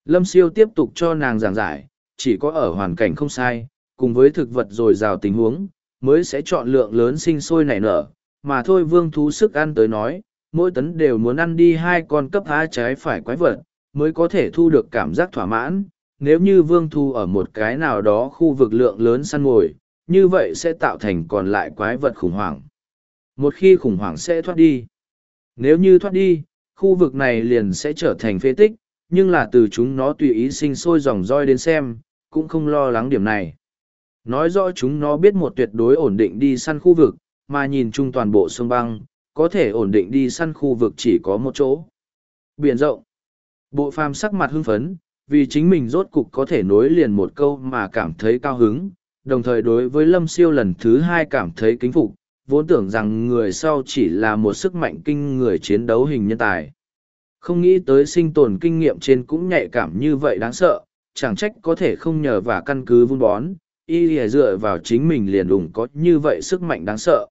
S1: Lâm siêu tiếp tục cho nàng giảng giải, chỉ có ở hoàn cảnh không sai, cùng với thực vật dồi dào tình huống, mới sẽ chọn lượng lớn sinh sôi nảy nở, mà thôi vương thú sức ăn tới nói, mỗi tấn đều muốn ăn đi hai con cấp há trái phải quái vật, mới có thể thu được cảm giác thỏa mãn. Nếu như vương thu ở một cái nào đó khu vực lượng lớn săn mồi, như vậy sẽ tạo thành còn lại quái vật khủng hoảng. Một khi khủng hoảng sẽ thoát đi. Nếu như thoát đi, khu vực này liền sẽ trở thành phế tích, nhưng là từ chúng nó tùy ý sinh sôi dòng roi đến xem, cũng không lo lắng điểm này. Nói rõ chúng nó biết một tuyệt đối ổn định đi săn khu vực, mà nhìn chung toàn bộ sông băng, có thể ổn định đi săn khu vực chỉ có một chỗ. Biển rộng. Bộ phàm sắc mặt hưng phấn, vì chính mình rốt cục có thể nối liền một câu mà cảm thấy cao hứng, đồng thời đối với lâm siêu lần thứ hai cảm thấy kính phục, vốn tưởng rằng người sau chỉ là một sức mạnh kinh người chiến đấu hình nhân tài. Không nghĩ tới sinh tồn kinh nghiệm trên cũng nhạy cảm như vậy đáng sợ, chẳng trách có thể không nhờ và căn cứ vun bón, y lìa dựa vào chính mình liền đủng có như vậy sức mạnh đáng sợ.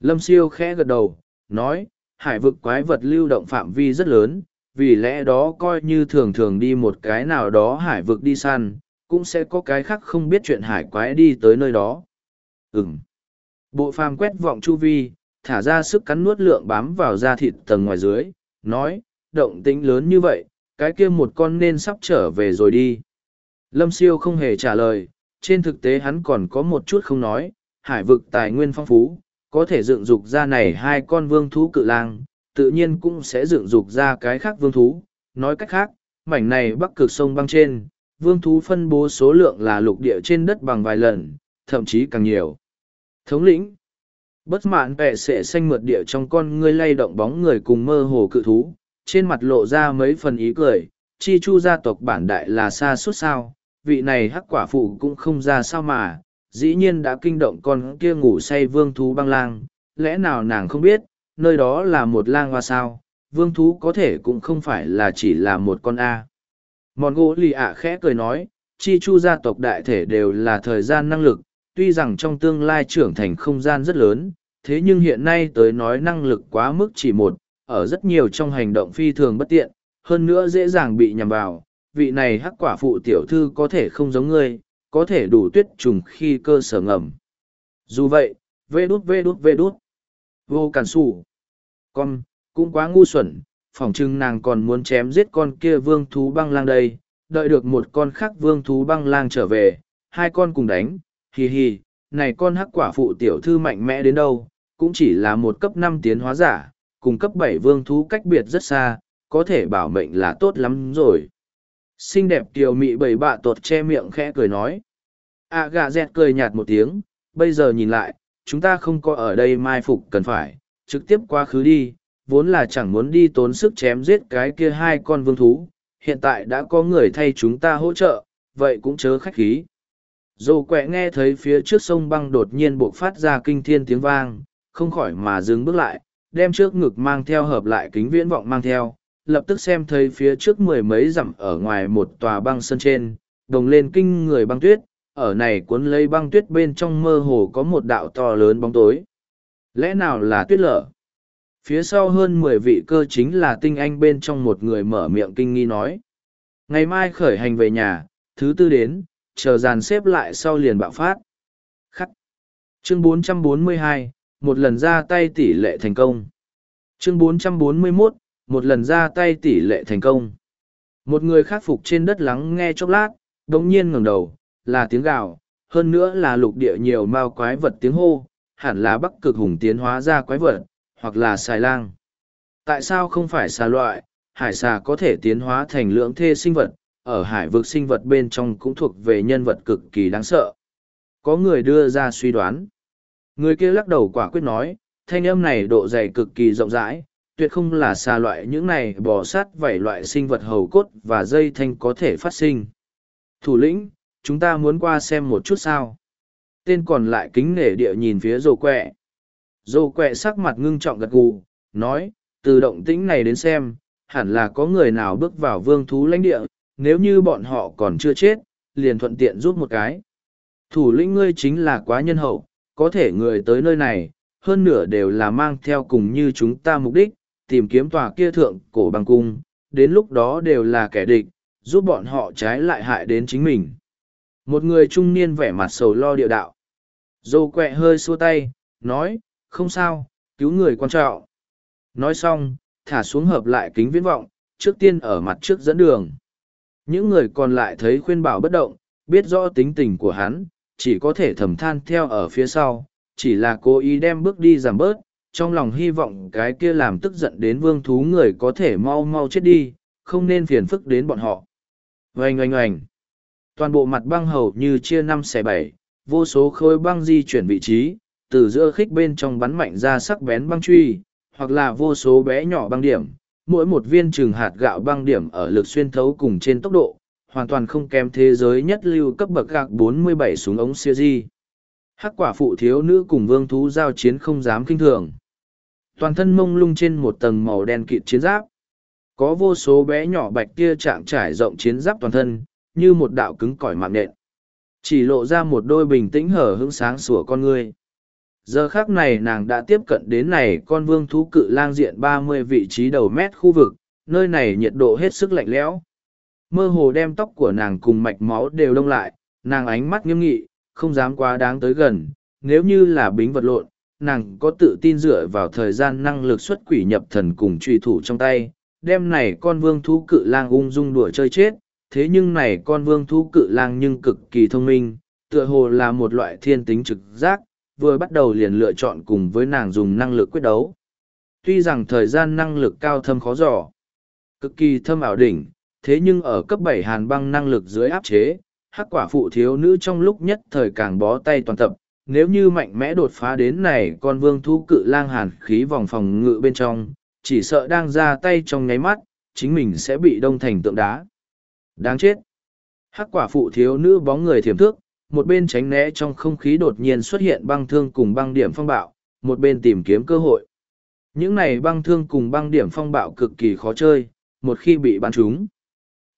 S1: Lâm siêu khẽ gật đầu, nói, hải vực quái vật lưu động phạm vi rất lớn, vì lẽ đó coi như thường thường đi một cái nào đó hải vực đi săn, cũng sẽ có cái khác không biết chuyện hải quái đi tới nơi đó. Ừm. Bộ phàm quét vọng chu vi, thả ra sức cắn nuốt lượng bám vào da thịt tầng ngoài dưới, nói, động tĩnh lớn như vậy, cái kia một con nên sắp trở về rồi đi. Lâm siêu không hề trả lời, trên thực tế hắn còn có một chút không nói, hải vực tài nguyên phong phú, có thể dựng dục ra này hai con vương thú cự lang, tự nhiên cũng sẽ dựng dục ra cái khác vương thú. Nói cách khác, mảnh này bắc cực sông băng trên, vương thú phân bố số lượng là lục địa trên đất bằng vài lần, thậm chí càng nhiều. Thống lĩnh Bất mạn vẻ sẽ xanh mượt địa trong con ngươi lay động bóng người cùng mơ hồ cự thú, trên mặt lộ ra mấy phần ý cười, chi chu gia tộc bản đại là xa suốt sao, vị này hắc quả phụ cũng không ra sao mà, dĩ nhiên đã kinh động con kia ngủ say vương thú băng lang, lẽ nào nàng không biết, nơi đó là một lang hoa sao, vương thú có thể cũng không phải là chỉ là một con A. Mòn gỗ lì ạ khẽ cười nói, chi chu gia tộc đại thể đều là thời gian năng lực, tuy rằng trong tương lai trưởng thành không gian rất lớn, thế nhưng hiện nay tới nói năng lực quá mức chỉ một, ở rất nhiều trong hành động phi thường bất tiện, hơn nữa dễ dàng bị nhầm vào, vị này hắc quả phụ tiểu thư có thể không giống ngươi, có thể đủ tuyết trùng khi cơ sở ngầm. Dù vậy, vê đút vê đút vê đút, vô cản sủ, con, cũng quá ngu xuẩn, phỏng chừng nàng còn muốn chém giết con kia vương thú băng lang đây, đợi được một con khác vương thú băng lang trở về, hai con cùng đánh, hì hì, này con hắc quả phụ tiểu thư mạnh mẽ đến đâu, cũng chỉ là một cấp năm tiến hóa giả, cùng cấp bảy vương thú cách biệt rất xa, có thể bảo mệnh là tốt lắm rồi. Xinh đẹp kiều mị bầy bạ tuột che miệng khẽ cười nói. À gà dẹt cười nhạt một tiếng, bây giờ nhìn lại, chúng ta không có ở đây mai phục cần phải, trực tiếp qua khứ đi, vốn là chẳng muốn đi tốn sức chém giết cái kia hai con vương thú, hiện tại đã có người thay chúng ta hỗ trợ, vậy cũng chớ khách khí. Dồ quẹ nghe thấy phía trước sông băng đột nhiên bộc phát ra kinh thiên tiếng vang, không khỏi mà dừng bước lại, đem trước ngực mang theo hợp lại kính viễn vọng mang theo, lập tức xem thấy phía trước mười mấy dặm ở ngoài một tòa băng sân trên, đồng lên kinh người băng tuyết, ở này cuốn lấy băng tuyết bên trong mơ hồ có một đạo to lớn bóng tối. Lẽ nào là tuyết lở? Phía sau hơn mười vị cơ chính là tinh anh bên trong một người mở miệng kinh nghi nói. Ngày mai khởi hành về nhà, thứ tư đến, chờ dàn xếp lại sau liền bạo phát. Khắc. Chương 442, một lần ra tay tỷ lệ thành công. Chương 441, một lần ra tay tỷ lệ thành công. Một người khắc phục trên đất lắng nghe chốc lát, đống nhiên ngẩng đầu, là tiếng gào, hơn nữa là lục địa nhiều mao quái vật tiếng hô, hẳn là bắc cực hùng tiến hóa ra quái vật, hoặc là xài lang. Tại sao không phải xà loại, hải xà có thể tiến hóa thành lưỡng thê sinh vật, ở hải vực sinh vật bên trong cũng thuộc về nhân vật cực kỳ đáng sợ. Có người đưa ra suy đoán. Người kia lắc đầu quả quyết nói, thanh âm này độ dày cực kỳ rộng rãi, tuyệt không là xa loại những này bò sát vảy loại sinh vật hầu cốt và dây thanh có thể phát sinh. Thủ lĩnh, chúng ta muốn qua xem một chút sao. Tên còn lại kính nể địa nhìn phía rồ quẹ. Rồ quẹ sắc mặt ngưng trọng gật gù, nói, từ động tĩnh này đến xem, hẳn là có người nào bước vào vương thú lãnh địa, nếu như bọn họ còn chưa chết, liền thuận tiện giúp một cái. Thủ lĩnh ngươi chính là quá nhân hậu, có thể người tới nơi này, hơn nửa đều là mang theo cùng như chúng ta mục đích, tìm kiếm tòa kia thượng cổ bằng cung, đến lúc đó đều là kẻ địch, giúp bọn họ trái lại hại đến chính mình. Một người trung niên vẻ mặt sầu lo địa đạo. Dô quẹ hơi xua tay, nói, không sao, cứu người quan trọng. Nói xong, thả xuống hợp lại kính viễn vọng, trước tiên ở mặt trước dẫn đường. Những người còn lại thấy khuyên bảo bất động, biết rõ tính tình của hắn, chỉ có thể thầm than theo ở phía sau, chỉ là cố ý đem bước đi giảm bớt, trong lòng hy vọng cái kia làm tức giận đến vương thú người có thể mau mau chết đi, không nên phiền phức đến bọn họ. Oanh oanh oanh. Toàn bộ mặt băng hầu như chia năm xẻ bảy, vô số khối băng di chuyển vị trí, từ giữa khích bên trong bắn mạnh ra sắc bén băng truy, hoặc là vô số bé nhỏ băng điểm, mỗi một viên trừng hạt gạo băng điểm ở lực xuyên thấu cùng trên tốc độ, hoàn toàn không kém thế giới nhất lưu cấp bậc gạc 47 súng ống siêu di. Hắc quả phụ thiếu nữ cùng vương thú giao chiến không dám kinh thường. Toàn thân mông lung trên một tầng màu đen kịt chiến giáp. Có vô số bé nhỏ bạch tia trạng trải rộng chiến giáp toàn thân, như một đạo cứng cỏi mạng nện. Chỉ lộ ra một đôi bình tĩnh hở hững sáng sủa con người. Giờ khác này nàng đã tiếp cận đến này con vương thú cự lang diện ba mươi vị trí đầu mét khu vực, nơi này nhiệt độ hết sức lạnh lẽo. Mơ hồ đem tóc của nàng cùng mạch máu đều đông lại, nàng ánh mắt nghiêm nghị, không dám quá đáng tới gần, nếu như là bính vật lộn, nàng có tự tin dựa vào thời gian năng lực xuất quỷ nhập thần cùng truy thủ trong tay, đem này con vương thú cự lang ung dung đùa chơi chết, thế nhưng này con vương thú cự lang nhưng cực kỳ thông minh, tựa hồ là một loại thiên tính trực giác, vừa bắt đầu liền lựa chọn cùng với nàng dùng năng lực quyết đấu. Tuy rằng thời gian năng lực cao thâm khó dò, cực kỳ thâm ảo đỉnh, thế nhưng ở cấp bảy hàn băng năng lực dưới áp chế, hắc quả phụ thiếu nữ trong lúc nhất thời càng bó tay toàn tập, nếu như mạnh mẽ đột phá đến này con vương thú cự lang hàn khí vòng phòng ngự bên trong, chỉ sợ đang ra tay trong nháy mắt, chính mình sẽ bị đông thành tượng đá. Đáng chết! Hắc quả phụ thiếu nữ bóng người thiểm thước, một bên tránh né trong không khí đột nhiên xuất hiện băng thương cùng băng điểm phong bạo, một bên tìm kiếm cơ hội. Những này băng thương cùng băng điểm phong bạo cực kỳ khó chơi, một khi bị bắn trúng.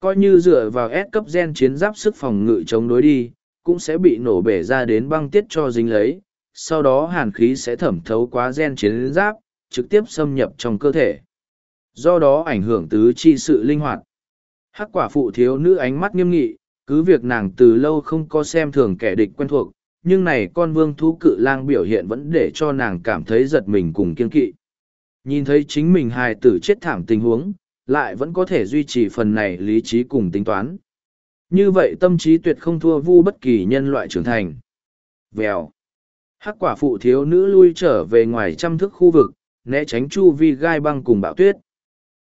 S1: Coi như dựa vào S cấp gen chiến giáp sức phòng ngự chống đối đi, cũng sẽ bị nổ bể ra đến băng tiết cho dính lấy, sau đó hàn khí sẽ thẩm thấu quá gen chiến giáp, trực tiếp xâm nhập trong cơ thể. Do đó ảnh hưởng tứ chi sự linh hoạt. Hắc quả phụ thiếu nữ ánh mắt nghiêm nghị, cứ việc nàng từ lâu không có xem thường kẻ địch quen thuộc, nhưng này con vương thú cự lang biểu hiện vẫn để cho nàng cảm thấy giật mình cùng kiên kỵ. Nhìn thấy chính mình hài tử chết thảm tình huống, lại vẫn có thể duy trì phần này lý trí cùng tính toán. Như vậy tâm trí tuyệt không thua vu bất kỳ nhân loại trưởng thành. Vèo. Hắc quả phụ thiếu nữ lui trở về ngoài trăm thức khu vực, né tránh chu vi gai băng cùng bão tuyết.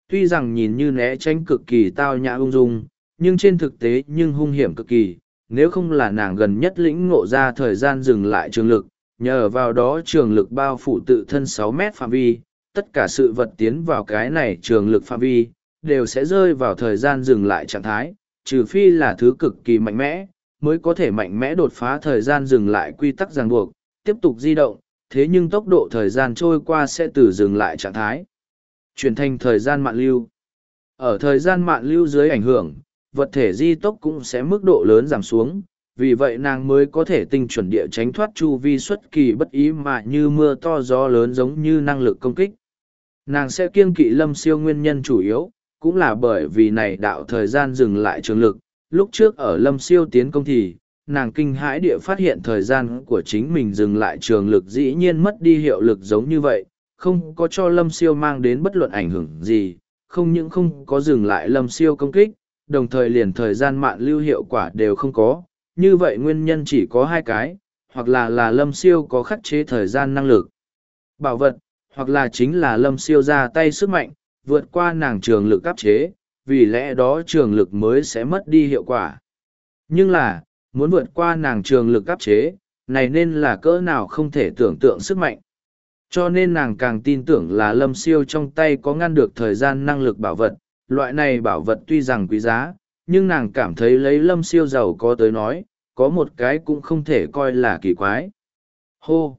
S1: Tuy rằng nhìn như né tránh cực kỳ tao nhã ung dung, nhưng trên thực tế nhưng hung hiểm cực kỳ, nếu không là nàng gần nhất lĩnh ngộ ra thời gian dừng lại trường lực, nhờ vào đó trường lực bao phủ tự thân sáu mét phạm vi, tất cả sự vật tiến vào cái này trường lực phạm vi, đều sẽ rơi vào thời gian dừng lại trạng thái, trừ phi là thứ cực kỳ mạnh mẽ, mới có thể mạnh mẽ đột phá thời gian dừng lại quy tắc ràng buộc, tiếp tục di động, thế nhưng tốc độ thời gian trôi qua sẽ từ dừng lại trạng thái, chuyển thành thời gian mạn lưu. Ở thời gian mạn lưu dưới ảnh hưởng, vật thể di tốc cũng sẽ mức độ lớn giảm xuống, vì vậy nàng mới có thể tinh chuẩn địa tránh thoát chu vi xuất kỳ bất ý mà như mưa to gió lớn giống như năng lực công kích. Nàng sẽ kiêng kỵ lâm siêu nguyên nhân chủ yếu, cũng là bởi vì này đạo thời gian dừng lại trường lực. Lúc trước ở lâm siêu tiến công thì, nàng kinh hãi địa phát hiện thời gian của chính mình dừng lại trường lực dĩ nhiên mất đi hiệu lực giống như vậy, không có cho lâm siêu mang đến bất luận ảnh hưởng gì, không những không có dừng lại lâm siêu công kích, đồng thời liền thời gian mạng lưu hiệu quả đều không có, như vậy nguyên nhân chỉ có hai cái, hoặc là là lâm siêu có khắc chế thời gian năng lực. Bảo vật, hoặc là chính là lâm siêu ra tay sức mạnh, vượt qua nàng trường lực áp chế, vì lẽ đó trường lực mới sẽ mất đi hiệu quả. Nhưng là, muốn vượt qua nàng trường lực áp chế, này nên là cỡ nào không thể tưởng tượng sức mạnh. Cho nên nàng càng tin tưởng là lâm siêu trong tay có ngăn được thời gian năng lực bảo vật, loại này bảo vật tuy rằng quý giá, nhưng nàng cảm thấy lấy lâm siêu giàu có tới nói, có một cái cũng không thể coi là kỳ quái. Hô!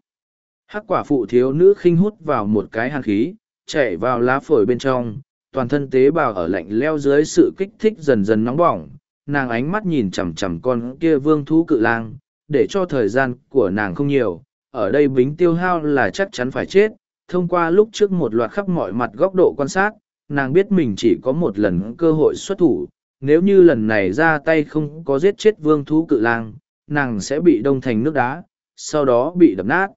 S1: Hắc quả phụ thiếu nữ khinh hút vào một cái hàn khí, chạy vào lá phổi bên trong, toàn thân tế bào ở lạnh leo dưới sự kích thích dần dần nóng bỏng, nàng ánh mắt nhìn chằm chằm con kia vương thú cự lang, để cho thời gian của nàng không nhiều, ở đây bính tiêu hao là chắc chắn phải chết, thông qua lúc trước một loạt khắp mọi mặt góc độ quan sát, nàng biết mình chỉ có một lần cơ hội xuất thủ, nếu như lần này ra tay không có giết chết vương thú cự lang, nàng sẽ bị đông thành nước đá, sau đó bị đập nát.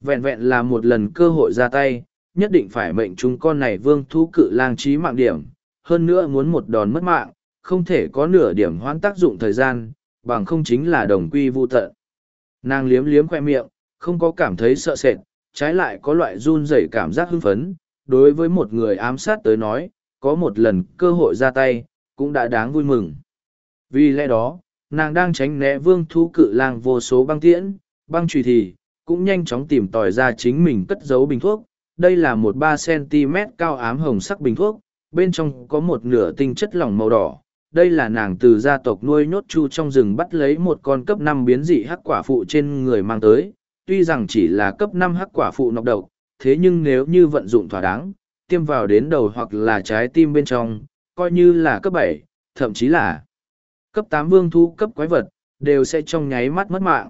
S1: Vẹn vẹn là một lần cơ hội ra tay, nhất định phải mệnh chúng con này vương thú cự lang trí mạng điểm, hơn nữa muốn một đòn mất mạng, không thể có nửa điểm hoãn tác dụng thời gian, bằng không chính là đồng quy vô tận. Nàng liếm liếm khoe miệng, không có cảm thấy sợ sệt, trái lại có loại run rẩy cảm giác hưng phấn, đối với một người ám sát tới nói, có một lần cơ hội ra tay, cũng đã đáng vui mừng. Vì lẽ đó, nàng đang tránh né vương thú cự lang vô số băng tiễn, băng trùy thì, cũng nhanh chóng tìm tòi ra chính mình cất giấu bình thuốc. Đây là một ba cm cao ám hồng sắc bình thuốc, bên trong có một nửa tinh chất lỏng màu đỏ, đây là nàng từ gia tộc nuôi nhốt chu trong rừng bắt lấy một con cấp năm biến dị hắc quả phụ trên người mang tới tuy rằng chỉ là cấp năm hắc quả phụ nọc độc, thế nhưng nếu như vận dụng thỏa đáng, tiêm vào đến đầu hoặc là trái tim bên trong, coi như là cấp bảy, thậm chí là cấp tám vương thu cấp quái vật, đều sẽ trong nháy mắt mất mạng.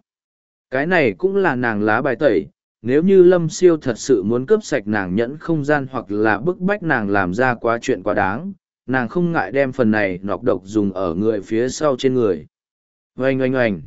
S1: Cái này cũng là nàng lá bài tẩy, nếu như lâm siêu thật sự muốn cướp sạch nàng nhẫn không gian hoặc là bức bách nàng làm ra quá chuyện quá đáng, nàng không ngại đem phần này nọc độc dùng ở người phía sau trên người. Oanh oanh oanh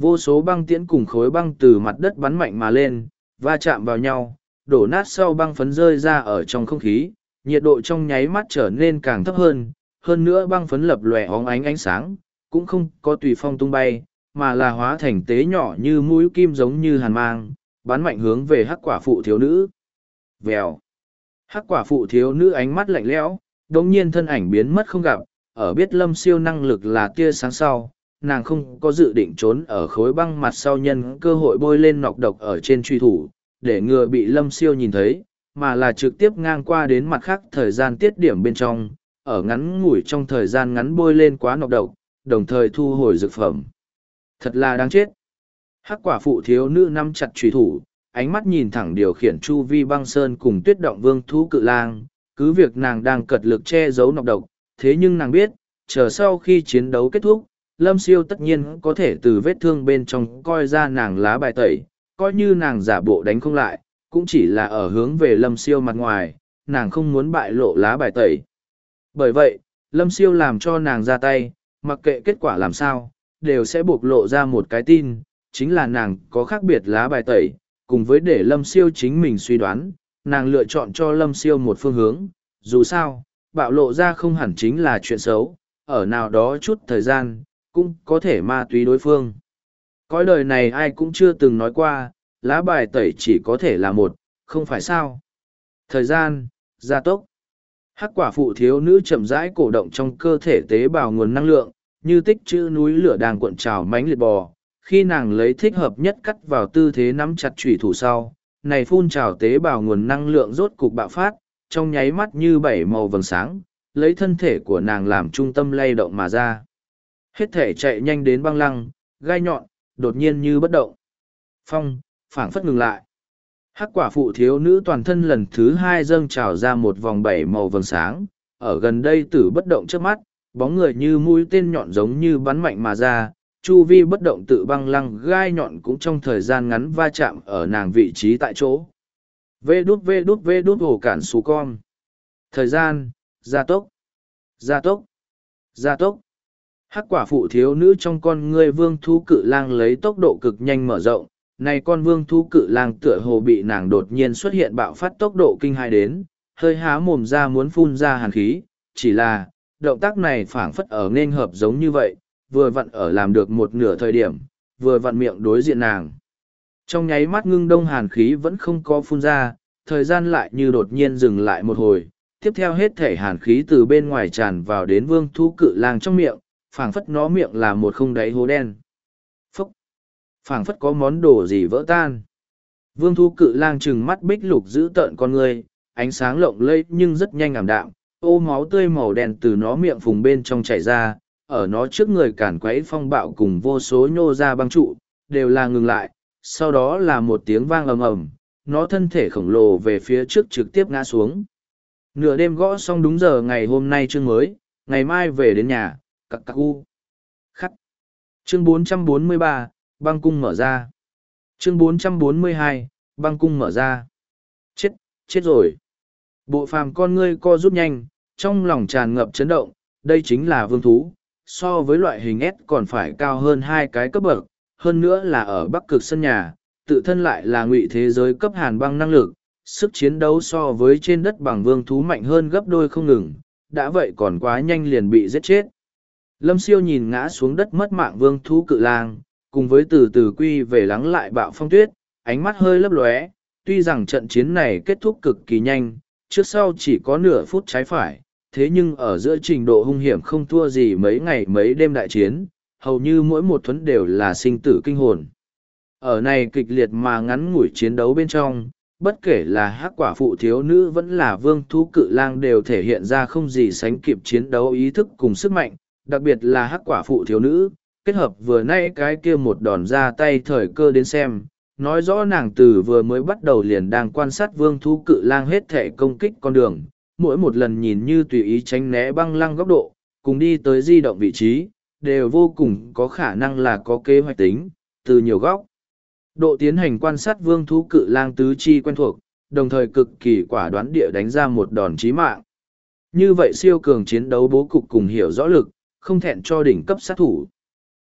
S1: vô số băng tiễn cùng khối băng từ mặt đất bắn mạnh mà lên va chạm vào nhau đổ nát sau băng phấn rơi ra ở trong không khí nhiệt độ trong nháy mắt trở nên càng thấp hơn hơn nữa băng phấn lập lòe óng ánh ánh sáng cũng không có tùy phong tung bay mà là hóa thành tế nhỏ như mũi kim giống như hàn mang bắn mạnh hướng về hắc quả phụ thiếu nữ. Vèo. Hắc quả phụ thiếu nữ ánh mắt lạnh lẽo đột nhiên thân ảnh biến mất không gặp, ở biết lâm siêu năng lực là tia sáng sau, nàng không có dự định trốn ở khối băng mặt sau nhân cơ hội bôi lên nọc độc ở trên truy thủ, để ngừa bị lâm siêu nhìn thấy, mà là trực tiếp ngang qua đến mặt khác thời gian tiết điểm bên trong, ở ngắn ngủi trong thời gian ngắn bôi lên quá nọc độc, đồng thời thu hồi dược phẩm. Thật là đáng chết. Hắc quả phụ thiếu nữ nắm chặt truy thủ, ánh mắt nhìn thẳng điều khiển chu vi băng sơn cùng tuyết động vương thú cự lang, cứ việc nàng đang cật lực che giấu nọc độc, thế nhưng nàng biết, chờ sau khi chiến đấu kết thúc, Lâm Siêu tất nhiên có thể từ vết thương bên trong coi ra nàng lá bài tẩy, coi như nàng giả bộ đánh không lại, cũng chỉ là ở hướng về Lâm Siêu mặt ngoài, nàng không muốn bại lộ lá bài tẩy. Bởi vậy, Lâm Siêu làm cho nàng ra tay, mặc kệ kết quả làm sao, đều sẽ bộc lộ ra một cái tin, chính là nàng có khác biệt lá bài tẩy, cùng với để Lâm Siêu chính mình suy đoán, nàng lựa chọn cho lâm siêu một phương hướng dù sao bạo lộ ra không hẳn chính là chuyện xấu ở nào đó chút thời gian cũng có thể ma túy đối phương. Cõi đời này ai cũng chưa từng nói qua lá bài tẩy chỉ có thể là một không phải sao. Thời gian gia tốc. Hắc quả phụ thiếu nữ chậm rãi cổ động trong cơ thể tế bào nguồn năng lượng như tích chữ núi lửa đang cuộn trào mánh liệt bò. Khi nàng lấy thích hợp nhất cắt vào tư thế nắm chặt chủy thủ sau này phun trào tế bào nguồn năng lượng rốt cục bạo phát, trong nháy mắt như bảy màu vầng sáng, lấy thân thể của nàng làm trung tâm lay động mà ra. Hết thể chạy nhanh đến băng lăng, gai nhọn, đột nhiên như bất động. Phong, phảng phất ngừng lại. Hắc quả phụ thiếu nữ toàn thân lần thứ hai dâng trào ra một vòng bảy màu vầng sáng, ở gần đây tử bất động trước mắt, bóng người như mũi tên nhọn giống như bắn mạnh mà ra, chu vi bất động tự băng lăng gai nhọn cũng trong thời gian ngắn va chạm ở nàng vị trí tại chỗ. Vê đút vê đút vê đút hồ cản xù con. Thời gian gia tốc. Gia tốc. Gia tốc hắc quả phụ thiếu nữ trong con ngươi vương thú cự lang lấy tốc độ cực nhanh mở rộng này con vương thú cự lang tựa hồ bị nàng đột nhiên xuất hiện bạo phát tốc độ kinh hai đến hơi há mồm ra muốn phun ra hàn khí chỉ là động tác này phảng phất ở nên hợp giống như vậy vừa vặn ở làm được một nửa thời điểm, vừa vặn miệng đối diện nàng. Trong nháy mắt ngưng đông hàn khí vẫn không có phun ra, thời gian lại như đột nhiên dừng lại một hồi, tiếp theo hết thể hàn khí từ bên ngoài tràn vào đến vương thú cự lang trong miệng, phảng phất nó miệng là một không đáy hố đen. Phúc! phảng phất có món đồ gì vỡ tan. Vương Thu cự lang trừng mắt bích lục giữ tợn con người, ánh sáng lộng lẫy nhưng rất nhanh ảm đạm, ô máu tươi màu đen từ nó miệng phùng bên trong chảy ra, ở nó trước người cản quấy phong bạo cùng vô số nhô ra băng trụ, đều là ngừng lại, sau đó là một tiếng vang ầm ầm, nó thân thể khổng lồ về phía trước trực tiếp ngã xuống. Nửa đêm gõ xong đúng giờ ngày hôm nay chương mới, ngày mai về đến nhà, cặc cặc u. Khắc. Chương 443, băng cung mở ra. Chương 442, băng cung mở ra. Chết, chết rồi. Bộ phàm con ngươi co rút nhanh, trong lòng tràn ngập chấn động, đây chính là vương thú, so với loại hình S còn phải cao hơn hai cái cấp bậc, hơn nữa là ở bắc cực sân nhà, tự thân lại là ngụy thế giới cấp hàn băng năng lực, sức chiến đấu so với trên đất bằng vương thú mạnh hơn gấp đôi không ngừng, đã vậy còn quá nhanh liền bị giết chết. Lâm siêu nhìn ngã xuống đất mất mạng vương thú cự lang, cùng với từ từ quy về lắng lại bạo phong tuyết, ánh mắt hơi lấp lóe, tuy rằng trận chiến này kết thúc cực kỳ nhanh, trước sau chỉ có nửa phút trái phải, thế nhưng ở giữa trình độ hung hiểm không thua gì mấy ngày mấy đêm đại chiến, hầu như mỗi một thuấn đều là sinh tử kinh hồn. Ở này kịch liệt mà ngắn ngủi chiến đấu bên trong, bất kể là hắc quả phụ thiếu nữ vẫn là vương thú cự lang đều thể hiện ra không gì sánh kịp chiến đấu ý thức cùng sức mạnh, Đặc biệt là hắc quả phụ thiếu nữ, kết hợp vừa nay cái kia một đòn ra tay thời cơ đến xem, nói rõ nàng từ vừa mới bắt đầu liền đang quan sát vương thú cự lang hết thể công kích con đường, mỗi một lần nhìn như tùy ý tránh né băng lăng góc độ, cùng đi tới di động vị trí, đều vô cùng có khả năng là có kế hoạch tính, từ nhiều góc. Độ tiến hành quan sát vương thú cự lang tứ chi quen thuộc, đồng thời cực kỳ quả đoán địa đánh ra một đòn chí mạng. Như vậy siêu cường chiến đấu bố cục cùng hiểu rõ lực, không thẹn cho đỉnh cấp sát thủ.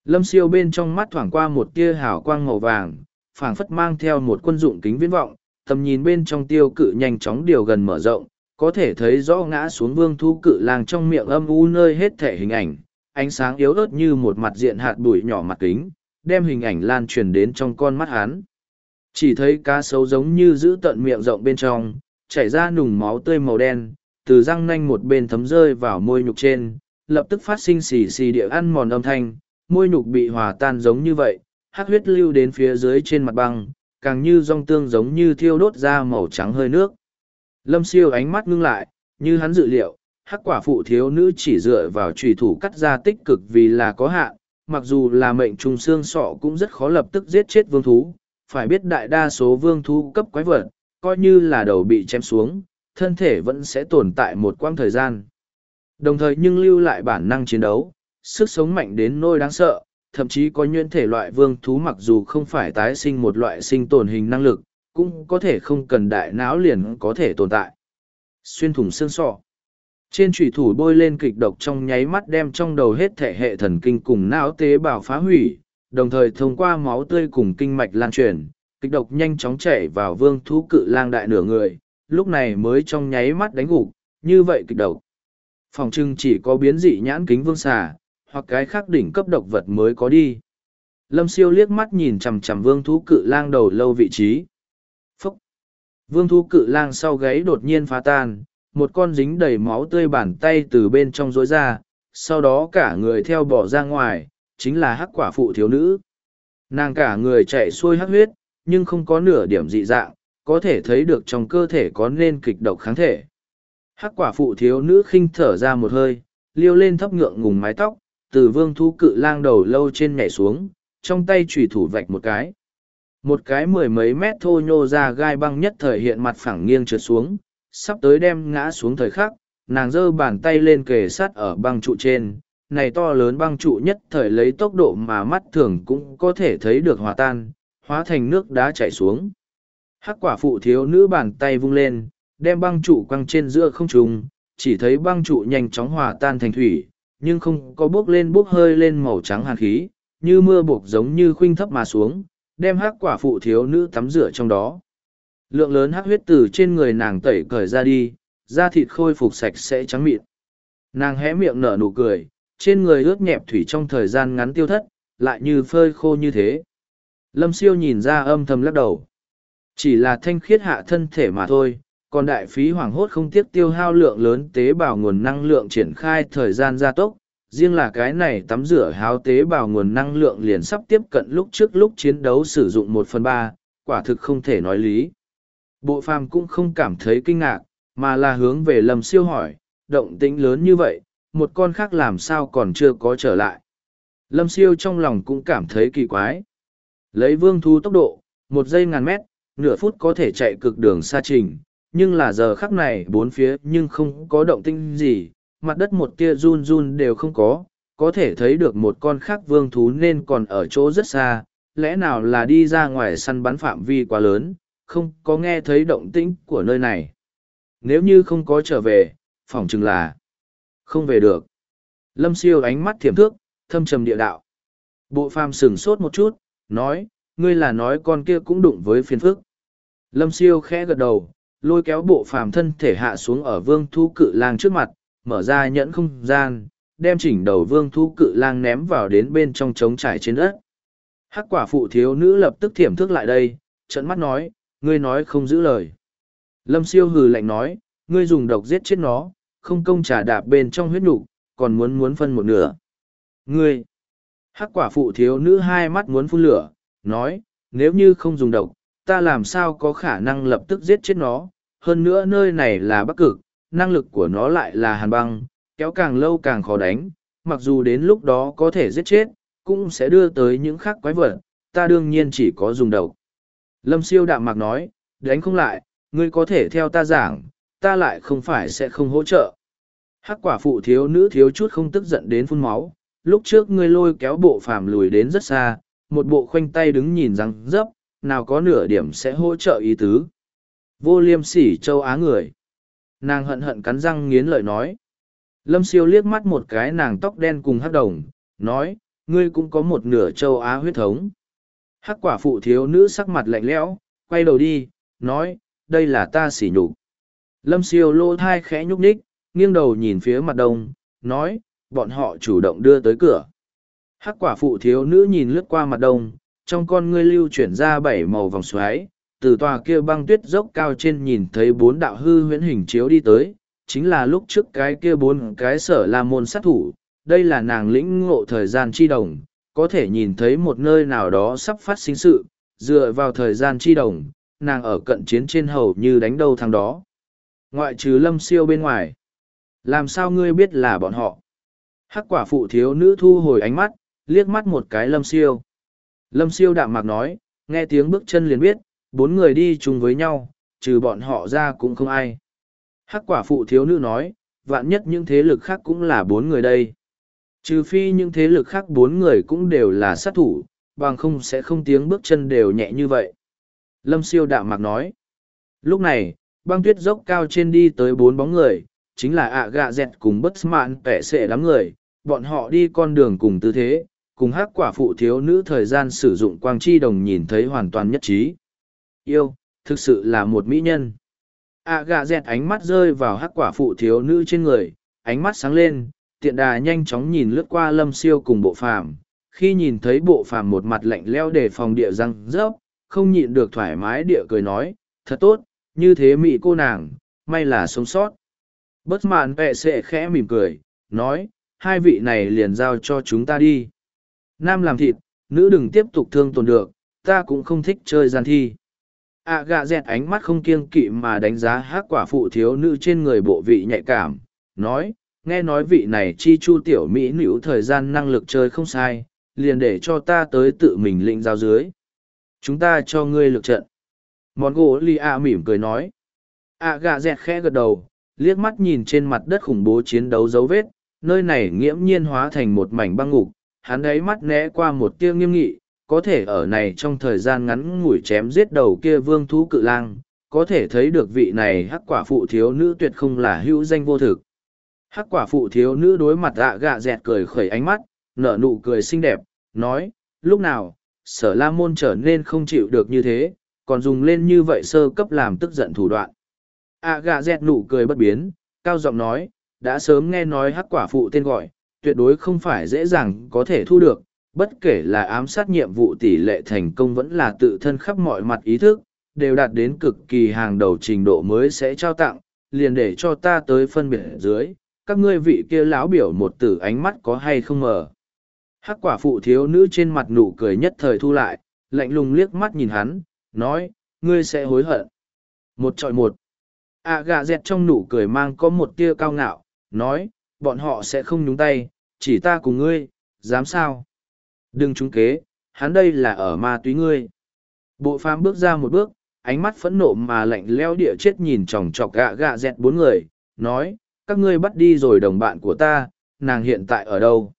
S1: Lâm siêu bên trong mắt thoảng qua một tia hào quang màu vàng, phảng phất mang theo một quân dụng kính viễn vọng, tầm nhìn bên trong tiêu cự nhanh chóng điều gần mở rộng, có thể thấy rõ ngã xuống vương thu cự lang trong miệng âm u nơi hết thể hình ảnh, ánh sáng yếu ớt như một mặt diện hạt bụi nhỏ mặt kính, đem hình ảnh lan truyền đến trong con mắt hắn. Chỉ thấy cá sấu giống như giữ tận miệng rộng bên trong, chảy ra nùng máu tươi màu đen, từ răng nanh một bên thấm rơi vào môi nhục trên, lập tức phát sinh xì xì địa ăn mòn âm thanh, môi nhục bị hòa tan giống như vậy, hát huyết lưu đến phía dưới trên mặt băng, càng như rong tương giống như thiêu đốt ra màu trắng hơi nước. Lâm siêu ánh mắt ngưng lại, như hắn dự liệu, hắc quả phụ thiếu nữ chỉ dựa vào trùy thủ cắt ra tích cực vì là có hạn, mặc dù là mệnh trùng xương sọ cũng rất khó lập tức giết chết vương thú, phải biết đại đa số vương thú cấp quái vật, coi như là đầu bị chém xuống, thân thể vẫn sẽ tồn tại một quãng thời gian. Đồng thời nhưng lưu lại bản năng chiến đấu, sức sống mạnh đến nôi đáng sợ, thậm chí có nhuyễn thể loại vương thú mặc dù không phải tái sinh một loại sinh tồn hình năng lực, cũng có thể không cần đại não liền có thể tồn tại. Xuyên thủng xương sọ. Trên trùy thủ bôi lên kịch độc trong nháy mắt đem trong đầu hết thể hệ thần kinh cùng não tế bào phá hủy, đồng thời thông qua máu tươi cùng kinh mạch lan truyền, kịch độc nhanh chóng chảy vào vương thú cự lang đại nửa người, lúc này mới trong nháy mắt đánh gục, như vậy kịch độc. Phòng trưng chỉ có biến dị nhãn kính vương xà, hoặc cái khác đỉnh cấp độc vật mới có đi. Lâm siêu liếc mắt nhìn chằm chằm vương thú cự lang đầu lâu vị trí. Phúc! Vương thú cự lang sau gáy đột nhiên phá tan, một con dính đầy máu tươi bàn tay từ bên trong rối ra, sau đó cả người theo bỏ ra ngoài, chính là hắc quả phụ thiếu nữ. Nàng cả người chạy xuôi hắc huyết, nhưng không có nửa điểm dị dạng, có thể thấy được trong cơ thể có nên kịch độc kháng thể. Hắc quả phụ thiếu nữ khinh thở ra một hơi, liêu lên thấp ngượng ngùng mái tóc, từ vương thu cự lang đầu lâu trên nhảy xuống, trong tay chủy thủ vạch một cái. Một cái mười mấy mét thô nhô ra gai băng nhất thời hiện mặt phẳng nghiêng trượt xuống, sắp tới đem ngã xuống thời khắc, nàng giơ bàn tay lên kề sát ở băng trụ trên. Này to lớn băng trụ nhất thời lấy tốc độ mà mắt thường cũng có thể thấy được hòa tan, hóa thành nước đá chảy xuống. Hắc quả phụ thiếu nữ bàn tay vung lên, đem băng trụ quăng trên giữa không trùng, chỉ thấy băng trụ nhanh chóng hòa tan thành thủy, nhưng không có bước lên bước hơi lên màu trắng hàn khí, như mưa buộc giống như khuynh thấp mà xuống, đem hắc quả phụ thiếu nữ tắm rửa trong đó. Lượng lớn hắc huyết từ trên người nàng tẩy cởi ra đi, da thịt khôi phục sạch sẽ trắng mịn. Nàng hé miệng nở nụ cười, trên người ướt nhẹp thủy trong thời gian ngắn tiêu thất, lại như phơi khô như thế. Lâm siêu nhìn ra âm thầm lắc đầu. Chỉ là thanh khiết hạ thân thể mà thôi, còn đại phí hoảng hốt không tiếc tiêu hao lượng lớn tế bào nguồn năng lượng triển khai thời gian gia tốc. Riêng là cái này tắm rửa háo tế bào nguồn năng lượng liền sắp tiếp cận lúc trước lúc chiến đấu sử dụng một phần ba, quả thực không thể nói lý. Bộ phàm cũng không cảm thấy kinh ngạc, mà là hướng về lâm siêu hỏi, động tĩnh lớn như vậy, một con khác làm sao còn chưa có trở lại. Lâm siêu trong lòng cũng cảm thấy kỳ quái. Lấy vương thu tốc độ, một giây ngàn mét, nửa phút có thể chạy cực đường xa trình, nhưng là giờ khắc này bốn phía nhưng không có động tinh gì, mặt đất một tia run run đều không có, có thể thấy được một con khác vương thú nên còn ở chỗ rất xa, lẽ nào là đi ra ngoài săn bắn phạm vi quá lớn, không có nghe thấy động tĩnh của nơi này. Nếu như không có trở về, phỏng chừng là không về được. Lâm siêu ánh mắt thiểm thước, thâm trầm địa đạo. Bộ phàm sửng sốt một chút, nói, ngươi là nói con kia cũng đụng với phiền phức. Lâm siêu khẽ gật đầu, lôi kéo bộ phàm thân thể hạ xuống ở vương thu cự lang trước mặt, mở ra nhẫn không gian, đem chỉnh đầu vương thu cự lang ném vào đến bên trong trống trải trên đất. Hắc quả phụ thiếu nữ lập tức thiểm thức lại đây, trận mắt nói, ngươi nói không giữ lời. Lâm siêu hừ lạnh nói, ngươi dùng độc giết chết nó, không công trả đạp bên trong huyết nục còn muốn muốn phân một nửa. Ngươi! Hắc quả phụ thiếu nữ hai mắt muốn phun lửa, nói, nếu như không dùng độc, ta làm sao có khả năng lập tức giết chết nó, hơn nữa nơi này là bắc cực, năng lực của nó lại là hàn băng, kéo càng lâu càng khó đánh, mặc dù đến lúc đó có thể giết chết, cũng sẽ đưa tới những khác quái vật, ta đương nhiên chỉ có dùng độc. Lâm siêu đạm mạc nói, đánh không lại, ngươi có thể theo ta giảng, ta lại không phải sẽ không hỗ trợ. Hắc quả phụ thiếu nữ thiếu chút không tức giận đến phun máu, lúc trước ngươi lôi kéo bộ phàm lùi đến rất xa, một bộ khoanh tay đứng nhìn răng dấp, nào có nửa điểm sẽ hỗ trợ ý tứ. Vô liêm sỉ châu Á người. Nàng hận hận cắn răng nghiến lợi nói. Lâm siêu liếc mắt một cái nàng tóc đen cùng hắc đồng, nói, ngươi cũng có một nửa châu Á huyết thống. Hắc quả phụ thiếu nữ sắc mặt lạnh lẽo, quay đầu đi, nói, đây là ta xỉ nhục. Lâm siêu lô thai khẽ nhúc nhích, nghiêng đầu nhìn phía mặt đông, nói, bọn họ chủ động đưa tới cửa. Hắc quả phụ thiếu nữ nhìn lướt qua mặt đông, trong con ngươi lưu chuyển ra bảy màu vòng xoáy, từ tòa kia băng tuyết dốc cao trên nhìn thấy bốn đạo hư huyễn hình chiếu đi tới, chính là lúc trước cái kia bốn cái sở la môn sát thủ, đây là nàng lĩnh ngộ thời gian chi đồng, có thể nhìn thấy một nơi nào đó sắp phát sinh sự, dựa vào thời gian chi đồng, nàng ở cận chiến trên hầu như đánh đâu thằng đó. Ngoại trừ lâm siêu bên ngoài. Làm sao ngươi biết là bọn họ? Hắc quả phụ thiếu nữ thu hồi ánh mắt, liếc mắt một cái lâm siêu. Lâm siêu đạm mạc nói, nghe tiếng bước chân liền biết, bốn người đi chung với nhau, trừ bọn họ ra cũng không ai. Hắc quả phụ thiếu nữ nói, vạn nhất những thế lực khác cũng là bốn người đây. Trừ phi những thế lực khác bốn người cũng đều là sát thủ, bằng không sẽ không tiếng bước chân đều nhẹ như vậy. Lâm siêu đạm mạc nói. Lúc này, băng tuyết dốc cao trên đi tới bốn bóng người, chính là ạ gạ dẹt cùng bất mạn kẻ sệ đám người, bọn họ đi con đường cùng tư thế, cùng hát quả phụ thiếu nữ thời gian sử dụng quang chi đồng nhìn thấy hoàn toàn nhất trí. Yêu, thực sự là một mỹ nhân. À gạ dẹt ánh mắt rơi vào hát quả phụ thiếu nữ trên người, ánh mắt sáng lên, tiện đà nhanh chóng nhìn lướt qua lâm siêu cùng bộ phàm. Khi nhìn thấy bộ phàm một mặt lạnh leo để phòng địa răng rớp, không nhịn được thoải mái địa cười nói, thật tốt, như thế mỹ cô nàng, may là sống sót. Bất mạn vệ sệ khẽ mỉm cười, nói, hai vị này liền giao cho chúng ta đi. Nam làm thịt, nữ đừng tiếp tục thương tồn được, ta cũng không thích chơi gian thi. À gạ dẹt ánh mắt không kiêng kỵ mà đánh giá hát quả phụ thiếu nữ trên người bộ vị nhạy cảm, nói, nghe nói vị này chi chu tiểu mỹ nữ thời gian năng lực chơi không sai, liền để cho ta tới tự mình lĩnh giao dưới. Chúng ta cho ngươi lực trận. Món gỗ li a mỉm cười nói. À gạ dẹt khẽ gật đầu, liếc mắt nhìn trên mặt đất khủng bố chiến đấu dấu vết, nơi này nghiễm nhiên hóa thành một mảnh băng ngục, hắn ấy mắt né qua một tia nghiêm nghị, có thể ở này trong thời gian ngắn ngủi chém giết đầu kia vương thú cự lang, có thể thấy được vị này hắc quả phụ thiếu nữ tuyệt không là hữu danh vô thực. Hắc quả phụ thiếu nữ đối mặt ạ gạ dẹt cười khởi ánh mắt, nở nụ cười xinh đẹp, nói, lúc nào, sở la môn trở nên không chịu được như thế, còn dùng lên như vậy sơ cấp làm tức giận thủ đoạn. ạ gạ dẹt nụ cười bất biến, cao giọng nói, đã sớm nghe nói hắc quả phụ tên gọi, tuyệt đối không phải dễ dàng có thể thu được, bất kể là ám sát nhiệm vụ tỷ lệ thành công vẫn là tự thân khắp mọi mặt ý thức, đều đạt đến cực kỳ hàng đầu trình độ mới sẽ trao tặng, liền để cho ta tới phân biệt dưới, các ngươi vị kia lão biểu một tử ánh mắt có hay không mờ. Hắc quả phụ thiếu nữ trên mặt nụ cười nhất thời thu lại, lạnh lùng liếc mắt nhìn hắn, nói, ngươi sẽ hối hận. Một trọi một. À gà dẹt trong nụ cười mang có một tia cao ngạo, nói, bọn họ sẽ không nhúng tay, chỉ ta cùng ngươi, dám sao? Đừng trúng kế, hắn đây là ở ma túy ngươi. Bộ phàm bước ra một bước, ánh mắt phẫn nộ mà lạnh leo địa chết nhìn chòng chọc gạ gạ dẹt bốn người, nói, các ngươi bắt đi rồi đồng bạn của ta, nàng hiện tại ở đâu?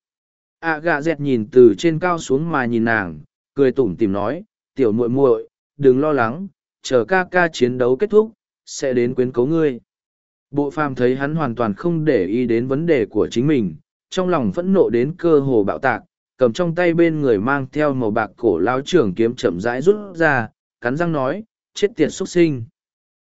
S1: À gạ dẹt nhìn từ trên cao xuống mà nhìn nàng, cười tủm tìm nói, tiểu muội muội, đừng lo lắng, chờ ca ca chiến đấu kết thúc, sẽ đến quyến cấu ngươi. Bộ phàm thấy hắn hoàn toàn không để ý đến vấn đề của chính mình, trong lòng phẫn nộ đến cơ hồ bạo tạc, cầm trong tay bên người mang theo màu bạc cổ lao trưởng kiếm chậm rãi rút ra, cắn răng nói, chết tiệt xuất sinh.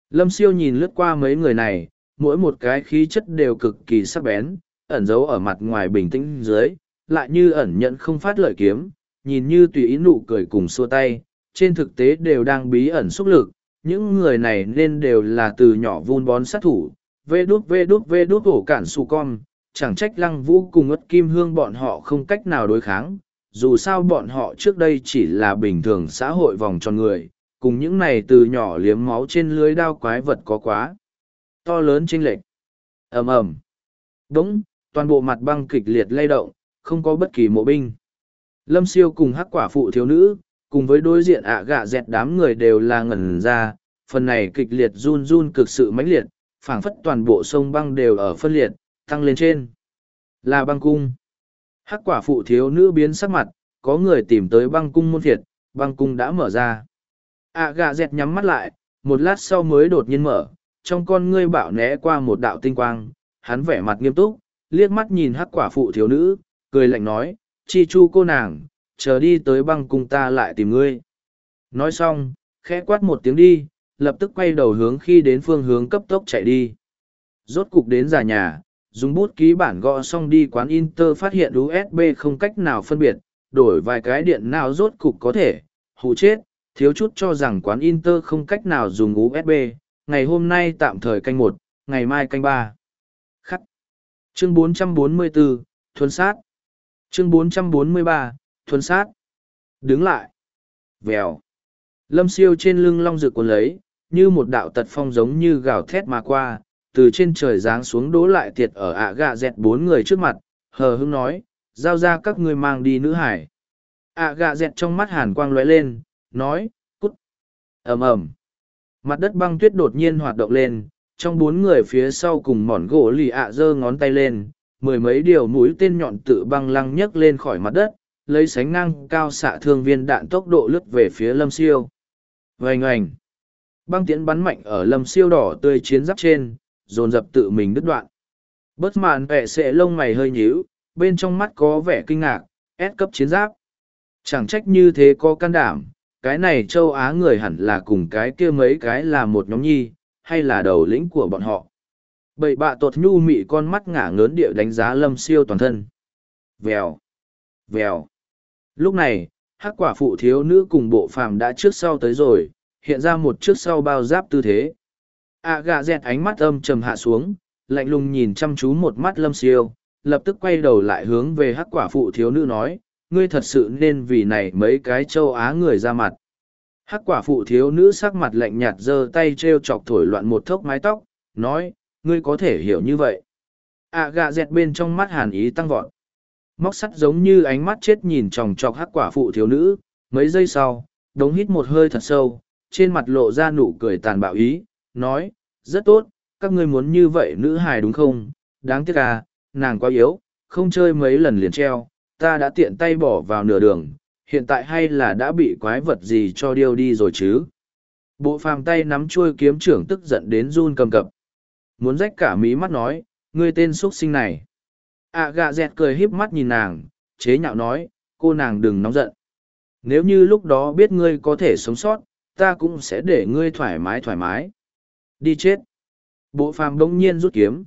S1: Lâm siêu nhìn lướt qua mấy người này, mỗi một cái khí chất đều cực kỳ sắc bén, ẩn giấu ở mặt ngoài bình tĩnh dưới, lại như ẩn nhận không phát lợi kiếm, nhìn như tùy ý nụ cười cùng xua tay, trên thực tế đều đang bí ẩn xúc lực, những người này nên đều là từ nhỏ vun bón sát thủ, vê đút vê đút vê đút ổ cản su con, chẳng trách lăng vũ cùng ất kim hương bọn họ không cách nào đối kháng, dù sao bọn họ trước đây chỉ là bình thường xã hội vòng tròn người, cùng những này từ nhỏ liếm máu trên lưới đao quái vật có quá. To lớn chênh lệch. Ầm ầm. Đống toàn bộ mặt băng kịch liệt lay động, không có bất kỳ mộ binh. Lâm siêu cùng hắc quả phụ thiếu nữ, cùng với đối diện ạ gạ dẹt đám người đều là ngẩn ra, phần này kịch liệt run run cực sự mãnh liệt, phảng phất toàn bộ sông băng đều ở phân liệt, tăng lên trên. Là băng cung. Hắc quả phụ thiếu nữ biến sắc mặt, có người tìm tới băng cung môn thiệt, băng cung đã mở ra. À gạ dẹt nhắm mắt lại, một lát sau mới đột nhiên mở, trong con ngươi bạo né qua một đạo tinh quang, hắn vẻ mặt nghiêm túc, liếc mắt nhìn hắc quả phụ thiếu nữ, cười lạnh nói, chi chu cô nàng, chờ đi tới băng cung ta lại tìm ngươi. Nói xong, khẽ quát một tiếng đi, lập tức quay đầu hướng khi đến phương hướng cấp tốc chạy đi. Rốt cục đến giả nhà, dùng bút ký bản gõ xong đi quán Inter phát hiện USB không cách nào phân biệt, đổi vài cái điện nào rốt cục có thể, hù chết, thiếu chút cho rằng quán Inter không cách nào dùng USB, ngày hôm nay tạm thời canh một, ngày mai canh ba. Khắc. Chương 444, Thuần sát. Chương 443, Thuần sát. Đứng lại. Vèo. Lâm siêu trên lưng long rực cuốn lấy, như một đạo tật phong giống như gào thét mà qua, từ trên trời giáng xuống đố lại tiệt ở ạ gạ dẹt bốn người trước mặt, hờ hững nói, giao ra các ngươi mang đi nữ hải. ạ gạ dẹt trong mắt hàn quang lóe lên, nói, cút. ầm ầm Mặt đất băng tuyết đột nhiên hoạt động lên, trong bốn người phía sau cùng mỏn gỗ lì ạ giơ ngón tay lên, mười mấy điều mũi tên nhọn tự băng lăng nhấc lên khỏi mặt đất, lấy sánh ngang cao xạ thương viên đạn tốc độ lướt về phía lâm siêu. Vành ảnh Băng tiễn bắn mạnh ở lâm siêu đỏ tươi chiến giáp trên, dồn dập tự mình đứt đoạn. Bớt mạn vẻ sệ lông mày hơi nhíu, bên trong mắt có vẻ kinh ngạc, ép cấp chiến giáp. Chẳng trách như thế có can đảm, cái này châu Á người hẳn là cùng cái kia mấy cái là một nhóm nhi, hay là đầu lĩnh của bọn họ. Bậy bạ tột nhu mị con mắt ngả ngớn địa đánh giá lâm siêu toàn thân. Vèo, vèo. Lúc này, hắc quả phụ thiếu nữ cùng bộ phàm đã trước sau tới rồi, hiện ra một trước sau bao giáp tư thế. A gà dẹt ánh mắt âm trầm hạ xuống, lạnh lùng nhìn chăm chú một mắt lâm siêu, lập tức quay đầu lại hướng về hắc quả phụ thiếu nữ nói, ngươi thật sự nên vì này mấy cái châu Á người ra mặt. Hắc quả phụ thiếu nữ sắc mặt lạnh nhạt giơ tay t chọc thổi loạn một thốc mái tóc, nói, ngươi có thể hiểu như vậy. A gà dẹt bên trong mắt hàn ý tăng vọt. Móc sắt giống như ánh mắt chết nhìn chòng chọc hắc quả phụ thiếu nữ, mấy giây sau, đống hít một hơi thật sâu, trên mặt lộ ra nụ cười tàn bạo ý, nói, rất tốt, các ngươi muốn như vậy nữ hài đúng không? Đáng tiếc à, nàng quá yếu, không chơi mấy lần liền treo, ta đã tiện tay bỏ vào nửa đường, hiện tại hay là đã bị quái vật gì cho điêu đi rồi chứ? Bộ phàm tay nắm chuôi kiếm trưởng tức giận đến run cầm cập. Muốn rách cả mí mắt nói, ngươi tên xuất sinh này. À gạ dẹt cười híp mắt nhìn nàng, chế nhạo nói, cô nàng đừng nóng giận. Nếu như lúc đó biết ngươi có thể sống sót, ta cũng sẽ để ngươi thoải mái thoải mái. Đi chết. Bộ phàm đông nhiên rút kiếm.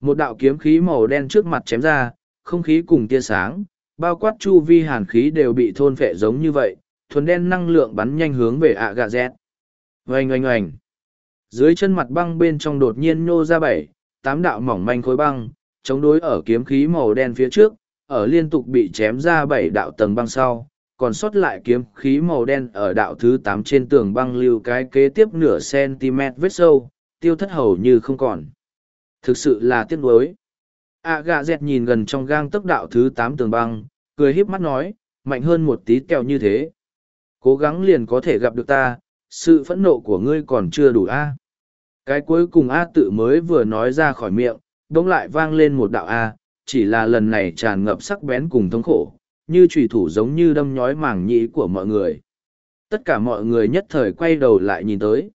S1: Một đạo kiếm khí màu đen trước mặt chém ra, không khí cùng tia sáng, bao quát chu vi hàn khí đều bị thôn phệ giống như vậy, thuần đen năng lượng bắn nhanh hướng về ạ gà dẹt. Oanh oanh oanh. Dưới chân mặt băng bên trong đột nhiên nhô ra bảy, tám đạo mỏng manh khối băng, chống đối ở kiếm khí màu đen phía trước, ở liên tục bị chém ra bảy đạo tầng băng sau, còn sót lại kiếm khí màu đen ở đạo thứ tám trên tường băng lưu cái kế tiếp nửa cm vết sâu, tiêu thất hầu như không còn. Thực sự là tiếc nuối. A gạ dẹt nhìn gần trong gang tốc đạo thứ tám tường băng, cười híp mắt nói, mạnh hơn một tí kẹo như thế. Cố gắng liền có thể gặp được ta, sự phẫn nộ của ngươi còn chưa đủ a. Cái cuối cùng A tự mới vừa nói ra khỏi miệng, đống lại vang lên một đạo A, chỉ là lần này tràn ngập sắc bén cùng thống khổ, như trùy thủ giống như đâm nhói màng nhĩ của mọi người. Tất cả mọi người nhất thời quay đầu lại nhìn tới.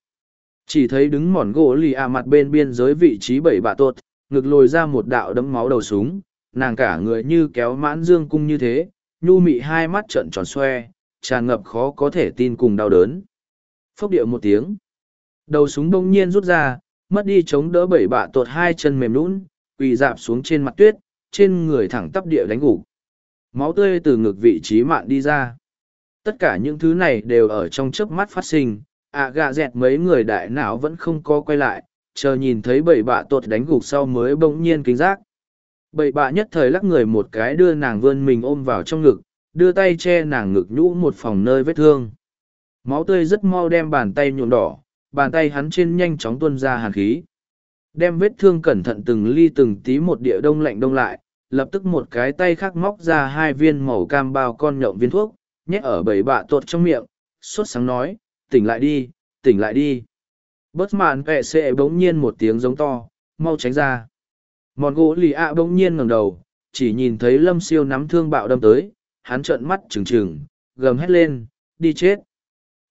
S1: Chỉ thấy đứng mòn gỗ lì à mặt bên biên giới vị trí bảy bạ tuột, ngực lồi ra một đạo đấm máu đầu súng, nàng cả người như kéo mãn dương cung như thế, nhu mị hai mắt trận tròn xoe, tràn ngập khó có thể tin cùng đau đớn. Phốc điệu một tiếng. Đầu súng đông nhiên rút ra, mất đi chống đỡ bảy bạ tuột hai chân mềm lún, quỳ dạp xuống trên mặt tuyết, trên người thẳng tắp địa đánh gục. Máu tươi từ ngực vị trí mạn đi ra. Tất cả những thứ này đều ở trong chớp mắt phát sinh, ạ gà dẹt mấy người đại não vẫn không có quay lại, chờ nhìn thấy bảy bạ tột đánh gục sau mới bỗng nhiên kính giác. Bảy bạ nhất thời lắc người một cái đưa nàng vươn mình ôm vào trong ngực, đưa tay che nàng ngực nhũ một phòng nơi vết thương. Máu tươi rất mau đem bàn tay nhuộm đỏ, bàn tay hắn trên nhanh chóng tuôn ra hàn khí. Đem vết thương cẩn thận từng ly từng tí một địa đông lạnh đông lại, lập tức một cái tay khác móc ra hai viên màu cam bao con nhộng viên thuốc, nhét ở bầy bạ tuột trong miệng, sốt sáng nói, tỉnh lại đi, tỉnh lại đi. Bớt mạn vệ sệ bỗng nhiên một tiếng giống to, mau tránh ra. Mòn gỗ lì ạ bỗng nhiên ngẩng đầu, chỉ nhìn thấy lâm siêu nắm thương bạo đâm tới, hắn trợn mắt trừng trừng, gầm hét lên, đi chết.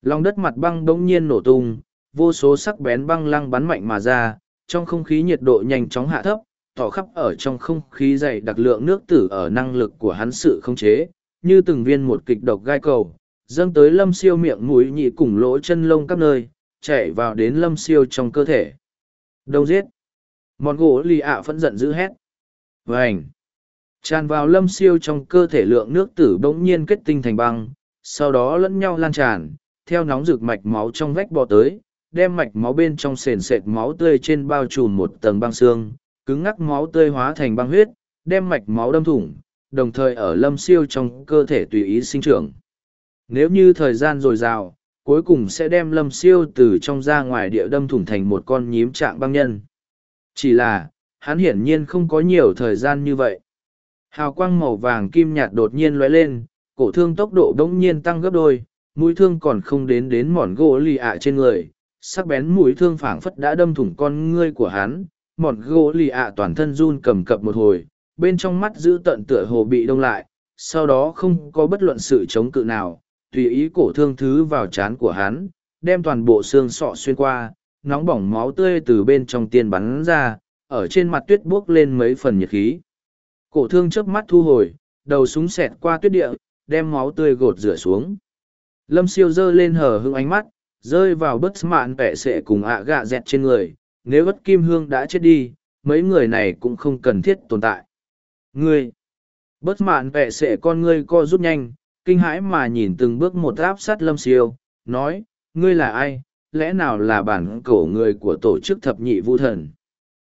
S1: Lòng đất mặt băng bỗng nhiên nổ tung, vô số sắc bén băng lăng bắn mạnh mà ra, trong không khí nhiệt độ nhanh chóng hạ thấp, tỏ khắp ở trong không khí dày đặc lượng nước tử ở năng lực của hắn sự không chế, như từng viên một kịch độc gai cầu, dâng tới lâm siêu miệng mũi nhị cùng lỗ chân lông các nơi, chạy vào đến lâm siêu trong cơ thể. Đông giết! Mòn gỗ lì ạ phẫn giận dữ hét. Vành. Tràn vào lâm siêu trong cơ thể lượng nước tử bỗng nhiên kết tinh thành băng, sau đó lẫn nhau lan tràn, theo nóng rực mạch máu trong vách bò tới, đem mạch máu bên trong sền sệt máu tươi trên bao trùm một tầng băng xương, cứng ngắc máu tươi hóa thành băng huyết, đem mạch máu đâm thủng, đồng thời ở lâm siêu trong cơ thể tùy ý sinh trưởng. Nếu như thời gian dồi dào, cuối cùng sẽ đem lâm siêu từ trong ra ngoài địa đâm thủng thành một con nhím trạng băng nhân. Chỉ là, hắn hiển nhiên không có nhiều thời gian như vậy. Hào quang màu vàng kim nhạt đột nhiên lóe lên, cổ thương tốc độ đống nhiên tăng gấp đôi, mũi thương còn không đến đến mòn gỗ lì ạ trên người, sắc bén mũi thương phảng phất đã đâm thủng con ngươi của hắn, mọn gỗ lì ạ toàn thân run cầm cập một hồi, bên trong mắt giữ tận tựa hồ bị đông lại, sau đó không có bất luận sự chống cự nào, tùy ý cổ thương thứ vào chán của hắn, đem toàn bộ xương sọ xuyên qua, nóng bỏng máu tươi từ bên trong tiên bắn ra, ở trên mặt tuyết buốc lên mấy phần nhiệt khí. Cổ thương chớp mắt thu hồi, đầu súng xẹt qua tuyết địa, đem máu tươi gột rửa xuống. Lâm siêu giơ lên hở hưng ánh mắt, rơi vào bất mạn vẻ sệ cùng ạ gạ dẹt trên người. Nếu bất kim hương đã chết đi, mấy người này cũng không cần thiết tồn tại. Ngươi! Bất mạn vệ sệ con ngươi co rút nhanh, kinh hãi mà nhìn từng bước một áp sát lâm siêu, nói, ngươi là ai, lẽ nào là bản cổ người của tổ chức thập nhị vũ thần?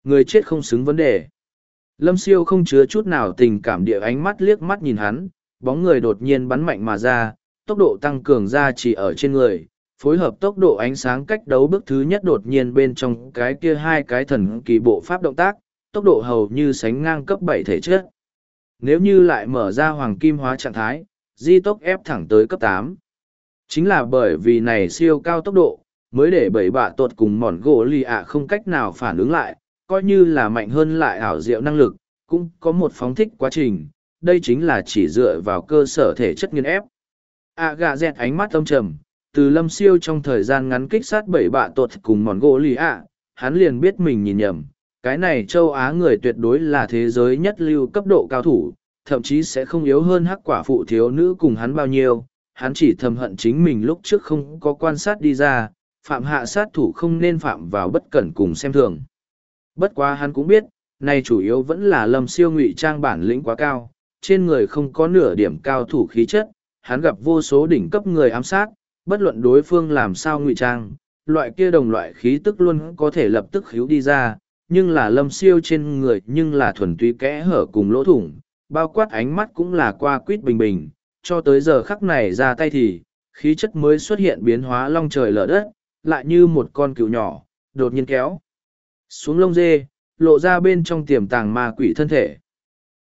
S1: Người chết không xứng vấn đề. Lâm siêu không chứa chút nào tình cảm địa ánh mắt liếc mắt nhìn hắn, bóng người đột nhiên bắn mạnh mà ra, tốc độ tăng cường ra chỉ ở trên người, phối hợp tốc độ ánh sáng cách đấu bước thứ nhất đột nhiên bên trong cái kia hai cái thần kỳ bộ pháp động tác, tốc độ hầu như sánh ngang cấp bảy thể chất. Nếu như lại mở ra hoàng kim hóa trạng thái, di tốc ép thẳng tới cấp tám Chính là bởi vì này siêu cao tốc độ, mới để bảy bạ tuột cùng mòn gỗ lì ạ không cách nào phản ứng lại, coi như là mạnh hơn lại ảo diệu năng lực, cũng có một phóng thích quá trình, đây chính là chỉ dựa vào cơ sở thể chất nghiên ép. A gà dẹt ánh mắt âm trầm, từ lâm siêu trong thời gian ngắn kích sát bảy bạ tuột cùng mòn gỗ lì ạ, hắn liền biết mình nhìn nhầm. Cái này châu Á người tuyệt đối là thế giới nhất lưu cấp độ cao thủ, thậm chí sẽ không yếu hơn hắc quả phụ thiếu nữ cùng hắn bao nhiêu. Hắn chỉ thầm hận chính mình lúc trước không có quan sát đi ra, phạm hạ sát thủ không nên phạm vào bất cẩn cùng xem thường. Bất quá hắn cũng biết, nay chủ yếu vẫn là lâm siêu ngụy trang bản lĩnh quá cao, trên người không có nửa điểm cao thủ khí chất, hắn gặp vô số đỉnh cấp người ám sát, bất luận đối phương làm sao ngụy trang, loại kia đồng loại khí tức luôn có thể lập tức khíu đi ra, nhưng là lâm siêu trên người nhưng là thuần túy kẽ hở cùng lỗ thủng, bao quát ánh mắt cũng là qua quýt bình bình, cho tới giờ khắc này ra tay thì, khí chất mới xuất hiện biến hóa long trời lở đất, lại như một con cừu nhỏ, đột nhiên kéo. Xuống lông dê, lộ ra bên trong tiềm tàng ma quỷ thân thể.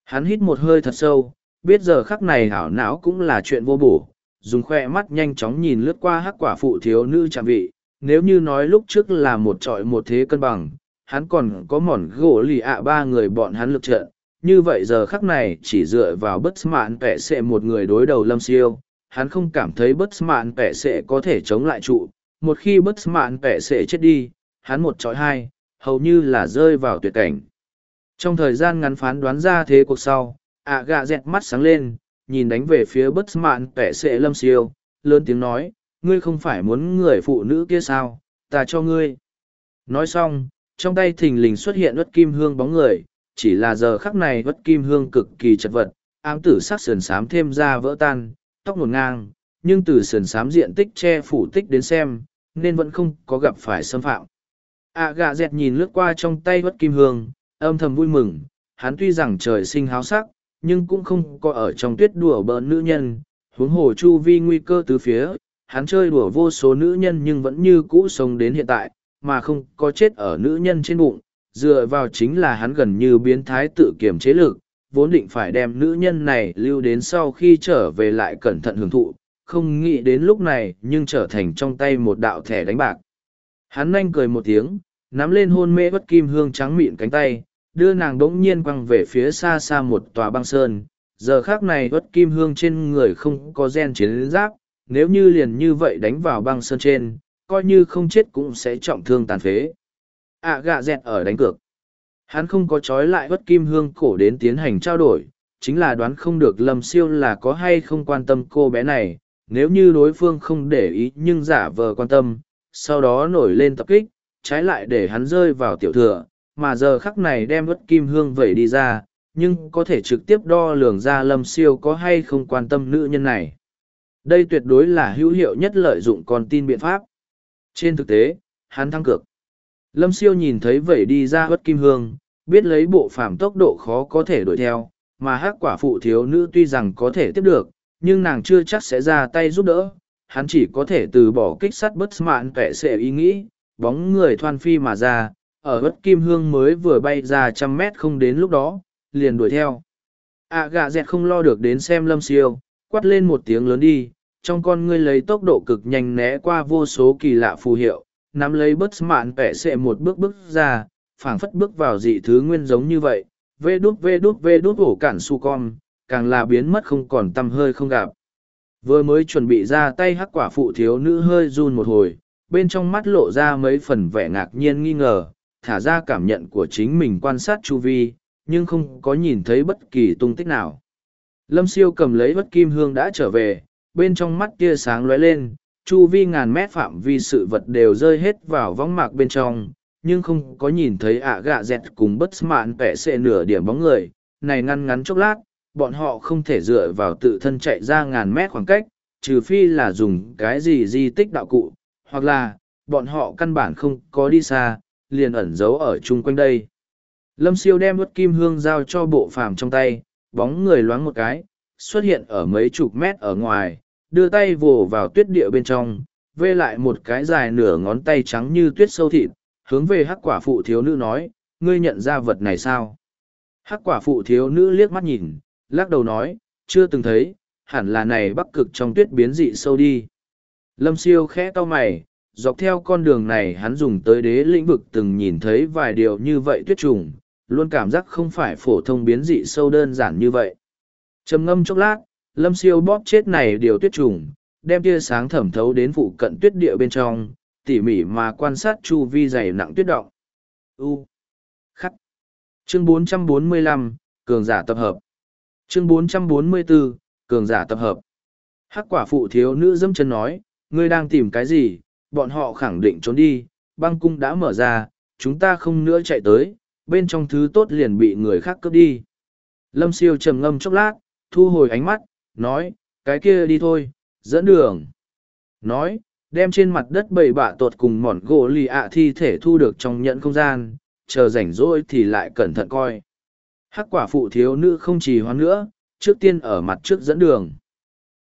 S1: Hắn hít một hơi thật sâu, biết giờ khắc này hảo não cũng là chuyện vô bổ, dùng khoe mắt nhanh chóng nhìn lướt qua hắc quả phụ thiếu nữ trạm vị. Nếu như nói lúc trước là một trọi một thế cân bằng, hắn còn có mòn gỗ lì ạ ba người bọn hắn lực trận. Như vậy giờ khắc này chỉ dựa vào bất mạn vẻ sệ một người đối đầu lâm siêu, hắn không cảm thấy bất mạn vẻ sệ có thể chống lại trụ. Một khi bất mạn vẻ sệ chết đi, hắn một trọi hai, hầu như là rơi vào tuyệt cảnh. Trong thời gian ngắn phán đoán ra thế cuộc sau, ạ gạ dẹt mắt sáng lên, nhìn đánh về phía bất mạn kẻ sệ lâm siêu, lớn tiếng nói, ngươi không phải muốn người phụ nữ kia sao, ta cho ngươi. Nói xong, trong tay thình lình xuất hiện ớt kim hương bóng người, chỉ là giờ khắc này ớt kim hương cực kỳ chật vật, ám tử sắc sườn sám thêm ra vỡ tan, tóc ngổn ngang, nhưng từ sườn sám diện tích che phủ tích đến xem, nên vẫn không có gặp phải xâm phạm. ạ gạ dẹt nhìn lướt qua trong tay ớt kim hương, âm thầm vui mừng, hắn tuy rằng trời sinh háo sắc, nhưng cũng không có ở trong tuyết đùa bỡn nữ nhân, huống hồ chu vi nguy cơ từ phía, hắn chơi đùa vô số nữ nhân nhưng vẫn như cũ sống đến hiện tại, mà không có chết ở nữ nhân trên bụng, dựa vào chính là hắn gần như biến thái tự kiềm chế lực, vốn định phải đem nữ nhân này lưu đến sau khi trở về lại cẩn thận hưởng thụ, không nghĩ đến lúc này nhưng trở thành trong tay một đạo thẻ đánh bạc. Hắn nhanh cười một tiếng, nắm lên hôn mê bất kim hương trắng mịn cánh tay, đưa nàng đống nhiên quăng về phía xa xa một tòa băng sơn. Giờ khác này bất kim hương trên người không có gen chiến giáp, nếu như liền như vậy đánh vào băng sơn trên, coi như không chết cũng sẽ trọng thương tàn phế. À gạ dẹt ở đánh cược. Hắn không có trói lại bất kim hương cổ đến tiến hành trao đổi, chính là đoán không được lâm siêu là có hay không quan tâm cô bé này, nếu như đối phương không để ý nhưng giả vờ quan tâm, sau đó nổi lên tập kích, trái lại để hắn rơi vào tiểu thừa, mà giờ khắc này đem ướt kim hương vẩy đi ra, nhưng có thể trực tiếp đo lường ra lâm siêu có hay không quan tâm nữ nhân này. Đây tuyệt đối là hữu hiệu nhất lợi dụng con tin biện pháp. Trên thực tế, hắn thăng cực. Lâm siêu nhìn thấy vẩy đi ra ướt kim hương, biết lấy bộ phàm tốc độ khó có thể đuổi theo, mà hắc quả phụ thiếu nữ tuy rằng có thể tiếp được, nhưng nàng chưa chắc sẽ ra tay giúp đỡ. Hắn chỉ có thể từ bỏ kích sắt bất mạn kẻ sệ ý nghĩ, bóng người thoan phi mà ra, ở bất kim hương mới vừa bay ra trăm mét không đến lúc đó, liền đuổi theo. À gà dẹt không lo được đến xem lâm siêu, quát lên một tiếng lớn đi, trong con ngươi lấy tốc độ cực nhanh né qua vô số kỳ lạ phù hiệu, nắm lấy bất mạn vẽ sệ một bước bước ra, phảng phất bước vào dị thứ nguyên giống như vậy, vê đút vê đút vê đút ổ cản su con, càng là biến mất không còn tâm hơi không gặp. Vừa mới chuẩn bị ra tay hắc quả phụ thiếu nữ hơi run một hồi, bên trong mắt lộ ra mấy phần vẻ ngạc nhiên nghi ngờ, thả ra cảm nhận của chính mình quan sát chu vi, nhưng không có nhìn thấy bất kỳ tung tích nào. Lâm siêu cầm lấy bất kim hương đã trở về, bên trong mắt tia sáng lóe lên, chu vi ngàn mét phạm vi sự vật đều rơi hết vào võng mạc bên trong, nhưng không có nhìn thấy ạ gạ dẹt cùng bất mạn vẽ xệ nửa điểm bóng người, này ngăn ngắn chốc lát, bọn họ không thể dựa vào tự thân chạy ra ngàn mét khoảng cách, trừ phi là dùng cái gì di tích đạo cụ, hoặc là, bọn họ căn bản không có đi xa, liền ẩn giấu ở chung quanh đây. Lâm siêu đem bất kim hương giao cho bộ phàm trong tay, bóng người loáng một cái, xuất hiện ở mấy chục mét ở ngoài, đưa tay vồ vào tuyết địa bên trong, vê lại một cái dài nửa ngón tay trắng như tuyết sâu thịt, hướng về hắc quả phụ thiếu nữ nói, ngươi nhận ra vật này sao? Hắc quả phụ thiếu nữ liếc mắt nhìn, lắc đầu nói, chưa từng thấy, hẳn là này bắc cực trong tuyết biến dị sâu đi. Lâm siêu khẽ to mày, dọc theo con đường này hắn dùng tới đế lĩnh vực từng nhìn thấy vài điều như vậy tuyết trùng, luôn cảm giác không phải phổ thông biến dị sâu đơn giản như vậy. trầm ngâm chốc lát, lâm siêu bóp chết này điều tuyết trùng, đem tia sáng thẩm thấu đến phụ cận tuyết địa bên trong, tỉ mỉ mà quan sát chu vi dày nặng tuyết động. U. Khắc. Chương 445, Cường giả tập hợp. Chương 444, Cường giả tập hợp. Hắc quả phụ thiếu nữ dâm chân nói, ngươi đang tìm cái gì, bọn họ khẳng định trốn đi, băng cung đã mở ra, chúng ta không nữa chạy tới, bên trong thứ tốt liền bị người khác cướp đi. Lâm siêu trầm ngâm chốc lát, thu hồi ánh mắt, nói, cái kia đi thôi, dẫn đường. Nói, đem trên mặt đất bầy bạ tột cùng mòn gỗ lì ạ thi thể thu được trong nhận không gian, chờ rảnh rỗi thì lại cẩn thận coi. Hắc quả phụ thiếu nữ không trì hoãn nữa, trước tiên ở mặt trước dẫn đường.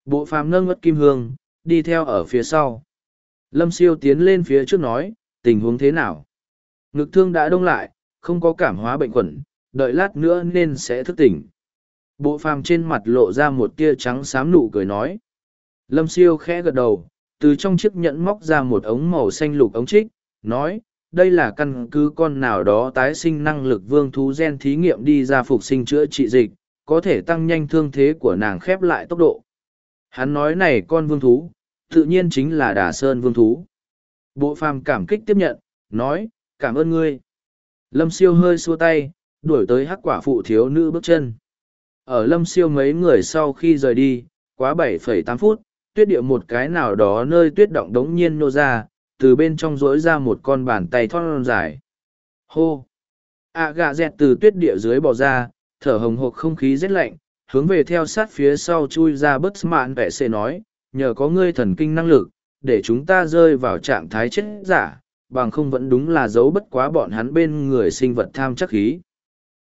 S1: Bộ phàm nâng ngất kim hương, đi theo ở phía sau. Lâm siêu tiến lên phía trước nói, tình huống thế nào? Ngực thương đã đông lại, không có cảm hóa bệnh khuẩn, đợi lát nữa nên sẽ thức tỉnh. Bộ phàm trên mặt lộ ra một tia trắng xám nụ cười nói. Lâm siêu khẽ gật đầu, từ trong chiếc nhẫn móc ra một ống màu xanh lục ống trích, nói, đây là căn cứ con nào đó tái sinh năng lực vương thú gen thí nghiệm đi ra phục sinh chữa trị dịch, có thể tăng nhanh thương thế của nàng khép lại tốc độ. Hắn nói này con vương thú, tự nhiên chính là đà sơn vương thú. Bộ phàm cảm kích tiếp nhận, nói, cảm ơn ngươi. Lâm siêu hơi xua tay, đuổi tới hắc quả phụ thiếu nữ bước chân. Ở lâm siêu mấy người sau khi rời đi, quá 7,8 phút, tuyết địa một cái nào đó nơi tuyết động đống nhiên nô ra, từ bên trong rỗi ra một con bàn tay thon dài. Hô! ạ gạ dẹt từ tuyết địa dưới bò ra, thở hồng hộc không khí rét lạnh, hướng về theo sát phía sau chui ra bất mạn vẻ xệ nói, nhờ có ngươi thần kinh năng lực, để chúng ta rơi vào trạng thái chết giả, bằng không vẫn đúng là giấu bất quá bọn hắn bên người sinh vật tham chắc khí.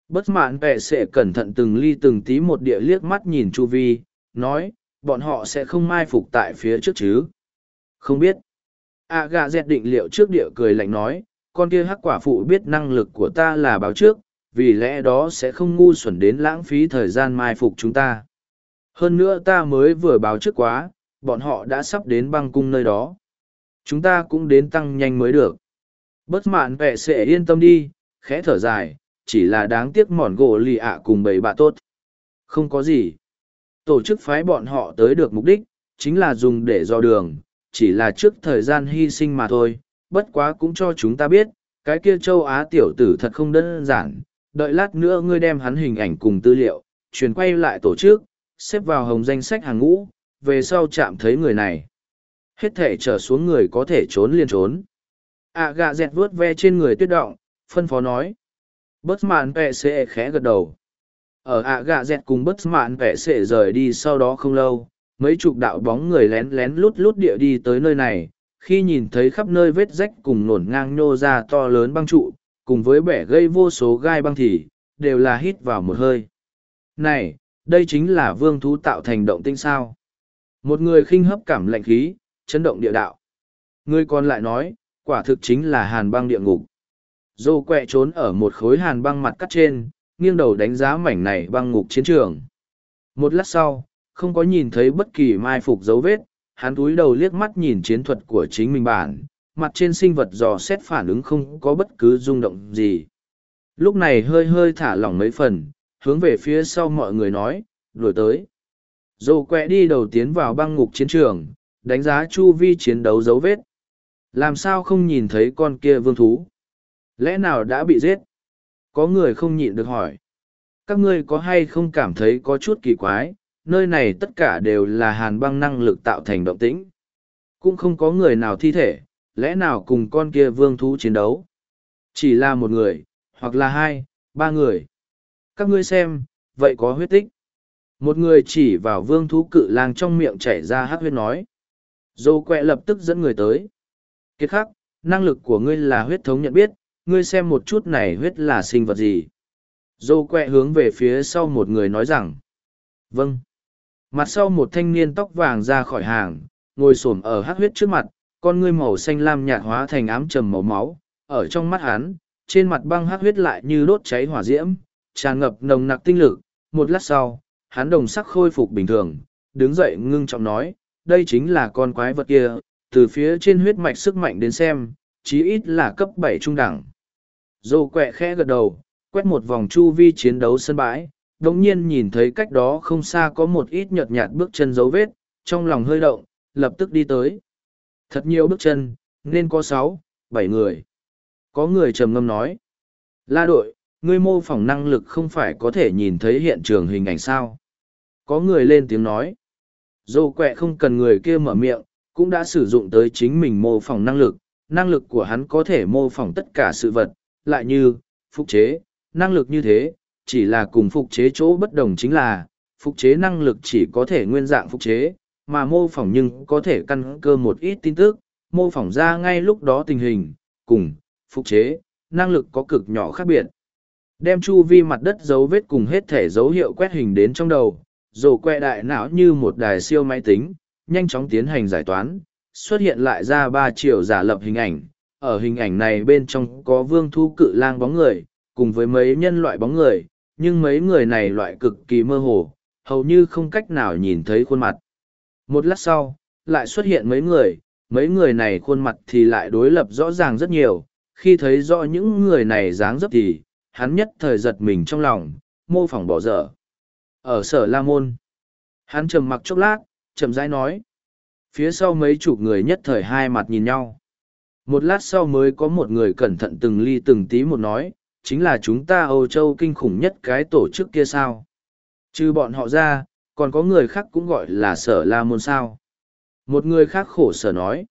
S1: Bất mạn vẻ sẽ cẩn thận từng ly từng tí một địa liếc mắt nhìn Chu Vi, nói, bọn họ sẽ không mai phục tại phía trước chứ. Không biết. A gà dẹt định liệu trước địa cười lạnh nói, con kia hắc quả phụ biết năng lực của ta là báo trước, vì lẽ đó sẽ không ngu xuẩn đến lãng phí thời gian mai phục chúng ta. Hơn nữa ta mới vừa báo trước quá, bọn họ đã sắp đến băng cung nơi đó. Chúng ta cũng đến tăng nhanh mới được. Bất mạn vẻ sẽ yên tâm đi, khẽ thở dài, chỉ là đáng tiếc mòn gỗ lì ạ cùng bầy bạ tốt. Không có gì. Tổ chức phái bọn họ tới được mục đích, chính là dùng để dò đường, chỉ là trước thời gian hy sinh mà thôi, bất quá cũng cho chúng ta biết, cái kia châu Á tiểu tử thật không đơn giản, đợi lát nữa ngươi đem hắn hình ảnh cùng tư liệu, truyền quay lại tổ chức, xếp vào hồng danh sách hàng ngũ, về sau chạm thấy người này. Hết thể trở xuống người có thể trốn liền trốn. À gà dẹt vuốt ve trên người tuyết động, phân phó nói. Bất mạn vệ sẽ khẽ gật đầu. Ở ạ gà dẹt cùng bất mạn vệ sẽ rời đi sau đó không lâu, mấy chục đạo bóng người lén lén lút lút địa đi tới nơi này, khi nhìn thấy khắp nơi vết rách cùng nổn ngang nhô ra to lớn băng trụ, cùng với bẻ gây vô số gai băng thì, đều là hít vào một hơi. Này, đây chính là vương thú tạo thành động tinh sao. Một người khinh hấp cảm lạnh khí, chấn động địa đạo. Người còn lại nói, quả thực chính là hàn băng địa ngục. Dô quẹ trốn ở một khối hàn băng mặt cắt trên, nghiêng đầu đánh giá mảnh này băng ngục chiến trường. Một lát sau, không có nhìn thấy bất kỳ mai phục dấu vết, hắn túi đầu liếc mắt nhìn chiến thuật của chính mình bản, mặt trên sinh vật dò xét phản ứng không có bất cứ rung động gì. Lúc này hơi hơi thả lỏng mấy phần, hướng về phía sau mọi người nói, đuổi tới. Dồ quẹ đi đầu tiến vào băng ngục chiến trường, đánh giá chu vi chiến đấu dấu vết. Làm sao không nhìn thấy con kia vương thú? Lẽ nào đã bị giết? Có người không nhịn được hỏi. Các ngươi có hay không cảm thấy có chút kỳ quái, nơi này tất cả đều là hàn băng năng lực tạo thành động tĩnh. Cũng không có người nào thi thể, lẽ nào cùng con kia vương thú chiến đấu? Chỉ là một người, hoặc là hai, ba người. Các ngươi xem, vậy có huyết tích. Một người chỉ vào vương thú cự lang trong miệng chảy ra hát huyết nói. Dô quẹ lập tức dẫn người tới. Kiệt khắc, năng lực của ngươi là huyết thống nhận biết, ngươi xem một chút này huyết là sinh vật gì. Dô quẹ hướng về phía sau một người nói rằng. Vâng. Mặt sau một thanh niên tóc vàng ra khỏi hàng, ngồi xổm ở hát huyết trước mặt, con ngươi màu xanh lam nhạt hóa thành ám trầm màu máu, ở trong mắt hắn, trên mặt băng hát huyết lại như đốt cháy hỏa diễm, tràn ngập nồng nặc tinh lực. Một lát sau, hắn đồng sắc khôi phục bình thường, đứng dậy ngưng trọng nói, đây chính là con quái vật kia, từ phía trên huyết mạch sức mạnh đến xem, chí ít là cấp bảy trung đẳng. Dô quẹ khẽ gật đầu, quét một vòng chu vi chiến đấu sân bãi, đồng nhiên nhìn thấy cách đó không xa có một ít nhợt nhạt bước chân dấu vết, trong lòng hơi động, lập tức đi tới. Thật nhiều bước chân, nên có sáu, bảy người. Có người trầm ngâm nói. La đội, ngươi mô phỏng năng lực không phải có thể nhìn thấy hiện trường hình ảnh sao. Có người lên tiếng nói. Dô quẹ không cần người kia mở miệng, cũng đã sử dụng tới chính mình mô phỏng năng lực. Năng lực của hắn có thể mô phỏng tất cả sự vật, lại như, phục chế, năng lực như thế, chỉ là cùng phục chế chỗ bất đồng chính là, phục chế năng lực chỉ có thể nguyên dạng phục chế, mà mô phỏng nhưng có thể căn cơ một ít tin tức, mô phỏng ra ngay lúc đó tình hình, cùng, phục chế, năng lực có cực nhỏ khác biệt. Đem chu vi mặt đất dấu vết cùng hết thể dấu hiệu quét hình đến trong đầu, rổ quẹ đại não như một đài siêu máy tính, nhanh chóng tiến hành giải toán, xuất hiện lại ra ba triệu giả lập hình ảnh. Ở hình ảnh này bên trong có vương thu cự lang bóng người, cùng với mấy nhân loại bóng người, nhưng mấy người này loại cực kỳ mơ hồ, hầu như không cách nào nhìn thấy khuôn mặt. Một lát sau, lại xuất hiện mấy người, mấy người này khuôn mặt thì lại đối lập rõ ràng rất nhiều, khi thấy rõ những người này dáng dấp thì, hắn nhất thời giật mình trong lòng, mô phỏng bỏ dở. Ở sở La Môn, hắn trầm mặc chốc lát, chậm rãi nói. Phía sau mấy chục người nhất thời hai mặt nhìn nhau. Một lát sau mới có một người cẩn thận từng ly từng tí một nói, chính là chúng ta Âu Châu kinh khủng nhất cái tổ chức kia sao. Trừ bọn họ ra, còn có người khác cũng gọi là sở La Môn sao. Một người khác khổ sở nói.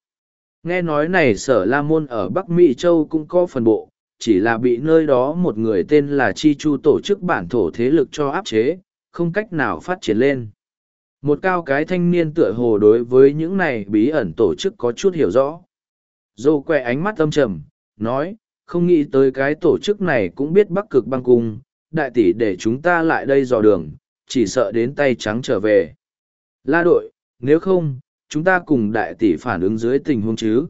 S1: Nghe nói này sở La Môn ở Bắc Mỹ Châu cũng có phần bộ, chỉ là bị nơi đó một người tên là Chi Chu tổ chức bản thổ thế lực cho áp chế, không cách nào phát triển lên. Một cao cái thanh niên tựa hồ đối với những này bí ẩn tổ chức có chút hiểu rõ. Dô quẹ ánh mắt âm trầm, nói, không nghĩ tới cái tổ chức này cũng biết bắc cực băng cung, đại tỷ để chúng ta lại đây dò đường, chỉ sợ đến tay trắng trở về. La đội, nếu không, chúng ta cùng đại tỷ phản ứng dưới tình huống chứ.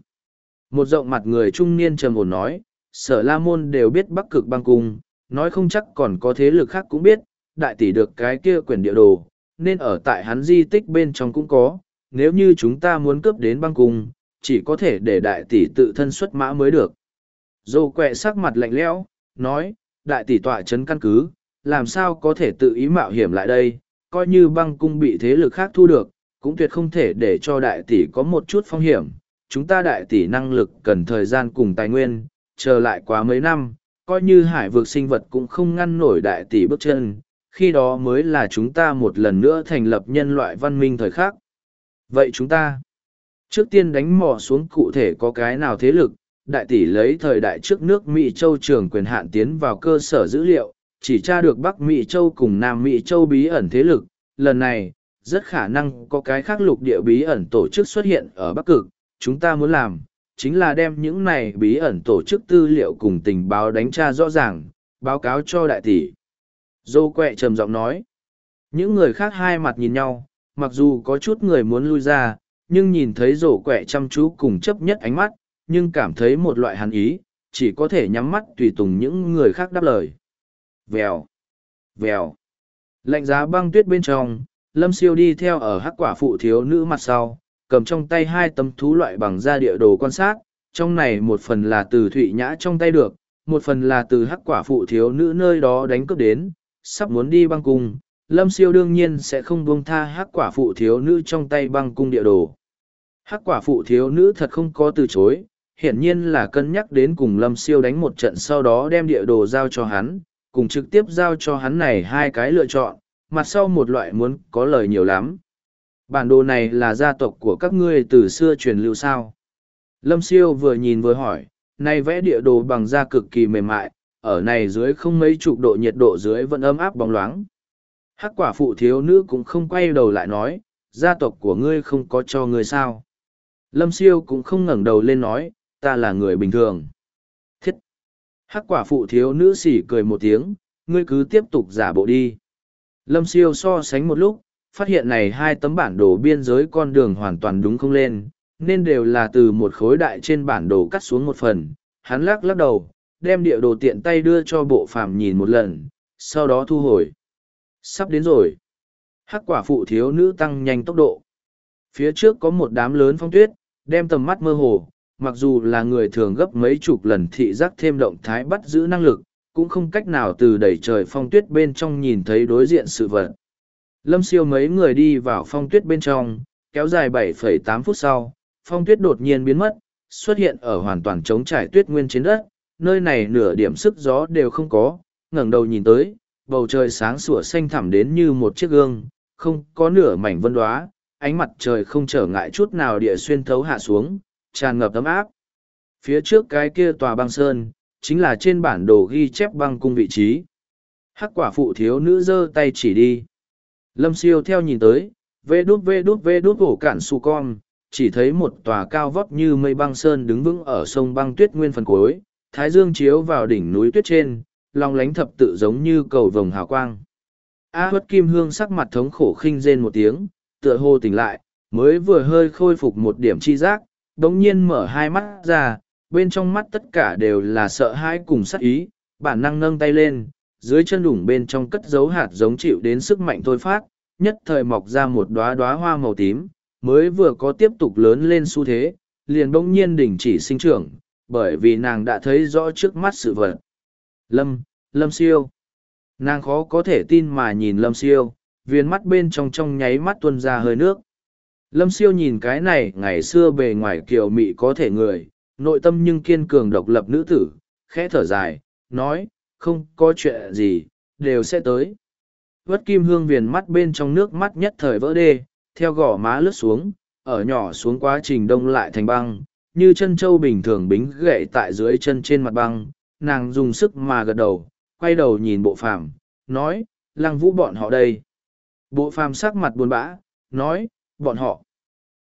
S1: Một rộng mặt người trung niên trầm ổn nói, sở la môn đều biết bắc cực băng cung, nói không chắc còn có thế lực khác cũng biết, đại tỷ được cái kia quyển địa đồ, nên ở tại hắn di tích bên trong cũng có, nếu như chúng ta muốn cướp đến băng cung, chỉ có thể để đại tỷ tự thân xuất mã mới được. Dô quẹ sắc mặt lạnh lẽo, nói, đại tỷ tọa chấn căn cứ, làm sao có thể tự ý mạo hiểm lại đây, coi như băng cung bị thế lực khác thu được, cũng tuyệt không thể để cho đại tỷ có một chút phong hiểm. Chúng ta đại tỷ năng lực cần thời gian cùng tài nguyên, chờ lại quá mấy năm, coi như hải vực sinh vật cũng không ngăn nổi đại tỷ bước chân, khi đó mới là chúng ta một lần nữa thành lập nhân loại văn minh thời khắc. Vậy chúng ta, trước tiên đánh mò xuống cụ thể có cái nào thế lực, đại tỷ lấy thời đại trước nước Mỹ Châu trường quyền hạn tiến vào cơ sở dữ liệu, chỉ tra được Bắc Mỹ Châu cùng Nam Mỹ Châu bí ẩn thế lực, lần này, rất khả năng có cái khác lục địa bí ẩn tổ chức xuất hiện ở Bắc Cực, chúng ta muốn làm, chính là đem những này bí ẩn tổ chức tư liệu cùng tình báo đánh tra rõ ràng, báo cáo cho đại tỷ. Dô quẹ trầm giọng nói, những người khác hai mặt nhìn nhau, mặc dù có chút người muốn lui ra, nhưng nhìn thấy rổ quẹ chăm chú cùng chấp nhất ánh mắt, nhưng cảm thấy một loại hàn ý, chỉ có thể nhắm mắt tùy tùng những người khác đáp lời. Vèo, vèo, lạnh giá băng tuyết bên trong, lâm siêu đi theo ở hắc quả phụ thiếu nữ mặt sau, cầm trong tay hai tấm thú loại bằng da địa đồ quan sát, trong này một phần là từ thụy nhã trong tay được, một phần là từ hắc quả phụ thiếu nữ nơi đó đánh cướp đến, sắp muốn đi băng cung, lâm siêu đương nhiên sẽ không buông tha hắc quả phụ thiếu nữ trong tay băng cung địa đồ. Hắc quả phụ thiếu nữ thật không có từ chối, hiển nhiên là cân nhắc đến cùng lâm siêu đánh một trận sau đó đem địa đồ giao cho hắn, cùng trực tiếp giao cho hắn này hai cái lựa chọn, mặt sau một loại muốn có lời nhiều lắm. Bản đồ này là gia tộc của các ngươi từ xưa truyền lưu sao. Lâm siêu vừa nhìn vừa hỏi, này vẽ địa đồ bằng da cực kỳ mềm mại, ở này dưới không mấy chục độ nhiệt độ dưới vẫn ấm áp bóng loáng. Hắc quả phụ thiếu nữ cũng không quay đầu lại nói, gia tộc của ngươi không có cho ngươi sao. Lâm siêu cũng không ngẩng đầu lên nói, ta là người bình thường. Thiết! Hắc quả phụ thiếu nữ sỉ cười một tiếng, ngươi cứ tiếp tục giả bộ đi. Lâm siêu so sánh một lúc, phát hiện này hai tấm bản đồ biên giới con đường hoàn toàn đúng không lên, nên đều là từ một khối đại trên bản đồ cắt xuống một phần. Hắn lắc lắc đầu, đem địa đồ tiện tay đưa cho bộ phàm nhìn một lần, sau đó thu hồi. Sắp đến rồi. Hắc quả phụ thiếu nữ tăng nhanh tốc độ. Phía trước có một đám lớn phong tuyết, đem tầm mắt mơ hồ, mặc dù là người thường gấp mấy chục lần thị giác thêm động thái bắt giữ năng lực, cũng không cách nào từ đẩy trời phong tuyết bên trong nhìn thấy đối diện sự vật. Lâm siêu mấy người đi vào phong tuyết bên trong, kéo dài 7,8 phút sau, phong tuyết đột nhiên biến mất, xuất hiện ở hoàn toàn trống trải tuyết nguyên trên đất, nơi này nửa điểm sức gió đều không có, ngẩng đầu nhìn tới, bầu trời sáng sủa xanh thẳm đến như một chiếc gương, không có nửa mảnh vân đoá, ánh mặt trời không trở ngại chút nào địa xuyên thấu hạ xuống, tràn ngập ấm áp. Phía trước cái kia tòa băng sơn, chính là trên bản đồ ghi chép băng cung vị trí. Hắc quả phụ thiếu nữ giơ tay chỉ đi. Lâm siêu theo nhìn tới, vê đút vê đút vê đút hổ cản su con, chỉ thấy một tòa cao vóc như mây băng sơn đứng vững ở sông băng tuyết nguyên phần cuối, thái dương chiếu vào đỉnh núi tuyết trên, lòng lánh thập tự giống như cầu vồng hào quang. A huất kim hương sắc mặt thống khổ khinh rên một tiếng, tựa hồ tỉnh lại, mới vừa hơi khôi phục một điểm chi giác, đống nhiên mở hai mắt ra, bên trong mắt tất cả đều là sợ hãi cùng sắc ý, bản năng nâng tay lên, dưới chân đủng bên trong cất dấu hạt giống chịu đến sức mạnh thôi phát, nhất thời mọc ra một đóa đóa hoa màu tím, mới vừa có tiếp tục lớn lên xu thế, liền bỗng nhiên đình chỉ sinh trưởng, bởi vì nàng đã thấy rõ trước mắt sự vật. Lâm, Lâm siêu. Nàng khó có thể tin mà nhìn Lâm siêu, viên mắt bên trong trong nháy mắt tuôn ra hơi nước. Lâm siêu nhìn cái này ngày xưa bề ngoài kiều mị có thể người, nội tâm nhưng kiên cường độc lập nữ tử, khẽ thở dài, nói, không có chuyện gì, đều sẽ tới. Vất kim hương viền mắt bên trong nước mắt nhất thời vỡ đê, theo gò má lướt xuống, ở nhỏ xuống quá trình đông lại thành băng, như chân trâu bình thường bính gậy tại dưới chân trên mặt băng, nàng dùng sức mà gật đầu, quay đầu nhìn bộ phàm, nói, lăng vũ bọn họ đây. Bộ phàm sắc mặt buồn bã, nói, bọn họ.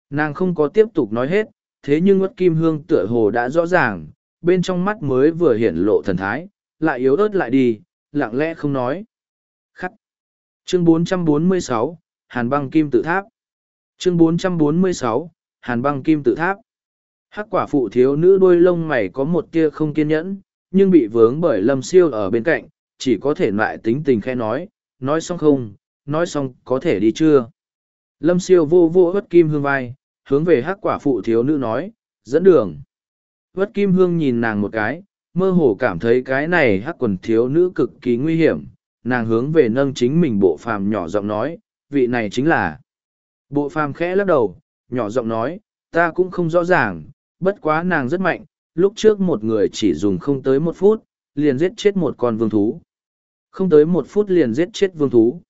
S1: Nàng không có tiếp tục nói hết, thế nhưng Ngất Kim Hương tựa hồ đã rõ ràng, bên trong mắt mới vừa hiển lộ thần thái, lại yếu ớt lại đi, lặng lẽ không nói. Khắc. Chương 446, Hàn băng kim tự tháp. Chương 446, Hàn băng kim tự tháp. Hắc quả phụ thiếu nữ đôi lông mày có một tia không kiên nhẫn, nhưng bị vướng bởi lâm siêu ở bên cạnh chỉ có thể lại tính tình khe nói nói xong không? Nói xong có thể đi chưa? Lâm siêu vô vô hất kim hương vai hướng về hắc quả phụ thiếu nữ nói dẫn đường. Hất kim hương nhìn nàng một cái mơ hồ cảm thấy cái này hắc quần thiếu nữ cực kỳ nguy hiểm nàng hướng về nâng chính mình bộ phàm nhỏ giọng nói vị này chính là bộ phàm khẽ lắc đầu nhỏ giọng nói ta cũng không rõ ràng bất quá nàng rất mạnh, lúc trước một người chỉ dùng không tới một phút, liền giết chết một con vương thú. Không tới một phút liền giết chết vương thú.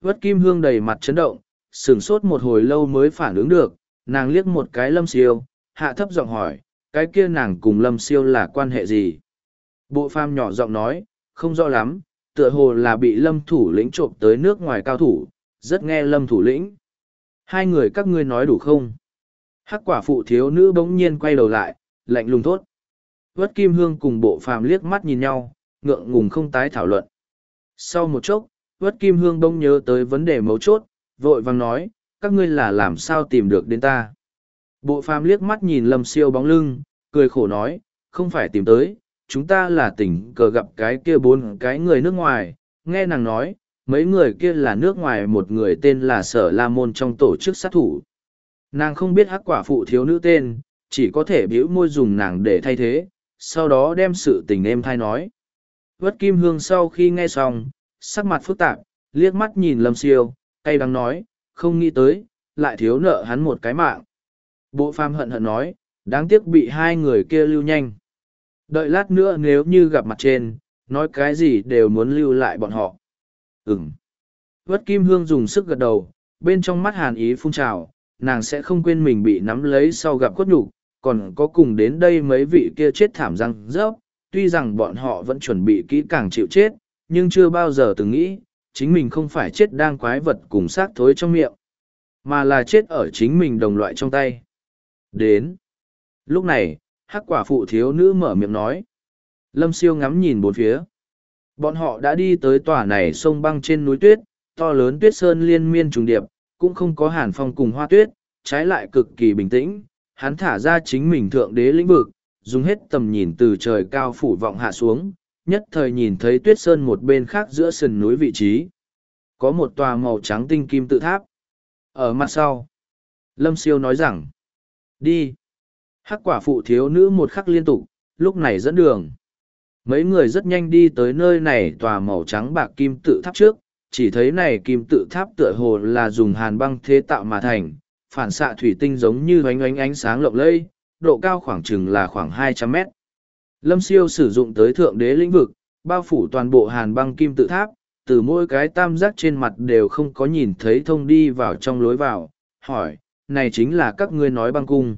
S1: Vất kim hương đầy mặt chấn động, sửng sốt một hồi lâu mới phản ứng được, nàng liếc một cái lâm siêu, hạ thấp giọng hỏi, cái kia nàng cùng lâm siêu là quan hệ gì? Bộ pham nhỏ giọng nói, không rõ lắm, tựa hồ là bị lâm thủ lĩnh trộm tới nước ngoài cao thủ, rất nghe lâm thủ lĩnh. Hai người các ngươi nói đủ không? Hắc quả phụ thiếu nữ bỗng nhiên quay đầu lại, lạnh lùng thốt. Vất kim hương cùng bộ phàm liếc mắt nhìn nhau, ngượng ngùng không tái thảo luận. Sau một chốc, vất kim hương bỗng nhớ tới vấn đề mấu chốt, vội vàng nói, các ngươi là làm sao tìm được đến ta? Bộ phàm liếc mắt nhìn lâm siêu bóng lưng, cười khổ nói, không phải tìm tới, chúng ta là tỉnh cờ gặp cái kia bốn cái người nước ngoài. Nghe nàng nói, mấy người kia là nước ngoài, một người tên là sở la môn trong tổ chức sát thủ nàng không biết hắc quả phụ thiếu nữ tên, chỉ có thể biểu môi dùng nàng để thay thế, sau đó đem sự tình em thai nói. Vất kim hương sau khi nghe xong, sắc mặt phức tạp, liếc mắt nhìn lâm siêu, cay đắng nói, không nghĩ tới, lại thiếu nợ hắn một cái mạng. Bộ phàm hận hận nói, đáng tiếc bị hai người kia lưu nhanh. Đợi lát nữa nếu như gặp mặt trên, nói cái gì đều muốn lưu lại bọn họ. Ừm. vất kim hương dùng sức gật đầu, bên trong mắt hàn ý phun trào nàng sẽ không quên mình bị nắm lấy sau gặp khuất nhục, còn có cùng đến đây mấy vị kia chết thảm răng rớp, tuy rằng bọn họ vẫn chuẩn bị kỹ càng chịu chết, nhưng chưa bao giờ từng nghĩ, chính mình không phải chết đang quái vật cùng xác thối trong miệng, mà là chết ở chính mình đồng loại trong tay. Đến. Lúc này, hắc quả phụ thiếu nữ mở miệng nói. Lâm siêu ngắm nhìn bốn phía. Bọn họ đã đi tới tòa này sông băng trên núi tuyết, to lớn tuyết sơn liên miên trùng điệp cũng không có hàn phong cùng hoa tuyết, trái lại cực kỳ bình tĩnh, hắn thả ra chính mình thượng đế lĩnh vực, dùng hết tầm nhìn từ trời cao phủ vọng hạ xuống, nhất thời nhìn thấy tuyết sơn một bên khác giữa sườn núi vị trí. Có một tòa màu trắng tinh kim tự tháp. Ở mặt sau, lâm siêu nói rằng, đi. Hắc quả phụ thiếu nữ một khắc liên tục, lúc này dẫn đường. Mấy người rất nhanh đi tới nơi này tòa màu trắng bạc kim tự tháp trước chỉ thấy này kim tự tháp tựa hồ là dùng hàn băng thế tạo mà thành, phản xạ thủy tinh giống như oánh oánh ánh sáng lộng lẫy, độ cao khoảng chừng là khoảng hai trăm mét. Lâm siêu sử dụng tới thượng đế lĩnh vực, bao phủ toàn bộ hàn băng kim tự tháp, từ mỗi cái tam giác trên mặt đều không có nhìn thấy thông đi vào trong lối vào, hỏi, này chính là các ngươi nói băng cung?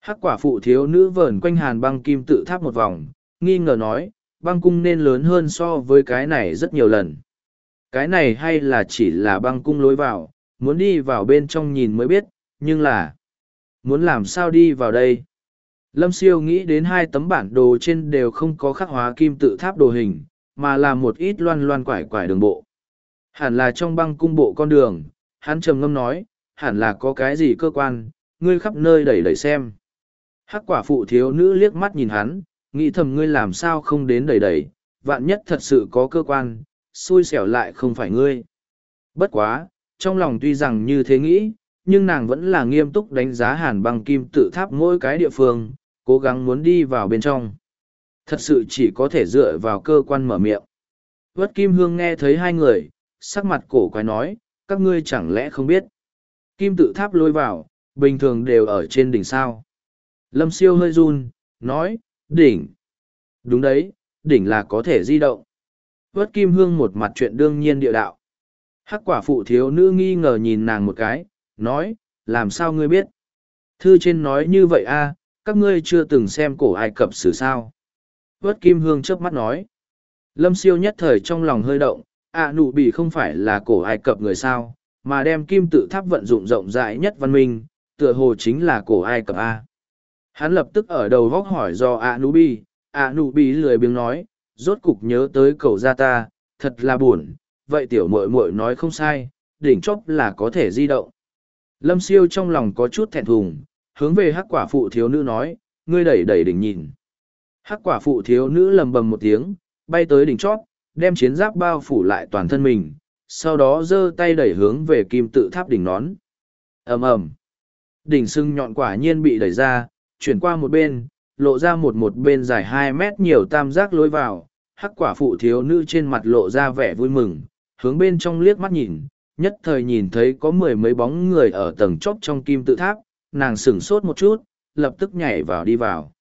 S1: Hắc quả phụ thiếu nữ vờn quanh hàn băng kim tự tháp một vòng, nghi ngờ nói, băng cung nên lớn hơn so với cái này rất nhiều lần cái này hay là chỉ là băng cung lối vào, muốn đi vào bên trong nhìn mới biết, nhưng là, muốn làm sao đi vào đây? Lâm siêu nghĩ đến hai tấm bản đồ trên đều không có khắc hóa kim tự tháp đồ hình, mà là một ít loan loan quải quải đường bộ. Hẳn là trong băng cung bộ con đường, hắn trầm ngâm nói, hẳn là có cái gì cơ quan, ngươi khắp nơi đẩy đẩy xem. Hắc quả phụ thiếu nữ liếc mắt nhìn hắn, nghĩ thầm ngươi làm sao không đến đẩy đẩy, vạn nhất thật sự có cơ quan xui xẻo lại không phải ngươi. Bất quá, trong lòng tuy rằng như thế nghĩ, nhưng nàng vẫn là nghiêm túc đánh giá hàn băng kim tự tháp mỗi cái địa phương, cố gắng muốn đi vào bên trong. Thật sự chỉ có thể dựa vào cơ quan mở miệng. Vất kim hương nghe thấy hai người, sắc mặt cổ quái nói, các ngươi chẳng lẽ không biết? Kim tự tháp lôi vào, bình thường đều ở trên đỉnh sao. Lâm siêu hơi run, nói, đỉnh. Đúng đấy, đỉnh là có thể di động vất kim hương một mặt chuyện đương nhiên địa đạo. Hắc quả phụ thiếu nữ nghi ngờ nhìn nàng một cái, nói, làm sao ngươi biết? Thư trên nói như vậy a, các ngươi chưa từng xem cổ ai cập sử sao? Vớt kim hương chớp mắt nói. Lâm siêu nhất thời trong lòng hơi động, ạ nụ bị không phải là cổ ai cập người sao, mà đem kim tự tháp vận dụng rộng rãi nhất văn minh, tựa hồ chính là cổ ai cập a. Hắn lập tức ở đầu góc hỏi do ạ nụ bi ạ nụ bi lười biếng nói rốt cục nhớ tới cậu gia ta thật là buồn vậy tiểu muội muội nói không sai đỉnh chóp là có thể di động lâm siêu trong lòng có chút thẹn thùng hướng về hắc quả phụ thiếu nữ nói ngươi đẩy đẩy đỉnh nhìn Hắc quả phụ thiếu nữ lầm bầm một tiếng, bay tới đỉnh chót, đem chiến giáp bao phủ lại toàn thân mình, sau đó giơ tay đẩy hướng về kim tự tháp đỉnh nón. ầm ầm, Đỉnh sưng nhọn quả nhiên bị đẩy ra, chuyển qua một bên, lộ ra một một bên dài hai mét nhiều tam giác lối vào. Hắc quả phụ thiếu nữ trên mặt lộ ra vẻ vui mừng, hướng bên trong liếc mắt nhìn, nhất thời nhìn thấy có mười mấy bóng người ở tầng chóp trong kim tự tháp, nàng sửng sốt một chút, lập tức nhảy vào đi vào.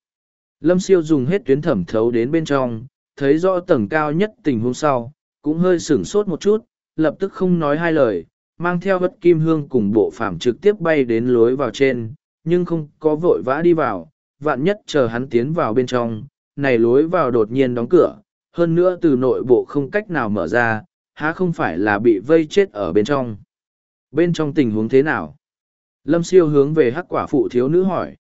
S1: Lâm siêu dùng hết tuyến thẩm thấu đến bên trong, thấy rõ tầng cao nhất tình huống sau, cũng hơi sửng sốt một chút, lập tức không nói hai lời, mang theo bất kim hương cùng bộ phàm trực tiếp bay đến lối vào trên, nhưng không có vội vã đi vào, vạn nhất chờ hắn tiến vào bên trong, này lối vào đột nhiên đóng cửa, hơn nữa từ nội bộ không cách nào mở ra, há không phải là bị vây chết ở bên trong. Bên trong tình huống thế nào? Lâm siêu hướng về hắc quả phụ thiếu nữ hỏi.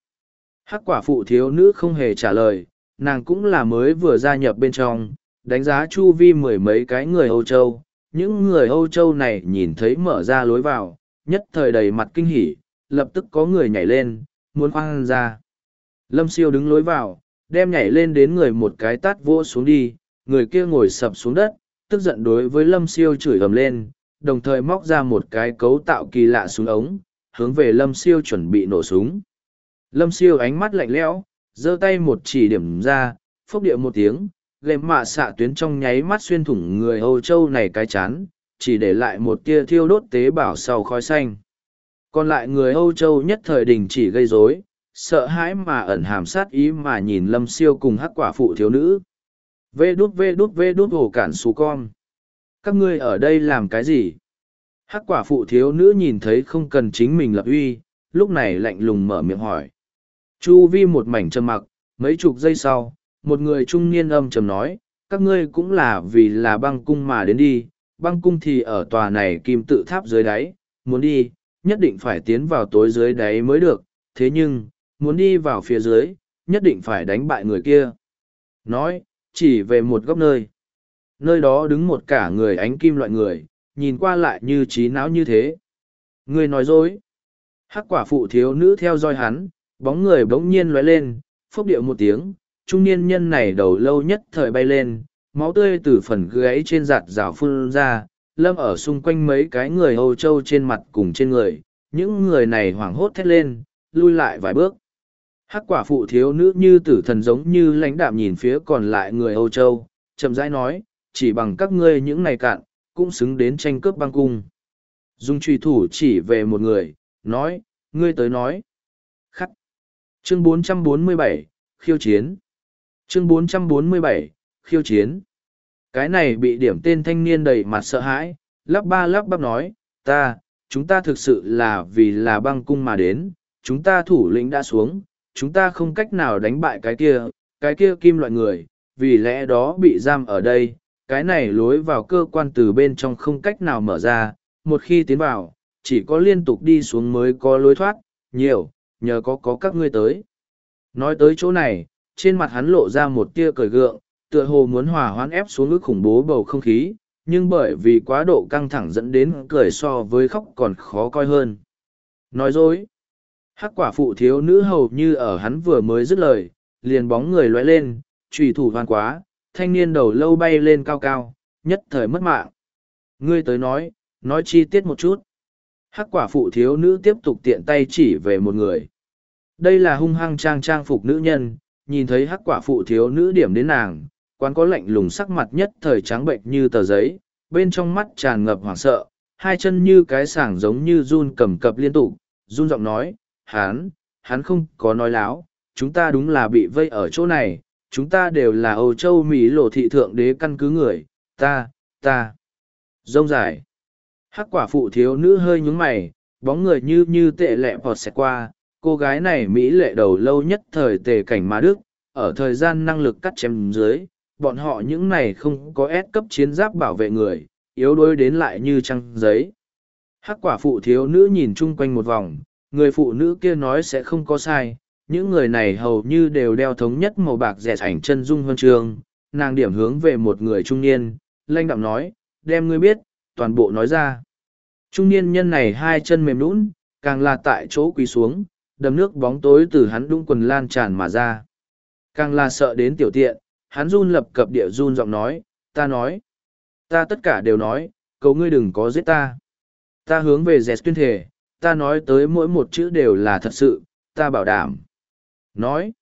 S1: Hắc quả phụ thiếu nữ không hề trả lời, nàng cũng là mới vừa gia nhập bên trong, đánh giá chu vi mười mấy cái người Âu Châu. Những người Âu Châu này nhìn thấy mở ra lối vào, nhất thời đầy mặt kinh hỉ, lập tức có người nhảy lên, muốn khoan ra. Lâm siêu đứng lối vào, đem nhảy lên đến người một cái tát vô xuống đi, người kia ngồi sập xuống đất, tức giận đối với lâm siêu chửi ầm lên, đồng thời móc ra một cái cấu tạo kỳ lạ súng ống, hướng về lâm siêu chuẩn bị nổ súng. Lâm siêu ánh mắt lạnh lẽo, giơ tay một chỉ điểm ra, phốc điệu một tiếng, gệm mạ xạ tuyến trong nháy mắt xuyên thủng người Âu Châu này cái chán, chỉ để lại một tia thiêu đốt tế bào sau khói xanh. Còn lại người Âu Châu nhất thời đình chỉ gây rối, sợ hãi mà ẩn hàm sát ý mà nhìn lâm siêu cùng hắc quả phụ thiếu nữ. Vê đút vê đút vê đút ổ cản xù con. Các ngươi ở đây làm cái gì? Hắc quả phụ thiếu nữ nhìn thấy không cần chính mình lập uy, lúc này lạnh lùng mở miệng hỏi. Chu vi một mảnh trầm mặc, mấy chục giây sau, một người trung niên âm trầm nói, các ngươi cũng là vì là băng cung mà đến đi, băng cung thì ở tòa này kim tự tháp dưới đáy, muốn đi, nhất định phải tiến vào tối dưới đáy mới được, thế nhưng, muốn đi vào phía dưới, nhất định phải đánh bại người kia. Nói, chỉ về một góc nơi. Nơi đó đứng một cả người ánh kim loại người, nhìn qua lại như trí não như thế. Người nói dối. Hắc quả phụ thiếu nữ theo dõi hắn, bóng người bỗng nhiên lóe lên, phốc điệu một tiếng, trung niên nhân này đầu lâu nhất thời bay lên, máu tươi từ phần gáy trên giạt rào phun ra, lâm ở xung quanh mấy cái người Âu Châu trên mặt cùng trên người, những người này hoảng hốt thét lên, lui lại vài bước. Hắc quả phụ thiếu nữ như tử thần giống như lãnh đạm nhìn phía còn lại người Âu Châu, chậm rãi nói, chỉ bằng các ngươi những này cạn, cũng xứng đến tranh cướp băng cung. Dung truy thủ chỉ về một người, nói, ngươi tới nói. Khắc. Chương 447, khiêu chiến. Chương 447, khiêu chiến. Cái này bị điểm tên thanh niên đầy mặt sợ hãi, lắp ba lắp bắp nói, ta, chúng ta thực sự là vì là băng cung mà đến, chúng ta thủ lĩnh đã xuống, chúng ta không cách nào đánh bại cái kia, cái kia kim loại người, vì lẽ đó bị giam ở đây, cái này lối vào cơ quan từ bên trong không cách nào mở ra, một khi tiến vào, chỉ có liên tục đi xuống mới có lối thoát, nhiều, nhờ có có các ngươi tới. Nói tới chỗ này, trên mặt hắn lộ ra một tia cười gượng, tựa hồ muốn hòa hoãn ép xuống ức khủng bố bầu không khí, nhưng bởi vì quá độ căng thẳng dẫn đến cười so với khóc còn khó coi hơn. Nói dối. Hắc quả phụ thiếu nữ hầu như ở hắn vừa mới dứt lời, liền bóng người lóe lên, trùy thủ hoàn quá, thanh niên đầu lâu bay lên cao cao, nhất thời mất mạng. Ngươi tới nói, nói chi tiết một chút. Hắc quả phụ thiếu nữ tiếp tục tiện tay chỉ về một người. Đây là hung hăng trang trang phục nữ nhân, nhìn thấy hắc quả phụ thiếu nữ điểm đến nàng, quán có lạnh lùng sắc mặt nhất thời trắng bệnh như tờ giấy, bên trong mắt tràn ngập hoảng sợ, hai chân như cái sảng giống như run cầm cập liên tục, run giọng nói, hắn, hắn không có nói láo, chúng ta đúng là bị vây ở chỗ này, chúng ta đều là Âu Châu Mỹ lộ thị thượng đế căn cứ người, ta, ta. Rông dài. Hắc quả phụ thiếu nữ hơi nhúng mày, bóng người như như tệ lẹ vọt xẹt qua, cô gái này Mỹ lệ đầu lâu nhất thời tề cảnh mà đức, ở thời gian năng lực cắt chém dưới, bọn họ những này không có ép cấp chiến giáp bảo vệ người, yếu đuối đến lại như trăng giấy. Hắc quả phụ thiếu nữ nhìn chung quanh một vòng, người phụ nữ kia nói sẽ không có sai những người này hầu như đều đeo thống nhất màu bạc rẻ ảnh chân dung huân trường nàng điểm hướng về một người trung niên lanh đạm nói đem ngươi biết toàn bộ nói ra trung niên nhân này hai chân mềm lũn càng là tại chỗ quỳ xuống đầm nước bóng tối từ hắn đung quần lan tràn mà ra Càng là sợ đến tiểu tiện, hắn run lập cập địa run giọng nói, ta nói. Ta tất cả đều nói, cầu ngươi đừng có giết ta. Ta hướng về dẹt tuyên thể, ta nói tới mỗi một chữ đều là thật sự, ta bảo đảm. Nói.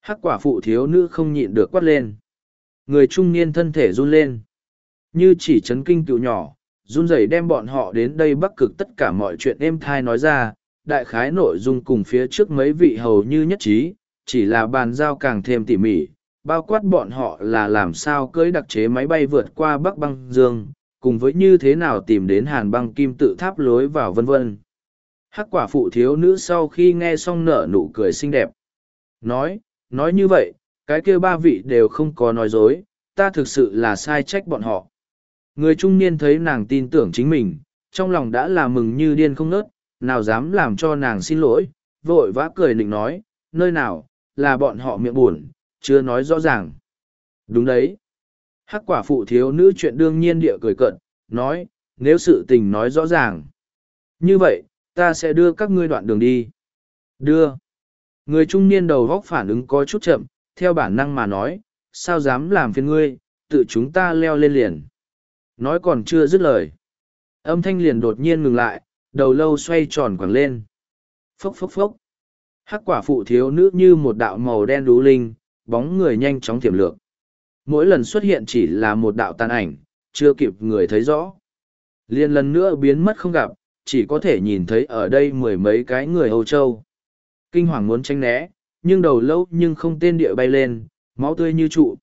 S1: Hắc quả phụ thiếu nữ không nhịn được quát lên. Người trung niên thân thể run lên. Như chỉ chấn kinh cựu nhỏ, run rẩy đem bọn họ đến đây bắc cực tất cả mọi chuyện êm thai nói ra, đại khái nội dung cùng phía trước mấy vị hầu như nhất trí, chỉ là bàn giao càng thêm tỉ mỉ, bao quát bọn họ là làm sao cưới đặc chế máy bay vượt qua Bắc băng dương, cùng với như thế nào tìm đến hàn băng kim tự tháp lối vào vân vân. Hắc quả phụ thiếu nữ sau khi nghe xong nở nụ cười xinh đẹp. Nói, nói như vậy, cái kia ba vị đều không có nói dối, ta thực sự là sai trách bọn họ. Người trung niên thấy nàng tin tưởng chính mình, trong lòng đã là mừng như điên không nớt, nào dám làm cho nàng xin lỗi, vội vã cười định nói, nơi nào, là bọn họ miệng buồn, chưa nói rõ ràng. Đúng đấy. Hắc quả phụ thiếu nữ chuyện đương nhiên địa cười cận, nói, nếu sự tình nói rõ ràng. Như vậy, ta sẽ đưa các ngươi đoạn đường đi. Đưa. Người trung niên đầu góc phản ứng có chút chậm, theo bản năng mà nói, sao dám làm phiền ngươi, tự chúng ta leo lên liền. Nói còn chưa dứt lời. Âm thanh liền đột nhiên ngừng lại, đầu lâu xoay tròn quẳng lên. Phốc phốc phốc. Hắc quả phụ thiếu nữ như một đạo màu đen đú linh, bóng người nhanh chóng tiềm lược. Mỗi lần xuất hiện chỉ là một đạo tàn ảnh, chưa kịp người thấy rõ. Liên lần nữa biến mất không gặp, chỉ có thể nhìn thấy ở đây mười mấy cái người Âu Châu. Kinh hoàng muốn tránh né, nhưng đầu lâu nhưng không tên địa bay lên, máu tươi như trụ.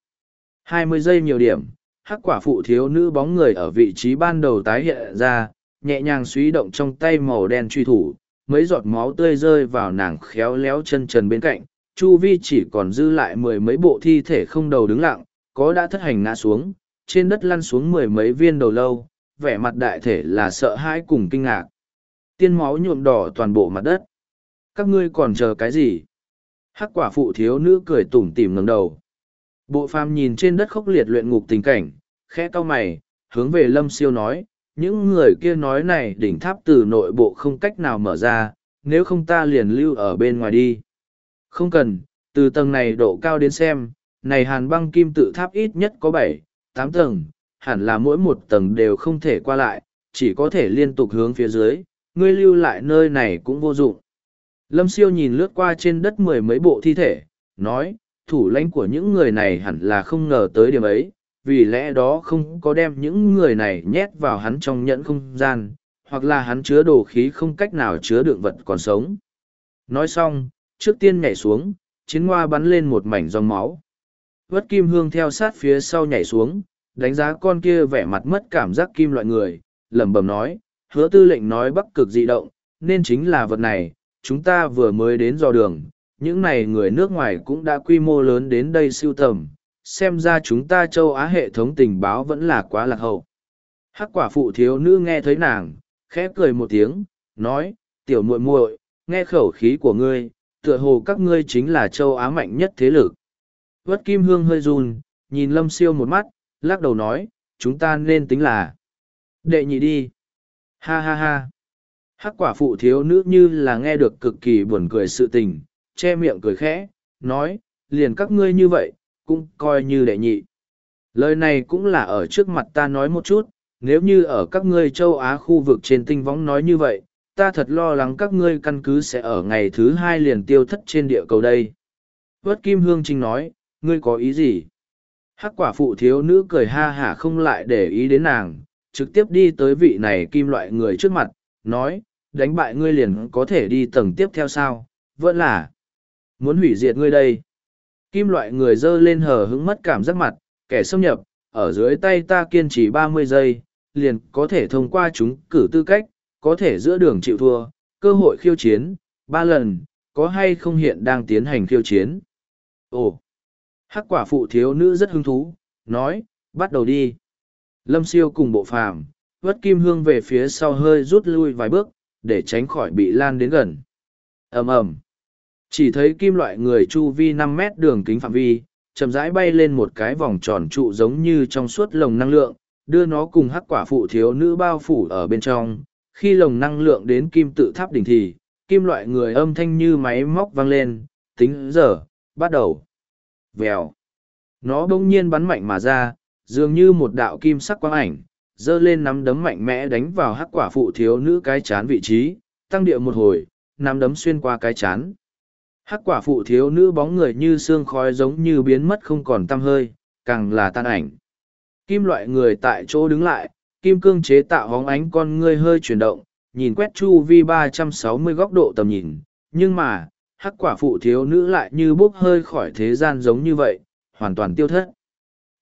S1: Hai mươi giây nhiều điểm, hắc quả phụ thiếu nữ bóng người ở vị trí ban đầu tái hiện ra, nhẹ nhàng suy động trong tay màu đen truy thủ, mấy giọt máu tươi rơi vào nàng khéo léo chân trần bên cạnh, chu vi chỉ còn dư lại mười mấy bộ thi thể không đầu đứng lặng, có đã thất hành ngã xuống, trên đất lăn xuống mười mấy viên đầu lâu, vẻ mặt đại thể là sợ hãi cùng kinh ngạc. Tiên máu nhuộm đỏ toàn bộ mặt đất. Các ngươi còn chờ cái gì? Hắc quả phụ thiếu nữ cười tủm tỉm ngẩng đầu. Bộ phàm nhìn trên đất khốc liệt luyện ngục tình cảnh, khẽ cau mày, hướng về lâm siêu nói, những người kia nói này đỉnh tháp từ nội bộ không cách nào mở ra, nếu không ta liền lưu ở bên ngoài đi. Không cần, từ tầng này độ cao đến xem, này hàn băng kim tự tháp ít nhất có bảy, tám tầng, hẳn là mỗi một tầng đều không thể qua lại, chỉ có thể liên tục hướng phía dưới, ngươi lưu lại nơi này cũng vô dụng. Lâm siêu nhìn lướt qua trên đất mười mấy bộ thi thể, nói, thủ lãnh của những người này hẳn là không ngờ tới điểm ấy, vì lẽ đó không có đem những người này nhét vào hắn trong nhẫn không gian, hoặc là hắn chứa đồ khí không cách nào chứa đựng vật còn sống. Nói xong, trước tiên nhảy xuống, chiến hoa bắn lên một mảnh dòng máu. Vất kim hương theo sát phía sau nhảy xuống, đánh giá con kia vẻ mặt mất cảm giác kim loại người, lẩm bẩm nói, hứa tư lệnh nói bắc cực dị động, nên chính là vật này, chúng ta vừa mới đến dò đường, những này người nước ngoài cũng đã quy mô lớn đến đây siêu tầm, xem ra chúng ta châu Á hệ thống tình báo vẫn là quá lạc hậu. Hắc quả phụ thiếu nữ nghe thấy nàng, khẽ cười một tiếng, nói, tiểu muội muội, nghe khẩu khí của ngươi, tựa hồ các ngươi chính là châu Á mạnh nhất thế lực. Vất Kim Hương hơi run, nhìn Lâm Siêu một mắt, lắc đầu nói, chúng ta nên tính là. Đệ nhị đi. Ha ha ha. Hắc quả phụ thiếu nữ như là nghe được cực kỳ buồn cười sự tình, che miệng cười khẽ, nói, liền các ngươi như vậy, cũng coi như đệ nhị. Lời này cũng là ở trước mặt ta nói một chút, nếu như ở các ngươi châu Á khu vực trên tinh võng nói như vậy, ta thật lo lắng các ngươi căn cứ sẽ ở ngày thứ hai liền tiêu thất trên địa cầu đây. Vất Kim Hương Trinh nói, ngươi có ý gì? Hắc quả phụ thiếu nữ cười ha hả không lại để ý đến nàng, trực tiếp đi tới vị này kim loại người trước mặt, nói, đánh bại ngươi liền có thể đi tầng tiếp theo sao, vẫn là muốn hủy diệt ngươi đây. Kim loại người dơ lên hờ hững mất cảm giác mặt, kẻ xâm nhập, ở dưới tay ta kiên trì ba mươi giây, liền có thể thông qua chúng cử tư cách, có thể giữa đường chịu thua, cơ hội khiêu chiến, ba lần, có hay không hiện đang tiến hành khiêu chiến. Ồ! Hắc quả phụ thiếu nữ rất hứng thú, nói, bắt đầu đi. Lâm siêu cùng bộ phàm, vất kim hương về phía sau hơi rút lui vài bước, để tránh khỏi bị lan đến gần. ầm ầm Chỉ thấy kim loại người chu vi năm mét đường kính phạm vi, chậm rãi bay lên một cái vòng tròn trụ giống như trong suốt lồng năng lượng, đưa nó cùng hắc quả phụ thiếu nữ bao phủ ở bên trong. Khi lồng năng lượng đến kim tự tháp đỉnh thì, kim loại người âm thanh như máy móc vang lên, tính giờ, bắt đầu. vèo. Nó bỗng nhiên bắn mạnh mà ra, dường như một đạo kim sắc quang ảnh, dơ lên nắm đấm mạnh mẽ đánh vào hắc quả phụ thiếu nữ cái chán vị trí, tăng điệu một hồi, nắm đấm xuyên qua cái chán. Hắc quả phụ thiếu nữ bóng người như xương khói giống như biến mất không còn tăm hơi, càng là tan ảnh. Kim loại người tại chỗ đứng lại, kim cương chế tạo hóng ánh con ngươi hơi chuyển động, nhìn quét chu vi ba trăm sáu mươi góc độ tầm nhìn, nhưng mà, hắc quả phụ thiếu nữ lại như bốc hơi khỏi thế gian giống như vậy, hoàn toàn tiêu thất.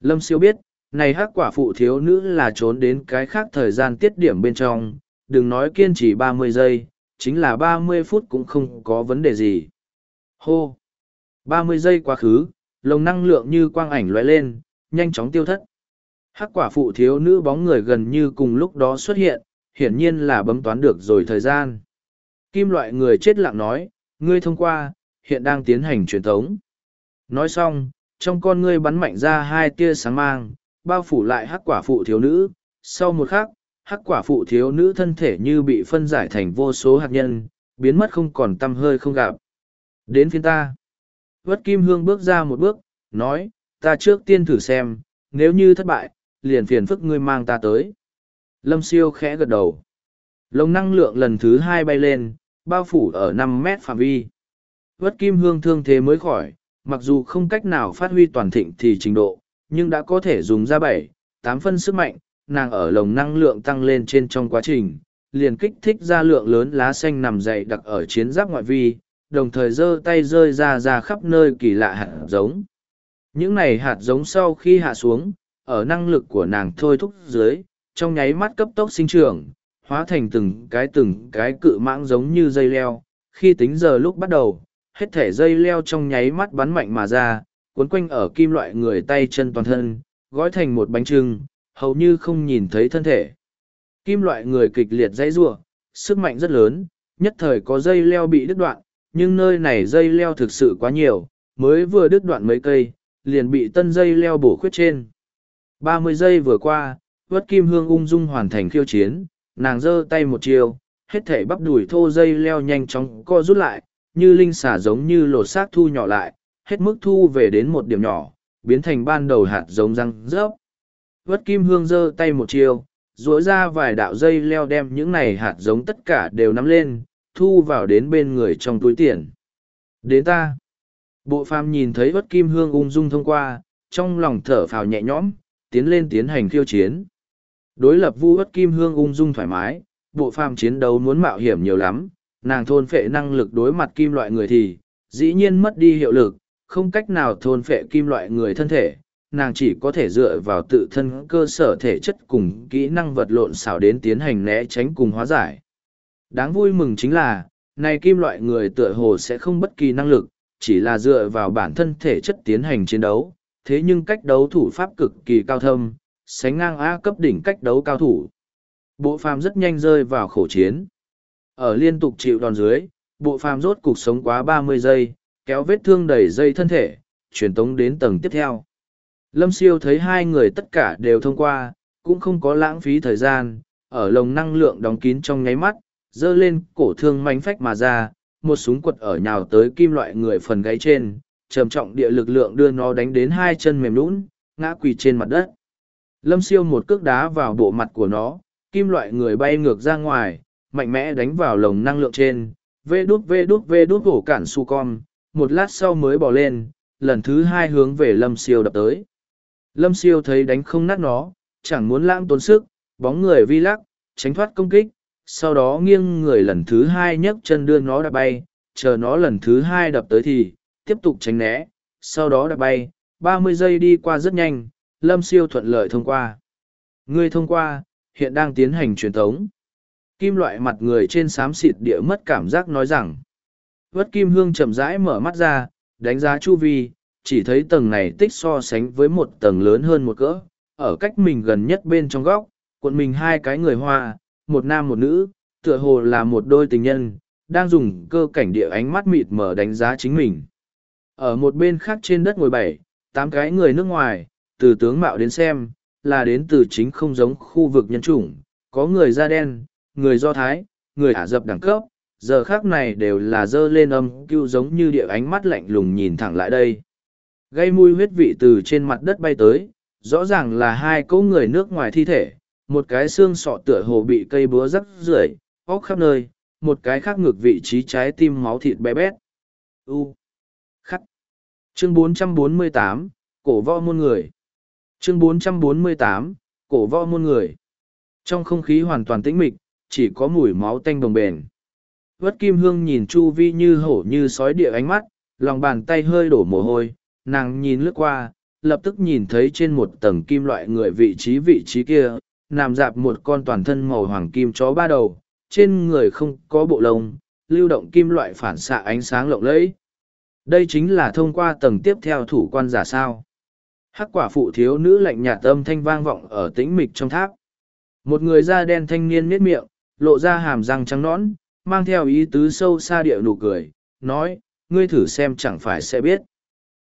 S1: Lâm siêu biết, này hắc quả phụ thiếu nữ là trốn đến cái khác thời gian tiết điểm bên trong, đừng nói kiên trì ba mươi giây, chính là ba mươi phút cũng không có vấn đề gì. Hô! ba mươi giây quá khứ, lồng năng lượng như quang ảnh lóe lên, nhanh chóng tiêu thất. Hắc quả phụ thiếu nữ bóng người gần như cùng lúc đó xuất hiện, hiển nhiên là bấm toán được rồi thời gian. Kim loại người chết lặng nói, ngươi thông qua, hiện đang tiến hành truyền thống. Nói xong, trong con ngươi bắn mạnh ra hai tia sáng mang, bao phủ lại hắc quả phụ thiếu nữ. Sau một khắc, hắc quả phụ thiếu nữ thân thể như bị phân giải thành vô số hạt nhân, biến mất không còn tăm hơi không gặp. Đến phiên ta. Vất Kim Hương bước ra một bước, nói, ta trước tiên thử xem, nếu như thất bại, liền phiền phức ngươi mang ta tới. Lâm siêu khẽ gật đầu. Lồng năng lượng lần thứ hai bay lên, bao phủ ở năm mét phạm vi. Vất Kim Hương thương thế mới khỏi, mặc dù không cách nào phát huy toàn thịnh thì trình độ, nhưng đã có thể dùng ra bảy, tám phân sức mạnh, nàng ở lồng năng lượng tăng lên trên trong quá trình, liền kích thích ra lượng lớn lá xanh nằm dày đặc ở chiến giáp ngoại vi, đồng thời giơ tay rơi ra ra khắp nơi kỳ lạ hạt giống. Những này hạt giống sau khi hạ xuống, ở năng lực của nàng thôi thúc dưới, trong nháy mắt cấp tốc sinh trưởng, hóa thành từng cái từng cái cự mãng giống như dây leo. Khi tính giờ lúc bắt đầu, hết thể dây leo trong nháy mắt bắn mạnh mà ra, cuốn quanh ở kim loại người tay chân toàn thân, gói thành một bánh trưng, hầu như không nhìn thấy thân thể. Kim loại người kịch liệt dãy rua, sức mạnh rất lớn, nhất thời có dây leo bị đứt đoạn, nhưng nơi này dây leo thực sự quá nhiều, mới vừa đứt đoạn mấy cây, liền bị tân dây leo bổ khuyết trên. ba mươi giây vừa qua, vất kim hương ung dung hoàn thành khiêu chiến, nàng giơ tay một chiều, hết thể bắp đùi thô dây leo nhanh chóng co rút lại, như linh xả giống như lột xác thu nhỏ lại, hết mức thu về đến một điểm nhỏ, biến thành ban đầu hạt giống răng rớp. Vất kim hương giơ tay một chiều, duỗi ra vài đạo dây leo đem những này hạt giống tất cả đều nắm lên, thu vào đến bên người trong túi tiền. Đến ta. Bộ phàm nhìn thấy vất kim hương ung dung thông qua, trong lòng thở phào nhẹ nhõm, tiến lên tiến hành khiêu chiến. Đối lập vu vất kim hương ung dung thoải mái, bộ phàm chiến đấu muốn mạo hiểm nhiều lắm, nàng thôn phệ năng lực đối mặt kim loại người thì, dĩ nhiên mất đi hiệu lực, không cách nào thôn phệ kim loại người thân thể, nàng chỉ có thể dựa vào tự thân cơ sở thể chất cùng kỹ năng vật lộn xảo đến tiến hành né tránh cùng hóa giải. Đáng vui mừng chính là, này kim loại người tựa hồ sẽ không bất kỳ năng lực, chỉ là dựa vào bản thân thể chất tiến hành chiến đấu, thế nhưng cách đấu thủ pháp cực kỳ cao thâm, sánh ngang A cấp đỉnh cách đấu cao thủ. Bộ phàm rất nhanh rơi vào khổ chiến. Ở liên tục chịu đòn dưới, bộ phàm rốt cuộc sống quá ba mươi giây, kéo vết thương đầy dây thân thể, truyền tống đến tầng tiếp theo. Lâm siêu thấy hai người tất cả đều thông qua, cũng không có lãng phí thời gian, ở lồng năng lượng đóng kín trong nháy mắt, dơ lên cổ thương mánh phách mà ra, một súng quật ở nhào tới kim loại người phần gáy trên, trầm trọng địa lực lượng đưa nó đánh đến hai chân mềm lún, ngã quỳ trên mặt đất. Lâm siêu một cước đá vào bộ mặt của nó, kim loại người bay ngược ra ngoài, mạnh mẽ đánh vào lồng năng lượng trên, vê đút vê đút vê đút hổ cản su con, một lát sau mới bỏ lên, lần thứ hai hướng về lâm siêu đập tới. Lâm siêu thấy đánh không nát nó, chẳng muốn lãng tốn sức, bóng người vi lắc, tránh thoát công kích, sau đó nghiêng người lần thứ hai nhấc chân đưa nó đạp bay, chờ nó lần thứ hai đập tới thì, tiếp tục tránh né, sau đó đạp bay, ba mươi giây đi qua rất nhanh, lâm siêu thuận lợi thông qua. Người thông qua, hiện đang tiến hành truyền thống. Kim loại mặt người trên xám xịt địa mất cảm giác nói rằng. Vất kim hương chậm rãi mở mắt ra, đánh giá chu vi, chỉ thấy tầng này tích so sánh với một tầng lớn hơn một cỡ. Ở cách mình gần nhất bên trong góc, cuộn mình hai cái người hoa, một nam một nữ, tựa hồ là một đôi tình nhân, đang dùng cơ cảnh địa ánh mắt mịt mở đánh giá chính mình. Ở một bên khác trên đất ngồi bảy, tám cái người nước ngoài, từ tướng mạo đến xem, là đến từ chính không giống khu vực nhân chủng, có người da đen, người do thái, người ả dập đẳng cấp, giờ khác này đều là dơ lên âm cưu giống như địa ánh mắt lạnh lùng nhìn thẳng lại đây. Gây mùi huyết vị từ trên mặt đất bay tới, rõ ràng là hai cỗ người nước ngoài thi thể, một cái xương sọ tựa hồ bị cây búa rắc rưởi, óc khắp nơi, một cái khác ngược vị trí trái tim máu thịt bé bét. U. Khắc. Chương 448, Cổ võ môn người. Chương 448, Cổ võ môn người. Trong không khí hoàn toàn tĩnh mịch, chỉ có mùi máu tanh đồng bền. Vất Kim Hương nhìn Chu Vi như hổ như sói địa ánh mắt, lòng bàn tay hơi đổ mồ hôi, nàng nhìn lướt qua, lập tức nhìn thấy trên một tầng kim loại người vị trí vị trí kia, nằm dạp một con toàn thân màu hoàng kim chó ba đầu, trên người không có bộ lông, lưu động kim loại phản xạ ánh sáng lộng lẫy. Đây chính là thông qua tầng tiếp theo thủ quan giả sao. Hắc quả phụ thiếu nữ lạnh nhạt âm thanh vang vọng ở tĩnh mịch trong tháp. Một người da đen thanh niên miết miệng, lộ ra hàm răng trắng nõn, mang theo ý tứ sâu xa địa nụ cười, nói, ngươi thử xem chẳng phải sẽ biết.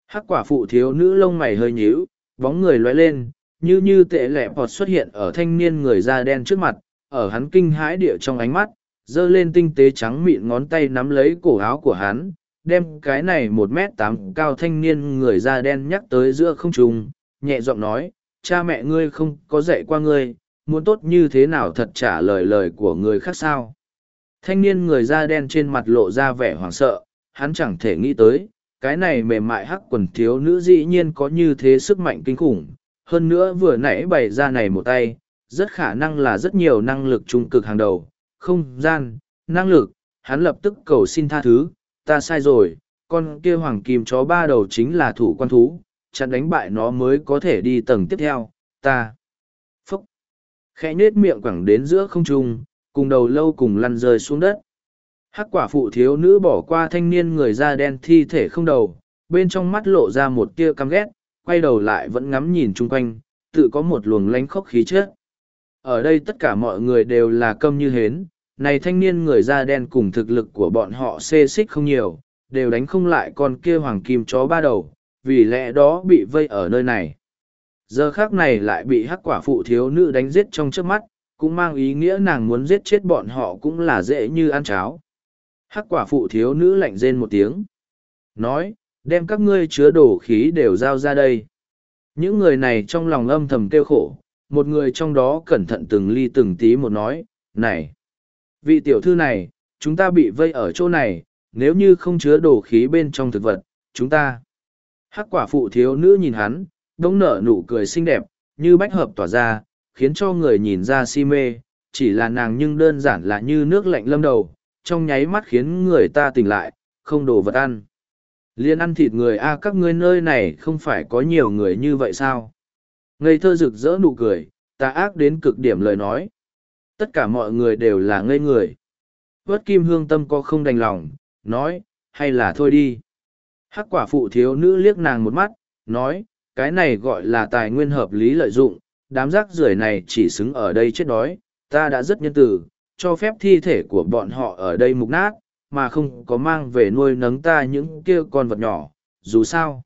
S1: Hắc quả phụ thiếu nữ lông mày hơi nhíu, bóng người lóe lên, như như tệ lẹ bọt xuất hiện ở thanh niên người da đen trước mặt, ở hắn kinh hãi địa trong ánh mắt, giơ lên tinh tế trắng mịn ngón tay nắm lấy cổ áo của hắn, đem cái này một m tám cao thanh niên người da đen nhắc tới giữa không trung, nhẹ giọng nói, cha mẹ ngươi không có dạy qua ngươi, muốn tốt như thế nào thật trả lời lời của người khác sao. Thanh niên người da đen trên mặt lộ ra vẻ hoảng sợ, hắn chẳng thể nghĩ tới, cái này mềm mại hắc quần thiếu nữ dĩ nhiên có như thế sức mạnh kinh khủng. Hơn nữa vừa nãy bày ra này một tay, rất khả năng là rất nhiều năng lực trung cực hàng đầu, không gian, năng lực, hắn lập tức cầu xin tha thứ, ta sai rồi, con kia hoàng kim chó ba đầu chính là thủ quan thú, chặn đánh bại nó mới có thể đi tầng tiếp theo, ta. Phúc! Khẽ nết miệng quẳng đến giữa không trung, cùng đầu lâu cùng lăn rơi xuống đất. Hắc quả phụ thiếu nữ bỏ qua thanh niên người da đen thi thể không đầu, bên trong mắt lộ ra một tia căm ghét, quay đầu lại vẫn ngắm nhìn chung quanh, tự có một luồng lánh khóc khí chết. Ở đây tất cả mọi người đều là câm như hến, này thanh niên người da đen cùng thực lực của bọn họ xê xích không nhiều, đều đánh không lại con kia hoàng kim chó ba đầu, vì lẽ đó bị vây ở nơi này. Giờ khác này lại bị hắc quả phụ thiếu nữ đánh giết trong trước mắt, cũng mang ý nghĩa nàng muốn giết chết bọn họ cũng là dễ như ăn cháo. Hắc quả phụ thiếu nữ lạnh rên một tiếng. Nói, đem các ngươi chứa đồ khí đều giao ra đây. Những người này trong lòng âm thầm kêu khổ, một người trong đó cẩn thận từng ly từng tí một nói, này, vị tiểu thư này, chúng ta bị vây ở chỗ này, nếu như không chứa đồ khí bên trong thực vật, chúng ta. Hắc quả phụ thiếu nữ nhìn hắn, đống nở nụ cười xinh đẹp, như bách hợp tỏa ra, khiến cho người nhìn ra si mê, chỉ là nàng nhưng đơn giản là như nước lạnh lâm đầu, trong nháy mắt khiến người ta tỉnh lại, không đồ vật ăn. Liên ăn thịt người a các ngươi nơi này không phải có nhiều người như vậy sao? Ngây thơ rực rỡ nụ cười, ta ác đến cực điểm lời nói. Tất cả mọi người đều là ngây người. vớt kim hương tâm có không đành lòng, nói, hay là thôi đi. Hắc quả phụ thiếu nữ liếc nàng một mắt, nói, cái này gọi là tài nguyên hợp lý lợi dụng, đám rác rưởi này chỉ xứng ở đây chết đói, ta đã rất nhân từ, cho phép thi thể của bọn họ ở đây mục nát, mà không có mang về nuôi nấng ta những kia con vật nhỏ, dù sao.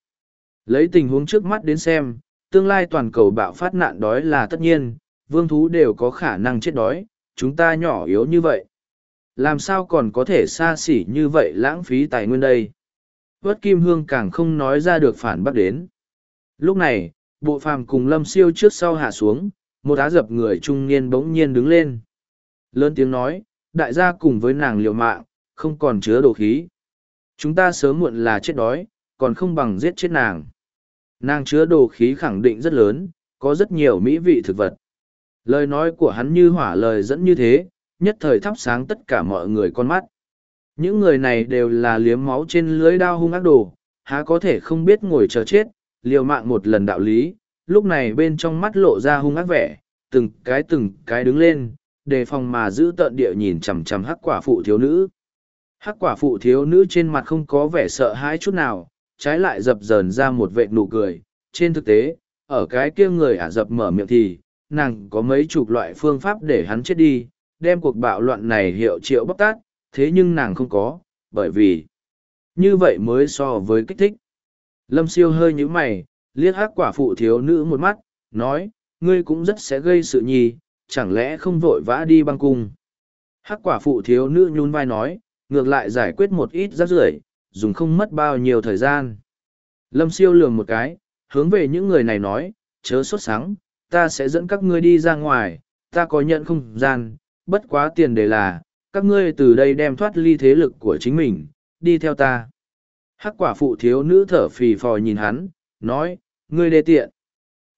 S1: Lấy tình huống trước mắt đến xem, tương lai toàn cầu bạo phát nạn đói là tất nhiên, vương thú đều có khả năng chết đói, chúng ta nhỏ yếu như vậy. Làm sao còn có thể xa xỉ như vậy lãng phí tài nguyên đây? Vất Kim Hương càng không nói ra được phản bác đến. Lúc này, bộ phàm cùng lâm siêu trước sau hạ xuống, một á dập người trung niên bỗng nhiên đứng lên. Lớn tiếng nói, đại gia cùng với nàng liều mạng, không còn chứa đồ khí. Chúng ta sớm muộn là chết đói, còn không bằng giết chết nàng. Nàng chứa đồ khí khẳng định rất lớn, có rất nhiều mỹ vị thực vật. Lời nói của hắn như hỏa lời dẫn như thế, nhất thời thắp sáng tất cả mọi người con mắt. Những người này đều là liếm máu trên lưới đao hung ác đồ, há có thể không biết ngồi chờ chết, liều mạng một lần đạo lý, lúc này bên trong mắt lộ ra hung ác vẻ, từng cái từng cái đứng lên, đề phòng mà giữ tợn địa nhìn chằm chằm hắc quả phụ thiếu nữ. Hắc quả phụ thiếu nữ trên mặt không có vẻ sợ hãi chút nào, trái lại dập dờn ra một vệ nụ cười. Trên thực tế, ở cái kia người ả dập mở miệng thì, nàng có mấy chục loại phương pháp để hắn chết đi, đem cuộc bạo loạn này hiệu triệu bóc tát, thế nhưng nàng không có, bởi vì như vậy mới so với kích thích. Lâm siêu hơi nhíu mày, liếc hắc quả phụ thiếu nữ một mắt, nói, ngươi cũng rất sẽ gây sự nhì, chẳng lẽ không vội vã đi băng cung. Hắc quả phụ thiếu nữ nhún vai nói, ngược lại giải quyết một ít rác rưởi dùng không mất bao nhiêu thời gian. Lâm siêu lường một cái, hướng về những người này nói, chớ sốt sáng, ta sẽ dẫn các ngươi đi ra ngoài, ta có nhận không gian, bất quá tiền đề là, các ngươi từ đây đem thoát ly thế lực của chính mình, đi theo ta. Hắc quả phụ thiếu nữ thở phì phò nhìn hắn, nói, ngươi đê tiện.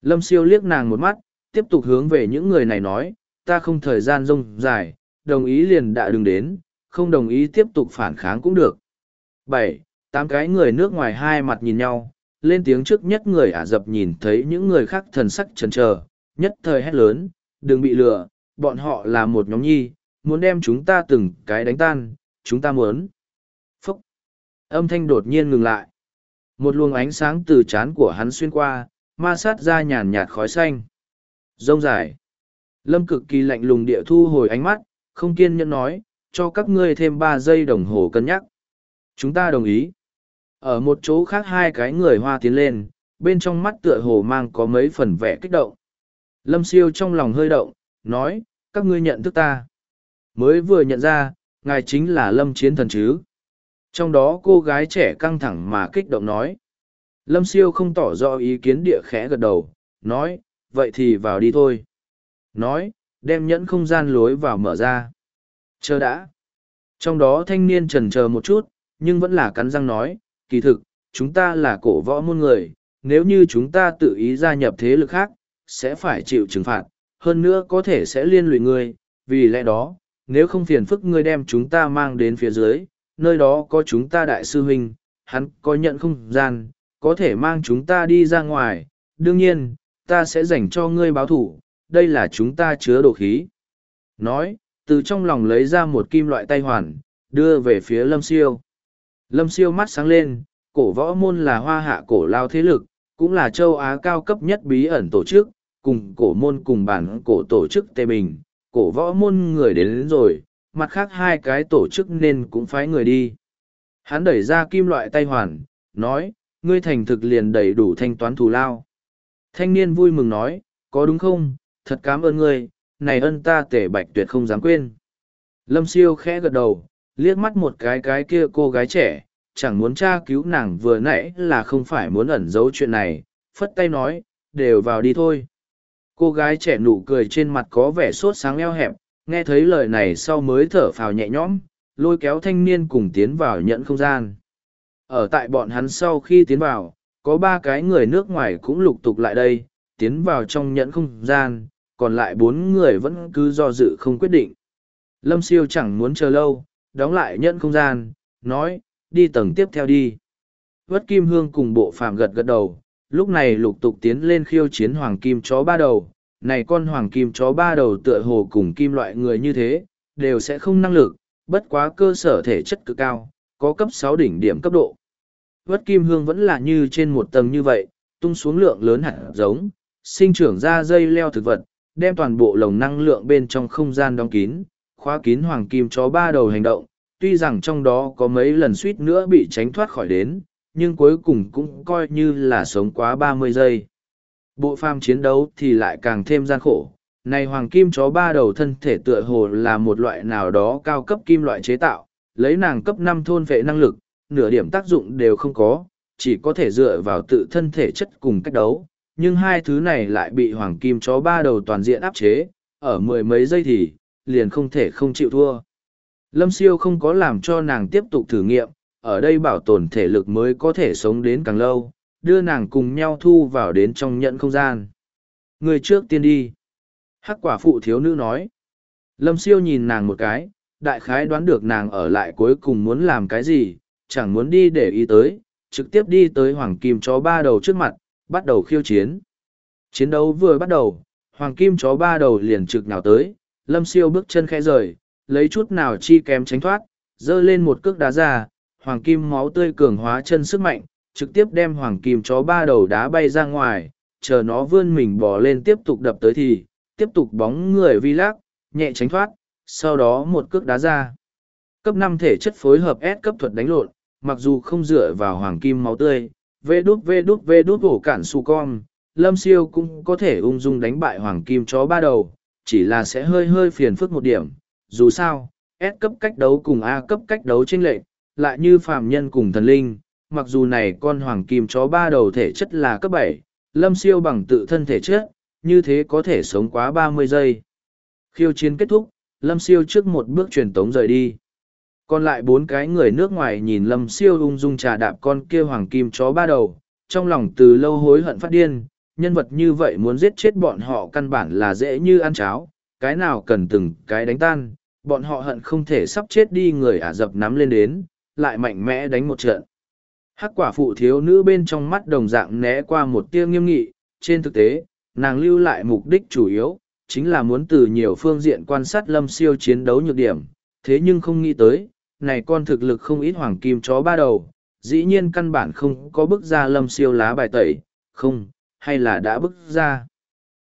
S1: Lâm siêu liếc nàng một mắt, tiếp tục hướng về những người này nói, ta không thời gian rông dài, đồng ý liền đã đừng đến, không đồng ý tiếp tục phản kháng cũng được. bảy tám cái người nước ngoài hai mặt nhìn nhau, lên tiếng trước nhất người Ả Rập nhìn thấy những người khác thần sắc chần chờ, nhất thời hét lớn, đừng bị lừa, bọn họ là một nhóm nhi, muốn đem chúng ta từng cái đánh tan, chúng ta muốn. Âm thanh đột nhiên ngừng lại. Một luồng ánh sáng từ trán của hắn xuyên qua, ma sát ra nhàn nhạt khói xanh. Rông dài. Lâm cực kỳ lạnh lùng địa thu hồi ánh mắt, không kiên nhẫn nói, cho các ngươi thêm ba giây đồng hồ cân nhắc. Chúng ta đồng ý. Ở một chỗ khác hai cái người hoa tiến lên, bên trong mắt tựa hồ mang có mấy phần vẻ kích động. Lâm siêu trong lòng hơi động, nói, các ngươi nhận thức ta. Mới vừa nhận ra, ngài chính là Lâm Chiến Thần chứ. Trong đó cô gái trẻ căng thẳng mà kích động nói. Lâm siêu không tỏ rõ ý kiến địa khẽ gật đầu, nói, vậy thì vào đi thôi. Nói, đem nhẫn không gian lối vào mở ra. Chờ đã. Trong đó thanh niên trần chờ một chút, nhưng vẫn là cắn răng nói, kỳ thực, chúng ta là cổ võ môn người, nếu như chúng ta tự ý gia nhập thế lực khác, sẽ phải chịu trừng phạt, hơn nữa có thể sẽ liên lụy ngươi, vì lẽ đó, nếu không phiền phức ngươi đem chúng ta mang đến phía dưới, nơi đó có chúng ta đại sư huynh, hắn có nhận không gian, có thể mang chúng ta đi ra ngoài, đương nhiên, ta sẽ dành cho ngươi báo thủ, đây là chúng ta chứa đồ khí. Nói, từ trong lòng lấy ra một kim loại tay hoàn, đưa về phía lâm siêu. Lâm siêu mắt sáng lên, cổ võ môn là hoa hạ cổ lao thế lực, cũng là châu Á cao cấp nhất bí ẩn tổ chức, cùng cổ môn cùng bản cổ tổ chức Tề Bình, cổ võ môn người đến, đến rồi, mặt khác hai cái tổ chức nên cũng phái người đi. Hắn đẩy ra kim loại tay hoàn, nói, ngươi thành thực liền đầy đủ thanh toán thù lao. Thanh niên vui mừng nói, có đúng không, thật cảm ơn ngươi, này ân ta tể bạch tuyệt không dám quên. Lâm siêu khẽ gật đầu, liếc mắt một cái cái kia cô gái trẻ, chẳng muốn tra cứu nàng vừa nãy là không phải muốn ẩn giấu chuyện này, phất tay nói, đều vào đi thôi. Cô gái trẻ nụ cười trên mặt có vẻ sốt sáng eo hẹp, nghe thấy lời này sau mới thở phào nhẹ nhõm, lôi kéo thanh niên cùng tiến vào nhận không gian. Ở tại bọn hắn sau khi tiến vào, có ba cái người nước ngoài cũng lục tục lại đây, tiến vào trong nhẫn không gian, còn lại bốn người vẫn cứ do dự không quyết định. Lâm siêu chẳng muốn chờ lâu, đóng lại nhẫn không gian, nói, đi tầng tiếp theo đi. Vất Kim Hương cùng bộ phạm gật gật đầu, lúc này lục tục tiến lên khiêu chiến hoàng kim chó ba đầu. Này con hoàng kim chó ba đầu tựa hồ cùng kim loại người như thế, đều sẽ không năng lực, bất quá cơ sở thể chất cực cao, có cấp sáu đỉnh điểm cấp độ. Vất Kim Hương vẫn là như trên một tầng như vậy, tung xuống lượng lớn hạt giống, sinh trưởng ra dây leo thực vật, đem toàn bộ lồng năng lượng bên trong không gian đóng kín, khóa kín hoàng kim chó ba đầu hành động, tuy rằng trong đó có mấy lần suýt nữa bị tránh thoát khỏi đến, nhưng cuối cùng cũng coi như là sống quá ba mươi giây. Bộ phàm chiến đấu thì lại càng thêm gian khổ. Này hoàng kim chó ba đầu thân thể tựa hồ là một loại nào đó cao cấp kim loại chế tạo, lấy nàng cấp năm thôn vệ năng lực, nửa điểm tác dụng đều không có, chỉ có thể dựa vào tự thân thể chất cùng cách đấu. Nhưng hai thứ này lại bị hoàng kim chó ba đầu toàn diện áp chế, ở mười mấy giây thì, liền không thể không chịu thua. Lâm siêu không có làm cho nàng tiếp tục thử nghiệm, ở đây bảo tồn thể lực mới có thể sống đến càng lâu, đưa nàng cùng nhau thu vào đến trong nhận không gian. Người trước tiên đi. Hắc quả phụ thiếu nữ nói. Lâm siêu nhìn nàng một cái, đại khái đoán được nàng ở lại cuối cùng muốn làm cái gì, chẳng muốn đi để ý tới, trực tiếp đi tới hoàng kim chó ba đầu trước mặt, bắt đầu khiêu chiến. Chiến đấu vừa bắt đầu, hoàng kim chó ba đầu liền trực nào tới, lâm siêu bước chân khẽ rời, lấy chút nào chi kém tránh thoát, dơ lên một cước đá ra, hoàng kim máu tươi cường hóa chân sức mạnh, trực tiếp đem hoàng kim chó ba đầu đá bay ra ngoài, chờ nó vươn mình bò lên tiếp tục đập tới thì, tiếp tục bóng người vi lắc, nhẹ tránh thoát, sau đó một cước đá ra. Cấp năm thể chất phối hợp S cấp thuật đánh lộn, mặc dù không dựa vào hoàng kim máu tươi, vê đút vê đút vê đút ổ cản su con, lâm siêu cũng có thể ung dung đánh bại hoàng kim chó ba đầu, chỉ là sẽ hơi hơi phiền phức một điểm, dù sao, S cấp cách đấu cùng A cấp cách đấu chênh lệch, lại như phàm nhân cùng thần linh, mặc dù này con hoàng kim chó ba đầu thể chất là cấp bảy, lâm siêu bằng tự thân thể chất, như thế có thể sống quá ba mươi giây. Khiêu chiến kết thúc, lâm siêu trước một bước truyền tống rời đi. Còn lại bốn cái người nước ngoài nhìn lâm siêu ung dung trà đạp con kia hoàng kim chó ba đầu, trong lòng từ lâu hối hận phát điên, nhân vật như vậy muốn giết chết bọn họ căn bản là dễ như ăn cháo, cái nào cần từng cái đánh tan, bọn họ hận không thể sắp chết đi người Ả Rập nắm lên đến, lại mạnh mẽ đánh một trận. Hắc quả phụ thiếu nữ bên trong mắt đồng dạng né qua một tia nghiêm nghị, trên thực tế, nàng lưu lại mục đích chủ yếu, chính là muốn từ nhiều phương diện quan sát lâm siêu chiến đấu nhược điểm, thế nhưng không nghĩ tới, này con thực lực không ít hoàng kim chó ba đầu, dĩ nhiên căn bản không có bức ra lâm siêu lá bài tẩy, không, hay là đã bức ra.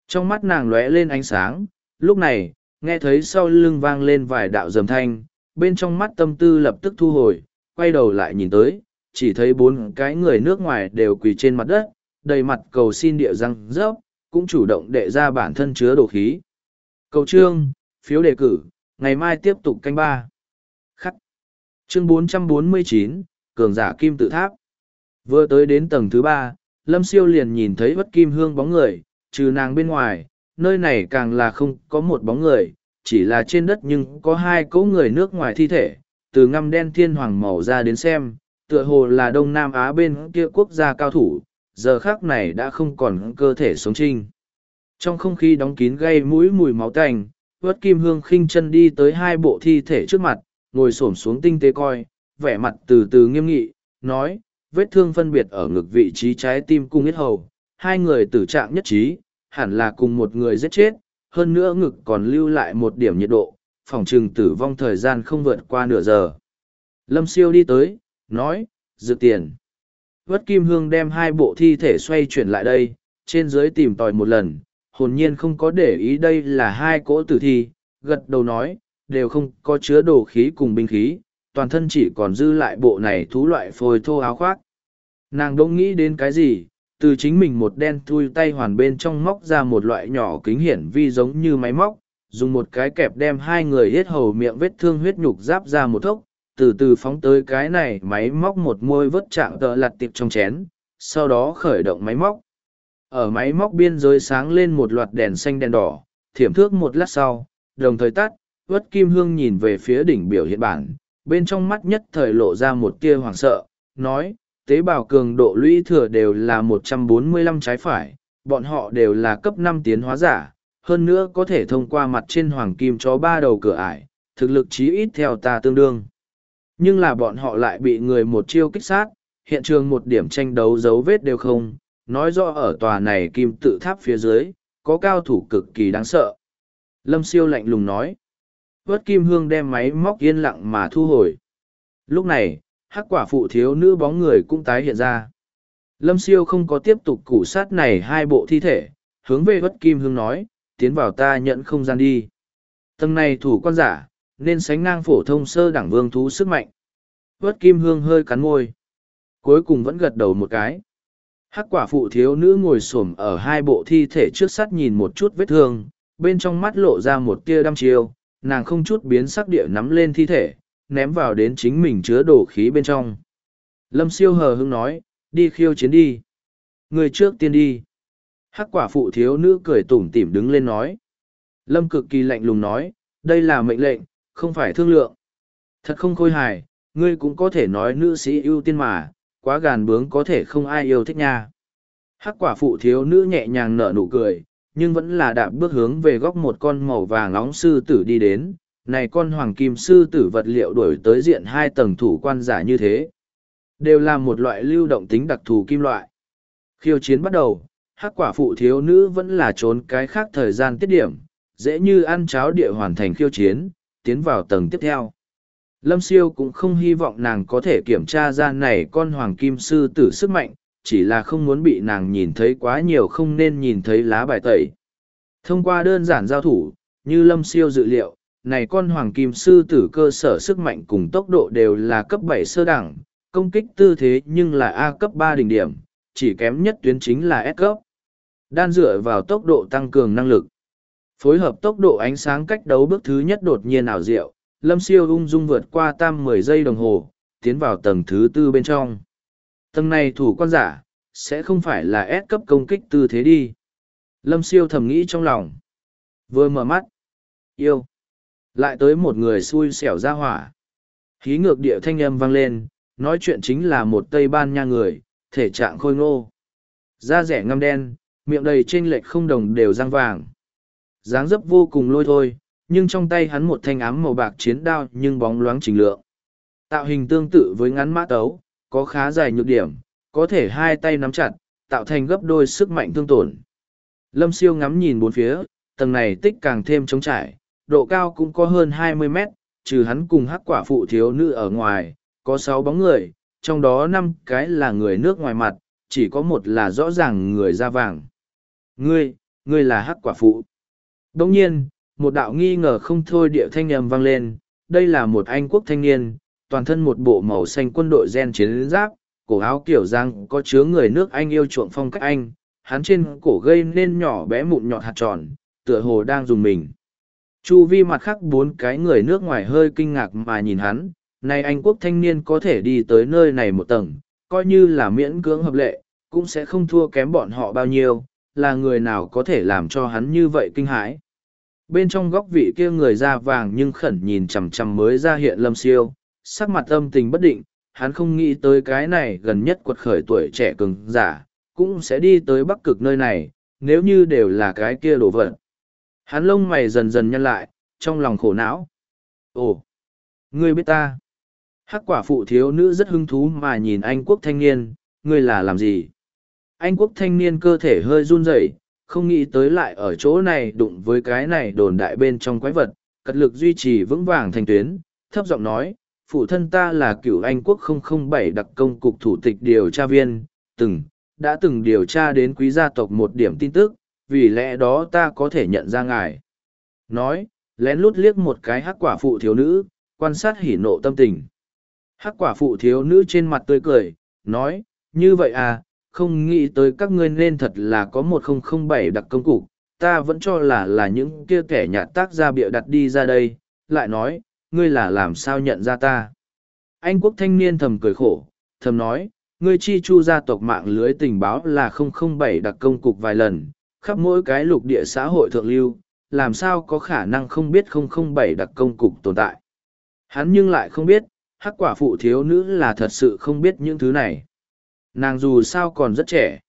S1: Trong mắt nàng lóe lên ánh sáng, lúc này, nghe thấy sau lưng vang lên vài đạo dầm thanh, bên trong mắt tâm tư lập tức thu hồi, quay đầu lại nhìn tới, chỉ thấy bốn cái người nước ngoài đều quỳ trên mặt đất, đầy mặt cầu xin địa răng rớp, cũng chủ động đệ ra bản thân chứa đồ khí. Cầu trương, phiếu đề cử, ngày mai tiếp tục canh ba. Khắc. Chương 449, Cường giả Kim Tự Tháp. Vừa tới đến tầng thứ ba, Lâm Siêu liền nhìn thấy bất kim hương bóng người, trừ nàng bên ngoài, nơi này càng là không có một bóng người, chỉ là trên đất nhưng có hai cỗ người nước ngoài thi thể, từ ngăm đen thiên hoàng màu ra đến xem, tựa hồ là Đông Nam Á bên kia quốc gia cao thủ, giờ khác này đã không còn cơ thể sống trinh. Trong không khí đóng kín gây mũi mùi máu tanh, vớt kim hương khinh chân đi tới hai bộ thi thể trước mặt, ngồi xổm xuống tinh tế coi, vẻ mặt từ từ nghiêm nghị, nói, vết thương phân biệt ở ngực vị trí trái tim cung ít hầu, hai người tử trạng nhất trí, hẳn là cùng một người giết chết, hơn nữa ngực còn lưu lại một điểm nhiệt độ, phòng trừng tử vong thời gian không vượt qua nửa giờ. Lâm siêu đi tới, nói, dự tiền. Vất Kim Hương đem hai bộ thi thể xoay chuyển lại đây, trên dưới tìm tòi một lần, hồn nhiên không có để ý đây là hai cỗ tử thi, gật đầu nói, đều không có chứa đồ khí cùng binh khí, toàn thân chỉ còn dư lại bộ này thú loại phôi thô áo khoác. Nàng đông nghĩ đến cái gì, từ chính mình một đen thui tay hoàn bên trong móc ra một loại nhỏ kính hiển vi giống như máy móc, dùng một cái kẹp đem hai người hết hầu miệng vết thương huyết nhục giáp ra một thốc, từ từ phóng tới cái này máy móc một môi vớt chạm tợ lặt tiệp trong chén, sau đó khởi động máy móc. Ở máy móc biên giới sáng lên một loạt đèn xanh đèn đỏ, thiểm thước một lát sau, đồng thời tắt, vớt kim hương nhìn về phía đỉnh biểu hiện bản, bên trong mắt nhất thời lộ ra một tia hoảng sợ, nói, tế bào cường độ lũy thừa đều là 145 trái phải, bọn họ đều là cấp năm tiến hóa giả, hơn nữa có thể thông qua mặt trên hoàng kim chó ba đầu cửa ải, thực lực chí ít theo ta tương đương. Nhưng là bọn họ lại bị người một chiêu kích sát, hiện trường một điểm tranh đấu dấu vết đều không, nói rõ ở tòa này kim tự tháp phía dưới, có cao thủ cực kỳ đáng sợ. Lâm siêu lạnh lùng nói. vớt kim hương đem máy móc yên lặng mà thu hồi. Lúc này, hắc quả phụ thiếu nữ bóng người cũng tái hiện ra. Lâm siêu không có tiếp tục củ sát này hai bộ thi thể, hướng về vớt kim hương nói, tiến vào ta nhận không gian đi. Tầng này thủ quan giả, nên sánh ngang phổ thông sơ đẳng vương thú sức mạnh. vớt kim hương hơi cắn môi. Cuối cùng vẫn gật đầu một cái. Hắc quả phụ thiếu nữ ngồi xổm ở hai bộ thi thể trước sắt nhìn một chút vết thương, bên trong mắt lộ ra một tia đăm chiêu, nàng không chút biến sắc địa nắm lên thi thể, ném vào đến chính mình chứa đồ khí bên trong. Lâm siêu hờ hưng nói, đi khiêu chiến đi. Người trước tiên đi. Hắc quả phụ thiếu nữ cười tủm tỉm đứng lên nói. Lâm cực kỳ lạnh lùng nói, đây là mệnh lệnh, không phải thương lượng. Thật không khôi hài, ngươi cũng có thể nói nữ sĩ ưu tiên mà, quá gàn bướng có thể không ai yêu thích nha. Hắc quả phụ thiếu nữ nhẹ nhàng nở nụ cười, nhưng vẫn là đạp bước hướng về góc một con màu vàng nóng sư tử đi đến. Này con hoàng kim sư tử vật liệu đổi tới diện hai tầng thủ quan giả như thế. Đều là một loại lưu động tính đặc thù kim loại. Khiêu chiến bắt đầu, hắc quả phụ thiếu nữ vẫn là trốn cái khác thời gian tiết điểm, dễ như ăn cháo địa hoàn thành khiêu chiến, tiến vào tầng tiếp theo. Lâm siêu cũng không hy vọng nàng có thể kiểm tra ra này con hoàng kim sư tử sức mạnh, chỉ là không muốn bị nàng nhìn thấy quá nhiều không nên nhìn thấy lá bài tẩy. Thông qua đơn giản giao thủ, như lâm siêu dự liệu, này con hoàng kim sư tử cơ sở sức mạnh cùng tốc độ đều là cấp bảy sơ đẳng, công kích tư thế nhưng là A cấp ba đỉnh điểm, chỉ kém nhất tuyến chính là S cấp. Đan dựa vào tốc độ tăng cường năng lực. Phối hợp tốc độ ánh sáng cách đấu bước thứ nhất đột nhiên ảo diệu, lâm siêu ung dung vượt qua tam mười giây đồng hồ tiến vào tầng thứ tư bên trong Tầng này thủ quan giả, sẽ không phải là ép cấp công kích tư thế đi. Lâm siêu thầm nghĩ trong lòng. Vừa mở mắt. Yêu. Lại tới một người xui xẻo ra hỏa. Khí ngược địa thanh âm vang lên, nói chuyện chính là một Tây Ban Nha người, thể trạng khôi ngô. Da rẻ ngăm đen, miệng đầy chênh lệch không đồng đều răng vàng dáng dấp vô cùng lôi thôi, nhưng trong tay hắn một thanh ám màu bạc chiến đao nhưng bóng loáng trình lượng. Tạo hình tương tự với ngắn mã tấu, có khá dài nhược điểm, có thể hai tay nắm chặt, tạo thành gấp đôi sức mạnh thương tổn. Lâm siêu ngắm nhìn bốn phía, tầng này tích càng thêm trống trải, độ cao cũng có hơn hai mươi mét, trừ hắn cùng hắc quả phụ thiếu nữ ở ngoài, có sáu bóng người, trong đó năm cái là người nước ngoài mặt, chỉ có một là rõ ràng người da vàng. Ngươi, ngươi là hắc quả phụ. Đồng nhiên, một đạo nghi ngờ không thôi địa thanh âm vang lên, đây là một anh quốc thanh niên, toàn thân một bộ màu xanh quân đội gen chiến giáp, cổ áo kiểu giang có chứa người nước Anh yêu chuộng phong cách Anh, hắn trên cổ gây nên nhỏ bé mụn nhọt hạt tròn, tựa hồ đang dùng mình. Chu vi mặt khác bốn cái người nước ngoài hơi kinh ngạc mà nhìn hắn, này Anh quốc thanh niên có thể đi tới nơi này một tầng, coi như là miễn cưỡng hợp lệ, cũng sẽ không thua kém bọn họ bao nhiêu, là người nào có thể làm cho hắn như vậy kinh hãi. Bên trong góc vị kia người da vàng nhưng khẩn nhìn chằm chằm mới ra hiện lâm siêu, sắc mặt âm tình bất định, hắn không nghĩ tới cái này gần nhất quật khởi tuổi trẻ cường giả, cũng sẽ đi tới bắc cực nơi này, nếu như đều là cái kia đổ vật. Hắn lông mày dần dần nhăn lại, trong lòng khổ não. Ồ, ngươi biết ta. Hắc quả phụ thiếu nữ rất hứng thú mà nhìn anh quốc thanh niên, ngươi là làm gì? Anh quốc thanh niên cơ thể hơi run rẩy, không nghĩ tới lại ở chỗ này đụng với cái này đồn đại bên trong quái vật, cật lực duy trì vững vàng thành tuyến, thấp giọng nói, phụ thân ta là cựu Anh quốc 007 đặc công cục thủ tịch điều tra viên, từng, đã từng điều tra đến quý gia tộc một điểm tin tức, vì lẽ đó ta có thể nhận ra ngài. Nói, lén lút liếc một cái hắc quả phụ thiếu nữ, quan sát hỉ nộ tâm tình. Hắc quả phụ thiếu nữ trên mặt tươi cười, nói, như vậy à, không nghĩ tới các ngươi nên thật là có một không không bảy đặc công cục, ta vẫn cho là là những kia kẻ nhạt tác ra bịa đặt đi ra đây, lại nói, ngươi là làm sao nhận ra ta. Anh quốc thanh niên thầm cười khổ, thầm nói, ngươi chi chu gia tộc mạng lưới tình báo là không không bảy đặc công cục vài lần, khắp mỗi cái lục địa xã hội thượng lưu, làm sao có khả năng không biết không không bảy đặc công cục tồn tại. Hắn nhưng lại không biết, hắc quả phụ thiếu nữ là thật sự không biết những thứ này. Nàng dù sao còn rất trẻ.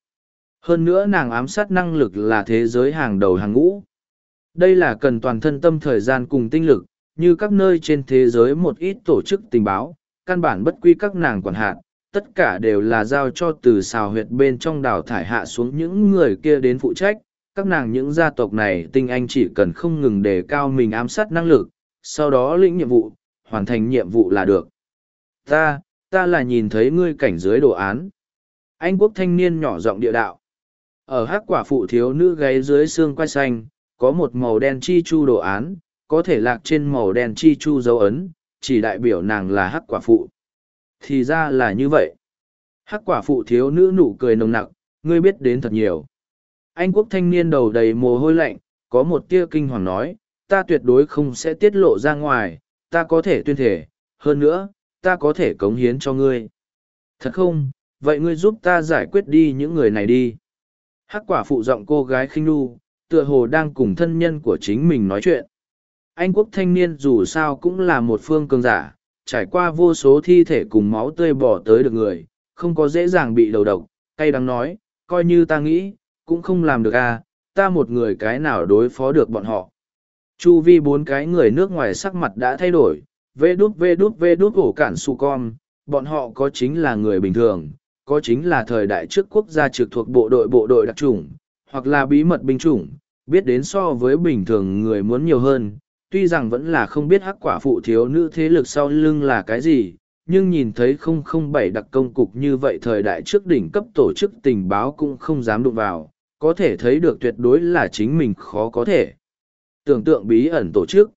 S1: Hơn nữa nàng ám sát năng lực là thế giới hàng đầu hàng ngũ. Đây là cần toàn thân tâm thời gian cùng tinh lực, như các nơi trên thế giới một ít tổ chức tình báo, căn bản bất quy các nàng quản hạt, tất cả đều là giao cho từ xào huyệt bên trong đào thải hạ xuống những người kia đến phụ trách. Các nàng những gia tộc này tinh anh chỉ cần không ngừng đề cao mình ám sát năng lực, sau đó lĩnh nhiệm vụ, hoàn thành nhiệm vụ là được. Ta, ta là nhìn thấy ngươi cảnh dưới đồ án. Anh quốc thanh niên nhỏ giọng địa đạo. Ở hát quả phụ thiếu nữ gáy dưới xương quai xanh, có một màu đen chi chu đồ án, có thể lạc trên màu đen chi chu dấu ấn, chỉ đại biểu nàng là hắc quả phụ. Thì ra là như vậy. Hắc quả phụ thiếu nữ nụ cười nồng nặc, ngươi biết đến thật nhiều. Anh quốc thanh niên đầu đầy mồ hôi lạnh, có một tia kinh hoàng nói, ta tuyệt đối không sẽ tiết lộ ra ngoài, ta có thể tuyên thể, hơn nữa, ta có thể cống hiến cho ngươi. Thật không, vậy ngươi giúp ta giải quyết đi những người này đi. Hắc quả phụ giọng cô gái khinh nu, tựa hồ đang cùng thân nhân của chính mình nói chuyện. Anh quốc thanh niên dù sao cũng là một phương cường giả, trải qua vô số thi thể cùng máu tươi bỏ tới được người, không có dễ dàng bị đầu độc, cay đắng nói, coi như ta nghĩ, cũng không làm được à, ta một người cái nào đối phó được bọn họ. Chu vi bốn cái người nước ngoài sắc mặt đã thay đổi, vê đút vê đút vê đút ổ cản su con, bọn họ có chính là người bình thường, có chính là thời đại trước quốc gia trực thuộc bộ đội bộ đội đặc chủng, hoặc là bí mật binh chủng, biết đến so với bình thường người muốn nhiều hơn, tuy rằng vẫn là không biết hắc quả phụ thiếu nữ thế lực sau lưng là cái gì, nhưng nhìn thấy không không bảy đặc công cục như vậy thời đại trước đỉnh cấp tổ chức tình báo cũng không dám đụng vào, có thể thấy được tuyệt đối là chính mình khó có thể. Tưởng tượng bí ẩn tổ chức.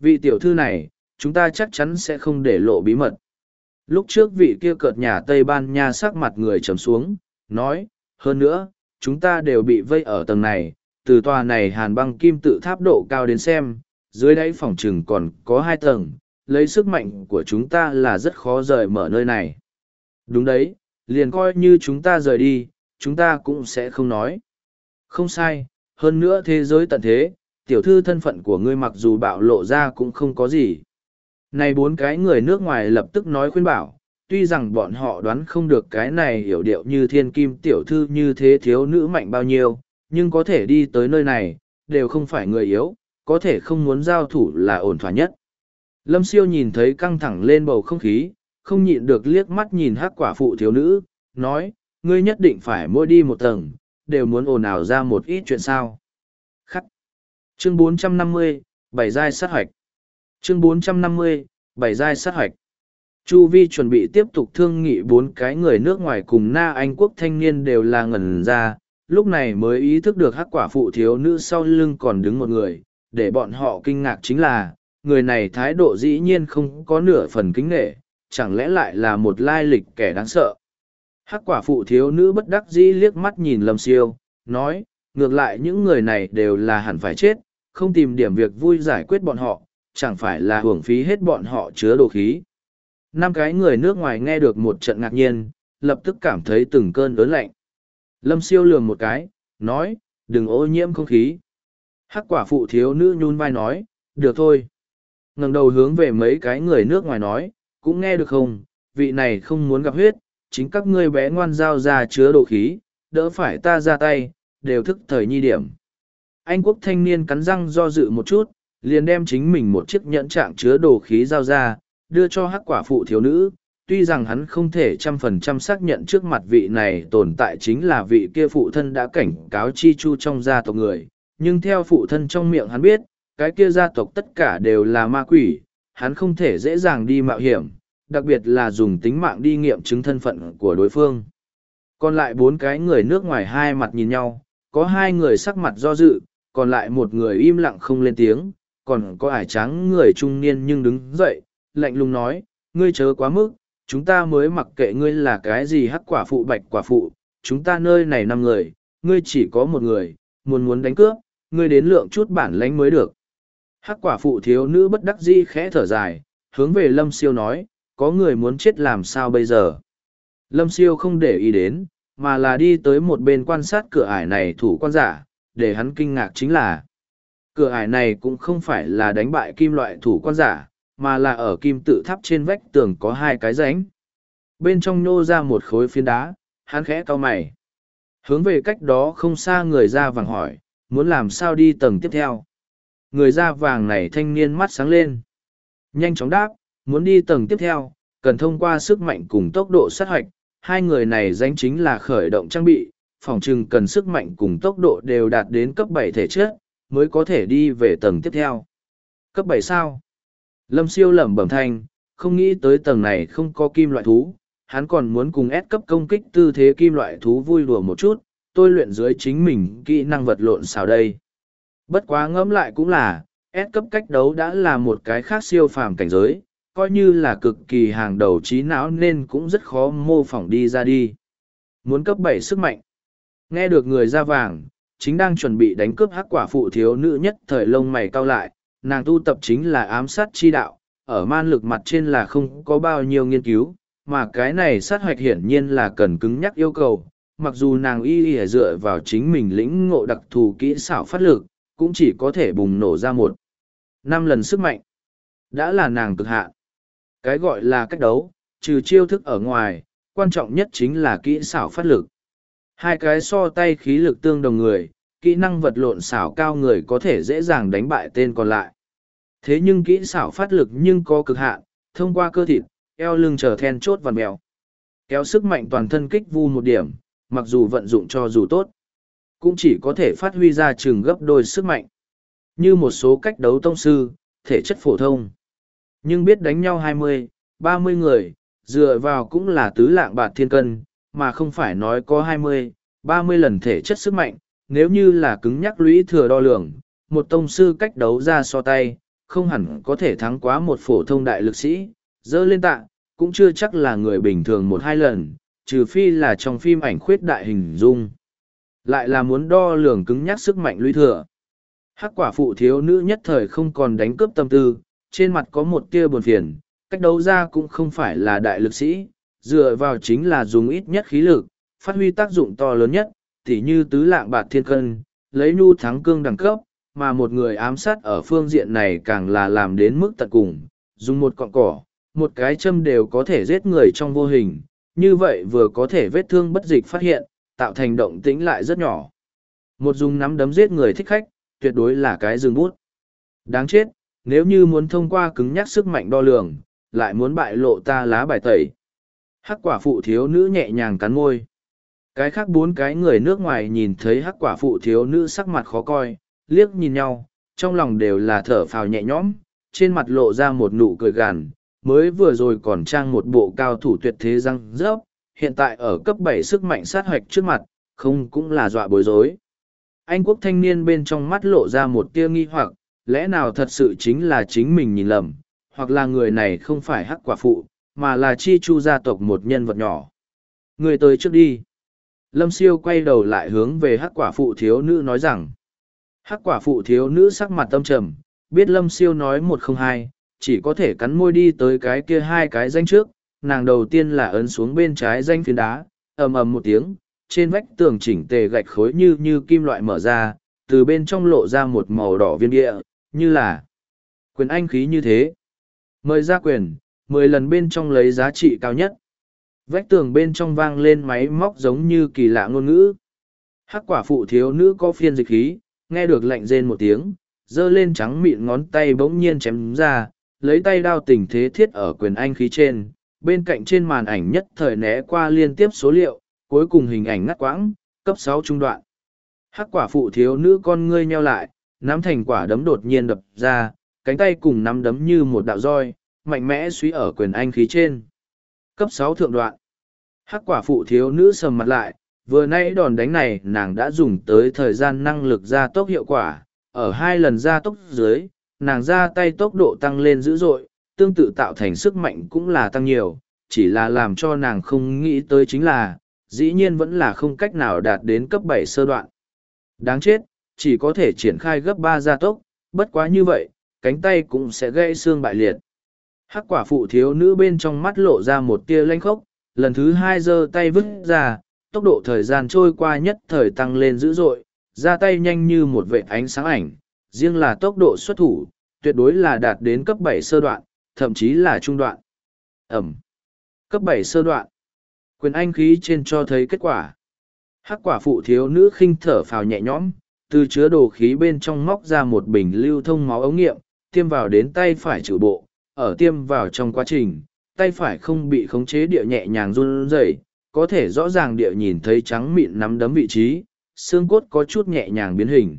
S1: Vị tiểu thư này, chúng ta chắc chắn sẽ không để lộ bí mật. Lúc trước vị kia cợt nhà Tây Ban Nha sắc mặt người trầm xuống, nói, hơn nữa, chúng ta đều bị vây ở tầng này, từ tòa này hàn băng kim tự tháp độ cao đến xem, dưới đáy phòng trừng còn có hai tầng, lấy sức mạnh của chúng ta là rất khó rời mở nơi này. Đúng đấy, liền coi như chúng ta rời đi, chúng ta cũng sẽ không nói. Không sai, hơn nữa thế giới tận thế, tiểu thư thân phận của ngươi mặc dù bạo lộ ra cũng không có gì. Này bốn cái người nước ngoài lập tức nói khuyên bảo, tuy rằng bọn họ đoán không được cái này hiểu điệu như thiên kim tiểu thư như thế thiếu nữ mạnh bao nhiêu, nhưng có thể đi tới nơi này, đều không phải người yếu, có thể không muốn giao thủ là ổn thỏa nhất. Lâm siêu nhìn thấy căng thẳng lên bầu không khí, không nhịn được liếc mắt nhìn hắc quả phụ thiếu nữ, nói, ngươi nhất định phải mỗi đi một tầng, đều muốn ồn ào ra một ít chuyện sao. Khắc. Chương 450, bảy giai sát hoạch. Chương 450, bảy giai sát hoạch. Chu Vi chuẩn bị tiếp tục thương nghị bốn cái người nước ngoài cùng Na Anh quốc thanh niên đều là ngẩn ra, lúc này mới ý thức được hắc quả phụ thiếu nữ sau lưng còn đứng một người, để bọn họ kinh ngạc chính là, người này thái độ dĩ nhiên không có nửa phần kính nghệ, chẳng lẽ lại là một lai lịch kẻ đáng sợ. Hắc quả phụ thiếu nữ bất đắc dĩ liếc mắt nhìn Lâm Siêu, nói, ngược lại những người này đều là hẳn phải chết, không tìm điểm việc vui giải quyết bọn họ, chẳng phải là hưởng phí hết bọn họ chứa đồ khí. Năm cái người nước ngoài nghe được một trận ngạc nhiên, lập tức cảm thấy từng cơn ớn lạnh. Lâm siêu lường một cái, nói, đừng ô nhiễm không khí. Hắc quả phụ thiếu nữ nhún vai nói, được thôi. ngẩng đầu hướng về mấy cái người nước ngoài nói, cũng nghe được không, vị này không muốn gặp huyết, chính các ngươi bé ngoan giao ra chứa đồ khí, đỡ phải ta ra tay, đều thức thời nhi điểm. Anh quốc thanh niên cắn răng do dự một chút, liền đem chính mình một chiếc nhẫn trạng chứa đồ khí giao ra, đưa cho hắc quả phụ thiếu nữ. Tuy rằng hắn không thể trăm phần trăm xác nhận trước mặt vị này tồn tại chính là vị kia phụ thân đã cảnh cáo chi chu trong gia tộc người, nhưng theo phụ thân trong miệng hắn biết, cái kia gia tộc tất cả đều là ma quỷ, hắn không thể dễ dàng đi mạo hiểm, đặc biệt là dùng tính mạng đi nghiệm chứng thân phận của đối phương. Còn lại bốn cái người nước ngoài hai mặt nhìn nhau, có hai người sắc mặt do dự, còn lại một người im lặng không lên tiếng, còn có ải trắng người trung niên nhưng đứng dậy, lạnh lùng nói, ngươi chớ quá mức, chúng ta mới mặc kệ ngươi là cái gì hắc quả phụ bạch quả phụ, chúng ta nơi này năm người, ngươi chỉ có một người, muốn muốn đánh cướp, ngươi đến lượng chút bản lánh mới được. Hắc quả phụ thiếu nữ bất đắc dĩ khẽ thở dài, hướng về lâm siêu nói, có người muốn chết làm sao bây giờ. Lâm siêu không để ý đến, mà là đi tới một bên quan sát cửa ải này thủ quan giả, để hắn kinh ngạc chính là cửa ải này cũng không phải là đánh bại kim loại thủ quan giả, mà là ở kim tự tháp trên vách tường có hai cái rãnh. Bên trong nhô ra một khối phiến đá, hắn khẽ cau mày. Hướng về cách đó không xa người da vàng hỏi, muốn làm sao đi tầng tiếp theo. Người da vàng này thanh niên mắt sáng lên. Nhanh chóng đáp, muốn đi tầng tiếp theo, cần thông qua sức mạnh cùng tốc độ sát hoạch. Hai người này danh chính là khởi động trang bị, phòng trừng cần sức mạnh cùng tốc độ đều đạt đến cấp bảy thể chất, mới có thể đi về tầng tiếp theo. Cấp bảy sao? Lâm siêu lẩm bẩm thanh, không nghĩ tới tầng này không có kim loại thú, hắn còn muốn cùng ép cấp công kích tư thế kim loại thú vui đùa một chút, tôi luyện dưới chính mình kỹ năng vật lộn xào đây. Bất quá ngẫm lại cũng là, S cấp cách đấu đã là một cái khác siêu phàm cảnh giới, coi như là cực kỳ hàng đầu trí não nên cũng rất khó mô phỏng đi ra đi. Muốn cấp bảy sức mạnh. Nghe được người da vàng, chính đang chuẩn bị đánh cướp hắc quả phụ thiếu nữ nhất thời lông mày cau lại, nàng tu tập chính là ám sát chi đạo, ở man lực mặt trên là không có bao nhiêu nghiên cứu, mà cái này sát hoạch hiển nhiên là cần cứng nhắc yêu cầu. Mặc dù nàng y y dựa vào chính mình lĩnh ngộ đặc thù kỹ xảo phát lực, cũng chỉ có thể bùng nổ ra một năm lần sức mạnh. Đã là nàng cực hạn. Cái gọi là cách đấu, trừ chiêu thức ở ngoài, quan trọng nhất chính là kỹ xảo phát lực. Hai cái so tay khí lực tương đồng người, kỹ năng vật lộn xảo cao người có thể dễ dàng đánh bại tên còn lại. Thế nhưng kỹ xảo phát lực nhưng có cực hạn, thông qua cơ thịt, eo lưng trở then chốt vằn mèo. Kéo sức mạnh toàn thân kích vu một điểm, mặc dù vận dụng cho dù tốt, cũng chỉ có thể phát huy ra chừng gấp đôi sức mạnh. Như một số cách đấu tông sư, thể chất phổ thông. Nhưng biết đánh nhau hai mươi, ba mươi người, dựa vào cũng là tứ lạng bạt thiên cân, mà không phải nói có hai mươi, ba mươi lần thể chất sức mạnh, nếu như là cứng nhắc lũy thừa đo lường, một tông sư cách đấu ra so tay, không hẳn có thể thắng quá một phổ thông đại lực sĩ, dơ lên tạ, cũng chưa chắc là người bình thường một hai lần, trừ phi là trong phim ảnh khuyết đại hình dung. Lại là muốn đo lường cứng nhắc sức mạnh lũy thừa. Hắc quả phụ thiếu nữ nhất thời không còn đánh cướp tâm tư, trên mặt có một tia buồn phiền, cách đấu ra cũng không phải là đại lực sĩ, Dựa vào chính là dùng ít nhất khí lực, phát huy tác dụng to lớn nhất, tỉ như tứ lạng bạt thiên cân, lấy nhu thắng cương đẳng cấp, mà một người ám sát ở phương diện này càng là làm đến mức tận cùng, dùng một cọng cỏ, một cái châm đều có thể giết người trong vô hình, như vậy vừa có thể vết thương bất dịch phát hiện, tạo thành động tĩnh lại rất nhỏ. Một dùng nắm đấm giết người thích khách, tuyệt đối là cái rừng bút. Đáng chết, nếu như muốn thông qua cứng nhắc sức mạnh đo lường, lại muốn bại lộ ta lá bài tẩy. Hắc quả phụ thiếu nữ nhẹ nhàng cắn môi. Cái khác bốn cái người nước ngoài nhìn thấy hắc quả phụ thiếu nữ sắc mặt khó coi, liếc nhìn nhau, trong lòng đều là thở phào nhẹ nhõm, trên mặt lộ ra một nụ cười gàn, mới vừa rồi còn trang một bộ cao thủ tuyệt thế răng rớp, hiện tại ở cấp bảy sức mạnh sát hoạch trước mặt, không cũng là dọa bối rối. Anh quốc thanh niên bên trong mắt lộ ra một tia nghi hoặc, lẽ nào thật sự chính là chính mình nhìn lầm, hoặc là người này không phải hắc quả phụ, mà là chi chu gia tộc một nhân vật nhỏ. Người tới trước đi. Lâm siêu quay đầu lại hướng về hắc quả phụ thiếu nữ nói rằng, hắc quả phụ thiếu nữ sắc mặt tâm trầm, biết lâm siêu nói một không hai, chỉ có thể cắn môi đi tới cái kia hai cái danh trước, nàng đầu tiên là ấn xuống bên trái danh phiến đá, ầm ầm một tiếng, trên vách tường chỉnh tề gạch khối như như kim loại mở ra, từ bên trong lộ ra một màu đỏ viên địa, như là quyền anh khí như thế. Mời ra quyền, mười lần bên trong lấy giá trị cao nhất. Vách tường bên trong vang lên máy móc giống như kỳ lạ ngôn ngữ. Hắc quả phụ thiếu nữ có phiên dịch khí, nghe được lệnh rên một tiếng, giơ lên trắng mịn ngón tay bỗng nhiên chém ra, lấy tay đao tình thế thiết ở quyền anh khí trên, bên cạnh trên màn ảnh nhất thời né qua liên tiếp số liệu, cuối cùng hình ảnh ngắt quãng, cấp sáu trung đoạn. Hắc quả phụ thiếu nữ con ngươi nheo lại, nắm thành quả đấm đột nhiên đập ra, cánh tay cùng nắm đấm như một đạo roi, mạnh mẽ suy ở quyền anh khí trên. Cấp sáu thượng đoạn. Hắc quả phụ thiếu nữ sầm mặt lại, vừa nãy đòn đánh này nàng đã dùng tới thời gian năng lực gia tốc hiệu quả, ở hai lần gia tốc dưới, nàng ra tay tốc độ tăng lên dữ dội, tương tự tạo thành sức mạnh cũng là tăng nhiều, chỉ là làm cho nàng không nghĩ tới chính là, dĩ nhiên vẫn là không cách nào đạt đến cấp bảy sơ đoạn. Đáng chết, chỉ có thể triển khai gấp ba gia tốc, bất quá như vậy, cánh tay cũng sẽ gãy xương bại liệt. Hắc quả phụ thiếu nữ bên trong mắt lộ ra một tia lanh khốc, lần thứ hai giơ tay vứt ra, tốc độ thời gian trôi qua nhất thời tăng lên dữ dội, ra tay nhanh như một vệ ánh sáng ảnh, riêng là tốc độ xuất thủ, tuyệt đối là đạt đến cấp bảy sơ đoạn, thậm chí là trung đoạn. Ẩm. Cấp bảy sơ đoạn. Quyền anh khí trên cho thấy kết quả. Hắc quả phụ thiếu nữ khinh thở phào nhẹ nhõm, từ chứa đồ khí bên trong móc ra một bình lưu thông máu ống nghiệm, tiêm vào đến tay phải trừ bộ, ở tiêm vào trong quá trình, tay phải không bị khống chế địa nhẹ nhàng run rẩy, có thể rõ ràng địa nhìn thấy trắng mịn nắm đấm vị trí, xương cốt có chút nhẹ nhàng biến hình.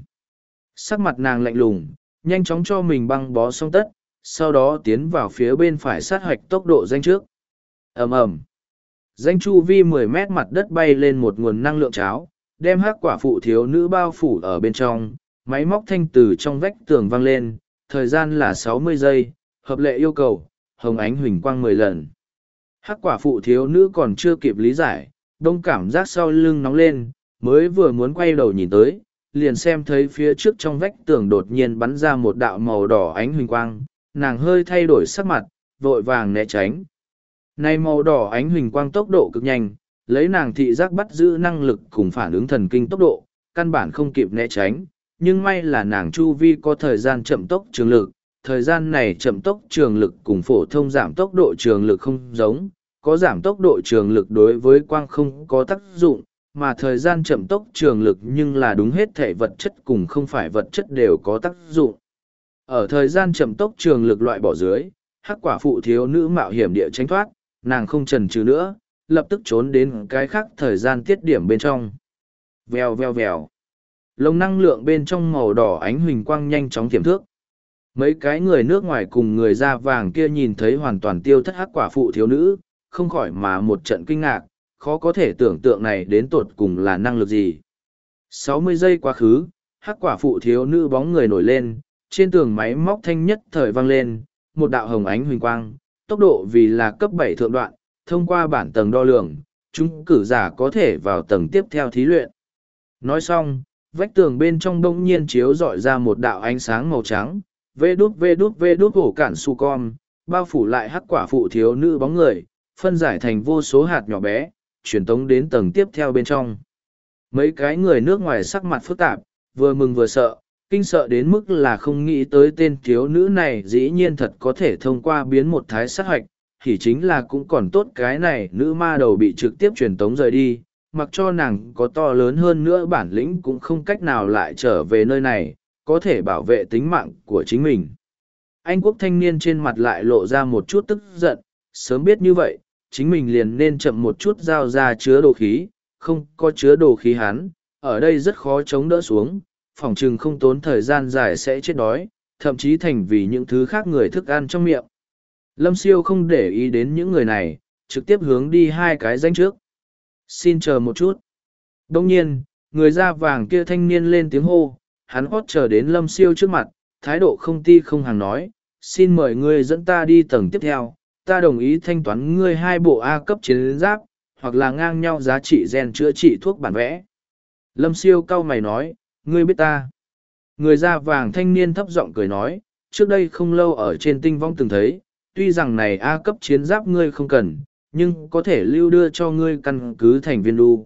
S1: Sắc mặt nàng lạnh lùng, nhanh chóng cho mình băng bó xong tất, sau đó tiến vào phía bên phải sát hoạch tốc độ danh trước. ầm ầm Danh chu vi mười mét mặt đất bay lên một nguồn năng lượng cháo, đem hắc quả phụ thiếu nữ bao phủ ở bên trong, máy móc thanh từ trong vách tường vang lên, thời gian là sáu mươi giây, hợp lệ yêu cầu, hồng ánh huỳnh quang mười lần. Hắc quả phụ thiếu nữ còn chưa kịp lý giải, đông cảm giác sau lưng nóng lên, mới vừa muốn quay đầu nhìn tới, liền xem thấy phía trước trong vách tường đột nhiên bắn ra một đạo màu đỏ ánh huỳnh quang, nàng hơi thay đổi sắc mặt, vội vàng né tránh. Này màu đỏ ánh huỳnh quang tốc độ cực nhanh, lấy nàng thị giác bắt giữ năng lực cùng phản ứng thần kinh tốc độ, căn bản không kịp né tránh, nhưng may là nàng chu vi có thời gian chậm tốc trường lực, thời gian này chậm tốc trường lực cùng phổ thông giảm tốc độ trường lực không giống, có giảm tốc độ trường lực đối với quang không có tác dụng, mà thời gian chậm tốc trường lực nhưng là đúng hết thể vật chất cùng không phải vật chất đều có tác dụng. Ở thời gian chậm tốc trường lực loại bỏ dưới, hắc quả phụ thiếu nữ mạo hiểm địa tránh thoát, nàng không trần trừ nữa, lập tức trốn đến cái khác thời gian tiết điểm bên trong. Vèo vèo vèo. Lồng năng lượng bên trong màu đỏ ánh huỳnh quang nhanh chóng tiềm thước. Mấy cái người nước ngoài cùng người da vàng kia nhìn thấy hoàn toàn tiêu thất hắc quả phụ thiếu nữ, không khỏi mà một trận kinh ngạc, khó có thể tưởng tượng này đến tột cùng là năng lực gì. Sáu mươi giây quá khứ, hắc quả phụ thiếu nữ bóng người nổi lên, trên tường máy móc thanh nhất thời vang lên, một đạo hồng ánh huỳnh quang, tốc độ vì là cấp bảy thượng đoạn, thông qua bản tầng đo lường, chúng cử giả có thể vào tầng tiếp theo thí luyện. Nói xong, vách tường bên trong đông nhiên chiếu dọi ra một đạo ánh sáng màu trắng, vê đút vê đút vê đút hổ cản su con, bao phủ lại hắc quả phụ thiếu nữ bóng người, phân giải thành vô số hạt nhỏ bé, truyền tống đến tầng tiếp theo bên trong. Mấy cái người nước ngoài sắc mặt phức tạp, vừa mừng vừa sợ, kinh sợ đến mức là không nghĩ tới tên thiếu nữ này dĩ nhiên thật có thể thông qua biến một thái sát hoạch, thì chính là cũng còn tốt cái này nữ ma đầu bị trực tiếp truyền tống rời đi, mặc cho nàng có to lớn hơn nữa bản lĩnh cũng không cách nào lại trở về nơi này, có thể bảo vệ tính mạng của chính mình. Anh quốc thanh niên trên mặt lại lộ ra một chút tức giận, sớm biết như vậy, chính mình liền nên chậm một chút giao ra chứa đồ khí, không có chứa đồ khí hắn, ở đây rất khó chống đỡ xuống, phòng chừng không tốn thời gian dài sẽ chết đói, thậm chí thành vì những thứ khác người thức ăn trong miệng. Lâm siêu không để ý đến những người này, trực tiếp hướng đi hai cái danh trước. Xin chờ một chút. Đông nhiên, người da vàng kia thanh niên lên tiếng hô, hắn hót chờ đến lâm siêu trước mặt, thái độ không ti không hàng nói, xin mời ngươi dẫn ta đi tầng tiếp theo, ta đồng ý thanh toán ngươi hai bộ A cấp chiến giáp, hoặc là ngang nhau giá trị gen chữa trị thuốc bản vẽ. Lâm siêu cau mày nói, ngươi biết ta. Người da vàng thanh niên thấp giọng cười nói, trước đây không lâu ở trên tinh vong từng thấy, tuy rằng này A cấp chiến giáp ngươi không cần, nhưng có thể lưu đưa cho ngươi căn cứ thành viên đu.